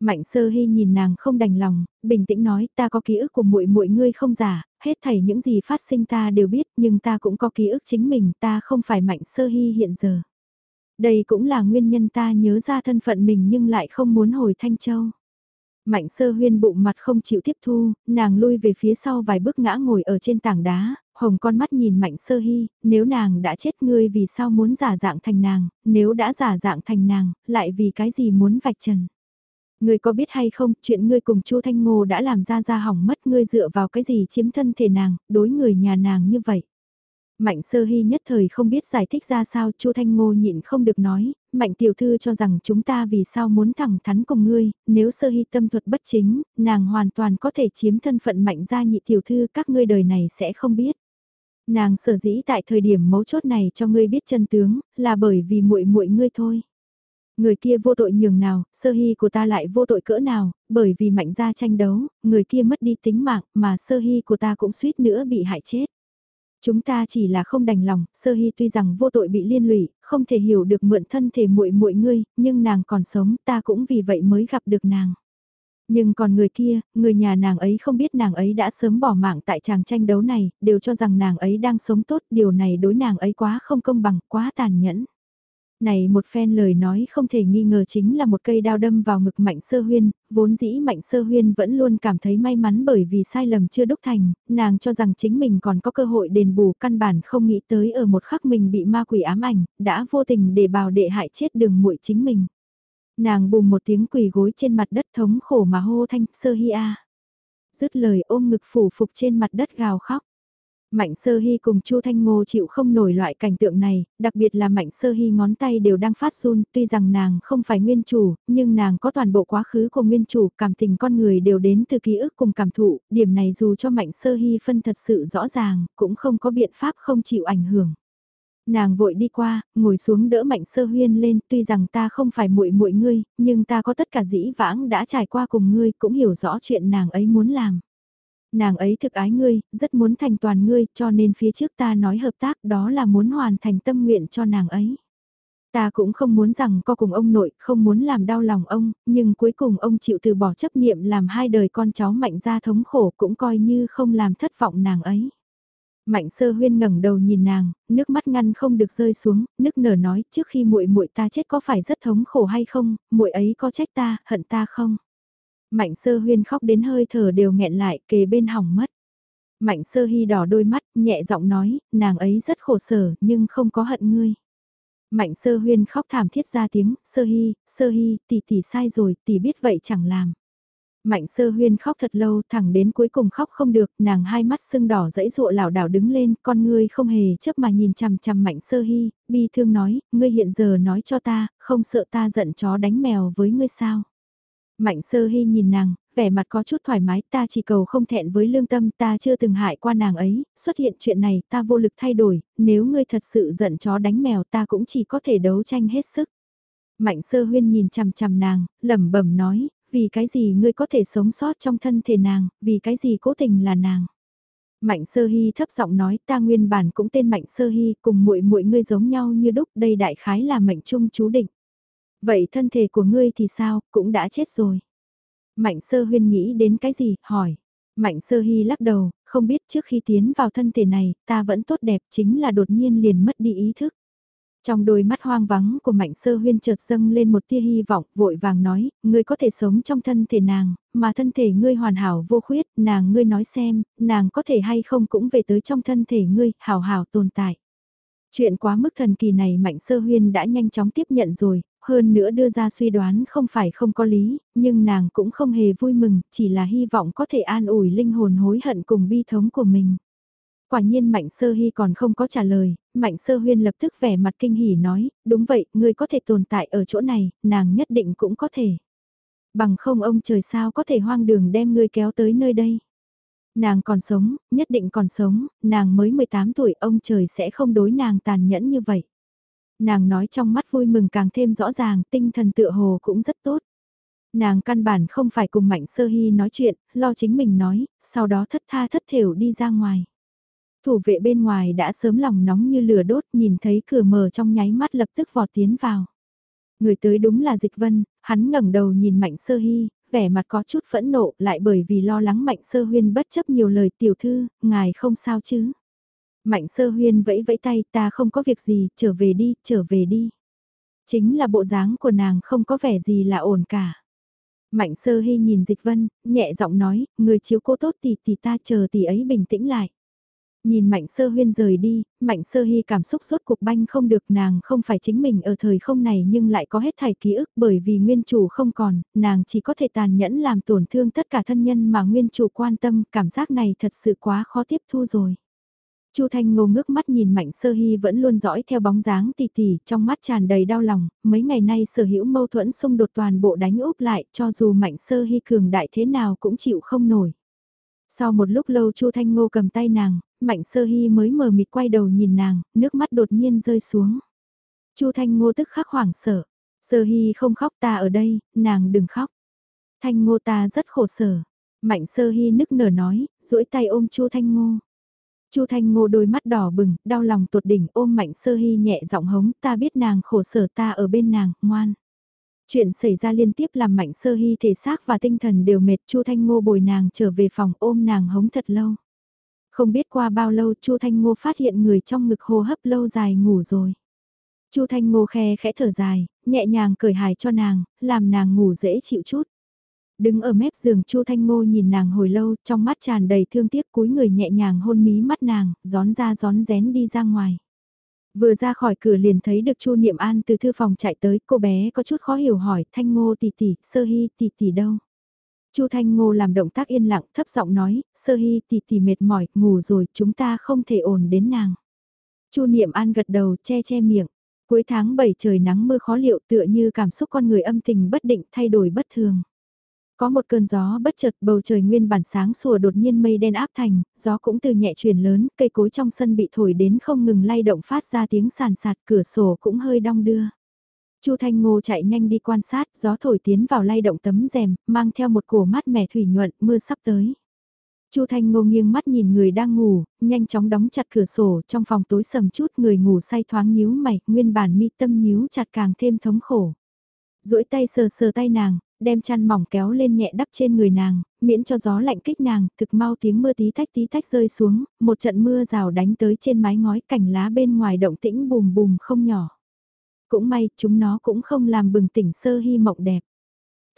Mạnh sơ hy nhìn nàng không đành lòng, bình tĩnh nói ta có ký ức của muội muội ngươi không giả, hết thảy những gì phát sinh ta đều biết nhưng ta cũng có ký ức chính mình ta không phải mạnh sơ hy hiện giờ. Đây cũng là nguyên nhân ta nhớ ra thân phận mình nhưng lại không muốn hồi Thanh Châu. Mạnh sơ huyên bụng mặt không chịu tiếp thu, nàng lui về phía sau vài bước ngã ngồi ở trên tảng đá, hồng con mắt nhìn mạnh sơ hy, nếu nàng đã chết ngươi vì sao muốn giả dạng thành nàng, nếu đã giả dạng thành nàng, lại vì cái gì muốn vạch trần. Ngươi có biết hay không, chuyện ngươi cùng Chu Thanh Ngô đã làm ra ra hỏng mất ngươi dựa vào cái gì chiếm thân thể nàng, đối người nhà nàng như vậy. Mạnh sơ hy nhất thời không biết giải thích ra sao Chu Thanh Ngô nhịn không được nói, Mạnh tiểu thư cho rằng chúng ta vì sao muốn thẳng thắn cùng ngươi, nếu sơ hy tâm thuật bất chính, nàng hoàn toàn có thể chiếm thân phận mạnh gia nhị tiểu thư các ngươi đời này sẽ không biết. Nàng sở dĩ tại thời điểm mấu chốt này cho ngươi biết chân tướng, là bởi vì muội muội ngươi thôi. Người kia vô tội nhường nào, sơ hy của ta lại vô tội cỡ nào, bởi vì mạnh ra tranh đấu, người kia mất đi tính mạng mà sơ hy của ta cũng suýt nữa bị hại chết. Chúng ta chỉ là không đành lòng, sơ hy tuy rằng vô tội bị liên lụy, không thể hiểu được mượn thân thể muội muội ngươi, nhưng nàng còn sống ta cũng vì vậy mới gặp được nàng. Nhưng còn người kia, người nhà nàng ấy không biết nàng ấy đã sớm bỏ mạng tại tràng tranh đấu này, đều cho rằng nàng ấy đang sống tốt, điều này đối nàng ấy quá không công bằng, quá tàn nhẫn này một phen lời nói không thể nghi ngờ chính là một cây đao đâm vào ngực Mạnh Sơ Huyên, vốn dĩ Mạnh Sơ Huyên vẫn luôn cảm thấy may mắn bởi vì sai lầm chưa đúc thành, nàng cho rằng chính mình còn có cơ hội đền bù căn bản không nghĩ tới ở một khắc mình bị ma quỷ ám ảnh, đã vô tình để bào đệ hại chết đường muội chính mình. Nàng bùm một tiếng quỳ gối trên mặt đất thống khổ mà hô thanh Sơ Hi A. Dứt lời ôm ngực phủ phục trên mặt đất gào khóc. Mạnh Sơ Hy cùng Chu Thanh Ngô chịu không nổi loại cảnh tượng này, đặc biệt là Mạnh Sơ Hy ngón tay đều đang phát run, tuy rằng nàng không phải nguyên chủ, nhưng nàng có toàn bộ quá khứ của nguyên chủ, cảm tình con người đều đến từ ký ức cùng cảm thụ, điểm này dù cho Mạnh Sơ Hy phân thật sự rõ ràng, cũng không có biện pháp không chịu ảnh hưởng. Nàng vội đi qua, ngồi xuống đỡ Mạnh Sơ Huyên lên, tuy rằng ta không phải muội muội ngươi, nhưng ta có tất cả dĩ vãng đã trải qua cùng ngươi, cũng hiểu rõ chuyện nàng ấy muốn làm. Nàng ấy thực ái ngươi, rất muốn thành toàn ngươi, cho nên phía trước ta nói hợp tác đó là muốn hoàn thành tâm nguyện cho nàng ấy. Ta cũng không muốn rằng co cùng ông nội, không muốn làm đau lòng ông, nhưng cuối cùng ông chịu từ bỏ chấp niệm làm hai đời con cháu mạnh ra thống khổ cũng coi như không làm thất vọng nàng ấy. Mạnh sơ huyên ngẩng đầu nhìn nàng, nước mắt ngăn không được rơi xuống, nước nở nói trước khi muội muội ta chết có phải rất thống khổ hay không, muội ấy có trách ta, hận ta không? Mạnh sơ huyên khóc đến hơi thở đều nghẹn lại kề bên hỏng mất. Mạnh sơ hy đỏ đôi mắt, nhẹ giọng nói, nàng ấy rất khổ sở nhưng không có hận ngươi. Mạnh sơ huyên khóc thảm thiết ra tiếng, sơ hy, sơ hy, tỷ tỷ sai rồi, tỷ biết vậy chẳng làm. Mạnh sơ huyên khóc thật lâu thẳng đến cuối cùng khóc không được, nàng hai mắt sưng đỏ dãy dụa lảo đảo đứng lên, con ngươi không hề chớp mà nhìn chằm chằm mạnh sơ hy, bi thương nói, ngươi hiện giờ nói cho ta, không sợ ta giận chó đánh mèo với ngươi sao. Mạnh sơ hy nhìn nàng, vẻ mặt có chút thoải mái ta chỉ cầu không thẹn với lương tâm ta chưa từng hại qua nàng ấy, xuất hiện chuyện này ta vô lực thay đổi, nếu ngươi thật sự giận chó đánh mèo ta cũng chỉ có thể đấu tranh hết sức. Mạnh sơ huyên nhìn chằm chằm nàng, lẩm bẩm nói, vì cái gì ngươi có thể sống sót trong thân thể nàng, vì cái gì cố tình là nàng. Mạnh Sơ Hy thấp giọng nói, ta nguyên bản cũng tên Mạnh Sơ Hy, cùng muội muội ngươi giống nhau như đúc, đây đại khái là mệnh trung chú định. Vậy thân thể của ngươi thì sao, cũng đã chết rồi. Mạnh sơ huyên nghĩ đến cái gì, hỏi. Mạnh sơ hy lắc đầu, không biết trước khi tiến vào thân thể này, ta vẫn tốt đẹp chính là đột nhiên liền mất đi ý thức. Trong đôi mắt hoang vắng của mạnh sơ huyên chợt dâng lên một tia hy vọng, vội vàng nói, ngươi có thể sống trong thân thể nàng, mà thân thể ngươi hoàn hảo vô khuyết, nàng ngươi nói xem, nàng có thể hay không cũng về tới trong thân thể ngươi, hảo hảo tồn tại. Chuyện quá mức thần kỳ này Mạnh Sơ Huyên đã nhanh chóng tiếp nhận rồi, hơn nữa đưa ra suy đoán không phải không có lý, nhưng nàng cũng không hề vui mừng, chỉ là hy vọng có thể an ủi linh hồn hối hận cùng bi thống của mình. Quả nhiên Mạnh Sơ Hy còn không có trả lời, Mạnh Sơ Huyên lập tức vẻ mặt kinh hỉ nói, đúng vậy, ngươi có thể tồn tại ở chỗ này, nàng nhất định cũng có thể. Bằng không ông trời sao có thể hoang đường đem ngươi kéo tới nơi đây. Nàng còn sống, nhất định còn sống, nàng mới 18 tuổi ông trời sẽ không đối nàng tàn nhẫn như vậy. Nàng nói trong mắt vui mừng càng thêm rõ ràng, tinh thần tựa hồ cũng rất tốt. Nàng căn bản không phải cùng Mạnh Sơ Hy nói chuyện, lo chính mình nói, sau đó thất tha thất thểu đi ra ngoài. Thủ vệ bên ngoài đã sớm lòng nóng như lửa đốt nhìn thấy cửa mở trong nháy mắt lập tức vọt tiến vào. Người tới đúng là Dịch Vân, hắn ngẩng đầu nhìn Mạnh Sơ Hy, vẻ mặt có chút phẫn nộ lại bởi vì lo lắng Mạnh Sơ Huyên bất chấp nhiều lời tiểu thư, ngài không sao chứ. Mạnh Sơ Huyên vẫy vẫy tay ta không có việc gì, trở về đi, trở về đi. Chính là bộ dáng của nàng không có vẻ gì là ổn cả. Mạnh Sơ Hy nhìn Dịch Vân, nhẹ giọng nói, người chiếu cố tốt tỷ tỷ ta chờ tỷ ấy bình tĩnh lại. Nhìn Mạnh Sơ Huyên rời đi, Mạnh Sơ Hy cảm xúc rốt cuộc banh không được nàng không phải chính mình ở thời không này nhưng lại có hết thảy ký ức bởi vì nguyên chủ không còn, nàng chỉ có thể tàn nhẫn làm tổn thương tất cả thân nhân mà nguyên chủ quan tâm, cảm giác này thật sự quá khó tiếp thu rồi. Chu Thanh Ngô ngước mắt nhìn Mạnh Sơ Hy vẫn luôn dõi theo bóng dáng tì tì, trong mắt tràn đầy đau lòng, mấy ngày nay sở hữu mâu thuẫn xung đột toàn bộ đánh úp lại, cho dù Mạnh Sơ Hy cường đại thế nào cũng chịu không nổi. Sau một lúc lâu Chu Thanh Ngô cầm tay nàng, Mạnh Sơ Hy mới mờ mịt quay đầu nhìn nàng, nước mắt đột nhiên rơi xuống. Chu Thanh Ngô tức khắc hoảng sợ. Sơ Hy không khóc ta ở đây, nàng đừng khóc. Thanh Ngô ta rất khổ sở. Mạnh Sơ Hy nức nở nói, duỗi tay ôm Chu Thanh Ngô. Chu Thanh Ngô đôi mắt đỏ bừng, đau lòng tột đỉnh ôm Mạnh Sơ Hy nhẹ giọng hống, ta biết nàng khổ sở ta ở bên nàng, ngoan. Chuyện xảy ra liên tiếp làm Mạnh Sơ Hy thể xác và tinh thần đều mệt, Chu Thanh Ngô bồi nàng trở về phòng ôm nàng hống thật lâu. Không biết qua bao lâu Chu Thanh Ngô phát hiện người trong ngực hô hấp lâu dài ngủ rồi. Chu Thanh Ngô khe khẽ thở dài, nhẹ nhàng cởi hài cho nàng, làm nàng ngủ dễ chịu chút. Đứng ở mép giường Chu Thanh Ngô nhìn nàng hồi lâu, trong mắt tràn đầy thương tiếc cúi người nhẹ nhàng hôn mí mắt nàng, gión ra gión rén đi ra ngoài. Vừa ra khỏi cửa liền thấy được Chu Niệm An từ thư phòng chạy tới, cô bé có chút khó hiểu hỏi, Thanh Ngô tỷ tỷ, Sơ Hi tỷ tỷ đâu? Chu Thanh Ngô làm động tác yên lặng, thấp giọng nói, Sơ Hi tỷ tỷ mệt mỏi, ngủ rồi, chúng ta không thể ổn đến nàng. Chu Niệm An gật đầu, che che miệng. Cuối tháng 7 trời nắng mưa khó liệu tựa như cảm xúc con người âm tình bất định thay đổi bất thường. Có một cơn gió bất chợt bầu trời nguyên bản sáng sủa đột nhiên mây đen áp thành, gió cũng từ nhẹ chuyển lớn, cây cối trong sân bị thổi đến không ngừng lay động phát ra tiếng sàn sạt, cửa sổ cũng hơi đong đưa. Chu Thanh Ngô chạy nhanh đi quan sát, gió thổi tiến vào lay động tấm rèm, mang theo một cổ mát mẻ thủy nhuận, mưa sắp tới. Chu Thanh Ngô nghiêng mắt nhìn người đang ngủ, nhanh chóng đóng chặt cửa sổ, trong phòng tối sầm chút, người ngủ say thoáng nhíu mày, nguyên bản mi tâm nhíu chặt càng thêm thống khổ. Duỗi tay sờ sờ tay nàng, đem chăn mỏng kéo lên nhẹ đắp trên người nàng, miễn cho gió lạnh kích nàng, thực mau tiếng mưa tí tách tí tách rơi xuống, một trận mưa rào đánh tới trên mái ngói cảnh lá bên ngoài động tĩnh bùm bùm không nhỏ. Cũng may, chúng nó cũng không làm bừng tỉnh sơ hy mộng đẹp.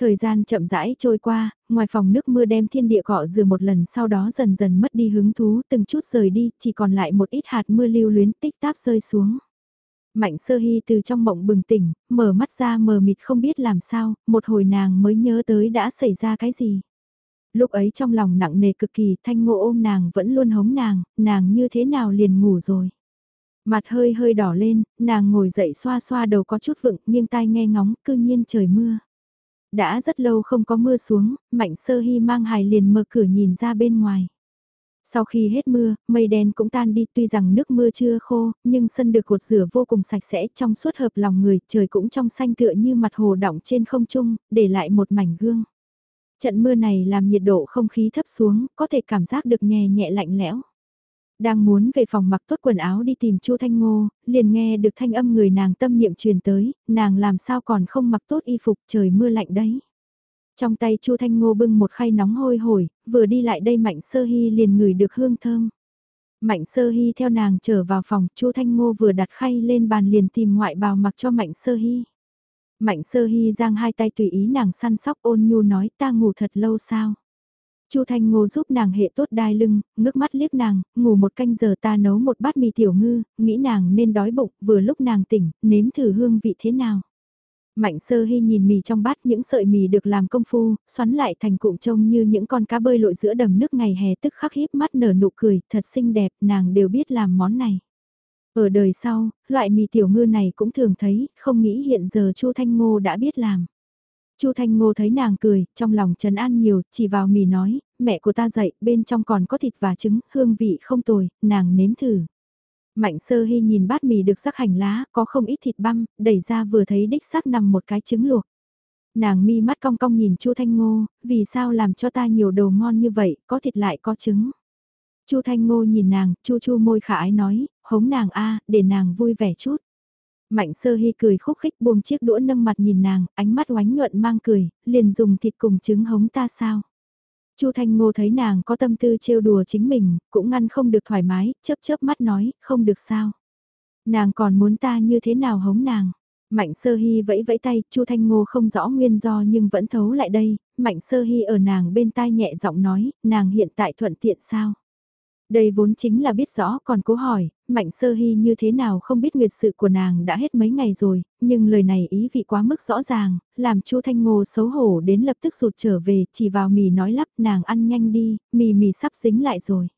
Thời gian chậm rãi trôi qua, ngoài phòng nước mưa đem thiên địa cọ rửa một lần sau đó dần dần mất đi hứng thú từng chút rời đi, chỉ còn lại một ít hạt mưa lưu luyến tích táp rơi xuống. Mạnh sơ hy từ trong mộng bừng tỉnh, mở mắt ra mờ mịt không biết làm sao, một hồi nàng mới nhớ tới đã xảy ra cái gì. Lúc ấy trong lòng nặng nề cực kỳ, thanh ngộ ôm nàng vẫn luôn hống nàng, nàng như thế nào liền ngủ rồi. Mặt hơi hơi đỏ lên, nàng ngồi dậy xoa xoa đầu có chút vựng, nghiêng tai nghe ngóng, cư nhiên trời mưa. Đã rất lâu không có mưa xuống, mạnh sơ hy mang hài liền mở cửa nhìn ra bên ngoài. Sau khi hết mưa, mây đen cũng tan đi tuy rằng nước mưa chưa khô, nhưng sân được cột rửa vô cùng sạch sẽ trong suốt hợp lòng người, trời cũng trong xanh tựa như mặt hồ đọng trên không trung, để lại một mảnh gương. Trận mưa này làm nhiệt độ không khí thấp xuống, có thể cảm giác được nhẹ nhẹ lạnh lẽo. Đang muốn về phòng mặc tốt quần áo đi tìm Chu Thanh Ngô, liền nghe được thanh âm người nàng tâm niệm truyền tới, nàng làm sao còn không mặc tốt y phục trời mưa lạnh đấy. Trong tay Chu Thanh Ngô bưng một khay nóng hôi hổi, vừa đi lại đây Mạnh Sơ Hy liền ngửi được hương thơm. Mạnh Sơ Hy theo nàng trở vào phòng, Chu Thanh Ngô vừa đặt khay lên bàn liền tìm ngoại bào mặc cho Mạnh Sơ Hy. Mạnh Sơ Hy giang hai tay tùy ý nàng săn sóc ôn nhu nói ta ngủ thật lâu sao. Chu Thanh Ngô giúp nàng hệ tốt đai lưng, ngước mắt liếc nàng, ngủ một canh giờ ta nấu một bát mì tiểu ngư, nghĩ nàng nên đói bụng, vừa lúc nàng tỉnh, nếm thử hương vị thế nào. Mạnh sơ hy nhìn mì trong bát những sợi mì được làm công phu, xoắn lại thành cụm trông như những con cá bơi lội giữa đầm nước ngày hè tức khắc híp mắt nở nụ cười, thật xinh đẹp, nàng đều biết làm món này. Ở đời sau, loại mì tiểu ngư này cũng thường thấy, không nghĩ hiện giờ Chu Thanh Ngô đã biết làm. Chu Thanh Ngô thấy nàng cười, trong lòng trấn an nhiều, chỉ vào mì nói, mẹ của ta dậy, bên trong còn có thịt và trứng, hương vị không tồi, nàng nếm thử. Mạnh sơ hy nhìn bát mì được sắc hành lá, có không ít thịt băm, đẩy ra vừa thấy đích xác nằm một cái trứng luộc. Nàng mi mắt cong cong nhìn Chu Thanh Ngô, vì sao làm cho ta nhiều đồ ngon như vậy, có thịt lại có trứng. Chu Thanh Ngô nhìn nàng, chu chu môi khả ái nói, hống nàng a, để nàng vui vẻ chút. Mạnh sơ hy cười khúc khích buông chiếc đũa nâng mặt nhìn nàng, ánh mắt oánh nhuận mang cười, liền dùng thịt cùng trứng hống ta sao. Chu Thanh Ngô thấy nàng có tâm tư trêu đùa chính mình, cũng ngăn không được thoải mái, chớp chớp mắt nói, không được sao. Nàng còn muốn ta như thế nào hống nàng. Mạnh sơ hy vẫy vẫy tay, Chu Thanh Ngô không rõ nguyên do nhưng vẫn thấu lại đây, Mạnh sơ hy ở nàng bên tai nhẹ giọng nói, nàng hiện tại thuận tiện sao. Đây vốn chính là biết rõ còn cố hỏi, Mạnh Sơ Hy như thế nào không biết nguyệt sự của nàng đã hết mấy ngày rồi, nhưng lời này ý vị quá mức rõ ràng, làm Chu Thanh Ngô xấu hổ đến lập tức rụt trở về, chỉ vào mì nói lắp nàng ăn nhanh đi, mì mì sắp dính lại rồi.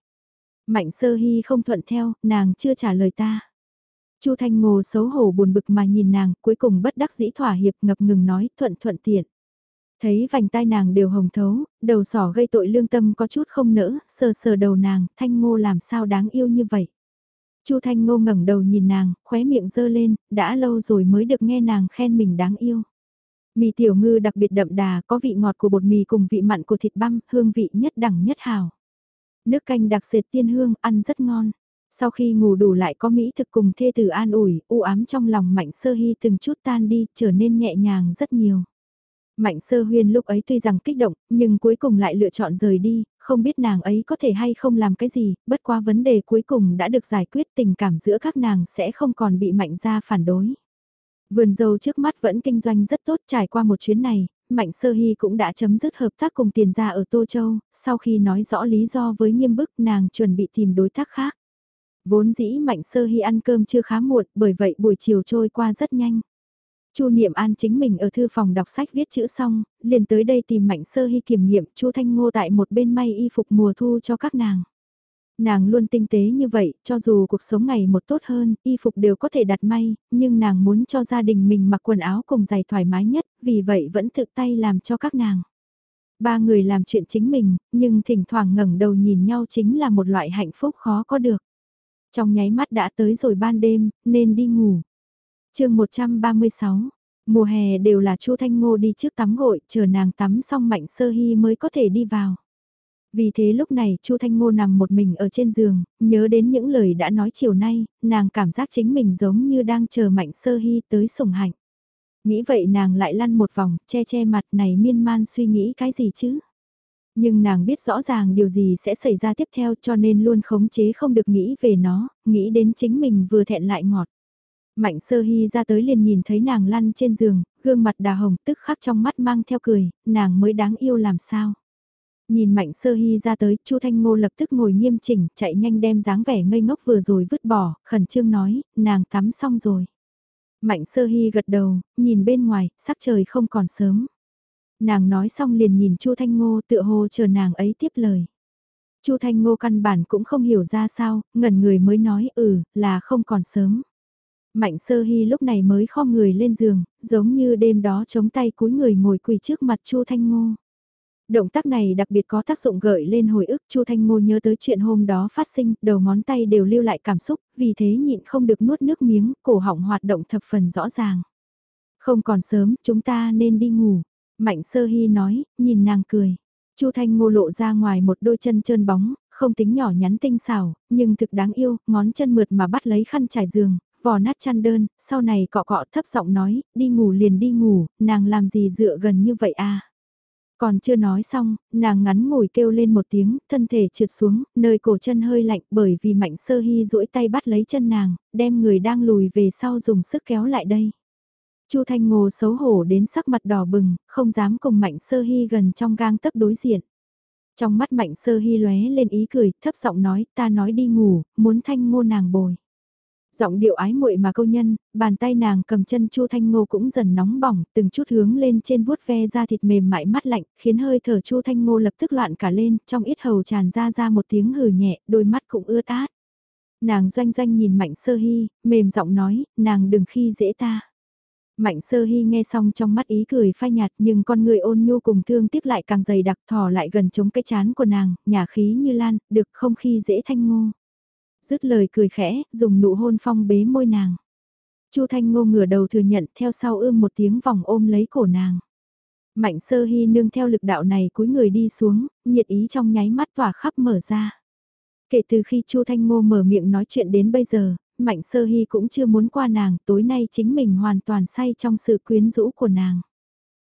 Mạnh Sơ Hy không thuận theo, nàng chưa trả lời ta. Chu Thanh Ngô xấu hổ buồn bực mà nhìn nàng, cuối cùng bất đắc dĩ thỏa hiệp ngập ngừng nói thuận thuận tiện. Thấy vành tai nàng đều hồng thấu, đầu sỏ gây tội lương tâm có chút không nỡ, sờ sờ đầu nàng, thanh ngô làm sao đáng yêu như vậy. Chu Thanh Ngô ngẩng đầu nhìn nàng, khóe miệng dơ lên, đã lâu rồi mới được nghe nàng khen mình đáng yêu. Mì tiểu ngư đặc biệt đậm đà, có vị ngọt của bột mì cùng vị mặn của thịt băm, hương vị nhất đẳng nhất hào. Nước canh đặc sệt tiên hương, ăn rất ngon. Sau khi ngủ đủ lại có mỹ thực cùng thê tử an ủi, u ám trong lòng mạnh sơ hy từng chút tan đi, trở nên nhẹ nhàng rất nhiều. Mạnh sơ huyên lúc ấy tuy rằng kích động, nhưng cuối cùng lại lựa chọn rời đi, không biết nàng ấy có thể hay không làm cái gì, bất qua vấn đề cuối cùng đã được giải quyết tình cảm giữa các nàng sẽ không còn bị mạnh gia phản đối. Vườn dâu trước mắt vẫn kinh doanh rất tốt trải qua một chuyến này, Mạnh Sơ Hy cũng đã chấm dứt hợp tác cùng tiền gia ở Tô Châu, sau khi nói rõ lý do với nghiêm bức nàng chuẩn bị tìm đối tác khác. Vốn dĩ Mạnh Sơ Hy ăn cơm chưa khá muộn bởi vậy buổi chiều trôi qua rất nhanh. Chu Niệm An chính mình ở thư phòng đọc sách viết chữ xong, liền tới đây tìm Mạnh Sơ Hy kiểm nghiệm, Chu Thanh Ngô tại một bên may y phục mùa thu cho các nàng. Nàng luôn tinh tế như vậy, cho dù cuộc sống ngày một tốt hơn, y phục đều có thể đặt may, nhưng nàng muốn cho gia đình mình mặc quần áo cùng giày thoải mái nhất, vì vậy vẫn thực tay làm cho các nàng. Ba người làm chuyện chính mình, nhưng thỉnh thoảng ngẩng đầu nhìn nhau chính là một loại hạnh phúc khó có được. Trong nháy mắt đã tới rồi ban đêm, nên đi ngủ chương 136, mùa hè đều là Chu Thanh Ngô đi trước tắm gội, chờ nàng tắm xong Mạnh Sơ Hy mới có thể đi vào. Vì thế lúc này Chu Thanh Ngô nằm một mình ở trên giường, nhớ đến những lời đã nói chiều nay, nàng cảm giác chính mình giống như đang chờ Mạnh Sơ Hy tới sủng hạnh. Nghĩ vậy nàng lại lăn một vòng, che che mặt này miên man suy nghĩ cái gì chứ? Nhưng nàng biết rõ ràng điều gì sẽ xảy ra tiếp theo cho nên luôn khống chế không được nghĩ về nó, nghĩ đến chính mình vừa thẹn lại ngọt. Mạnh sơ hy ra tới liền nhìn thấy nàng lăn trên giường, gương mặt đà hồng tức khắc trong mắt mang theo cười, nàng mới đáng yêu làm sao. Nhìn mạnh sơ hy ra tới, chu Thanh Ngô lập tức ngồi nghiêm chỉnh, chạy nhanh đem dáng vẻ ngây ngốc vừa rồi vứt bỏ, khẩn trương nói, nàng tắm xong rồi. Mạnh sơ hy gật đầu, nhìn bên ngoài, sắc trời không còn sớm. Nàng nói xong liền nhìn chu Thanh Ngô tựa hồ chờ nàng ấy tiếp lời. chu Thanh Ngô căn bản cũng không hiểu ra sao, ngẩn người mới nói ừ, là không còn sớm. Mạnh sơ hy lúc này mới kho người lên giường, giống như đêm đó chống tay cúi người ngồi quỳ trước mặt Chu Thanh Ngô. Động tác này đặc biệt có tác dụng gợi lên hồi ức Chu Thanh Ngô nhớ tới chuyện hôm đó phát sinh, đầu ngón tay đều lưu lại cảm xúc, vì thế nhịn không được nuốt nước miếng, cổ họng hoạt động thập phần rõ ràng. Không còn sớm, chúng ta nên đi ngủ. Mạnh sơ hy nói, nhìn nàng cười. Chu Thanh Ngô lộ ra ngoài một đôi chân trơn bóng, không tính nhỏ nhắn tinh xảo, nhưng thực đáng yêu, ngón chân mượt mà bắt lấy khăn trải giường, vò nát chăn đơn, sau này cọ cọ thấp giọng nói, đi ngủ liền đi ngủ, nàng làm gì dựa gần như vậy à. Còn chưa nói xong, nàng ngắn ngồi kêu lên một tiếng, thân thể trượt xuống, nơi cổ chân hơi lạnh bởi vì mạnh sơ hy duỗi tay bắt lấy chân nàng, đem người đang lùi về sau dùng sức kéo lại đây. Chu Thanh Ngô xấu hổ đến sắc mặt đỏ bừng, không dám cùng mạnh sơ hy gần trong gang tấc đối diện. Trong mắt mạnh sơ hy lóe lên ý cười, thấp giọng nói, ta nói đi ngủ, muốn thanh ngô nàng bồi giọng điệu ái muội mà câu nhân, bàn tay nàng cầm chân Chu Thanh Ngô cũng dần nóng bỏng, từng chút hướng lên trên vuốt ve da thịt mềm mại mắt lạnh, khiến hơi thở Chu Thanh Ngô lập tức loạn cả lên, trong ít hầu tràn ra ra một tiếng hừ nhẹ, đôi mắt cũng ướt át. Nàng doanh doanh nhìn Mạnh Sơ Hy, mềm giọng nói, nàng đừng khi dễ ta. Mạnh sơ hy nghe xong trong mắt ý cười phai nhạt nhưng con người ôn nhu cùng thương tiếc lại càng dày đặc thò lại gần chống cái chán của nàng, nhà khí như lan, được không khi dễ thanh ngô. Dứt lời cười khẽ, dùng nụ hôn phong bế môi nàng. Chu Thanh Ngô ngửa đầu thừa nhận theo sau ưm một tiếng vòng ôm lấy cổ nàng. Mạnh sơ hy nương theo lực đạo này cúi người đi xuống, nhiệt ý trong nháy mắt tỏa khắp mở ra. Kể từ khi Chu Thanh Ngô mở miệng nói chuyện đến bây giờ, Mạnh Sơ Hy cũng chưa muốn qua nàng, tối nay chính mình hoàn toàn say trong sự quyến rũ của nàng.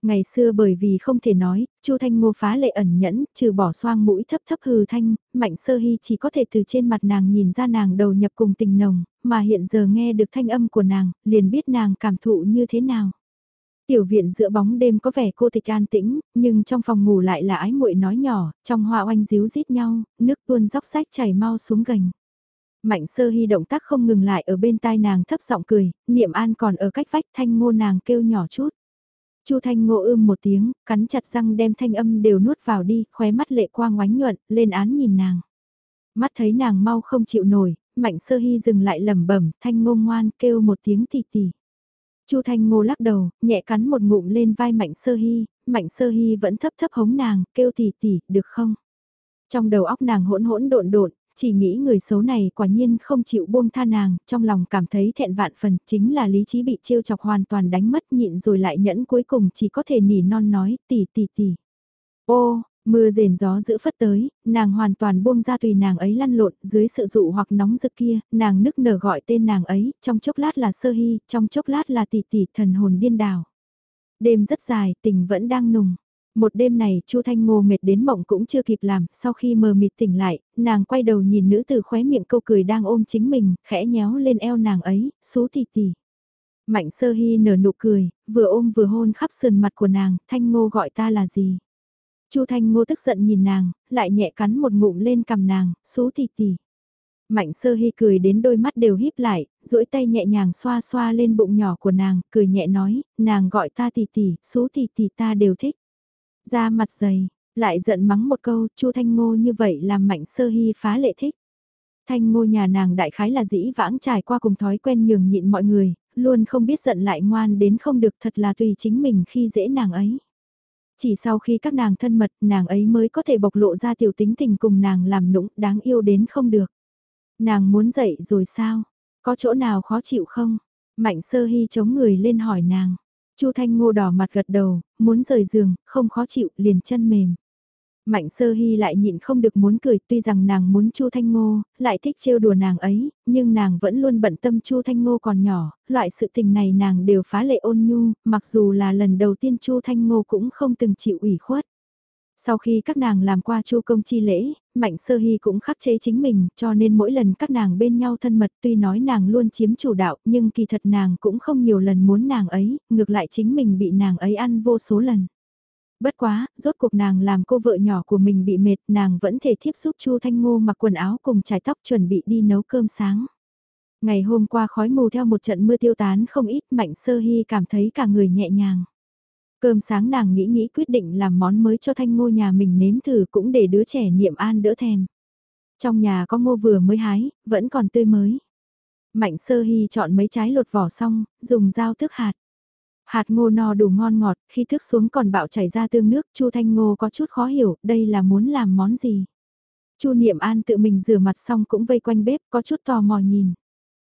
Ngày xưa bởi vì không thể nói, Chu Thanh Ngô phá lệ ẩn nhẫn, trừ bỏ xoang mũi thấp thấp hừ thanh, Mạnh Sơ Hy chỉ có thể từ trên mặt nàng nhìn ra nàng đầu nhập cùng tình nồng, mà hiện giờ nghe được thanh âm của nàng, liền biết nàng cảm thụ như thế nào. Tiểu viện giữa bóng đêm có vẻ cô tịch an tĩnh, nhưng trong phòng ngủ lại là ái muội nói nhỏ, trong hoa oanh díu rít nhau, nước tuôn dốc sách chảy mau xuống gành. Mạnh sơ hy động tác không ngừng lại ở bên tai nàng thấp giọng cười, niệm an còn ở cách vách thanh ngô nàng kêu nhỏ chút. Chu thanh ngô ưm một tiếng, cắn chặt răng đem thanh âm đều nuốt vào đi, khóe mắt lệ quang oánh nhuận, lên án nhìn nàng. Mắt thấy nàng mau không chịu nổi, mạnh sơ hy dừng lại lẩm bẩm thanh ngô ngoan kêu một tiếng tì tì. Chu Thanh Ngô lắc đầu, nhẹ cắn một ngụm lên vai Mạnh Sơ Hy, Mạnh Sơ Hy vẫn thấp thấp hống nàng, kêu tỉ tỉ, được không? Trong đầu óc nàng hỗn hỗn độn độn, chỉ nghĩ người xấu này quả nhiên không chịu buông tha nàng, trong lòng cảm thấy thẹn vạn phần, chính là lý trí bị trêu chọc hoàn toàn đánh mất nhịn rồi lại nhẫn cuối cùng chỉ có thể nỉ non nói tỉ tỉ tỉ. Ô, mưa rền gió giữ phất tới, nàng hoàn toàn buông ra tùy nàng ấy lăn lộn dưới sự dụ hoặc nóng rực kia, nàng nức nở gọi tên nàng ấy, trong chốc lát là sơ hy, trong chốc lát là tỷ tỷ thần hồn điên đảo. Đêm rất dài, tình vẫn đang nùng. Một đêm này, Chu Thanh Ngô mệt đến mộng cũng chưa kịp làm, sau khi mờ mịt tỉnh lại, nàng quay đầu nhìn nữ từ khóe miệng câu cười đang ôm chính mình, khẽ nhéo lên eo nàng ấy, xú tì tì. Mạnh sơ hy nở nụ cười, vừa ôm vừa hôn khắp sườn mặt của nàng, Thanh Ngô gọi ta là gì? Chu Thanh Ngô tức giận nhìn nàng, lại nhẹ cắn một ngụm lên cầm nàng, xú tì tì. Mạnh sơ hy cười đến đôi mắt đều híp lại, duỗi tay nhẹ nhàng xoa xoa lên bụng nhỏ của nàng, cười nhẹ nói, nàng gọi ta tì tì, xú tì tì ta đều thích. Ra mặt dày, lại giận mắng một câu, Chu Thanh Ngô như vậy làm Mạnh Sơ Hy phá lệ thích. Thanh Ngô nhà nàng đại khái là dĩ vãng trải qua cùng thói quen nhường nhịn mọi người, luôn không biết giận lại ngoan đến không được thật là tùy chính mình khi dễ nàng ấy. Chỉ sau khi các nàng thân mật, nàng ấy mới có thể bộc lộ ra tiểu tính tình cùng nàng làm nũng đáng yêu đến không được. Nàng muốn dậy rồi sao? Có chỗ nào khó chịu không? Mạnh sơ hy chống người lên hỏi nàng. Chu Thanh Ngô đỏ mặt gật đầu, muốn rời giường, không khó chịu, liền chân mềm. Mạnh sơ hy lại nhịn không được muốn cười tuy rằng nàng muốn Chu Thanh Ngô, lại thích trêu đùa nàng ấy, nhưng nàng vẫn luôn bận tâm Chu Thanh Ngô còn nhỏ, loại sự tình này nàng đều phá lệ ôn nhu, mặc dù là lần đầu tiên Chu Thanh Ngô cũng không từng chịu ủy khuất. Sau khi các nàng làm qua chu công chi lễ, Mạnh Sơ Hy cũng khắc chế chính mình, cho nên mỗi lần các nàng bên nhau thân mật tuy nói nàng luôn chiếm chủ đạo, nhưng kỳ thật nàng cũng không nhiều lần muốn nàng ấy, ngược lại chính mình bị nàng ấy ăn vô số lần. Bất quá, rốt cuộc nàng làm cô vợ nhỏ của mình bị mệt, nàng vẫn thể thiếp giúp Chu Thanh Ngô mặc quần áo cùng trải tóc chuẩn bị đi nấu cơm sáng. Ngày hôm qua khói mù theo một trận mưa tiêu tán không ít, Mạnh Sơ Hy cảm thấy cả người nhẹ nhàng. Cơm sáng nàng nghĩ nghĩ quyết định làm món mới cho thanh ngô nhà mình nếm thử cũng để đứa trẻ niệm an đỡ thèm. Trong nhà có ngô vừa mới hái, vẫn còn tươi mới. Mạnh sơ hy chọn mấy trái lột vỏ xong, dùng dao thức hạt. Hạt ngô no đủ ngon ngọt, khi thức xuống còn bạo chảy ra tương nước, Chu Thanh Ngô có chút khó hiểu, đây là muốn làm món gì. Chu Niệm An tự mình rửa mặt xong cũng vây quanh bếp, có chút tò mò nhìn.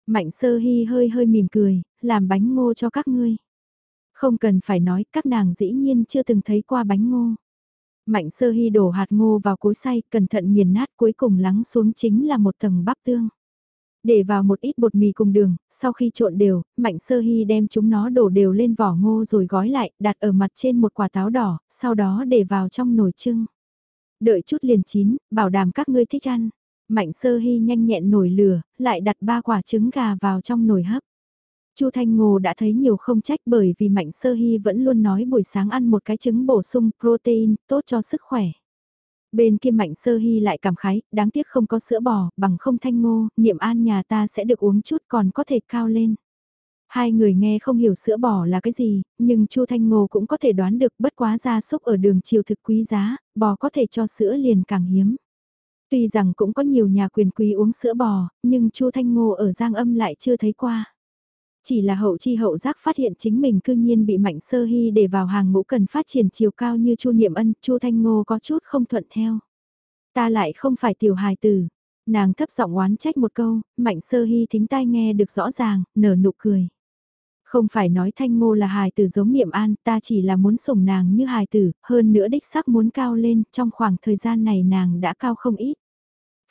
Mạnh sơ hy hơi hơi mỉm cười, làm bánh ngô cho các ngươi. Không cần phải nói, các nàng dĩ nhiên chưa từng thấy qua bánh ngô. Mạnh sơ hy đổ hạt ngô vào cối xay, cẩn thận nghiền nát cuối cùng lắng xuống chính là một tầng bắp tương. Để vào một ít bột mì cùng đường, sau khi trộn đều, Mạnh Sơ Hy đem chúng nó đổ đều lên vỏ ngô rồi gói lại, đặt ở mặt trên một quả táo đỏ, sau đó để vào trong nồi trưng. Đợi chút liền chín, bảo đảm các ngươi thích ăn. Mạnh Sơ Hy nhanh nhẹn nổi lửa, lại đặt ba quả trứng gà vào trong nồi hấp. Chu Thanh Ngô đã thấy nhiều không trách bởi vì Mạnh Sơ Hy vẫn luôn nói buổi sáng ăn một cái trứng bổ sung protein tốt cho sức khỏe. Bên kia Mạnh Sơ Hy lại cảm khái, đáng tiếc không có sữa bò, bằng không Thanh Ngô, niệm an nhà ta sẽ được uống chút còn có thể cao lên. Hai người nghe không hiểu sữa bò là cái gì, nhưng Chu Thanh Ngô cũng có thể đoán được bất quá gia súc ở đường chiều thực quý giá, bò có thể cho sữa liền càng hiếm. Tuy rằng cũng có nhiều nhà quyền quý uống sữa bò, nhưng Chu Thanh Ngô ở Giang Âm lại chưa thấy qua. Chỉ là hậu chi hậu giác phát hiện chính mình cư nhiên bị Mạnh Sơ Hy để vào hàng ngũ cần phát triển chiều cao như Chu Niệm Ân, Chu Thanh Ngô có chút không thuận theo. Ta lại không phải tiểu hài tử. Nàng thấp giọng oán trách một câu, Mạnh Sơ Hy thính tai nghe được rõ ràng, nở nụ cười. Không phải nói Thanh Ngô là hài tử giống Niệm An, ta chỉ là muốn sủng nàng như hài tử, hơn nữa đích xác muốn cao lên, trong khoảng thời gian này nàng đã cao không ít.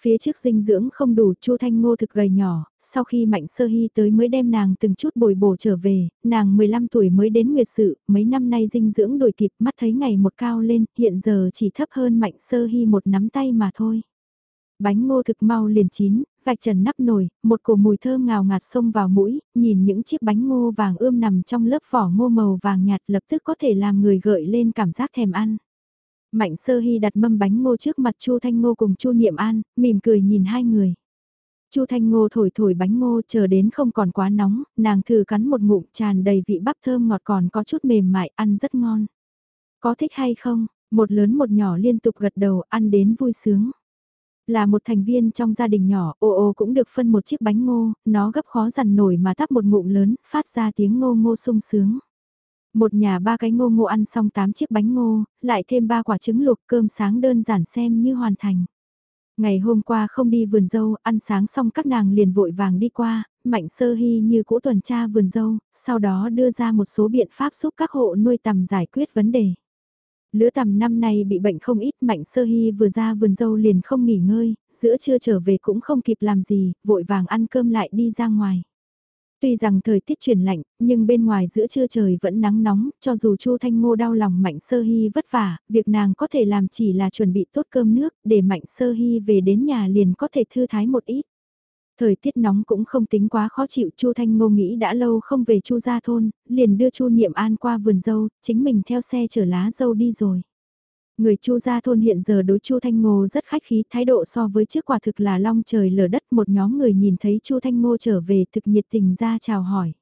Phía trước dinh dưỡng không đủ Chu Thanh Ngô thực gầy nhỏ, sau khi Mạnh Sơ Hy tới mới đem nàng từng chút bồi bổ trở về, nàng 15 tuổi mới đến nguyệt sự, mấy năm nay dinh dưỡng đổi kịp mắt thấy ngày một cao lên, hiện giờ chỉ thấp hơn Mạnh Sơ Hy một nắm tay mà thôi. Bánh ngô thực mau liền chín, vạch trần nắp nồi, một cổ mùi thơm ngào ngạt xông vào mũi, nhìn những chiếc bánh ngô vàng ươm nằm trong lớp vỏ ngô màu vàng nhạt lập tức có thể làm người gợi lên cảm giác thèm ăn. Mạnh sơ hy đặt mâm bánh ngô trước mặt Chu Thanh Ngô cùng Chu Niệm An, mỉm cười nhìn hai người. Chu Thanh Ngô thổi thổi bánh ngô chờ đến không còn quá nóng, nàng thử cắn một ngụm tràn đầy vị bắp thơm ngọt còn có chút mềm mại ăn rất ngon. Có thích hay không? Một lớn một nhỏ liên tục gật đầu ăn đến vui sướng. Là một thành viên trong gia đình nhỏ, ô ô cũng được phân một chiếc bánh ngô, nó gấp khó dằn nổi mà tắp một ngụm lớn, phát ra tiếng ngô ngô sung sướng. Một nhà ba cái ngô ngô ăn xong 8 chiếc bánh ngô, lại thêm ba quả trứng luộc cơm sáng đơn giản xem như hoàn thành. Ngày hôm qua không đi vườn dâu, ăn sáng xong các nàng liền vội vàng đi qua, mạnh sơ hy như cũ tuần tra vườn dâu, sau đó đưa ra một số biện pháp giúp các hộ nuôi tầm giải quyết vấn đề. Lứa tầm năm nay bị bệnh không ít, Mạnh Sơ Hy vừa ra vườn dâu liền không nghỉ ngơi, giữa trưa trở về cũng không kịp làm gì, vội vàng ăn cơm lại đi ra ngoài. Tuy rằng thời tiết chuyển lạnh, nhưng bên ngoài giữa trưa trời vẫn nắng nóng, cho dù Chu Thanh Ngô đau lòng Mạnh Sơ Hy vất vả, việc nàng có thể làm chỉ là chuẩn bị tốt cơm nước, để Mạnh Sơ Hy về đến nhà liền có thể thư thái một ít. Thời tiết nóng cũng không tính quá khó chịu, Chu Thanh Ngô nghĩ đã lâu không về Chu gia thôn, liền đưa Chu Niệm An qua vườn dâu, chính mình theo xe chở lá dâu đi rồi. Người Chu gia thôn hiện giờ đối Chu Thanh Ngô rất khách khí, thái độ so với trước quả thực là long trời lở đất, một nhóm người nhìn thấy Chu Thanh Ngô trở về thực nhiệt tình ra chào hỏi.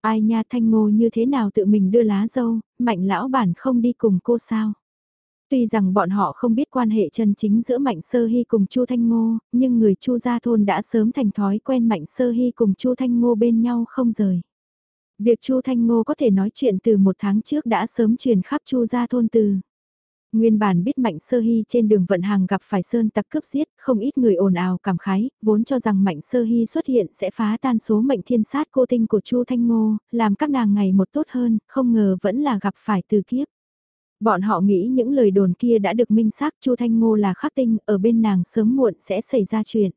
Ai nha Thanh Ngô như thế nào tự mình đưa lá dâu, mạnh lão bản không đi cùng cô sao? Tuy rằng bọn họ không biết quan hệ chân chính giữa Mạnh Sơ Hy cùng Chu Thanh Ngô, nhưng người Chu gia thôn đã sớm thành thói quen Mạnh Sơ Hy cùng Chu Thanh Ngô bên nhau không rời. Việc Chu Thanh Ngô có thể nói chuyện từ một tháng trước đã sớm truyền khắp Chu gia thôn từ. Nguyên bản biết Mạnh Sơ Hy trên đường vận hàng gặp phải sơn tặc cướp giết, không ít người ồn ào cảm khái, vốn cho rằng Mạnh Sơ Hy xuất hiện sẽ phá tan số mệnh thiên sát cô tinh của Chu Thanh Ngô, làm các nàng ngày một tốt hơn, không ngờ vẫn là gặp phải từ kiếp. Bọn họ nghĩ những lời đồn kia đã được minh xác Chu Thanh Ngô là khắc tinh, ở bên nàng sớm muộn sẽ xảy ra chuyện.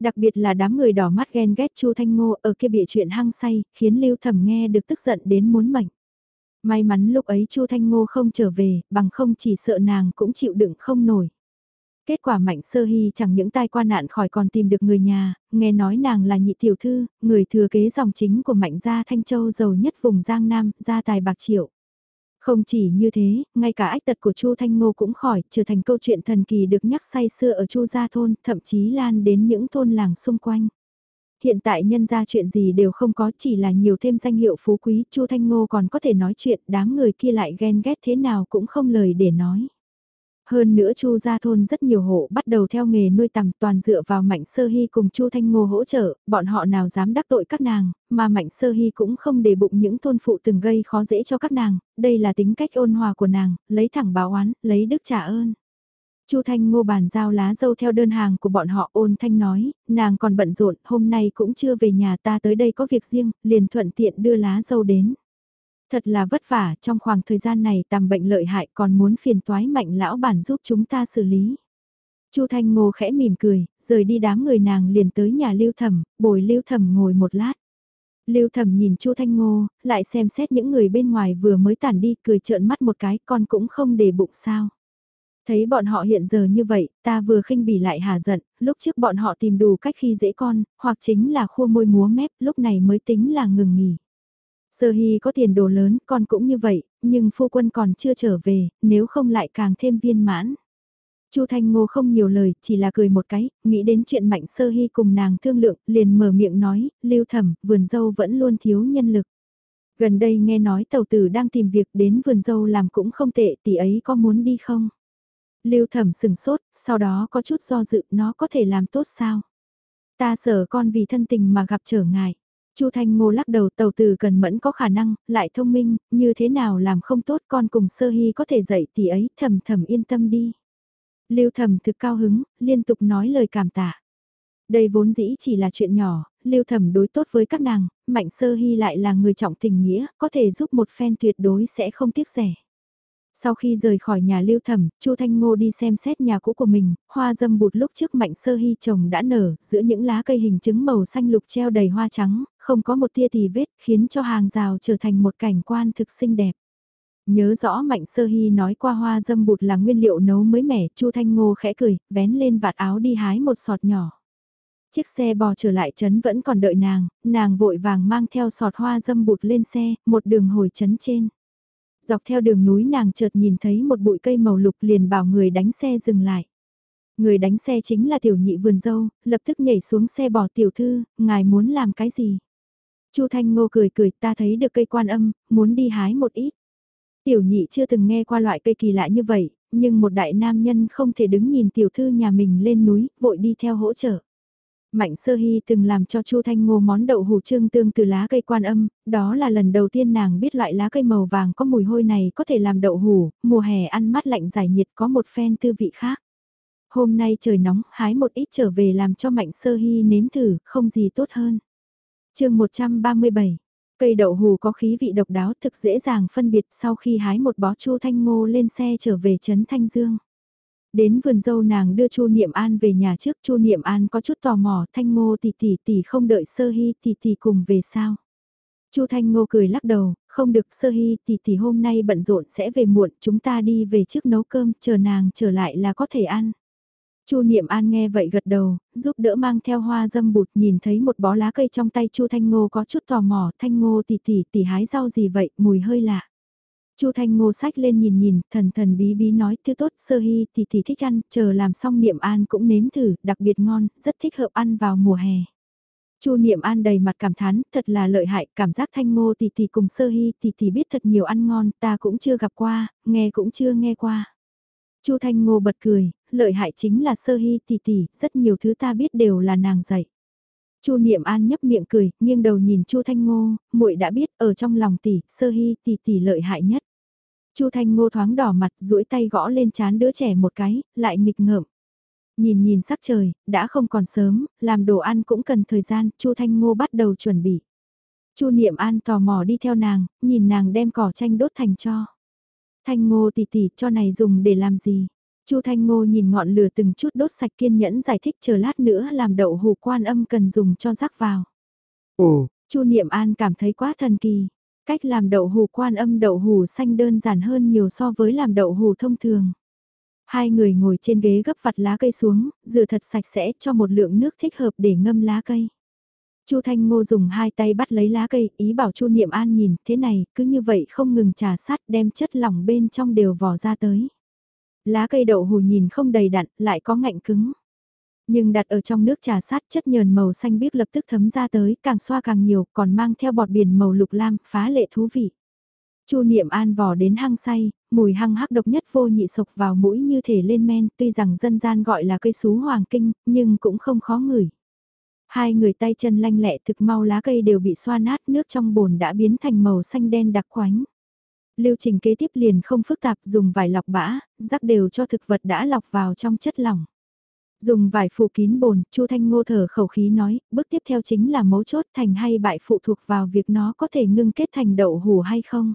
Đặc biệt là đám người đỏ mắt ghen ghét Chu Thanh Ngô ở kia bịa chuyện hăng say, khiến Lưu Thẩm nghe được tức giận đến muốn mệnh. May mắn lúc ấy Chu Thanh Ngô không trở về, bằng không chỉ sợ nàng cũng chịu đựng không nổi. Kết quả Mạnh Sơ Hy chẳng những tai qua nạn khỏi còn tìm được người nhà, nghe nói nàng là nhị tiểu thư, người thừa kế dòng chính của Mạnh gia Thanh Châu giàu nhất vùng Giang Nam, gia tài bạc triệu. Không chỉ như thế, ngay cả ách tật của Chu Thanh Ngô cũng khỏi, trở thành câu chuyện thần kỳ được nhắc say xưa ở Chu gia thôn, thậm chí lan đến những thôn làng xung quanh. Hiện tại nhân ra chuyện gì đều không có chỉ là nhiều thêm danh hiệu phú quý, Chu Thanh Ngô còn có thể nói chuyện, đám người kia lại ghen ghét thế nào cũng không lời để nói. Hơn nữa Chu gia thôn rất nhiều hộ bắt đầu theo nghề nuôi tầm toàn dựa vào Mạnh Sơ Hy cùng Chu Thanh Ngô hỗ trợ, bọn họ nào dám đắc tội các nàng, mà Mạnh Sơ Hy cũng không để bụng những thôn phụ từng gây khó dễ cho các nàng, đây là tính cách ôn hòa của nàng, lấy thẳng báo oán, lấy đức trả ơn. Chu Thanh Ngô bàn giao lá dâu theo đơn hàng của bọn họ ôn thanh nói, nàng còn bận rộn, hôm nay cũng chưa về nhà ta tới đây có việc riêng, liền thuận tiện đưa lá dâu đến. Thật là vất vả, trong khoảng thời gian này tầm bệnh lợi hại còn muốn phiền toái mạnh lão bản giúp chúng ta xử lý. Chu Thanh Ngô khẽ mỉm cười, rời đi đám người nàng liền tới nhà Lưu Thẩm, bồi Lưu Thẩm ngồi một lát. Lưu Thẩm nhìn Chu Thanh Ngô, lại xem xét những người bên ngoài vừa mới tản đi, cười trợn mắt một cái, con cũng không để bụng sao. Thấy bọn họ hiện giờ như vậy, ta vừa khinh bỉ lại hà giận, lúc trước bọn họ tìm đủ cách khi dễ con, hoặc chính là khua môi múa mép, lúc này mới tính là ngừng nghỉ. Sơ Hy có tiền đồ lớn, con cũng như vậy, nhưng phu quân còn chưa trở về, nếu không lại càng thêm viên mãn. Chu Thanh Ngô không nhiều lời, chỉ là cười một cái, nghĩ đến chuyện Mạnh Sơ Hy cùng nàng thương lượng, liền mở miệng nói, lưu thẩm, vườn dâu vẫn luôn thiếu nhân lực. Gần đây nghe nói tàu tử đang tìm việc đến vườn dâu làm cũng không tệ, tỷ ấy có muốn đi không? Lưu thẩm sừng sốt, sau đó có chút do dự nó có thể làm tốt sao? Ta sợ con vì thân tình mà gặp trở ngại. Chu Thanh Ngô lắc đầu tàu từ cần mẫn có khả năng, lại thông minh, như thế nào làm không tốt con cùng sơ hy có thể dạy tỷ ấy, thầm thầm yên tâm đi. Lưu thầm thực cao hứng, liên tục nói lời cảm tạ. Đây vốn dĩ chỉ là chuyện nhỏ, lưu thầm đối tốt với các nàng, mạnh sơ hy lại là người trọng tình nghĩa, có thể giúp một phen tuyệt đối sẽ không tiếc rẻ. Sau khi rời khỏi nhà lưu thẩm, Chu Thanh Ngô đi xem xét nhà cũ của mình, hoa dâm bụt lúc trước mạnh sơ hy trồng đã nở, giữa những lá cây hình trứng màu xanh lục treo đầy hoa trắng, không có một tia tì vết, khiến cho hàng rào trở thành một cảnh quan thực xinh đẹp. Nhớ rõ Mạnh Sơ Hy nói qua hoa dâm bụt là nguyên liệu nấu mới mẻ, Chu Thanh Ngô khẽ cười, vén lên vạt áo đi hái một sọt nhỏ. Chiếc xe bò trở lại trấn vẫn còn đợi nàng, nàng vội vàng mang theo sọt hoa dâm bụt lên xe, một đường hồi trấn trên. Dọc theo đường núi nàng chợt nhìn thấy một bụi cây màu lục liền bảo người đánh xe dừng lại. Người đánh xe chính là tiểu nhị vườn dâu, lập tức nhảy xuống xe bỏ tiểu thư, ngài muốn làm cái gì? Chu Thanh Ngô cười cười ta thấy được cây quan âm, muốn đi hái một ít. Tiểu nhị chưa từng nghe qua loại cây kỳ lạ như vậy, nhưng một đại nam nhân không thể đứng nhìn tiểu thư nhà mình lên núi, vội đi theo hỗ trợ. Mạnh sơ hy từng làm cho Chu Thanh Ngô món đậu hủ trương tương từ lá cây quan âm, đó là lần đầu tiên nàng biết loại lá cây màu vàng có mùi hôi này có thể làm đậu hủ, mùa hè ăn mát lạnh giải nhiệt có một phen tư vị khác. Hôm nay trời nóng, hái một ít trở về làm cho mạnh sơ hy nếm thử, không gì tốt hơn. chương 137 Cây đậu hù có khí vị độc đáo thực dễ dàng phân biệt sau khi hái một bó chu thanh ngô lên xe trở về Trấn Thanh Dương. Đến vườn dâu nàng đưa Chu Niệm An về nhà trước, Chu Niệm An có chút tò mò, Thanh Ngô tỷ tỷ tỷ không đợi Sơ Hy tỷ tỷ cùng về sao? Chu Thanh Ngô cười lắc đầu, không được Sơ Hy tỷ tỷ hôm nay bận rộn sẽ về muộn, chúng ta đi về trước nấu cơm, chờ nàng trở lại là có thể ăn. Chu Niệm An nghe vậy gật đầu, giúp đỡ mang theo hoa dâm bụt nhìn thấy một bó lá cây trong tay Chu Thanh Ngô có chút tò mò, Thanh Ngô tỷ tỷ tỷ hái rau gì vậy, mùi hơi lạ. Chu Thanh Ngô sách lên nhìn nhìn, thần thần bí bí nói thứ tốt, sơ hy thì thì thích ăn, chờ làm xong Niệm An cũng nếm thử, đặc biệt ngon, rất thích hợp ăn vào mùa hè. Chu Niệm An đầy mặt cảm thán, thật là lợi hại, cảm giác Thanh Ngô tỷ tỷ cùng Sơ Hi tỷ tỷ biết thật nhiều ăn ngon, ta cũng chưa gặp qua, nghe cũng chưa nghe qua. Chu Thanh Ngô bật cười, lợi hại chính là Sơ Hi tỷ tỷ, rất nhiều thứ ta biết đều là nàng dạy. Chu Niệm An nhấp miệng cười, nghiêng đầu nhìn Chu Thanh Ngô, muội đã biết ở trong lòng tỷ, Sơ Hi tỷ tỷ lợi hại nhất. Chu Thanh Ngô thoáng đỏ mặt, duỗi tay gõ lên chán đứa trẻ một cái, lại nghịch ngợm. Nhìn nhìn sắc trời, đã không còn sớm, làm đồ ăn cũng cần thời gian, Chu Thanh Ngô bắt đầu chuẩn bị. Chu Niệm An tò mò đi theo nàng, nhìn nàng đem cỏ chanh đốt thành cho. Thanh Ngô tỷ tỷ cho này dùng để làm gì? Chu Thanh Ngô nhìn ngọn lửa từng chút đốt sạch kiên nhẫn giải thích chờ lát nữa làm đậu hủ quan âm cần dùng cho rắc vào. Ồ, Chu Niệm An cảm thấy quá thần kỳ. Cách làm đậu hủ quan âm đậu hủ xanh đơn giản hơn nhiều so với làm đậu hủ thông thường. Hai người ngồi trên ghế gấp vặt lá cây xuống, rửa thật sạch sẽ cho một lượng nước thích hợp để ngâm lá cây. Chu Thanh Ngô dùng hai tay bắt lấy lá cây, ý bảo Chu Niệm An nhìn, thế này, cứ như vậy không ngừng trà sát đem chất lỏng bên trong đều vỏ ra tới. Lá cây đậu hù nhìn không đầy đặn, lại có ngạnh cứng. Nhưng đặt ở trong nước trà sát chất nhờn màu xanh biếc lập tức thấm ra tới, càng xoa càng nhiều, còn mang theo bọt biển màu lục lam, phá lệ thú vị. Chu Niệm An vò đến hăng say, mùi hăng hắc độc nhất vô nhị sộc vào mũi như thể lên men, tuy rằng dân gian gọi là cây sú hoàng kinh, nhưng cũng không khó ngửi. Hai người tay chân lanh lẹ thực mau lá cây đều bị xoa nát, nước trong bồn đã biến thành màu xanh đen đặc quánh. Lưu trình kế tiếp liền không phức tạp dùng vải lọc bã, rắc đều cho thực vật đã lọc vào trong chất lỏng. Dùng vải phủ kín bồn, Chu Thanh Ngô thở khẩu khí nói, bước tiếp theo chính là mấu chốt thành hay bại phụ thuộc vào việc nó có thể ngưng kết thành đậu hủ hay không.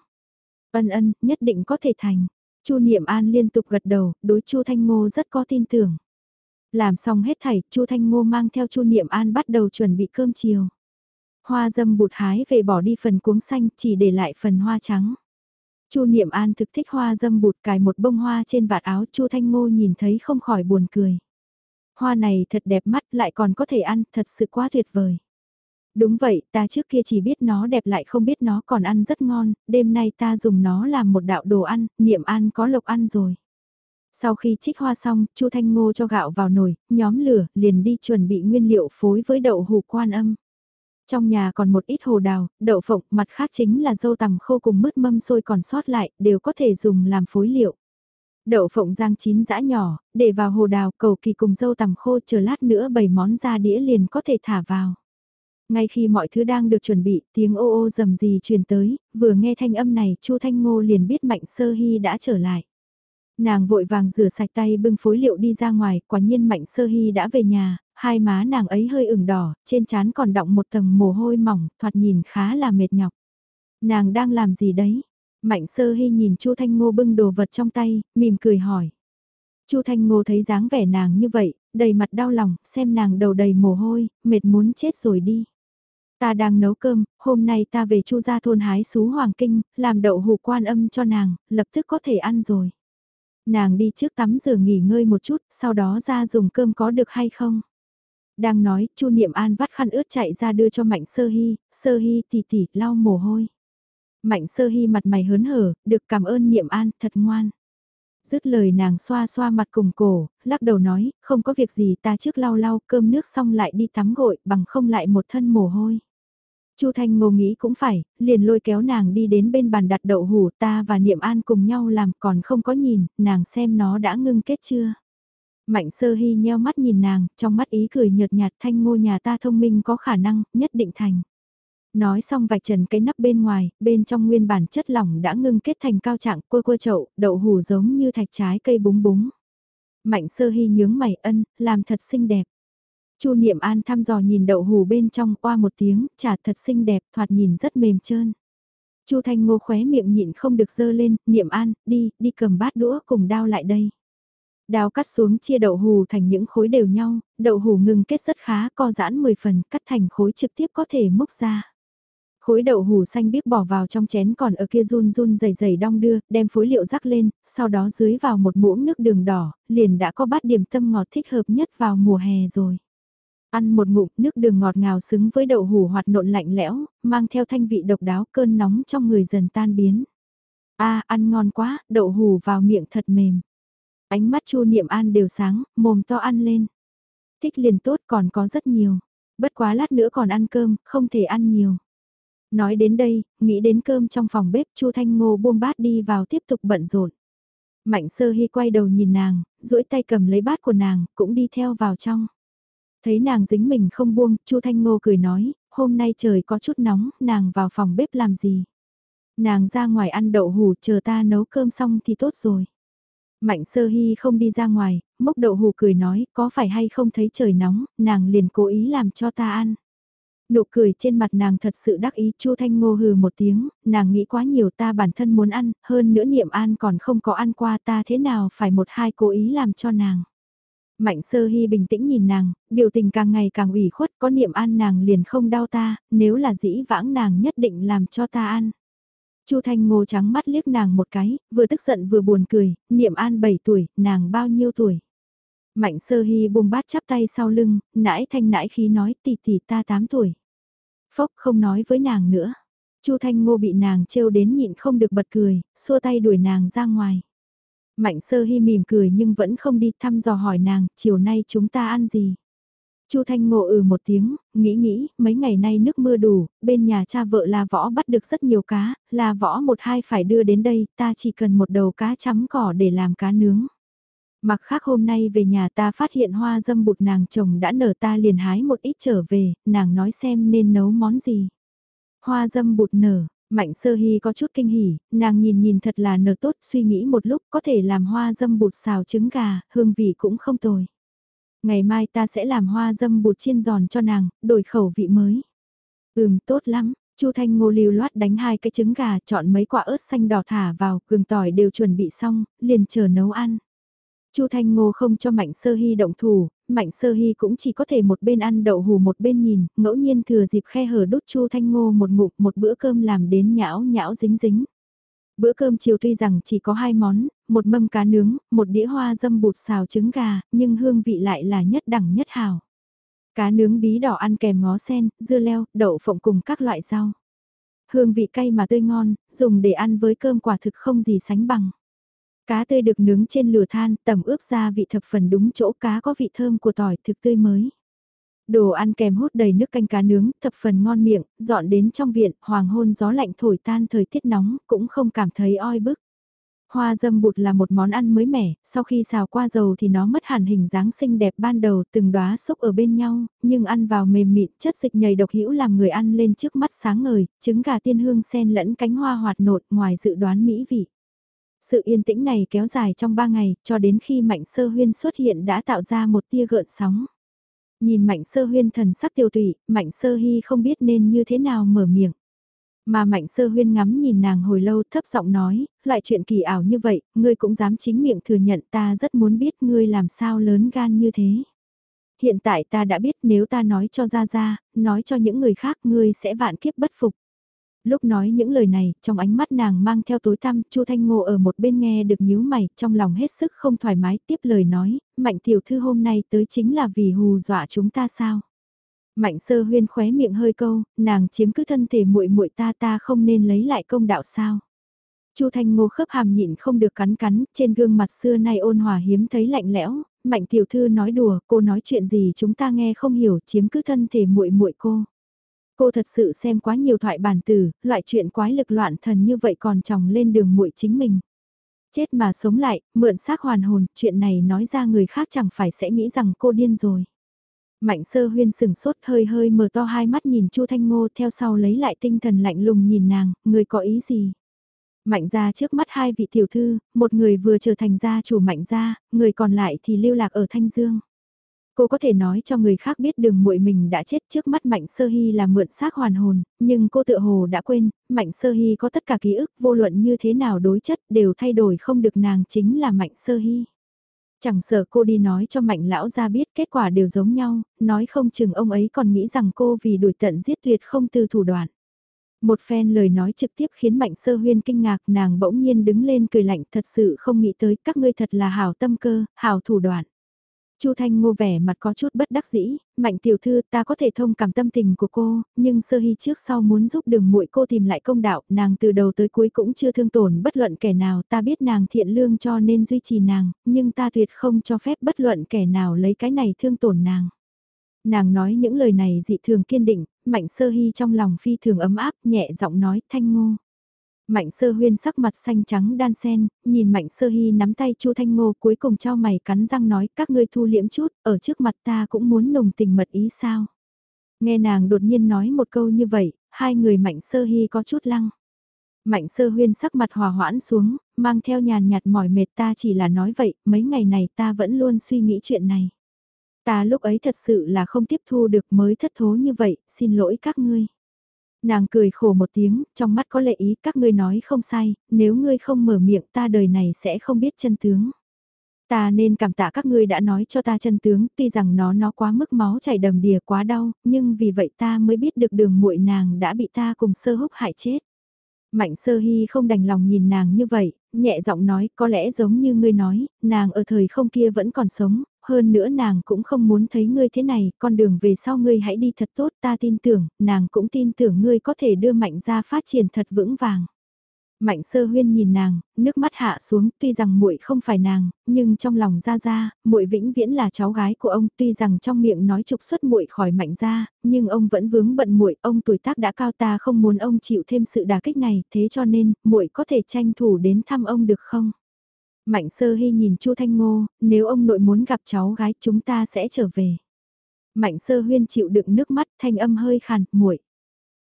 Ân ân, nhất định có thể thành. Chu Niệm An liên tục gật đầu, đối Chu Thanh Ngô rất có tin tưởng. Làm xong hết thảy, Chu Thanh Ngô mang theo Chu Niệm An bắt đầu chuẩn bị cơm chiều. Hoa dâm bụt hái về bỏ đi phần cuống xanh, chỉ để lại phần hoa trắng. Chu Niệm An thực thích hoa dâm bụt cài một bông hoa trên vạt áo, Chu Thanh Ngô nhìn thấy không khỏi buồn cười. Hoa này thật đẹp mắt lại còn có thể ăn, thật sự quá tuyệt vời. Đúng vậy, ta trước kia chỉ biết nó đẹp lại không biết nó còn ăn rất ngon, đêm nay ta dùng nó làm một đạo đồ ăn, niệm an có lộc ăn rồi. Sau khi trích hoa xong, Chu Thanh Ngô cho gạo vào nồi, nhóm lửa, liền đi chuẩn bị nguyên liệu phối với đậu hủ quan âm. Trong nhà còn một ít hồ đào, đậu phộng, mặt khác chính là dâu tằm khô cùng mứt mâm xôi còn sót lại, đều có thể dùng làm phối liệu. Đậu phộng rang chín dã nhỏ, để vào hồ đào cầu kỳ cùng dâu tằm khô chờ lát nữa bày món ra đĩa liền có thể thả vào. Ngay khi mọi thứ đang được chuẩn bị, tiếng ô ô rầm gì truyền tới, vừa nghe thanh âm này, Chu Thanh Ngô liền biết Mạnh Sơ Hy đã trở lại. Nàng vội vàng rửa sạch tay bưng phối liệu đi ra ngoài, quả nhiên Mạnh Sơ Hy đã về nhà, hai má nàng ấy hơi ửng đỏ, trên trán còn đọng một tầng mồ hôi mỏng, thoạt nhìn khá là mệt nhọc. Nàng đang làm gì đấy? Mạnh Sơ Hy nhìn Chu Thanh Ngô bưng đồ vật trong tay, mỉm cười hỏi. Chu Thanh Ngô thấy dáng vẻ nàng như vậy, đầy mặt đau lòng, xem nàng đầu đầy mồ hôi, mệt muốn chết rồi đi. Ta đang nấu cơm, hôm nay ta về Chu gia thôn hái xú Hoàng Kinh, làm đậu hù quan âm cho nàng, lập tức có thể ăn rồi. Nàng đi trước tắm rửa nghỉ ngơi một chút, sau đó ra dùng cơm có được hay không? Đang nói, Chu Niệm An vắt khăn ướt chạy ra đưa cho Mạnh Sơ Hy, Sơ Hy tỉ tỉ, lau mồ hôi. Mạnh Sơ Hy mặt mày hớn hở, được cảm ơn Niệm An, thật ngoan. Dứt lời nàng xoa xoa mặt cùng cổ, lắc đầu nói, không có việc gì ta trước lau lau cơm nước xong lại đi tắm gội, bằng không lại một thân mồ hôi. Chu Thanh Ngô nghĩ cũng phải, liền lôi kéo nàng đi đến bên bàn đặt đậu hủ ta và Niệm An cùng nhau làm còn không có nhìn, nàng xem nó đã ngưng kết chưa. Mạnh sơ hy nheo mắt nhìn nàng, trong mắt ý cười nhợt nhạt thanh ngô nhà ta thông minh có khả năng, nhất định thành. Nói xong vạch trần cái nắp bên ngoài, bên trong nguyên bản chất lỏng đã ngưng kết thành cao trạng quơ quơ chậu, đậu hủ giống như thạch trái cây búng búng. Mạnh sơ hy nhướng mày ân, làm thật xinh đẹp. Chu Niệm An thăm dò nhìn đậu hủ bên trong qua một tiếng, trà thật xinh đẹp, thoạt nhìn rất mềm trơn. Chu Thanh Ngô khóe miệng nhịn không được dơ lên, Niệm An, đi, đi cầm bát đũa cùng đao lại đây. Đao cắt xuống chia đậu hù thành những khối đều nhau, đậu hù ngưng kết rất khá, co giãn 10 phần, cắt thành khối trực tiếp có thể múc ra. Khối đậu hù xanh biếc bỏ vào trong chén còn ở kia run run dày dày đong đưa, đem phối liệu rắc lên, sau đó dưới vào một muỗng nước đường đỏ, liền đã có bát điểm tâm ngọt thích hợp nhất vào mùa hè rồi. Ăn một ngụm nước đường ngọt ngào xứng với đậu hủ hoạt nộn lạnh lẽo, mang theo thanh vị độc đáo cơn nóng trong người dần tan biến. a ăn ngon quá, đậu hủ vào miệng thật mềm. Ánh mắt Chu Niệm An đều sáng, mồm to ăn lên. Thích liền tốt còn có rất nhiều. Bất quá lát nữa còn ăn cơm, không thể ăn nhiều. Nói đến đây, nghĩ đến cơm trong phòng bếp Chu Thanh Ngô buông bát đi vào tiếp tục bận rộn. Mạnh sơ hy quay đầu nhìn nàng, duỗi tay cầm lấy bát của nàng, cũng đi theo vào trong. Thấy nàng dính mình không buông, Chu Thanh Ngô cười nói, hôm nay trời có chút nóng, nàng vào phòng bếp làm gì? Nàng ra ngoài ăn đậu hủ chờ ta nấu cơm xong thì tốt rồi. Mạnh sơ hy không đi ra ngoài, mốc đậu hù cười nói, có phải hay không thấy trời nóng, nàng liền cố ý làm cho ta ăn. Nụ cười trên mặt nàng thật sự đắc ý, Chu Thanh Ngô hừ một tiếng, nàng nghĩ quá nhiều ta bản thân muốn ăn, hơn nữa niệm an còn không có ăn qua ta thế nào phải một hai cố ý làm cho nàng. Mạnh sơ hy bình tĩnh nhìn nàng, biểu tình càng ngày càng ủy khuất, có niệm an nàng liền không đau ta, nếu là dĩ vãng nàng nhất định làm cho ta ăn. Chu Thanh Ngô trắng mắt liếc nàng một cái, vừa tức giận vừa buồn cười, niệm an 7 tuổi, nàng bao nhiêu tuổi. Mạnh sơ hy buông bát chắp tay sau lưng, nãi thanh nãi khí nói tỷ tỷ ta 8 tuổi. Phốc không nói với nàng nữa. Chu Thanh Ngô bị nàng trêu đến nhịn không được bật cười, xua tay đuổi nàng ra ngoài. Mạnh sơ hy mỉm cười nhưng vẫn không đi thăm dò hỏi nàng, chiều nay chúng ta ăn gì. Chu Thanh Ngộ ừ một tiếng, nghĩ nghĩ, mấy ngày nay nước mưa đủ, bên nhà cha vợ là võ bắt được rất nhiều cá, là võ một hai phải đưa đến đây, ta chỉ cần một đầu cá chấm cỏ để làm cá nướng. Mặc khác hôm nay về nhà ta phát hiện hoa dâm bụt nàng chồng đã nở ta liền hái một ít trở về, nàng nói xem nên nấu món gì. Hoa dâm bụt nở, Mạnh sơ hy có chút kinh hỉ, nàng nhìn nhìn thật là nở tốt suy nghĩ một lúc có thể làm hoa dâm bụt xào trứng gà, hương vị cũng không tồi. Ngày mai ta sẽ làm hoa dâm bụt chiên giòn cho nàng, đổi khẩu vị mới. Ừm, tốt lắm. Chu Thanh Ngô lưu loát đánh hai cái trứng gà, chọn mấy quả ớt xanh đỏ thả vào, gừng tỏi đều chuẩn bị xong, liền chờ nấu ăn. Chu Thanh Ngô không cho Mạnh Sơ Hy động thủ, Mạnh Sơ Hy cũng chỉ có thể một bên ăn đậu hù một bên nhìn, ngẫu nhiên thừa dịp khe hở đút Chu Thanh Ngô một ngụm một bữa cơm làm đến nhão nhão dính dính. Bữa cơm chiều tuy rằng chỉ có hai món, một mâm cá nướng, một đĩa hoa dâm bụt xào trứng gà, nhưng hương vị lại là nhất đẳng nhất hào. Cá nướng bí đỏ ăn kèm ngó sen, dưa leo, đậu phộng cùng các loại rau. Hương vị cay mà tươi ngon, dùng để ăn với cơm quả thực không gì sánh bằng. Cá tươi được nướng trên lửa than, tẩm ướp gia vị thập phần đúng chỗ cá có vị thơm của tỏi thực tươi mới. Đồ ăn kèm hút đầy nước canh cá nướng, thập phần ngon miệng, dọn đến trong viện, hoàng hôn gió lạnh thổi tan thời tiết nóng, cũng không cảm thấy oi bức. Hoa dâm bụt là một món ăn mới mẻ, sau khi xào qua dầu thì nó mất hẳn hình dáng xinh đẹp ban đầu từng đóa xúc ở bên nhau, nhưng ăn vào mềm mịn chất dịch nhầy độc hữu làm người ăn lên trước mắt sáng ngời, trứng gà tiên hương sen lẫn cánh hoa hoạt nột ngoài dự đoán mỹ vị. Sự yên tĩnh này kéo dài trong ba ngày, cho đến khi Mạnh Sơ Huyên xuất hiện đã tạo ra một tia gợn sóng. Nhìn Mạnh Sơ Huyên thần sắc tiêu tụy, Mạnh Sơ Hy không biết nên như thế nào mở miệng. Mà Mạnh Sơ Huyên ngắm nhìn nàng hồi lâu thấp giọng nói, loại chuyện kỳ ảo như vậy, ngươi cũng dám chính miệng thừa nhận ta rất muốn biết ngươi làm sao lớn gan như thế. Hiện tại ta đã biết nếu ta nói cho ra ra, nói cho những người khác ngươi sẽ vạn kiếp bất phục. Lúc nói những lời này, trong ánh mắt nàng mang theo tối tăm, Chu Thanh Ngô ở một bên nghe được nhíu mày, trong lòng hết sức không thoải mái, tiếp lời nói, Mạnh tiểu thư hôm nay tới chính là vì hù dọa chúng ta sao? Mạnh Sơ Huyên khóe miệng hơi câu, nàng chiếm cứ thân thể muội muội ta ta không nên lấy lại công đạo sao? Chu Thanh Ngô khớp hàm nhịn không được cắn cắn, trên gương mặt xưa nay ôn hòa hiếm thấy lạnh lẽo, Mạnh tiểu thư nói đùa, cô nói chuyện gì chúng ta nghe không hiểu, chiếm cứ thân thể muội muội cô. Cô thật sự xem quá nhiều thoại bản tử, loại chuyện quái lực loạn thần như vậy còn chồng lên đường muội chính mình. Chết mà sống lại, mượn xác hoàn hồn, chuyện này nói ra người khác chẳng phải sẽ nghĩ rằng cô điên rồi. Mạnh sơ huyên sừng sốt hơi hơi mở to hai mắt nhìn Chu Thanh Ngô theo sau lấy lại tinh thần lạnh lùng nhìn nàng, người có ý gì? Mạnh gia trước mắt hai vị tiểu thư, một người vừa trở thành gia chủ mạnh gia, người còn lại thì lưu lạc ở Thanh Dương. Cô có thể nói cho người khác biết đường muội mình đã chết trước mắt Mạnh Sơ Hy là mượn xác hoàn hồn, nhưng cô tự hồ đã quên, Mạnh Sơ Hy có tất cả ký ức vô luận như thế nào đối chất đều thay đổi không được nàng chính là Mạnh Sơ Hy. Chẳng sợ cô đi nói cho Mạnh Lão ra biết kết quả đều giống nhau, nói không chừng ông ấy còn nghĩ rằng cô vì đuổi tận giết tuyệt không từ thủ đoạn. Một phen lời nói trực tiếp khiến Mạnh Sơ Huyên kinh ngạc nàng bỗng nhiên đứng lên cười lạnh thật sự không nghĩ tới các ngươi thật là hảo tâm cơ, hảo thủ đoạn. Chu Thanh Ngô vẻ mặt có chút bất đắc dĩ, "Mạnh tiểu thư, ta có thể thông cảm tâm tình của cô, nhưng Sơ Hy trước sau muốn giúp Đường Muội cô tìm lại công đạo, nàng từ đầu tới cuối cũng chưa thương tổn bất luận kẻ nào, ta biết nàng thiện lương cho nên duy trì nàng, nhưng ta tuyệt không cho phép bất luận kẻ nào lấy cái này thương tổn nàng." Nàng nói những lời này dị thường kiên định, Mạnh Sơ Hy trong lòng phi thường ấm áp, nhẹ giọng nói, "Thanh Ngô." Mạnh sơ huyên sắc mặt xanh trắng đan sen, nhìn mạnh sơ hy nắm tay chu thanh ngô cuối cùng cho mày cắn răng nói các ngươi thu liễm chút, ở trước mặt ta cũng muốn nồng tình mật ý sao. Nghe nàng đột nhiên nói một câu như vậy, hai người mạnh sơ hy có chút lăng. Mạnh sơ huyên sắc mặt hòa hoãn xuống, mang theo nhàn nhạt mỏi mệt ta chỉ là nói vậy, mấy ngày này ta vẫn luôn suy nghĩ chuyện này. Ta lúc ấy thật sự là không tiếp thu được mới thất thố như vậy, xin lỗi các ngươi. Nàng cười khổ một tiếng, trong mắt có lệ ý các ngươi nói không sai, nếu ngươi không mở miệng ta đời này sẽ không biết chân tướng. Ta nên cảm tạ các ngươi đã nói cho ta chân tướng, tuy rằng nó nó quá mức máu chảy đầm đìa quá đau, nhưng vì vậy ta mới biết được đường muội nàng đã bị ta cùng sơ húc hại chết. Mạnh sơ hy không đành lòng nhìn nàng như vậy, nhẹ giọng nói có lẽ giống như ngươi nói, nàng ở thời không kia vẫn còn sống, hơn nữa nàng cũng không muốn thấy ngươi thế này, con đường về sau ngươi hãy đi thật tốt, ta tin tưởng, nàng cũng tin tưởng ngươi có thể đưa mạnh ra phát triển thật vững vàng. Mạnh sơ huyên nhìn nàng, nước mắt hạ xuống, tuy rằng muội không phải nàng, nhưng trong lòng ra ra, muội vĩnh viễn là cháu gái của ông, tuy rằng trong miệng nói trục xuất muội khỏi mạnh ra, nhưng ông vẫn vướng bận muội, ông tuổi tác đã cao ta không muốn ông chịu thêm sự đả kích này, thế cho nên, muội có thể tranh thủ đến thăm ông được không? Mạnh sơ hy nhìn Chu Thanh Ngô, nếu ông nội muốn gặp cháu gái chúng ta sẽ trở về. Mạnh sơ huyên chịu đựng nước mắt thanh âm hơi khàn, muội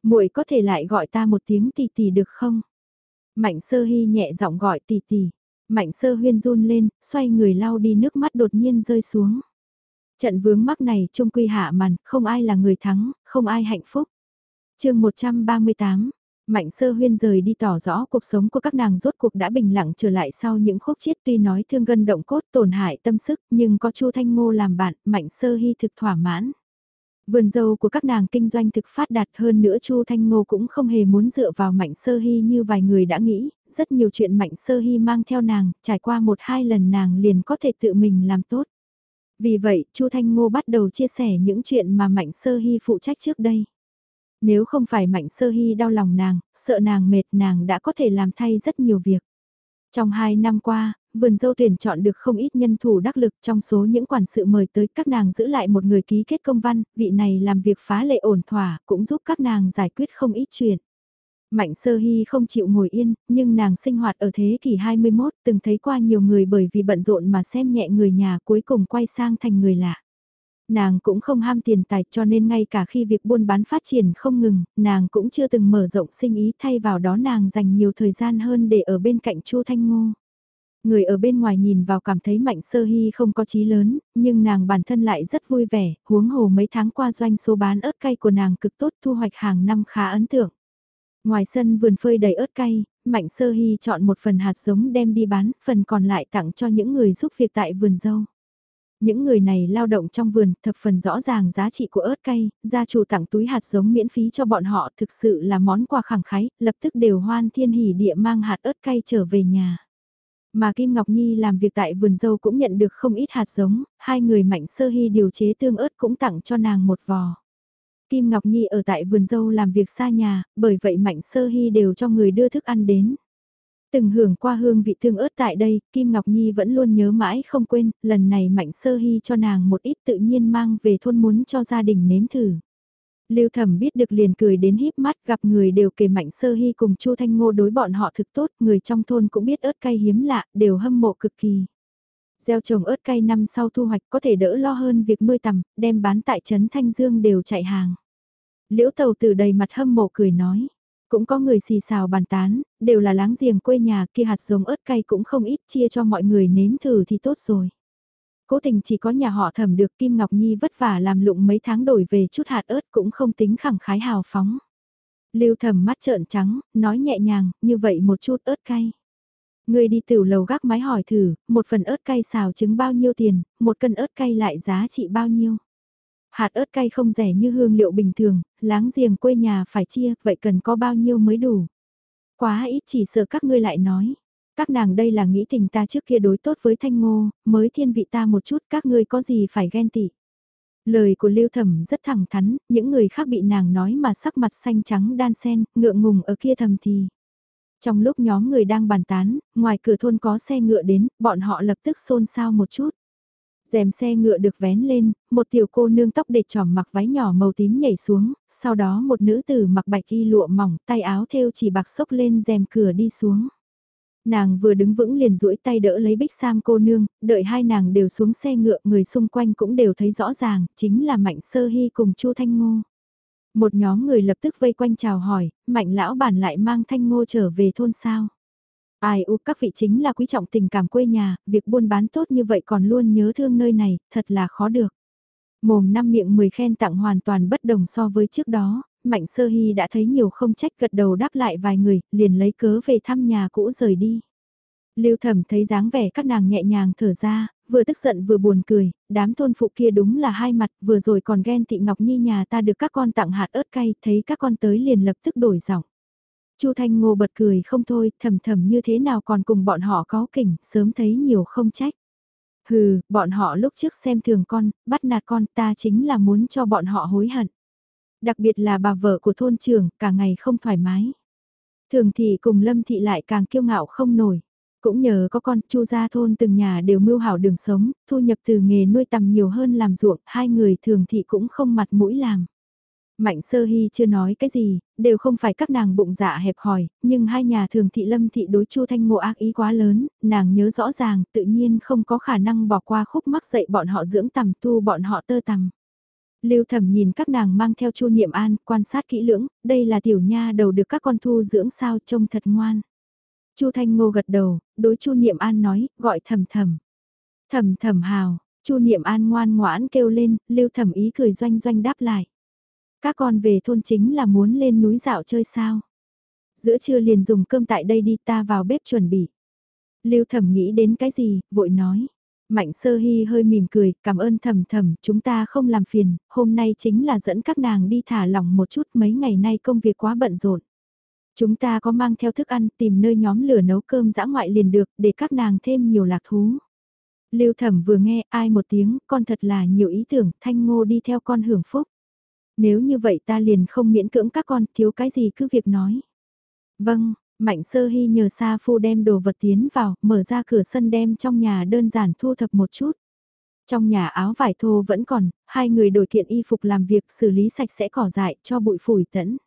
muội có thể lại gọi ta một tiếng tỷ tỷ được không? Mạnh sơ hy nhẹ giọng gọi tỷ tỷ. Mạnh sơ huyên run lên, xoay người lau đi nước mắt đột nhiên rơi xuống. Trận vướng mắc này trung quy hạ màn, không ai là người thắng, không ai hạnh phúc. chương 138, Mạnh sơ huyên rời đi tỏ rõ cuộc sống của các nàng rốt cuộc đã bình lặng trở lại sau những khúc chiết tuy nói thương gân động cốt tổn hại tâm sức nhưng có chu Thanh Ngô làm bạn, mạnh sơ hy thực thỏa mãn. Vườn dâu của các nàng kinh doanh thực phát đạt hơn nữa Chu Thanh Ngô cũng không hề muốn dựa vào Mạnh Sơ Hy như vài người đã nghĩ, rất nhiều chuyện Mạnh Sơ Hy mang theo nàng, trải qua một hai lần nàng liền có thể tự mình làm tốt. Vì vậy, Chu Thanh Ngô bắt đầu chia sẻ những chuyện mà Mạnh Sơ Hy phụ trách trước đây. Nếu không phải Mạnh Sơ Hy đau lòng nàng, sợ nàng mệt nàng đã có thể làm thay rất nhiều việc. Trong hai năm qua, vườn dâu tuyển chọn được không ít nhân thủ đắc lực trong số những quản sự mời tới các nàng giữ lại một người ký kết công văn, vị này làm việc phá lệ ổn thỏa cũng giúp các nàng giải quyết không ít chuyện. Mạnh sơ hy không chịu ngồi yên, nhưng nàng sinh hoạt ở thế kỷ 21 từng thấy qua nhiều người bởi vì bận rộn mà xem nhẹ người nhà cuối cùng quay sang thành người lạ. Nàng cũng không ham tiền tài cho nên ngay cả khi việc buôn bán phát triển không ngừng, nàng cũng chưa từng mở rộng sinh ý thay vào đó nàng dành nhiều thời gian hơn để ở bên cạnh Chu Thanh Ngô. Người ở bên ngoài nhìn vào cảm thấy mạnh sơ hy không có chí lớn, nhưng nàng bản thân lại rất vui vẻ, huống hồ mấy tháng qua doanh số bán ớt cay của nàng cực tốt thu hoạch hàng năm khá ấn tượng. Ngoài sân vườn phơi đầy ớt cay, Mạnh Sơ Hy chọn một phần hạt giống đem đi bán, phần còn lại tặng cho những người giúp việc tại vườn dâu. Những người này lao động trong vườn, thập phần rõ ràng giá trị của ớt cay, gia chủ tặng túi hạt giống miễn phí cho bọn họ thực sự là món quà khẳng khái, lập tức đều hoan thiên hỉ địa mang hạt ớt cay trở về nhà. Mà Kim Ngọc Nhi làm việc tại vườn dâu cũng nhận được không ít hạt giống, hai người mạnh sơ hy điều chế tương ớt cũng tặng cho nàng một vò. Kim Ngọc Nhi ở tại vườn dâu làm việc xa nhà, bởi vậy Mạnh Sơ Hy đều cho người đưa thức ăn đến. Từng hưởng qua hương vị tương ớt tại đây, Kim Ngọc Nhi vẫn luôn nhớ mãi không quên, lần này Mạnh Sơ Hy cho nàng một ít tự nhiên mang về thôn muốn cho gia đình nếm thử. Lưu Thẩm biết được liền cười đến híp mắt gặp người đều kể Mạnh Sơ Hy cùng Chu Thanh Ngô đối bọn họ thực tốt, người trong thôn cũng biết ớt cay hiếm lạ, đều hâm mộ cực kỳ. Gieo trồng ớt cay năm sau thu hoạch có thể đỡ lo hơn việc nuôi tầm, đem bán tại Trấn Thanh Dương đều chạy hàng. Liễu tàu từ đầy mặt hâm mộ cười nói. Cũng có người xì xào bàn tán, đều là láng giềng quê nhà kia hạt giống ớt cay cũng không ít chia cho mọi người nếm thử thì tốt rồi. Cố tình chỉ có nhà họ thẩm được Kim Ngọc Nhi vất vả làm lụng mấy tháng đổi về chút hạt ớt cũng không tính khẳng khái hào phóng. Lưu thẩm mắt trợn trắng, nói nhẹ nhàng, như vậy một chút ớt cay. Người đi tiểu lầu gác mái hỏi thử, một phần ớt cay xào trứng bao nhiêu tiền, một cân ớt cay lại giá trị bao nhiêu. Hạt ớt cay không rẻ như hương liệu bình thường, láng giềng quê nhà phải chia, vậy cần có bao nhiêu mới đủ. Quá ít chỉ sợ các ngươi lại nói. Các nàng đây là nghĩ tình ta trước kia đối tốt với thanh ngô, mới thiên vị ta một chút các ngươi có gì phải ghen tị. Lời của Lưu Thẩm rất thẳng thắn, những người khác bị nàng nói mà sắc mặt xanh trắng đan sen, ngượng ngùng ở kia thầm thì. Trong lúc nhóm người đang bàn tán, ngoài cửa thôn có xe ngựa đến, bọn họ lập tức xôn xao một chút. Dèm xe ngựa được vén lên, một tiểu cô nương tóc để trỏm mặc váy nhỏ màu tím nhảy xuống, sau đó một nữ tử mặc bạch y lụa mỏng, tay áo thêu chỉ bạc xốc lên rèm cửa đi xuống. Nàng vừa đứng vững liền duỗi tay đỡ lấy bích sam cô nương, đợi hai nàng đều xuống xe ngựa, người xung quanh cũng đều thấy rõ ràng, chính là Mạnh Sơ Hy cùng Chu Thanh Ngô. Một nhóm người lập tức vây quanh chào hỏi, Mạnh lão bản lại mang Thanh Ngô trở về thôn sao. Ai u các vị chính là quý trọng tình cảm quê nhà, việc buôn bán tốt như vậy còn luôn nhớ thương nơi này, thật là khó được. Mồm năm miệng 10 khen tặng hoàn toàn bất đồng so với trước đó, Mạnh Sơ Hy đã thấy nhiều không trách gật đầu đáp lại vài người, liền lấy cớ về thăm nhà cũ rời đi. Lưu Thẩm thấy dáng vẻ các nàng nhẹ nhàng thở ra, vừa tức giận vừa buồn cười, đám thôn phụ kia đúng là hai mặt, vừa rồi còn ghen tị Ngọc Nhi nhà ta được các con tặng hạt ớt cay, thấy các con tới liền lập tức đổi giọng. Chu Thanh Ngô bật cười không thôi, thầm thầm như thế nào còn cùng bọn họ có kỉnh, sớm thấy nhiều không trách. Hừ, bọn họ lúc trước xem thường con, bắt nạt con ta chính là muốn cho bọn họ hối hận. Đặc biệt là bà vợ của thôn trưởng, cả ngày không thoải mái. Thường thị cùng Lâm thị lại càng kiêu ngạo không nổi. Cũng nhờ có con, chu gia thôn từng nhà đều mưu hảo đường sống, thu nhập từ nghề nuôi tầm nhiều hơn làm ruộng, hai người thường thị cũng không mặt mũi làm. Mạnh sơ hy chưa nói cái gì, đều không phải các nàng bụng dạ hẹp hòi, nhưng hai nhà thường thị lâm thị đối chu thanh ngộ ác ý quá lớn, nàng nhớ rõ ràng tự nhiên không có khả năng bỏ qua khúc mắc dậy bọn họ dưỡng tầm tu bọn họ tơ tầm. Lưu thẩm nhìn các nàng mang theo chu niệm an, quan sát kỹ lưỡng, đây là tiểu nha đầu được các con thu dưỡng sao trông thật ngoan. chu Thanh Ngô gật đầu, đối chu niệm an nói, gọi thầm thầm. Thầm thầm hào, chu niệm an ngoan ngoãn kêu lên, lưu thẩm ý cười doanh doanh đáp lại. Các con về thôn chính là muốn lên núi dạo chơi sao? Giữa trưa liền dùng cơm tại đây đi ta vào bếp chuẩn bị. Lưu thẩm nghĩ đến cái gì, vội nói. Mạnh sơ hy hơi mỉm cười, cảm ơn thầm thầm, chúng ta không làm phiền, hôm nay chính là dẫn các nàng đi thả lỏng một chút mấy ngày nay công việc quá bận rộn. Chúng ta có mang theo thức ăn tìm nơi nhóm lửa nấu cơm dã ngoại liền được để các nàng thêm nhiều lạc thú. Lưu thẩm vừa nghe ai một tiếng, con thật là nhiều ý tưởng, thanh ngô đi theo con hưởng phúc. Nếu như vậy ta liền không miễn cưỡng các con, thiếu cái gì cứ việc nói. Vâng, Mạnh sơ hy nhờ Sa Phu đem đồ vật tiến vào, mở ra cửa sân đem trong nhà đơn giản thu thập một chút. Trong nhà áo vải thô vẫn còn, hai người đổi kiện y phục làm việc xử lý sạch sẽ cỏ dại cho bụi phủi tẫn.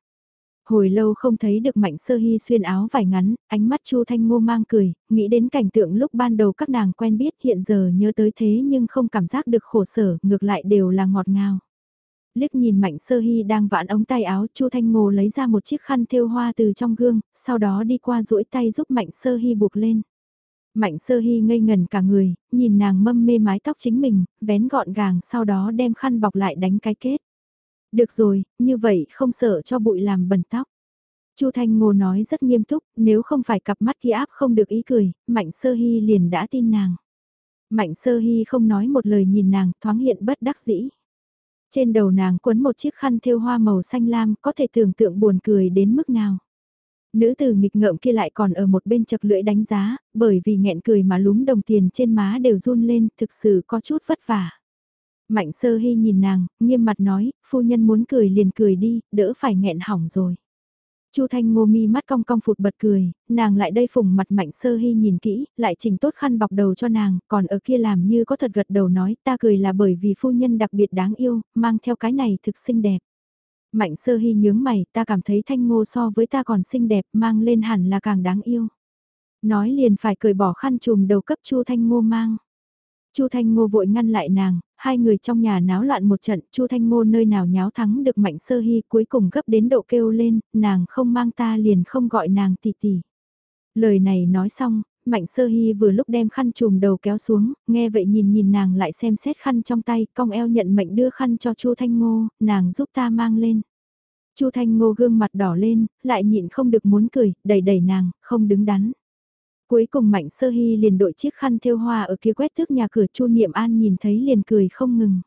Hồi lâu không thấy được Mạnh Sơ Hy xuyên áo vải ngắn, ánh mắt Chu Thanh Ngô mang cười, nghĩ đến cảnh tượng lúc ban đầu các nàng quen biết hiện giờ nhớ tới thế nhưng không cảm giác được khổ sở, ngược lại đều là ngọt ngào. Liếc nhìn Mạnh Sơ Hy đang vãn ống tay áo, Chu Thanh Ngô lấy ra một chiếc khăn thêu hoa từ trong gương, sau đó đi qua duỗi tay giúp Mạnh Sơ Hy buộc lên. Mạnh Sơ Hy ngây ngần cả người, nhìn nàng mâm mê mái tóc chính mình, vén gọn gàng sau đó đem khăn bọc lại đánh cái kết. Được rồi, như vậy không sợ cho bụi làm bẩn tóc. Chu Thanh Ngô nói rất nghiêm túc, nếu không phải cặp mắt kia áp không được ý cười, Mạnh Sơ Hy liền đã tin nàng. Mạnh Sơ Hy không nói một lời nhìn nàng, thoáng hiện bất đắc dĩ. Trên đầu nàng quấn một chiếc khăn thêu hoa màu xanh lam, có thể tưởng tượng buồn cười đến mức nào. Nữ tử nghịch ngợm kia lại còn ở một bên chật lưỡi đánh giá, bởi vì nghẹn cười mà lúm đồng tiền trên má đều run lên, thực sự có chút vất vả. Mạnh sơ hy nhìn nàng, nghiêm mặt nói, phu nhân muốn cười liền cười đi, đỡ phải nghẹn hỏng rồi. Chu Thanh Ngô mi mắt cong cong phụt bật cười, nàng lại đây phùng mặt Mạnh Sơ Hy nhìn kỹ, lại chỉnh tốt khăn bọc đầu cho nàng, còn ở kia làm như có thật gật đầu nói ta cười là bởi vì phu nhân đặc biệt đáng yêu, mang theo cái này thực xinh đẹp. Mạnh Sơ Hy nhướng mày, ta cảm thấy Thanh Ngô so với ta còn xinh đẹp, mang lên hẳn là càng đáng yêu. Nói liền phải cười bỏ khăn trùm đầu cấp Chu Thanh Ngô mang. Chu Thanh Ngô vội ngăn lại nàng, hai người trong nhà náo loạn một trận, Chu Thanh Ngô nơi nào nháo thắng được Mạnh Sơ Hy cuối cùng gấp đến độ kêu lên, nàng không mang ta liền không gọi nàng tỷ tỷ. Lời này nói xong, Mạnh Sơ Hy vừa lúc đem khăn trùm đầu kéo xuống, nghe vậy nhìn nhìn nàng lại xem xét khăn trong tay, cong eo nhận mệnh đưa khăn cho Chu Thanh Ngô, nàng giúp ta mang lên. Chu Thanh Ngô gương mặt đỏ lên, lại nhịn không được muốn cười, đẩy đẩy nàng, không đứng đắn. Cuối cùng Mạnh Sơ Hy liền đội chiếc khăn thêu hoa ở kia quét thước nhà cửa Chu Niệm An nhìn thấy liền cười không ngừng.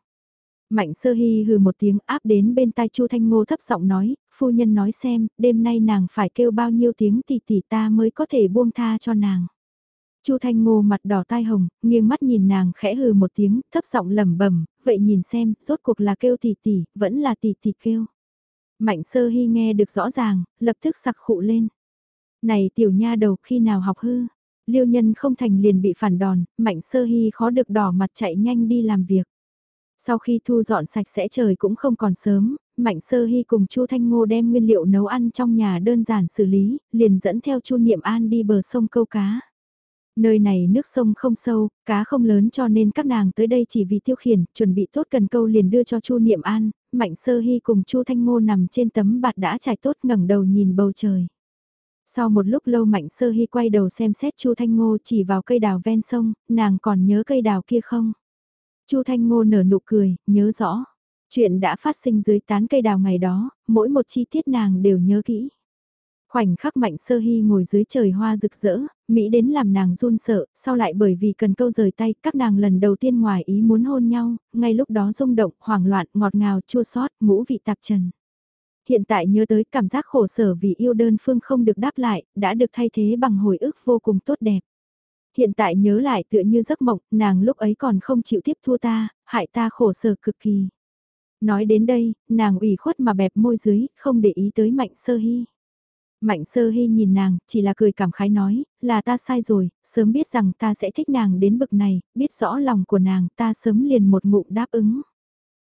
Mạnh Sơ Hy hừ một tiếng áp đến bên tai Chu Thanh Ngô thấp giọng nói, phu nhân nói xem, đêm nay nàng phải kêu bao nhiêu tiếng tỷ tỷ ta mới có thể buông tha cho nàng. Chu Thanh Ngô mặt đỏ tai hồng, nghiêng mắt nhìn nàng khẽ hừ một tiếng, thấp giọng lẩm bẩm, vậy nhìn xem, rốt cuộc là kêu tỷ tỷ, vẫn là tỷ tỷ kêu. Mạnh Sơ Hy nghe được rõ ràng, lập tức sặc khụ lên. Này tiểu nha đầu khi nào học hư? Liêu nhân không thành liền bị phản đòn, mạnh sơ hy khó được đỏ mặt chạy nhanh đi làm việc. Sau khi thu dọn sạch sẽ trời cũng không còn sớm, Mạnh Sơ Hy cùng Chu Thanh Ngô đem nguyên liệu nấu ăn trong nhà đơn giản xử lý, liền dẫn theo Chu Niệm An đi bờ sông câu cá. Nơi này nước sông không sâu, cá không lớn cho nên các nàng tới đây chỉ vì tiêu khiển, chuẩn bị tốt cần câu liền đưa cho Chu Niệm An, Mạnh Sơ Hy cùng Chu Thanh Ngô nằm trên tấm bạt đã trải tốt ngẩng đầu nhìn bầu trời. Sau một lúc lâu Mạnh Sơ Hy quay đầu xem xét Chu Thanh Ngô chỉ vào cây đào ven sông, nàng còn nhớ cây đào kia không? Chu Thanh Ngô nở nụ cười, nhớ rõ. Chuyện đã phát sinh dưới tán cây đào ngày đó, mỗi một chi tiết nàng đều nhớ kỹ. Khoảnh khắc Mạnh Sơ Hy ngồi dưới trời hoa rực rỡ, Mỹ đến làm nàng run sợ, sau lại bởi vì cần câu rời tay, các nàng lần đầu tiên ngoài ý muốn hôn nhau, ngay lúc đó rung động, hoảng loạn, ngọt ngào, chua xót ngũ vị tạp trần hiện tại nhớ tới cảm giác khổ sở vì yêu đơn phương không được đáp lại, đã được thay thế bằng hồi ức vô cùng tốt đẹp. Hiện tại nhớ lại tựa như giấc mộng, nàng lúc ấy còn không chịu tiếp thua ta, hại ta khổ sở cực kỳ. Nói đến đây, nàng ủy khuất mà bẹp môi dưới, không để ý tới mạnh sơ hy. Mạnh sơ hy nhìn nàng, chỉ là cười cảm khái nói, là ta sai rồi, sớm biết rằng ta sẽ thích nàng đến bực này, biết rõ lòng của nàng, ta sớm liền một ngụm đáp ứng.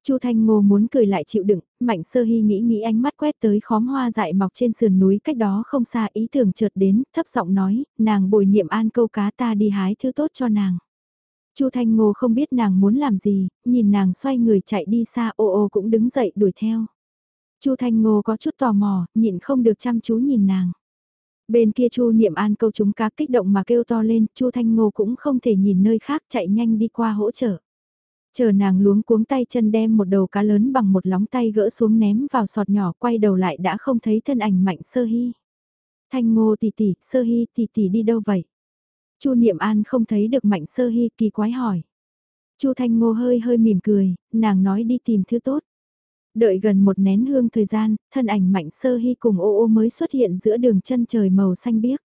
Chu Thanh Ngô muốn cười lại chịu đựng, Mạnh Sơ Hy nghĩ nghĩ ánh mắt quét tới khóm hoa dại mọc trên sườn núi cách đó không xa ý tưởng chợt đến, thấp giọng nói, nàng bồi niệm an câu cá ta đi hái thứ tốt cho nàng. Chu Thanh Ngô không biết nàng muốn làm gì, nhìn nàng xoay người chạy đi xa ô ô cũng đứng dậy đuổi theo. Chu Thanh Ngô có chút tò mò, nhịn không được chăm chú nhìn nàng. Bên kia Chu Niệm An câu chúng cá kích động mà kêu to lên, Chu Thanh Ngô cũng không thể nhìn nơi khác chạy nhanh đi qua hỗ trợ. Chờ nàng luống cuống tay chân đem một đầu cá lớn bằng một lóng tay gỡ xuống ném vào sọt nhỏ quay đầu lại đã không thấy thân ảnh mạnh sơ hy. Thanh ngô tỷ tỷ, sơ hy tỷ tỷ đi đâu vậy? Chu Niệm An không thấy được mạnh sơ hy kỳ quái hỏi. Chu Thanh ngô hơi hơi mỉm cười, nàng nói đi tìm thứ tốt. Đợi gần một nén hương thời gian, thân ảnh mạnh sơ hy cùng ô ô mới xuất hiện giữa đường chân trời màu xanh biếc.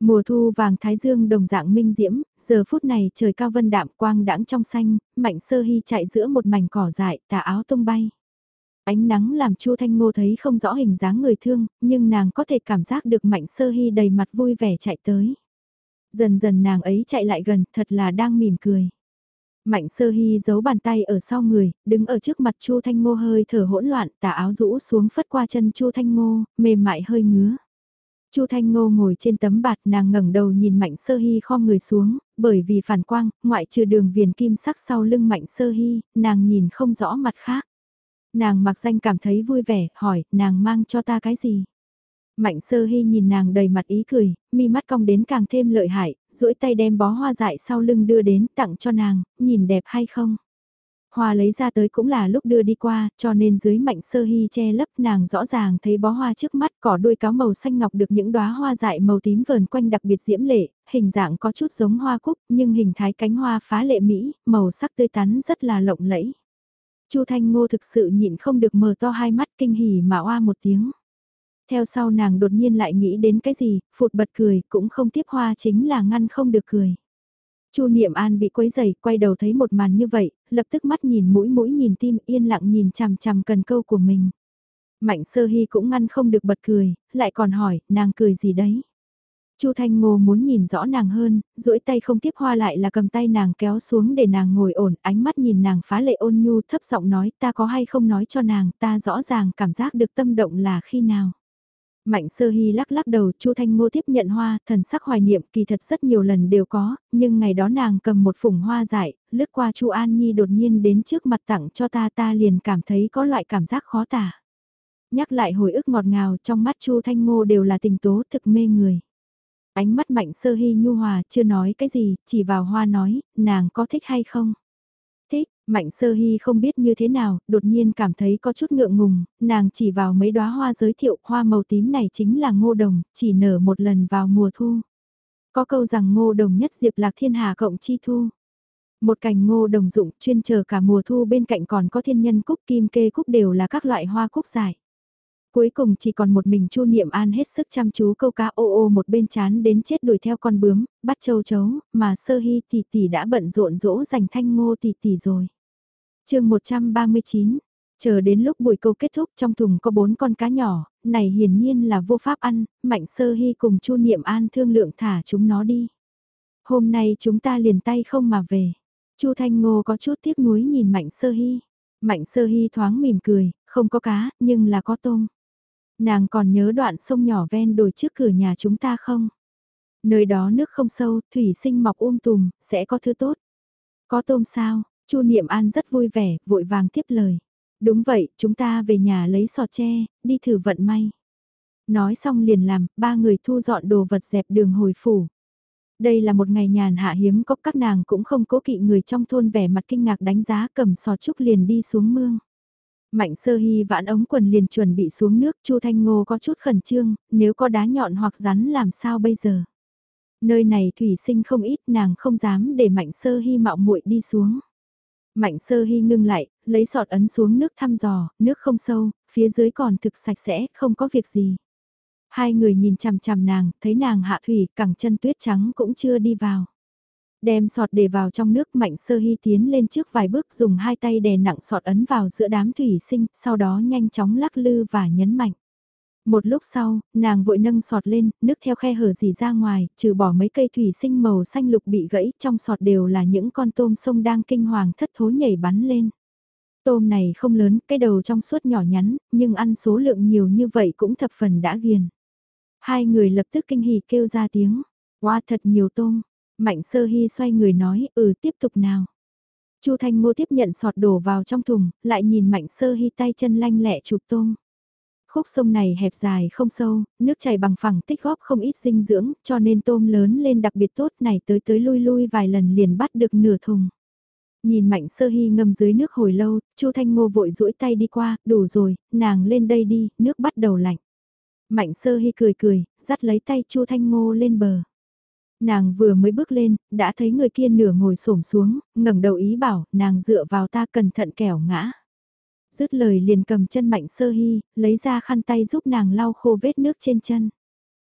Mùa thu vàng thái dương đồng dạng minh diễm, giờ phút này trời cao vân đạm quang đãng trong xanh, mạnh sơ hy chạy giữa một mảnh cỏ dại, tà áo tung bay. Ánh nắng làm Chu Thanh Ngô thấy không rõ hình dáng người thương, nhưng nàng có thể cảm giác được mạnh sơ hy đầy mặt vui vẻ chạy tới. Dần dần nàng ấy chạy lại gần, thật là đang mỉm cười. Mạnh sơ hy giấu bàn tay ở sau người, đứng ở trước mặt Chu Thanh Ngô hơi thở hỗn loạn, tà áo rũ xuống phất qua chân Chu Thanh Ngô, mềm mại hơi ngứa. Chu Thanh Ngô ngồi trên tấm bạt nàng ngẩng đầu nhìn Mạnh Sơ Hy kho người xuống, bởi vì phản quang, ngoại trừ đường viền kim sắc sau lưng Mạnh Sơ Hy, nàng nhìn không rõ mặt khác. Nàng mặc danh cảm thấy vui vẻ, hỏi, nàng mang cho ta cái gì? Mạnh sơ hy nhìn nàng đầy mặt ý cười, mi mắt cong đến càng thêm lợi hại, duỗi tay đem bó hoa dại sau lưng đưa đến tặng cho nàng, nhìn đẹp hay không? Hoa lấy ra tới cũng là lúc đưa đi qua, cho nên dưới mạnh sơ hy che lấp nàng rõ ràng thấy bó hoa trước mắt cỏ đuôi cáo màu xanh ngọc được những đóa hoa dại màu tím vờn quanh đặc biệt diễm lệ, hình dạng có chút giống hoa cúc nhưng hình thái cánh hoa phá lệ mỹ, màu sắc tươi tắn rất là lộng lẫy. Chu Thanh Ngô thực sự nhịn không được mở to hai mắt kinh hỉ mà oa một tiếng. Theo sau nàng đột nhiên lại nghĩ đến cái gì, phụt bật cười, cũng không tiếp hoa chính là ngăn không được cười. Chu Niệm An bị quấy giày, quay đầu thấy một màn như vậy, lập tức mắt nhìn mũi mũi nhìn tim, yên lặng nhìn chằm chằm cần câu của mình. Mạnh Sơ Hy cũng ngăn không được bật cười, lại còn hỏi, nàng cười gì đấy? Chu Thanh Ngô muốn nhìn rõ nàng hơn, duỗi tay không tiếp hoa lại là cầm tay nàng kéo xuống để nàng ngồi ổn, ánh mắt nhìn nàng phá lệ ôn nhu thấp giọng nói ta có hay không nói cho nàng, ta rõ ràng cảm giác được tâm động là khi nào. Mạnh sơ hy lắc lắc đầu, Chu Thanh Ngô tiếp nhận hoa, thần sắc hoài niệm kỳ thật rất nhiều lần đều có, nhưng ngày đó nàng cầm một phủng hoa dại, lướt qua Chu An Nhi đột nhiên đến trước mặt tặng cho ta ta liền cảm thấy có loại cảm giác khó tả. Nhắc lại hồi ức ngọt ngào trong mắt Chu Thanh Ngô đều là tình tố thực mê người. Ánh mắt mạnh sơ hy nhu hòa chưa nói cái gì, chỉ vào hoa nói, nàng có thích hay không? Mạnh sơ hy không biết như thế nào, đột nhiên cảm thấy có chút ngượng ngùng, nàng chỉ vào mấy đóa hoa giới thiệu hoa màu tím này chính là ngô đồng, chỉ nở một lần vào mùa thu. Có câu rằng ngô đồng nhất diệp lạc thiên hà cộng chi thu. Một cành ngô đồng dụng chuyên chờ cả mùa thu bên cạnh còn có thiên nhân cúc kim kê cúc đều là các loại hoa cúc dài. Cuối cùng chỉ còn một mình Chu Niệm An hết sức chăm chú câu cá ô ô một bên chán đến chết đuổi theo con bướm, bắt châu chấu, mà sơ hy tỷ tỷ đã bận rộn dỗ dành thanh ngô tỷ tỷ rồi chương 139, chờ đến lúc buổi câu kết thúc trong thùng có bốn con cá nhỏ, này hiển nhiên là vô pháp ăn, mạnh sơ hy cùng Chu Niệm An thương lượng thả chúng nó đi. Hôm nay chúng ta liền tay không mà về. Chu Thanh Ngô có chút tiếc nuối nhìn Mạnh Sơ Hy. Mạnh Sơ Hy thoáng mỉm cười, không có cá, nhưng là có tôm. Nàng còn nhớ đoạn sông nhỏ ven đồi trước cửa nhà chúng ta không? Nơi đó nước không sâu, thủy sinh mọc um tùm, sẽ có thứ tốt. Có tôm sao? Chu Niệm An rất vui vẻ, vội vàng tiếp lời. Đúng vậy, chúng ta về nhà lấy sọt tre, đi thử vận may. Nói xong liền làm, ba người thu dọn đồ vật dẹp đường hồi phủ. Đây là một ngày nhàn hạ hiếm có các nàng cũng không cố kỵ người trong thôn vẻ mặt kinh ngạc đánh giá cầm sọt trúc liền đi xuống mương. Mạnh sơ hy vãn ống quần liền chuẩn bị xuống nước, Chu Thanh Ngô có chút khẩn trương, nếu có đá nhọn hoặc rắn làm sao bây giờ. Nơi này thủy sinh không ít nàng không dám để mạnh sơ hy mạo muội đi xuống. Mạnh sơ hy ngưng lại, lấy sọt ấn xuống nước thăm dò, nước không sâu, phía dưới còn thực sạch sẽ, không có việc gì. Hai người nhìn chằm chằm nàng, thấy nàng hạ thủy, cẳng chân tuyết trắng cũng chưa đi vào. Đem sọt để vào trong nước mạnh sơ hy tiến lên trước vài bước dùng hai tay đè nặng sọt ấn vào giữa đám thủy sinh, sau đó nhanh chóng lắc lư và nhấn mạnh. Một lúc sau, nàng vội nâng sọt lên, nước theo khe hở dì ra ngoài, trừ bỏ mấy cây thủy sinh màu xanh lục bị gãy, trong sọt đều là những con tôm sông đang kinh hoàng thất thố nhảy bắn lên. Tôm này không lớn, cái đầu trong suốt nhỏ nhắn, nhưng ăn số lượng nhiều như vậy cũng thập phần đã ghiền. Hai người lập tức kinh hỉ kêu ra tiếng, wow thật nhiều tôm, Mạnh sơ hy xoay người nói, ừ tiếp tục nào. Chu Thanh Ngô tiếp nhận sọt đổ vào trong thùng, lại nhìn Mạnh sơ hy tay chân lanh lẹ chụp tôm. Khúc sông này hẹp dài không sâu, nước chảy bằng phẳng tích góp không ít dinh dưỡng, cho nên tôm lớn lên đặc biệt tốt này tới tới lui lui vài lần liền bắt được nửa thùng. Nhìn Mạnh Sơ Hy ngâm dưới nước hồi lâu, Chu Thanh Ngô vội duỗi tay đi qua, đủ rồi, nàng lên đây đi, nước bắt đầu lạnh. Mạnh Sơ Hy cười cười, dắt lấy tay Chu Thanh Ngô lên bờ. Nàng vừa mới bước lên, đã thấy người kia nửa ngồi xổm xuống, ngẩng đầu ý bảo, nàng dựa vào ta cẩn thận kẻo ngã. Dứt lời liền cầm chân mạnh sơ hy, lấy ra khăn tay giúp nàng lau khô vết nước trên chân.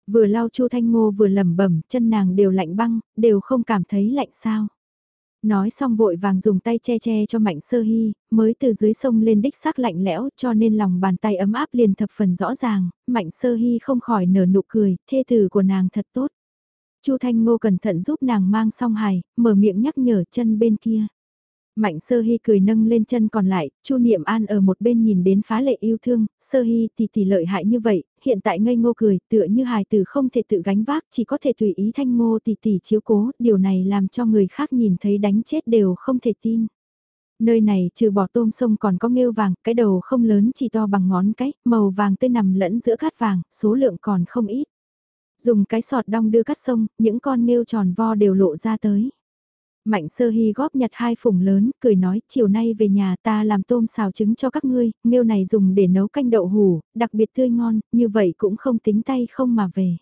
Vừa lau chu thanh ngô vừa lẩm bẩm chân nàng đều lạnh băng, đều không cảm thấy lạnh sao. Nói xong vội vàng dùng tay che che cho mạnh sơ hy, mới từ dưới sông lên đích xác lạnh lẽo cho nên lòng bàn tay ấm áp liền thập phần rõ ràng, mạnh sơ hy không khỏi nở nụ cười, thê tử của nàng thật tốt. Chu Thanh Ngô cẩn thận giúp nàng mang song hài, mở miệng nhắc nhở chân bên kia. Mạnh sơ hy cười nâng lên chân còn lại, chu niệm an ở một bên nhìn đến phá lệ yêu thương, sơ hy thì tỷ lợi hại như vậy, hiện tại ngây ngô cười, tựa như hài tử không thể tự gánh vác, chỉ có thể tùy ý thanh ngô tỷ tỷ chiếu cố, điều này làm cho người khác nhìn thấy đánh chết đều không thể tin. Nơi này trừ bỏ tôm sông còn có nghêu vàng, cái đầu không lớn chỉ to bằng ngón cái, màu vàng tươi nằm lẫn giữa cát vàng, số lượng còn không ít. Dùng cái sọt đong đưa cắt sông, những con nghêu tròn vo đều lộ ra tới. Mạnh sơ hy góp nhặt hai phủng lớn, cười nói, chiều nay về nhà ta làm tôm xào trứng cho các ngươi, nêu này dùng để nấu canh đậu hủ, đặc biệt tươi ngon, như vậy cũng không tính tay không mà về.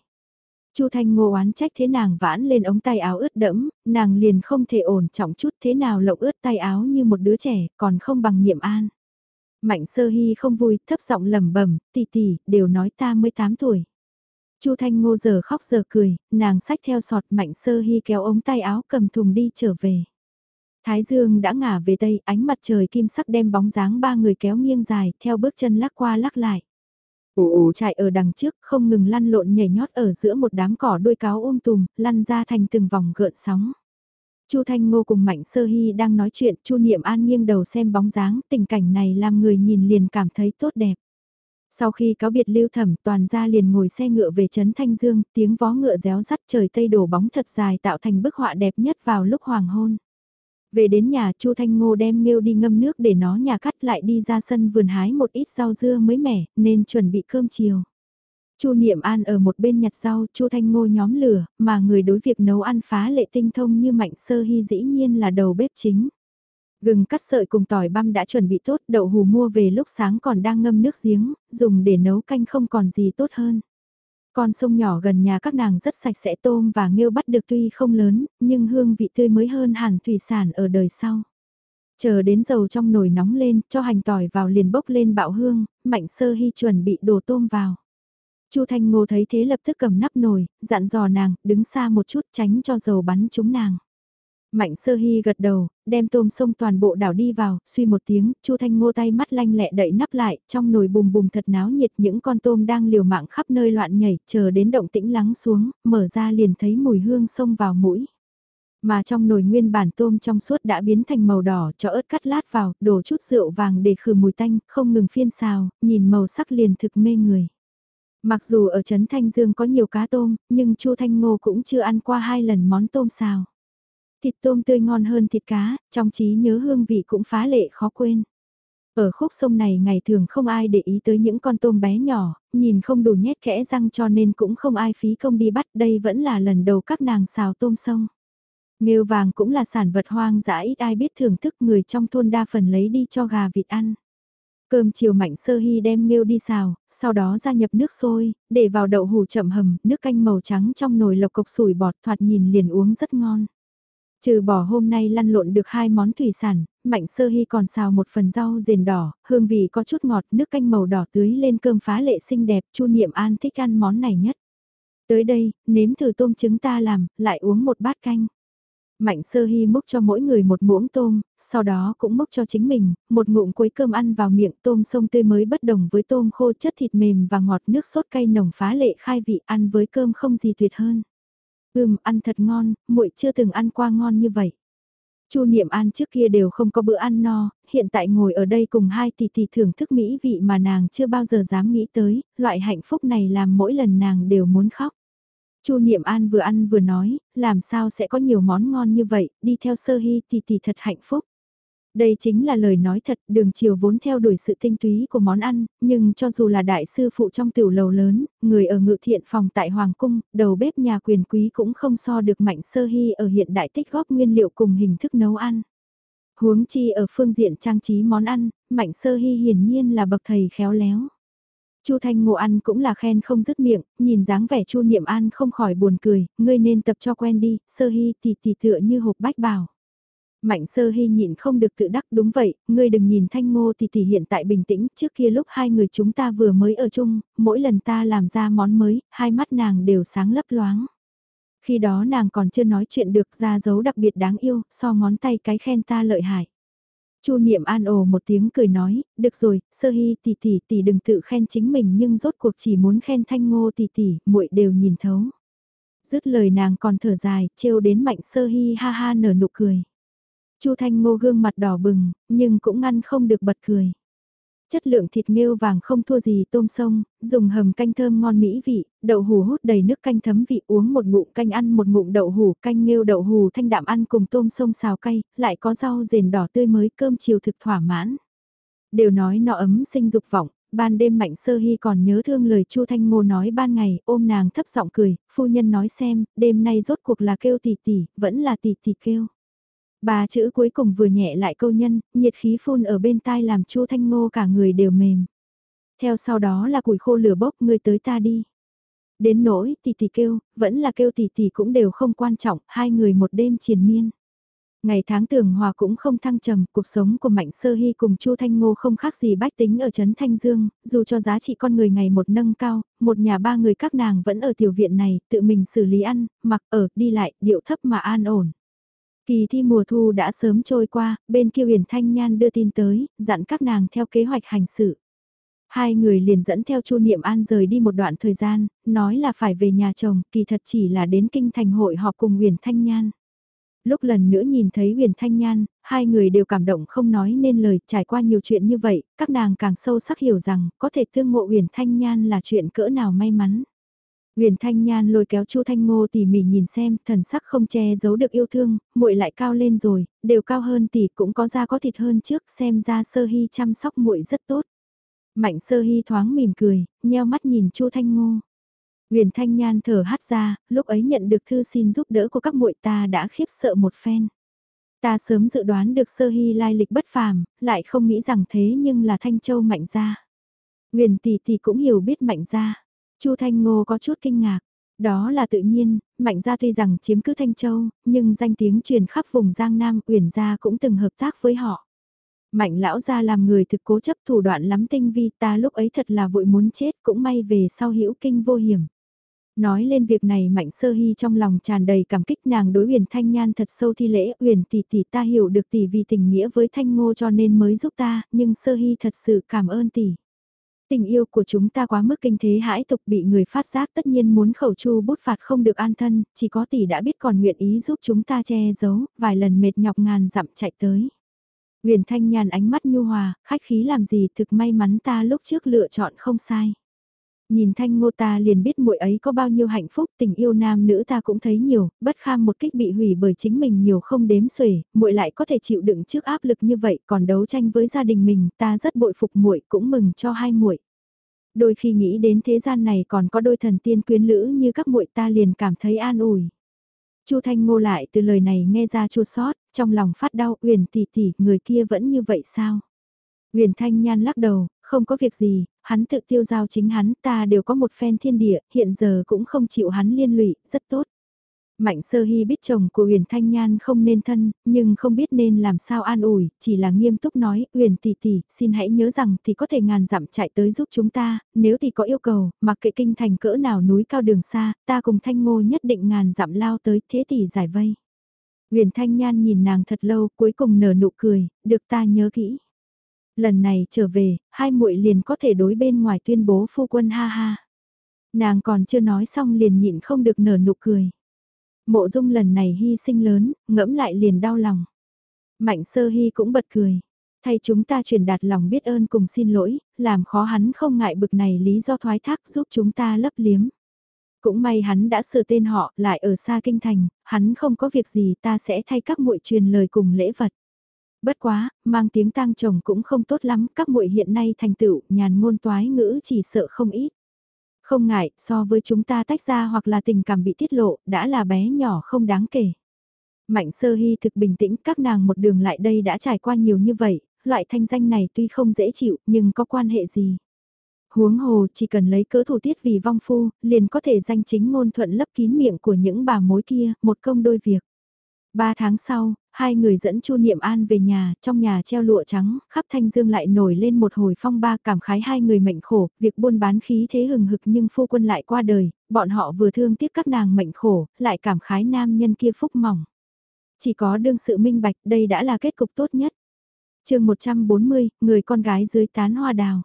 Chu Thanh Ngô oán trách thế nàng vãn lên ống tay áo ướt đẫm, nàng liền không thể ổn trọng chút thế nào lộng ướt tay áo như một đứa trẻ, còn không bằng niệm an. Mạnh sơ hy không vui, thấp giọng lẩm bẩm, tỷ tỷ, đều nói ta mới 8 tuổi. Chu Thanh Ngô giờ khóc giờ cười, nàng sách theo sọt mạnh sơ hy kéo ống tay áo cầm thùng đi trở về. Thái dương đã ngả về tây, ánh mặt trời kim sắc đem bóng dáng ba người kéo nghiêng dài, theo bước chân lắc qua lắc lại. Ồ ồ chạy ở đằng trước, không ngừng lăn lộn nhảy nhót ở giữa một đám cỏ đuôi cáo ôm tùm, lăn ra thành từng vòng gợn sóng. Chu Thanh Ngô cùng Mạnh Sơ Hy đang nói chuyện, Chu Niệm An nghiêng đầu xem bóng dáng, tình cảnh này làm người nhìn liền cảm thấy tốt đẹp. Sau khi cáo biệt lưu thẩm toàn ra liền ngồi xe ngựa về Trấn Thanh Dương, tiếng vó ngựa réo rắt trời tây đổ bóng thật dài tạo thành bức họa đẹp nhất vào lúc hoàng hôn. Về đến nhà Chu Thanh Ngô đem nghêu đi ngâm nước để nó nhà cắt lại đi ra sân vườn hái một ít rau dưa mới mẻ nên chuẩn bị cơm chiều. Chu Niệm An ở một bên nhặt rau, Chu Thanh Ngô nhóm lửa, mà người đối việc nấu ăn phá lệ tinh thông như Mạnh Sơ Hy dĩ nhiên là đầu bếp chính. Gừng cắt sợi cùng tỏi băm đã chuẩn bị tốt, đậu hù mua về lúc sáng còn đang ngâm nước giếng, dùng để nấu canh không còn gì tốt hơn. Con sông nhỏ gần nhà các nàng rất sạch sẽ tôm và nghêu bắt được tuy không lớn, nhưng hương vị tươi mới hơn hẳn thủy sản ở đời sau. Chờ đến dầu trong nồi nóng lên, cho hành tỏi vào liền bốc lên bạo hương, mạnh sơ hy chuẩn bị đổ tôm vào. Chu Thanh Ngô thấy thế lập tức cầm nắp nồi, dặn dò nàng, đứng xa một chút tránh cho dầu bắn trúng nàng. Mạnh sơ hy gật đầu, đem tôm sông toàn bộ đảo đi vào, suy một tiếng, Chu Thanh Ngô tay mắt lanh lẹ đậy nắp lại, trong nồi bùm bùm thật náo nhiệt những con tôm đang liều mạng khắp nơi loạn nhảy, chờ đến động tĩnh lắng xuống, mở ra liền thấy mùi hương sông vào mũi. Mà trong nồi nguyên bản tôm trong suốt đã biến thành màu đỏ cho ớt cắt lát vào, đổ chút rượu vàng để khử mùi tanh, không ngừng phiên xào, nhìn màu sắc liền thực mê người. Mặc dù ở Trấn Thanh Dương có nhiều cá tôm, nhưng Chu Thanh Ngô cũng chưa ăn qua hai lần món tôm xào. Thịt tôm tươi ngon hơn thịt cá, trong trí nhớ hương vị cũng phá lệ khó quên. Ở khúc sông này ngày thường không ai để ý tới những con tôm bé nhỏ, nhìn không đủ nhét kẽ răng cho nên cũng không ai phí công đi bắt đây vẫn là lần đầu các nàng xào tôm sông. Nghêu vàng cũng là sản vật hoang dã ít ai biết thưởng thức người trong thôn đa phần lấy đi cho gà vịt ăn. Cơm chiều mạnh sơ hy đem nghêu đi xào, sau đó gia nhập nước sôi, để vào đậu hủ chậm hầm, nước canh màu trắng trong nồi lộc cộc sủi bọt thoạt nhìn liền uống rất ngon. Trừ bỏ hôm nay lăn lộn được hai món thủy sản, Mạnh Sơ Hy còn xào một phần rau rền đỏ, hương vị có chút ngọt, nước canh màu đỏ tưới lên cơm phá lệ xinh đẹp, Chu Niệm An thích ăn món này nhất. Tới đây, nếm thử tôm trứng ta làm, lại uống một bát canh. Mạnh Sơ Hy múc cho mỗi người một muỗng tôm, sau đó cũng múc cho chính mình, một ngụm cuối cơm ăn vào miệng tôm sông tươi mới bất đồng với tôm khô chất thịt mềm và ngọt nước sốt cay nồng phá lệ khai vị ăn với cơm không gì tuyệt hơn. Ừm, ăn thật ngon, muội chưa từng ăn qua ngon như vậy. Chu Niệm An trước kia đều không có bữa ăn no, hiện tại ngồi ở đây cùng hai tỷ tỷ thưởng thức mỹ vị mà nàng chưa bao giờ dám nghĩ tới, loại hạnh phúc này làm mỗi lần nàng đều muốn khóc. Chu Niệm An vừa ăn vừa nói, làm sao sẽ có nhiều món ngon như vậy, đi theo sơ hy tỷ tỷ thật hạnh phúc. Đây chính là lời nói thật, đường chiều vốn theo đuổi sự tinh túy của món ăn, nhưng cho dù là đại sư phụ trong tiểu lầu lớn, người ở ngự thiện phòng tại Hoàng Cung, đầu bếp nhà quyền quý cũng không so được mạnh sơ hy ở hiện đại tích góp nguyên liệu cùng hình thức nấu ăn. Huống chi ở phương diện trang trí món ăn, mạnh sơ hy hiển nhiên là bậc thầy khéo léo. Chu Thanh Ngộ ăn cũng là khen không dứt miệng, nhìn dáng vẻ Chu Niệm An không khỏi buồn cười, ngươi nên tập cho quen đi, sơ hy thì thì tựa như hộp bách bảo. Mạnh sơ hy nhịn không được tự đắc đúng vậy, ngươi đừng nhìn thanh ngô thì thì hiện tại bình tĩnh, trước kia lúc hai người chúng ta vừa mới ở chung, mỗi lần ta làm ra món mới, hai mắt nàng đều sáng lấp loáng. Khi đó nàng còn chưa nói chuyện được ra dấu đặc biệt đáng yêu, so ngón tay cái khen ta lợi hại. Chu Niệm An ồ một tiếng cười nói, được rồi, sơ hy tỷ tỷ tỷ đừng tự khen chính mình nhưng rốt cuộc chỉ muốn khen thanh ngô tỷ tỷ, muội đều nhìn thấu. Dứt lời nàng còn thở dài, trêu đến mạnh sơ hy ha ha nở nụ cười. Chu Thanh Ngô gương mặt đỏ bừng, nhưng cũng ngăn không được bật cười. Chất lượng thịt nghêu vàng không thua gì tôm sông, dùng hầm canh thơm ngon mỹ vị, đậu hù hút đầy nước canh thấm vị uống một ngụm canh ăn một ngụm đậu hù canh nghêu đậu hù thanh đạm ăn cùng tôm sông xào cay, lại có rau rền đỏ tươi mới cơm chiều thực thỏa mãn. Đều nói nọ ấm sinh dục vọng, ban đêm mạnh sơ hy còn nhớ thương lời chu thanh ngô nói ban ngày ôm nàng thấp giọng cười phu nhân nói xem đêm nay rốt cuộc là kêu tỷ tỷ vẫn là tỷ tỷ kêu Ba chữ cuối cùng vừa nhẹ lại câu nhân, nhiệt khí phun ở bên tai làm Chu Thanh Ngô cả người đều mềm. Theo sau đó là củi khô lửa bốc người tới ta đi. Đến nỗi tỷ tỷ kêu, vẫn là kêu tỷ tỷ cũng đều không quan trọng, hai người một đêm triền miên. Ngày tháng tưởng hòa cũng không thăng trầm, cuộc sống của Mạnh Sơ Hy cùng Chu Thanh Ngô không khác gì bách tính ở Trấn Thanh Dương, dù cho giá trị con người ngày một nâng cao, một nhà ba người các nàng vẫn ở tiểu viện này, tự mình xử lý ăn, mặc ở, đi lại, điệu thấp mà an ổn. Kỳ thi mùa thu đã sớm trôi qua, bên kia huyền Thanh Nhan đưa tin tới, dặn các nàng theo kế hoạch hành sự. Hai người liền dẫn theo Chu Niệm An rời đi một đoạn thời gian, nói là phải về nhà chồng, kỳ thật chỉ là đến kinh thành hội họp cùng huyền Thanh Nhan. Lúc lần nữa nhìn thấy huyền Thanh Nhan, hai người đều cảm động không nói nên lời, trải qua nhiều chuyện như vậy, các nàng càng sâu sắc hiểu rằng, có thể tương ngộ huyền Thanh Nhan là chuyện cỡ nào may mắn. Huyền Thanh Nhan lôi kéo Chu Thanh Ngô tỉ mỉ nhìn xem, thần sắc không che giấu được yêu thương, muội lại cao lên rồi, đều cao hơn tỷ cũng có da có thịt hơn trước, xem ra Sơ Hy chăm sóc muội rất tốt. Mạnh Sơ Hy thoáng mỉm cười, nheo mắt nhìn Chu Thanh Ngô. Huyền Thanh Nhan thở hắt ra, lúc ấy nhận được thư xin giúp đỡ của các muội ta đã khiếp sợ một phen. Ta sớm dự đoán được Sơ Hy lai lịch bất phàm, lại không nghĩ rằng thế nhưng là Thanh Châu mạnh gia. Huyền tỷ tỷ cũng hiểu biết mạnh gia. Chu Thanh Ngô có chút kinh ngạc. Đó là tự nhiên, Mạnh Gia tuy rằng chiếm cứ Thanh Châu, nhưng danh tiếng truyền khắp vùng Giang Nam, Uyển Gia cũng từng hợp tác với họ. Mạnh lão gia làm người thực cố chấp thủ đoạn lắm tinh vi ta lúc ấy thật là vội muốn chết cũng may về sau hữu kinh vô hiểm. Nói lên việc này Mạnh Sơ Hy trong lòng tràn đầy cảm kích nàng đối Uyển Thanh Nhan thật sâu thi lễ, Uyển tỷ tỷ ta hiểu được tỷ vì tình nghĩa với Thanh Ngô cho nên mới giúp ta, nhưng Sơ Hy thật sự cảm ơn tỷ. Tình yêu của chúng ta quá mức kinh thế hãi tục bị người phát giác tất nhiên muốn khẩu chu bút phạt không được an thân, chỉ có tỷ đã biết còn nguyện ý giúp chúng ta che giấu, vài lần mệt nhọc ngàn dặm chạy tới. Huyền Thanh nhàn ánh mắt nhu hòa, khách khí làm gì thực may mắn ta lúc trước lựa chọn không sai. Nhìn thanh ngô ta liền biết muội ấy có bao nhiêu hạnh phúc, tình yêu nam nữ ta cũng thấy nhiều, bất kham một kích bị hủy bởi chính mình nhiều không đếm xuể, muội lại có thể chịu đựng trước áp lực như vậy, còn đấu tranh với gia đình mình, ta rất bội phục muội, cũng mừng cho hai muội. Đôi khi nghĩ đến thế gian này còn có đôi thần tiên quyến lữ như các muội ta liền cảm thấy an ủi. Chu Thanh Ngô lại từ lời này nghe ra chua xót, trong lòng phát đau, Uyển tỷ tỷ, người kia vẫn như vậy sao? Uyển Thanh Nhan lắc đầu, không có việc gì, hắn tự tiêu giao chính hắn, ta đều có một phen thiên địa, hiện giờ cũng không chịu hắn liên lụy, rất tốt. Mạnh sơ hy biết chồng của Huyền Thanh Nhan không nên thân, nhưng không biết nên làm sao an ủi, chỉ là nghiêm túc nói, Huyền tỷ tỷ, xin hãy nhớ rằng thì có thể ngàn dặm chạy tới giúp chúng ta, nếu thì có yêu cầu, mặc kệ kinh thành cỡ nào núi cao đường xa, ta cùng Thanh Ngô nhất định ngàn dặm lao tới, thế tỷ giải vây. Huyền Thanh Nhan nhìn nàng thật lâu, cuối cùng nở nụ cười, được ta nhớ kỹ. Lần này trở về, hai muội liền có thể đối bên ngoài tuyên bố phu quân ha ha. Nàng còn chưa nói xong liền nhịn không được nở nụ cười. Mộ dung lần này hy sinh lớn, ngẫm lại liền đau lòng. Mạnh sơ hy cũng bật cười. Thay chúng ta truyền đạt lòng biết ơn cùng xin lỗi, làm khó hắn không ngại bực này lý do thoái thác giúp chúng ta lấp liếm. Cũng may hắn đã sửa tên họ lại ở xa kinh thành, hắn không có việc gì ta sẽ thay các muội truyền lời cùng lễ vật. Bất quá, mang tiếng tang chồng cũng không tốt lắm, các muội hiện nay thành tựu, nhàn ngôn toái ngữ chỉ sợ không ít. Không ngại, so với chúng ta tách ra hoặc là tình cảm bị tiết lộ, đã là bé nhỏ không đáng kể. Mạnh sơ hy thực bình tĩnh, các nàng một đường lại đây đã trải qua nhiều như vậy, loại thanh danh này tuy không dễ chịu, nhưng có quan hệ gì. Huống hồ chỉ cần lấy cỡ thủ tiết vì vong phu, liền có thể danh chính ngôn thuận lấp kín miệng của những bà mối kia, một công đôi việc. Ba tháng sau, hai người dẫn Chu Niệm An về nhà, trong nhà treo lụa trắng, khắp thanh dương lại nổi lên một hồi phong ba cảm khái hai người mệnh khổ, việc buôn bán khí thế hừng hực nhưng phu quân lại qua đời, bọn họ vừa thương tiếc các nàng mệnh khổ, lại cảm khái nam nhân kia phúc mỏng. Chỉ có đương sự minh bạch, đây đã là kết cục tốt nhất. chương 140, người con gái dưới tán hoa đào.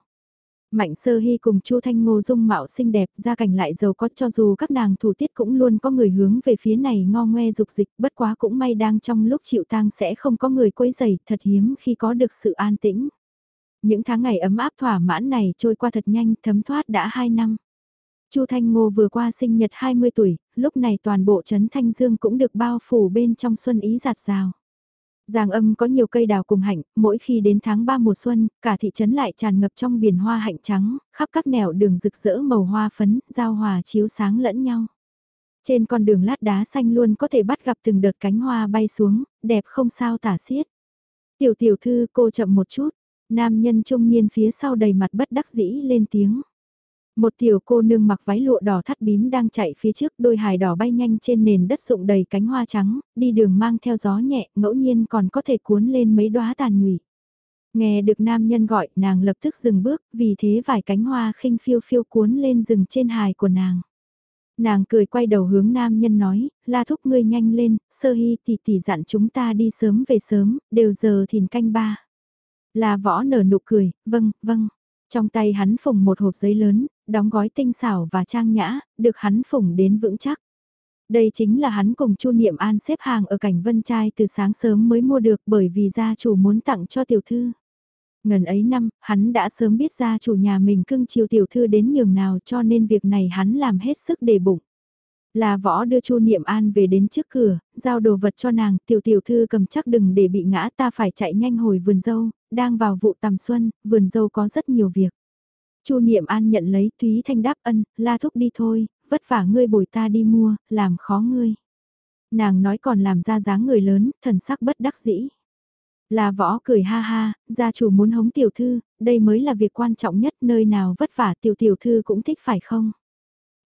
Mạnh sơ hy cùng Chu Thanh Ngô dung mạo xinh đẹp gia cảnh lại giàu có cho dù các nàng thủ tiết cũng luôn có người hướng về phía này ngo ngoe dục dịch bất quá cũng may đang trong lúc chịu tang sẽ không có người quấy rầy thật hiếm khi có được sự an tĩnh. Những tháng ngày ấm áp thỏa mãn này trôi qua thật nhanh thấm thoát đã 2 năm. Chu Thanh Ngô vừa qua sinh nhật 20 tuổi, lúc này toàn bộ trấn Thanh Dương cũng được bao phủ bên trong xuân ý giạt rào. Giang âm có nhiều cây đào cùng hạnh, mỗi khi đến tháng 3 mùa xuân, cả thị trấn lại tràn ngập trong biển hoa hạnh trắng, khắp các nẻo đường rực rỡ màu hoa phấn, giao hòa chiếu sáng lẫn nhau. Trên con đường lát đá xanh luôn có thể bắt gặp từng đợt cánh hoa bay xuống, đẹp không sao tả xiết. Tiểu tiểu thư cô chậm một chút, nam nhân trung niên phía sau đầy mặt bất đắc dĩ lên tiếng. Một tiểu cô nương mặc váy lụa đỏ thắt bím đang chạy phía trước đôi hài đỏ bay nhanh trên nền đất rụng đầy cánh hoa trắng, đi đường mang theo gió nhẹ, ngẫu nhiên còn có thể cuốn lên mấy đóa tàn nhụy. Nghe được nam nhân gọi, nàng lập tức dừng bước, vì thế vài cánh hoa khinh phiêu phiêu cuốn lên rừng trên hài của nàng. Nàng cười quay đầu hướng nam nhân nói, la thúc ngươi nhanh lên, sơ hy tỷ tỷ dặn chúng ta đi sớm về sớm, đều giờ thìn canh ba. Là võ nở nụ cười, vâng, vâng. Trong tay hắn phùng một hộp giấy lớn, đóng gói tinh xảo và trang nhã, được hắn phủng đến vững chắc. Đây chính là hắn cùng Chu Niệm An xếp hàng ở cảnh Vân Trai từ sáng sớm mới mua được bởi vì gia chủ muốn tặng cho tiểu thư. Ngần ấy năm, hắn đã sớm biết gia chủ nhà mình cưng chiều tiểu thư đến nhường nào cho nên việc này hắn làm hết sức để bụng. Là võ đưa Chu Niệm An về đến trước cửa, giao đồ vật cho nàng, tiểu tiểu thư cầm chắc đừng để bị ngã ta phải chạy nhanh hồi vườn dâu, đang vào vụ tầm xuân, vườn dâu có rất nhiều việc. Chu Niệm An nhận lấy Thúy Thanh đáp ân, la thúc đi thôi, vất vả ngươi bồi ta đi mua, làm khó ngươi. Nàng nói còn làm ra dáng người lớn, thần sắc bất đắc dĩ. Là võ cười ha ha, gia chủ muốn hống tiểu thư, đây mới là việc quan trọng nhất nơi nào vất vả tiểu tiểu thư cũng thích phải không?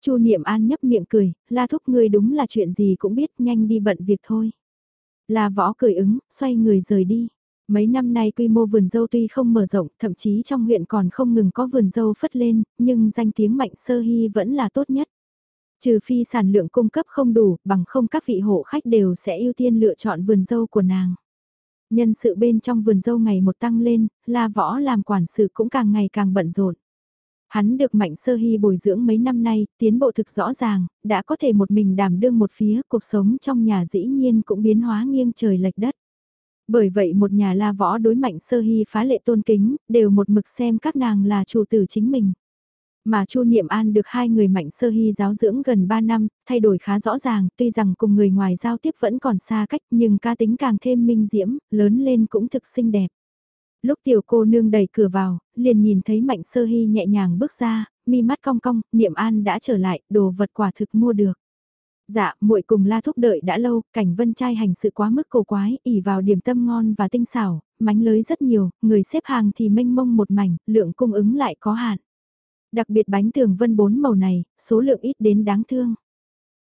Chu Niệm An nhấp miệng cười, la thúc ngươi đúng là chuyện gì cũng biết nhanh đi bận việc thôi. Là võ cười ứng, xoay người rời đi. Mấy năm nay quy mô vườn dâu tuy không mở rộng, thậm chí trong huyện còn không ngừng có vườn dâu phất lên, nhưng danh tiếng mạnh sơ hy vẫn là tốt nhất. Trừ phi sản lượng cung cấp không đủ, bằng không các vị hộ khách đều sẽ ưu tiên lựa chọn vườn dâu của nàng. Nhân sự bên trong vườn dâu ngày một tăng lên, la võ làm quản sự cũng càng ngày càng bận rộn. Hắn được Mạnh Sơ Hy bồi dưỡng mấy năm nay, tiến bộ thực rõ ràng, đã có thể một mình đảm đương một phía, cuộc sống trong nhà dĩ nhiên cũng biến hóa nghiêng trời lệch đất. Bởi vậy một nhà la võ đối Mạnh Sơ Hy phá lệ tôn kính, đều một mực xem các nàng là chủ tử chính mình. Mà Chu Niệm An được hai người Mạnh Sơ Hy giáo dưỡng gần 3 năm, thay đổi khá rõ ràng, tuy rằng cùng người ngoài giao tiếp vẫn còn xa cách nhưng ca tính càng thêm minh diễm, lớn lên cũng thực xinh đẹp. Lúc tiểu cô nương đẩy cửa vào, liền nhìn thấy Mạnh Sơ Hy nhẹ nhàng bước ra, mi mắt cong cong, Niệm An đã trở lại, đồ vật quả thực mua được. Dạ, muội cùng la thúc đợi đã lâu, cảnh vân trai hành sự quá mức cổ quái, ỉ vào điểm tâm ngon và tinh xảo, mánh lới rất nhiều, người xếp hàng thì mênh mông một mảnh, lượng cung ứng lại có hạn. Đặc biệt bánh tường vân bốn màu này, số lượng ít đến đáng thương.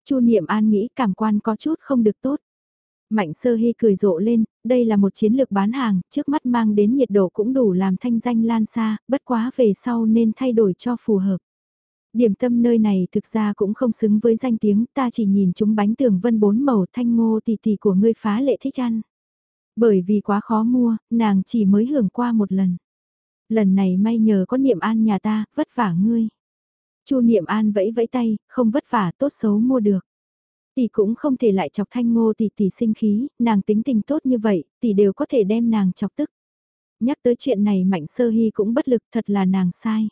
Chu Niệm An nghĩ cảm quan có chút không được tốt. Mạnh sơ hy cười rộ lên, đây là một chiến lược bán hàng, trước mắt mang đến nhiệt độ cũng đủ làm thanh danh lan xa, bất quá về sau nên thay đổi cho phù hợp. Điểm tâm nơi này thực ra cũng không xứng với danh tiếng, ta chỉ nhìn chúng bánh tường vân bốn màu thanh ngô tì tì của ngươi phá lệ thích ăn. Bởi vì quá khó mua, nàng chỉ mới hưởng qua một lần. Lần này may nhờ có niệm an nhà ta, vất vả ngươi. Chu niệm an vẫy vẫy tay, không vất vả tốt xấu mua được. Tỷ cũng không thể lại chọc thanh ngô tỷ tỷ sinh khí, nàng tính tình tốt như vậy, tỷ đều có thể đem nàng chọc tức. Nhắc tới chuyện này mạnh sơ hy cũng bất lực thật là nàng sai.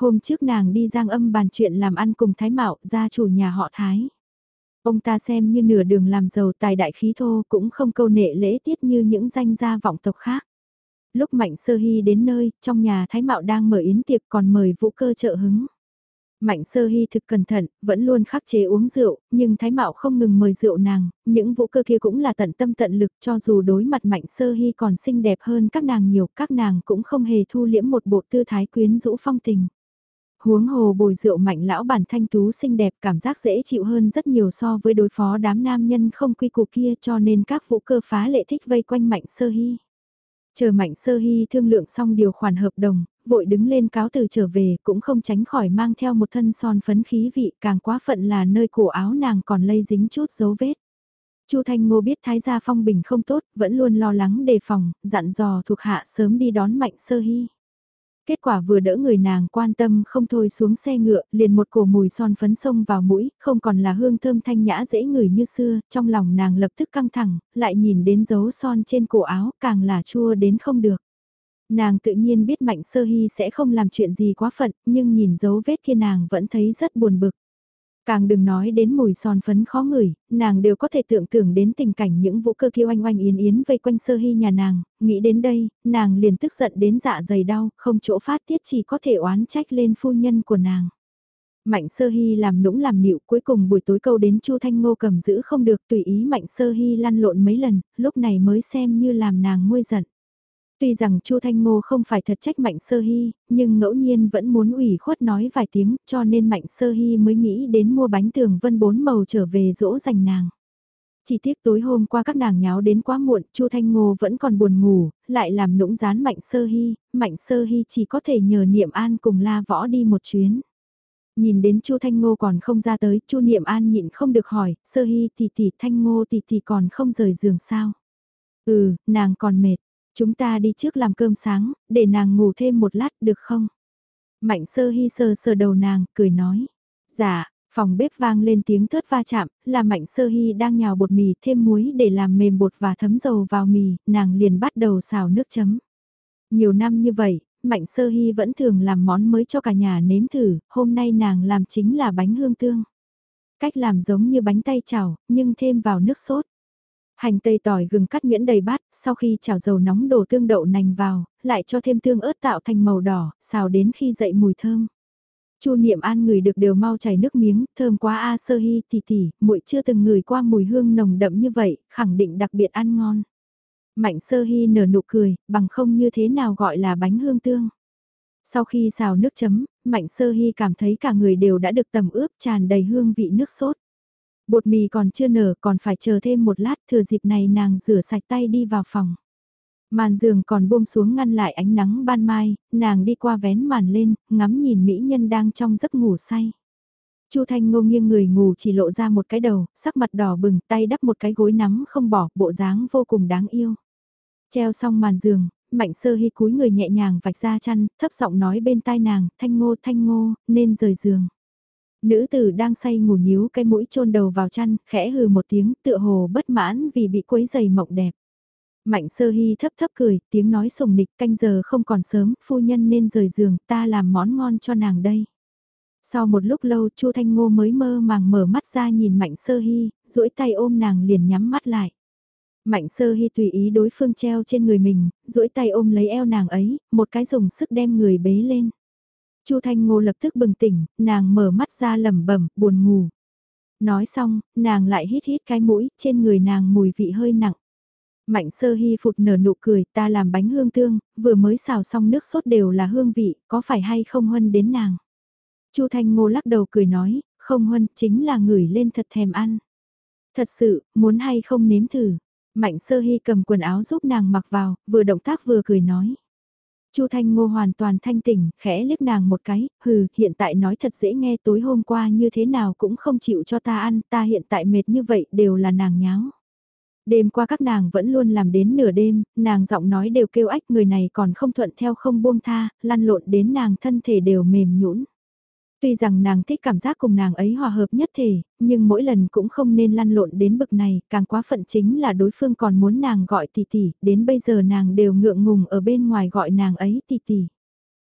Hôm trước nàng đi giang âm bàn chuyện làm ăn cùng Thái Mạo, gia chủ nhà họ Thái. Ông ta xem như nửa đường làm giàu tài đại khí thô cũng không câu nệ lễ tiết như những danh gia vọng tộc khác. Lúc Mạnh Sơ Hy đến nơi, trong nhà Thái Mạo đang mở yến tiệc còn mời vũ cơ trợ hứng. Mạnh sơ hy thực cẩn thận, vẫn luôn khắc chế uống rượu, nhưng Thái Mạo không ngừng mời rượu nàng, những vũ cơ kia cũng là tận tâm tận lực cho dù đối mặt mạnh sơ hy còn xinh đẹp hơn các nàng nhiều, các nàng cũng không hề thu liễm một bộ tư thái quyến rũ phong tình. Huống hồ bồi rượu mạnh lão bản thanh tú xinh đẹp cảm giác dễ chịu hơn rất nhiều so với đối phó đám nam nhân không quy củ kia cho nên các vũ cơ phá lệ thích vây quanh mạnh sơ hy. Chờ mạnh sơ hy thương lượng xong điều khoản hợp đồng, vội đứng lên cáo từ trở về cũng không tránh khỏi mang theo một thân son phấn khí vị càng quá phận là nơi cổ áo nàng còn lây dính chút dấu vết. Chu Thanh Ngô biết Thái gia phong bình không tốt, vẫn luôn lo lắng đề phòng, dặn dò thuộc hạ sớm đi đón Mạnh Sơ Hy. Kết quả vừa đỡ người nàng quan tâm không thôi xuống xe ngựa, liền một cổ mùi son phấn sông vào mũi, không còn là hương thơm thanh nhã dễ ngửi như xưa, trong lòng nàng lập tức căng thẳng, lại nhìn đến dấu son trên cổ áo, càng là chua đến không được. Nàng tự nhiên biết Mạnh Sơ Hy sẽ không làm chuyện gì quá phận, nhưng nhìn dấu vết kia nàng vẫn thấy rất buồn bực. Càng đừng nói đến mùi son phấn khó ngửi, nàng đều có thể tưởng tượng đến tình cảnh những vũ cơ kia oanh oanh yến yến vây quanh sơ hy nhà nàng, nghĩ đến đây, nàng liền tức giận đến dạ dày đau, không chỗ phát tiết chỉ có thể oán trách lên phu nhân của nàng. Mạnh sơ hy làm nũng làm nịu cuối cùng buổi tối câu đến chu thanh ngô cầm giữ không được tùy ý mạnh sơ hy lăn lộn mấy lần, lúc này mới xem như làm nàng nguôi giận. Tuy rằng Chu Thanh Ngô không phải thật trách Mạnh Sơ Hy, nhưng ngẫu nhiên vẫn muốn ủy khuất nói vài tiếng cho nên Mạnh Sơ Hy mới nghĩ đến mua bánh tường vân bốn màu trở về dỗ dành nàng. Chỉ tiếc tối hôm qua các nàng nháo đến quá muộn, Chu Thanh Ngô vẫn còn buồn ngủ, lại làm nũng dán Mạnh Sơ Hy, Mạnh Sơ Hy chỉ có thể nhờ Niệm An cùng La Võ đi một chuyến. Nhìn đến Chu Thanh Ngô còn không ra tới, Chu Niệm An nhịn không được hỏi, Sơ Hy tỷ tỷ Thanh Ngô tỷ tỷ còn không rời giường sao? Ừ, nàng còn mệt, Chúng ta đi trước làm cơm sáng, để nàng ngủ thêm một lát được không? Mạnh sơ hy sơ sờ đầu nàng, cười nói. Dạ, phòng bếp vang lên tiếng thớt va chạm, là mạnh sơ hy đang nhào bột mì thêm muối để làm mềm bột và thấm dầu vào mì, nàng liền bắt đầu xào nước chấm. Nhiều năm như vậy, mạnh sơ hy vẫn thường làm món mới cho cả nhà nếm thử, hôm nay nàng làm chính là bánh hương tương. Cách làm giống như bánh tay chảo, nhưng thêm vào nước sốt. Hành tây tỏi gừng cắt nhuyễn đầy bát, sau khi chảo dầu nóng đổ tương đậu nành vào, lại cho thêm tương ớt tạo thành màu đỏ, xào đến khi dậy mùi thơm. Chu Niệm An người được đều mau chảy nước miếng, thơm quá a sơ hi tỷ tỷ, muội chưa từng ngửi qua mùi hương nồng đậm như vậy, khẳng định đặc biệt ăn ngon. Mạnh sơ hi nở nụ cười, bằng không như thế nào gọi là bánh hương tương. Sau khi xào nước chấm, Mạnh sơ hi cảm thấy cả người đều đã được tầm ướp tràn đầy hương vị nước sốt. Bột mì còn chưa nở còn phải chờ thêm một lát thừa dịp này nàng rửa sạch tay đi vào phòng. Màn giường còn buông xuống ngăn lại ánh nắng ban mai, nàng đi qua vén màn lên, ngắm nhìn mỹ nhân đang trong giấc ngủ say. Chu Thanh Ngô nghiêng người ngủ chỉ lộ ra một cái đầu, sắc mặt đỏ bừng, tay đắp một cái gối nắm không bỏ, bộ dáng vô cùng đáng yêu. Treo xong màn giường, Mạnh Sơ Hi cúi người nhẹ nhàng vạch ra chăn, thấp giọng nói bên tai nàng, "Thanh Ngô, Thanh Ngô, nên rời giường." Nữ tử đang say ngủ nhíu cái mũi chôn đầu vào chăn, khẽ hừ một tiếng tựa hồ bất mãn vì bị quấy giày mộng đẹp. Mạnh sơ hy thấp thấp cười, tiếng nói sùng nịch canh giờ không còn sớm, phu nhân nên rời giường, ta làm món ngon cho nàng đây. Sau một lúc lâu Chu Thanh Ngô mới mơ màng mở mắt ra nhìn Mạnh Sơ Hy, duỗi tay ôm nàng liền nhắm mắt lại. Mạnh Sơ Hy tùy ý đối phương treo trên người mình, duỗi tay ôm lấy eo nàng ấy, một cái dùng sức đem người bế lên. Chu Thanh Ngô lập tức bừng tỉnh, nàng mở mắt ra lẩm bẩm, buồn ngủ. Nói xong, nàng lại hít hít cái mũi, trên người nàng mùi vị hơi nặng. Mạnh sơ hy phụt nở nụ cười, ta làm bánh hương tương, vừa mới xào xong nước sốt đều là hương vị, có phải hay không huân đến nàng. Chu Thanh Ngô lắc đầu cười nói, không huân, chính là ngửi lên thật thèm ăn. Thật sự, muốn hay không nếm thử. Mạnh sơ hy cầm quần áo giúp nàng mặc vào, vừa động tác vừa cười nói. Chu Thanh Ngô hoàn toàn thanh tỉnh, khẽ liếc nàng một cái, hừ, hiện tại nói thật dễ nghe tối hôm qua như thế nào cũng không chịu cho ta ăn, ta hiện tại mệt như vậy đều là nàng nháo. Đêm qua các nàng vẫn luôn làm đến nửa đêm, nàng giọng nói đều kêu ách người này còn không thuận theo không buông tha, lăn lộn đến nàng thân thể đều mềm nhũn. Tuy rằng nàng thích cảm giác cùng nàng ấy hòa hợp nhất thể, nhưng mỗi lần cũng không nên lăn lộn đến bực này, càng quá phận chính là đối phương còn muốn nàng gọi tỷ tỷ, đến bây giờ nàng đều ngượng ngùng ở bên ngoài gọi nàng ấy tỷ tỷ.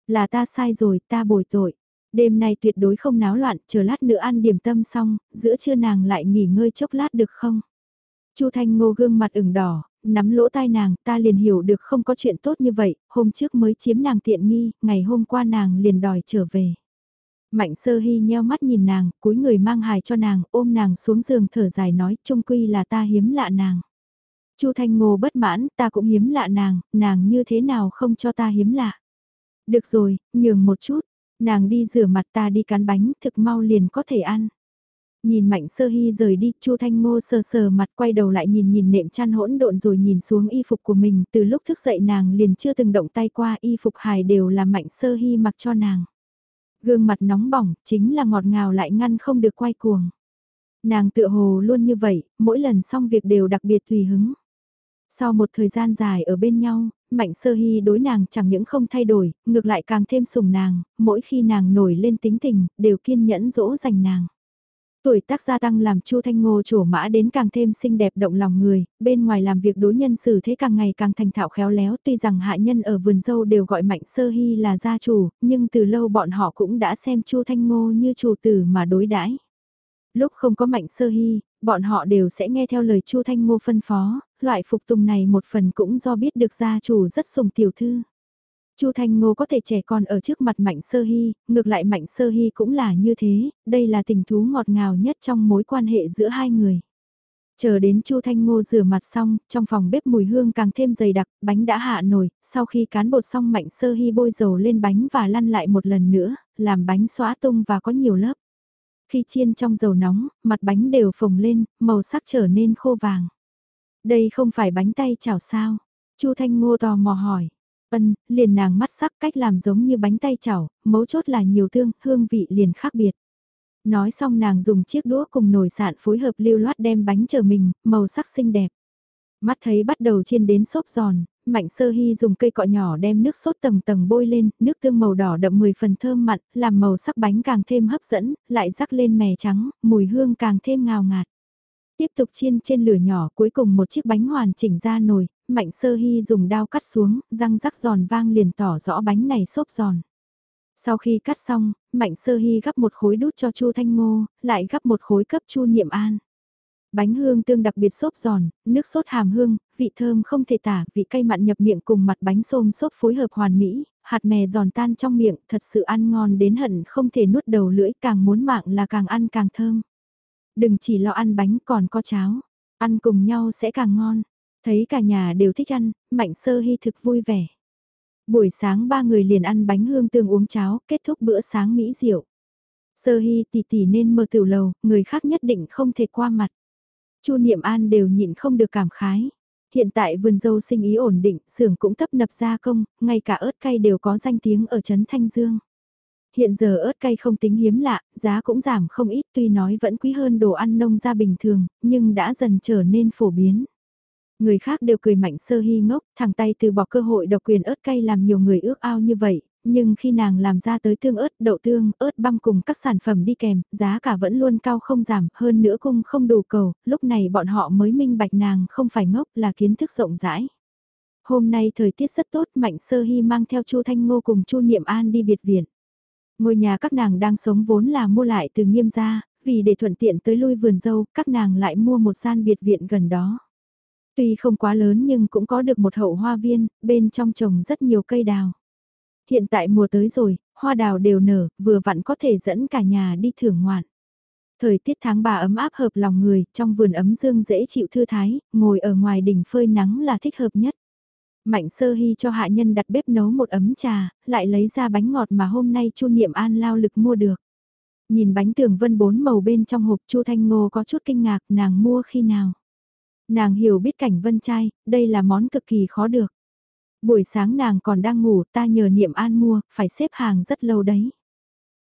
Là ta sai rồi, ta bồi tội. Đêm nay tuyệt đối không náo loạn, chờ lát nữa ăn điểm tâm xong, giữa trưa nàng lại nghỉ ngơi chốc lát được không? Chu Thanh Ngô gương mặt ửng đỏ, nắm lỗ tai nàng, ta liền hiểu được không có chuyện tốt như vậy, hôm trước mới chiếm nàng tiện nghi, ngày hôm qua nàng liền đòi trở về. Mạnh sơ hy nheo mắt nhìn nàng, cúi người mang hài cho nàng, ôm nàng xuống giường thở dài nói, trông quy là ta hiếm lạ nàng. Chu Thanh Ngô bất mãn, ta cũng hiếm lạ nàng, nàng như thế nào không cho ta hiếm lạ. Được rồi, nhường một chút, nàng đi rửa mặt ta đi cán bánh, thực mau liền có thể ăn. Nhìn Mạnh Sơ Hy rời đi, Chu Thanh Ngô sờ sờ mặt quay đầu lại nhìn nhìn nệm chăn hỗn độn rồi nhìn xuống y phục của mình, từ lúc thức dậy nàng liền chưa từng động tay qua y phục hài đều là Mạnh Sơ Hy mặc cho nàng. Gương mặt nóng bỏng, chính là ngọt ngào lại ngăn không được quay cuồng. Nàng tựa hồ luôn như vậy, mỗi lần xong việc đều đặc biệt tùy hứng. Sau một thời gian dài ở bên nhau, Mạnh Sơ Hy đối nàng chẳng những không thay đổi, ngược lại càng thêm sủng nàng, mỗi khi nàng nổi lên tính tình, đều kiên nhẫn dỗ dành nàng. Tuổi tác gia tăng làm Chu Thanh Ngô trổ mã đến càng thêm xinh đẹp động lòng người, bên ngoài làm việc đối nhân xử thế càng ngày càng thành thạo khéo léo tuy rằng hạ nhân ở vườn dâu đều gọi Mạnh Sơ Hy là gia chủ, nhưng từ lâu bọn họ cũng đã xem Chu Thanh Ngô như chủ tử mà đối đãi. Lúc không có Mạnh Sơ Hy, bọn họ đều sẽ nghe theo lời Chu Thanh Ngô phân phó, loại phục tùng này một phần cũng do biết được gia chủ rất sùng tiểu thư. Chu Thanh Ngô có thể trẻ con ở trước mặt Mạnh Sơ Hy, ngược lại Mạnh Sơ Hy cũng là như thế, đây là tình thú ngọt ngào nhất trong mối quan hệ giữa hai người. Chờ đến Chu Thanh Ngô rửa mặt xong, trong phòng bếp mùi hương càng thêm dày đặc, bánh đã hạ nổi, sau khi cán bột xong Mạnh Sơ Hy bôi dầu lên bánh và lăn lại một lần nữa, làm bánh xóa tung và có nhiều lớp. Khi chiên trong dầu nóng, mặt bánh đều phồng lên, màu sắc trở nên khô vàng. Đây không phải bánh tay chảo sao? Chu Thanh Ngô tò mò hỏi. Ân, liền nàng mắt sắc cách làm giống như bánh tay chảo, mấu chốt là nhiều tương, hương vị liền khác biệt. Nói xong nàng dùng chiếc đũa cùng nồi sạn phối hợp lưu loát đem bánh chờ mình, màu sắc xinh đẹp. Mắt thấy bắt đầu chiên đến xốp giòn, Mạnh Sơ Hy dùng cây cọ nhỏ đem nước sốt tầng tầng bôi lên, nước tương màu đỏ đậm 10 phần thơm mặn, làm màu sắc bánh càng thêm hấp dẫn, lại rắc lên mè trắng, mùi hương càng thêm ngào ngạt. Tiếp tục chiên trên lửa nhỏ cuối cùng một chiếc bánh hoàn chỉnh ra nồi, Mạnh Sơ Hy dùng dao cắt xuống, răng rắc giòn vang liền tỏ rõ bánh này xốp giòn. Sau khi cắt xong, Mạnh Sơ Hy gắp một khối đút cho Chu Thanh Ngô, lại gắp một khối cấp Chu Niệm An. Bánh hương tương đặc biệt xốp giòn, nước sốt hàm hương, vị thơm không thể tả, vị cay mặn nhập miệng cùng mặt bánh xôm xốp phối hợp hoàn mỹ, hạt mè giòn tan trong miệng, thật sự ăn ngon đến hận không thể nuốt đầu lưỡi, càng muốn mạng là càng ăn càng thơm. Đừng chỉ lo ăn bánh còn có cháo, ăn cùng nhau sẽ càng ngon. Thấy cả nhà đều thích ăn, Mạnh Sơ Hy thực vui vẻ. Buổi sáng ba người liền ăn bánh hương tương uống cháo, kết thúc bữa sáng mỹ diệu. Sơ Hy tỷ tỷ nên mở tiểu lầu, người khác nhất định không thể qua mặt. Chu Niệm An đều nhịn không được cảm khái. Hiện tại vườn dâu sinh ý ổn định, xưởng cũng tấp nập gia công, ngay cả ớt cay đều có danh tiếng ở Trấn Thanh Dương. Hiện giờ ớt cay không tính hiếm lạ, giá cũng giảm không ít tuy nói vẫn quý hơn đồ ăn nông gia bình thường, nhưng đã dần trở nên phổ biến. Người khác đều cười mạnh sơ hy ngốc, thẳng tay từ bỏ cơ hội độc quyền ớt cay làm nhiều người ước ao như vậy, nhưng khi nàng làm ra tới tương ớt, đậu tương, ớt băm cùng các sản phẩm đi kèm, giá cả vẫn luôn cao không giảm, hơn nữa cung không đủ cầu, lúc này bọn họ mới minh bạch nàng không phải ngốc là kiến thức rộng rãi. Hôm nay thời tiết rất tốt, Mạnh Sơ Hy mang theo Chu Thanh Ngô cùng Chu Niệm An đi biệt viện. Ngôi nhà các nàng đang sống vốn là mua lại từ nghiêm gia, vì để thuận tiện tới lui vườn dâu, các nàng lại mua một gian biệt viện gần đó. Tuy không quá lớn nhưng cũng có được một hậu hoa viên, bên trong trồng rất nhiều cây đào. Hiện tại mùa tới rồi, hoa đào đều nở, vừa vặn có thể dẫn cả nhà đi thưởng ngoạn. Thời tiết tháng bà ấm áp hợp lòng người, trong vườn ấm dương dễ chịu thư thái, ngồi ở ngoài đỉnh phơi nắng là thích hợp nhất. Mạnh sơ hy cho hạ nhân đặt bếp nấu một ấm trà, lại lấy ra bánh ngọt mà hôm nay chu niệm an lao lực mua được. Nhìn bánh tường vân bốn màu bên trong hộp chu Thanh Ngô có chút kinh ngạc nàng mua khi nào. Nàng hiểu biết cảnh vân trai, đây là món cực kỳ khó được. Buổi sáng nàng còn đang ngủ ta nhờ niệm an mua, phải xếp hàng rất lâu đấy.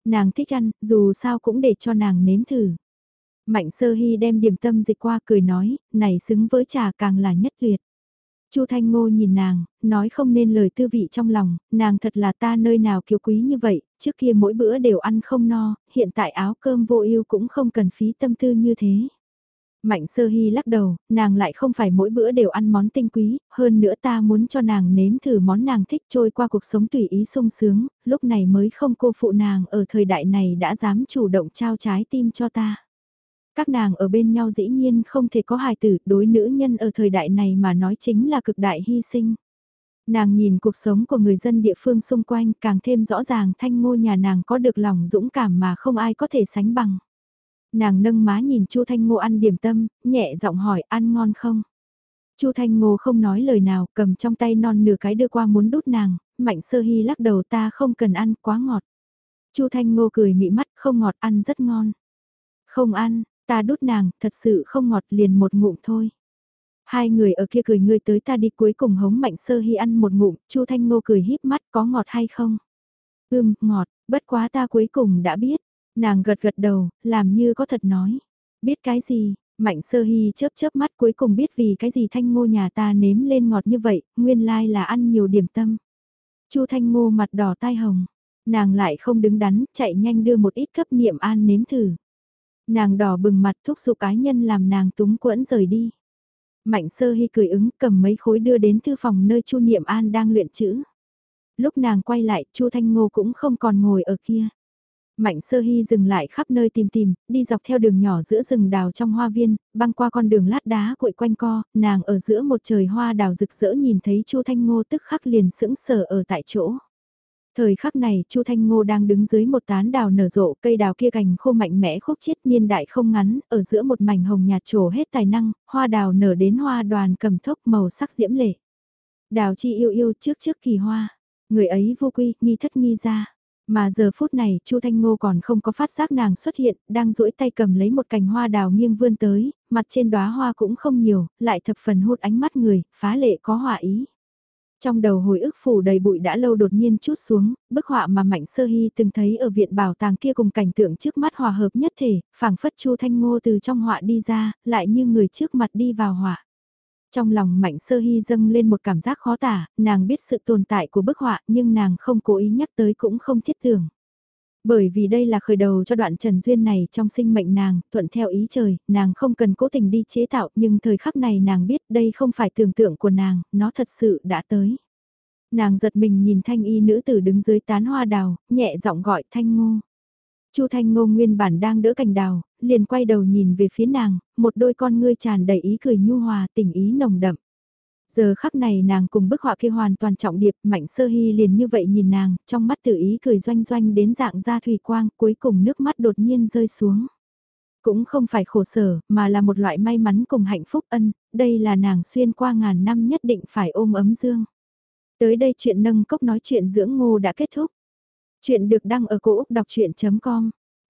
Nàng thích ăn, dù sao cũng để cho nàng nếm thử. Mạnh sơ hy đem điểm tâm dịch qua cười nói, này xứng với trà càng là nhất tuyệt. Chu Thanh Ngô nhìn nàng, nói không nên lời tư vị trong lòng, nàng thật là ta nơi nào kiêu quý như vậy, trước kia mỗi bữa đều ăn không no, hiện tại áo cơm vô ưu cũng không cần phí tâm tư như thế. Mạnh sơ hy lắc đầu, nàng lại không phải mỗi bữa đều ăn món tinh quý, hơn nữa ta muốn cho nàng nếm thử món nàng thích trôi qua cuộc sống tùy ý sung sướng, lúc này mới không cô phụ nàng ở thời đại này đã dám chủ động trao trái tim cho ta. Các nàng ở bên nhau dĩ nhiên không thể có hài tử, đối nữ nhân ở thời đại này mà nói chính là cực đại hy sinh. Nàng nhìn cuộc sống của người dân địa phương xung quanh càng thêm rõ ràng thanh ngô nhà nàng có được lòng dũng cảm mà không ai có thể sánh bằng. Nàng nâng má nhìn Chu Thanh Ngô ăn điểm tâm, nhẹ giọng hỏi ăn ngon không? Chu Thanh Ngô không nói lời nào, cầm trong tay non nửa cái đưa qua muốn đút nàng, Mạnh Sơ Hy lắc đầu ta không cần ăn, quá ngọt. Chu Thanh Ngô cười mị mắt, không ngọt ăn rất ngon. Không ăn, ta đút nàng, thật sự không ngọt liền một ngụm thôi. Hai người ở kia cười ngươi tới ta đi cuối cùng hống Mạnh Sơ Hy ăn một ngụm, Chu Thanh Ngô cười híp mắt có ngọt hay không? Ưm, ngọt, bất quá ta cuối cùng đã biết. Nàng gật gật đầu, làm như có thật nói. Biết cái gì, Mạnh sơ hy chớp chớp mắt cuối cùng biết vì cái gì thanh ngô nhà ta nếm lên ngọt như vậy, nguyên lai là ăn nhiều điểm tâm. Chu thanh ngô mặt đỏ tai hồng, nàng lại không đứng đắn, chạy nhanh đưa một ít cấp niệm an nếm thử. Nàng đỏ bừng mặt thúc giục ái nhân làm nàng túng quẫn rời đi. Mạnh sơ hy cười ứng cầm mấy khối đưa đến thư phòng nơi chu niệm an đang luyện chữ. Lúc nàng quay lại, chu Thanh Ngô cũng không còn ngồi ở kia. Mạnh sơ hy dừng lại khắp nơi tìm tìm, đi dọc theo đường nhỏ giữa rừng đào trong hoa viên, băng qua con đường lát đá cuội quanh co, nàng ở giữa một trời hoa đào rực rỡ nhìn thấy Chu Thanh Ngô tức khắc liền sững sờ ở tại chỗ. Thời khắc này, Chu Thanh Ngô đang đứng dưới một tán đào nở rộ, cây đào kia cành khô mạnh mẽ khúc chết, niên đại không ngắn, ở giữa một mảnh hồng nhạt trổ hết tài năng, hoa đào nở đến hoa đoàn cầm thốc màu sắc diễm lệ. Đào chi yêu yêu trước trước kỳ hoa, người ấy vô quy, nghi thất nghi ra. Mà giờ phút này, Chu Thanh Ngô còn không có phát giác nàng xuất hiện, đang duỗi tay cầm lấy một cành hoa đào nghiêng vươn tới, mặt trên đóa hoa cũng không nhiều, lại thập phần hút ánh mắt người, phá lệ có họa ý. Trong đầu hồi ức phủ đầy bụi đã lâu đột nhiên chút xuống, bức họa mà Mạnh Sơ Hy từng thấy ở viện bảo tàng kia cùng cảnh tượng trước mắt hòa hợp nhất thể, phảng phất Chu Thanh Ngô từ trong họa đi ra, lại như người trước mặt đi vào họa. Trong lòng Mạnh Sơ Hy dâng lên một cảm giác khó tả, nàng biết sự tồn tại của bức họa nhưng nàng không cố ý nhắc tới cũng không thiết tưởng. Bởi vì đây là khởi đầu cho đoạn trần duyên này trong sinh mệnh nàng, thuận theo ý trời, nàng không cần cố tình đi chế tạo, nhưng thời khắc này nàng biết đây không phải tưởng tượng của nàng, nó thật sự đã tới. Nàng giật mình nhìn thanh y nữ tử đứng dưới tán hoa đào, nhẹ giọng gọi thanh ngô. Chu Thanh Ngô nguyên bản đang đỡ cành đào, liền quay đầu nhìn về phía nàng, một đôi con ngươi tràn đầy ý cười nhu hòa, tình ý nồng đậm. Giờ khắc này nàng cùng bức họa kia hoàn toàn trọng điệp, mạnh sơ hy liền như vậy nhìn nàng, trong mắt tự ý cười doanh doanh đến dạng ra thủy quang, cuối cùng nước mắt đột nhiên rơi xuống. Cũng không phải khổ sở, mà là một loại may mắn cùng hạnh phúc ân, đây là nàng xuyên qua ngàn năm nhất định phải ôm ấm dương. Tới đây chuyện nâng cốc nói chuyện dưỡng ngô đã kết thúc. Chuyện được đăng ở cổ Úc đọc chuyện.com.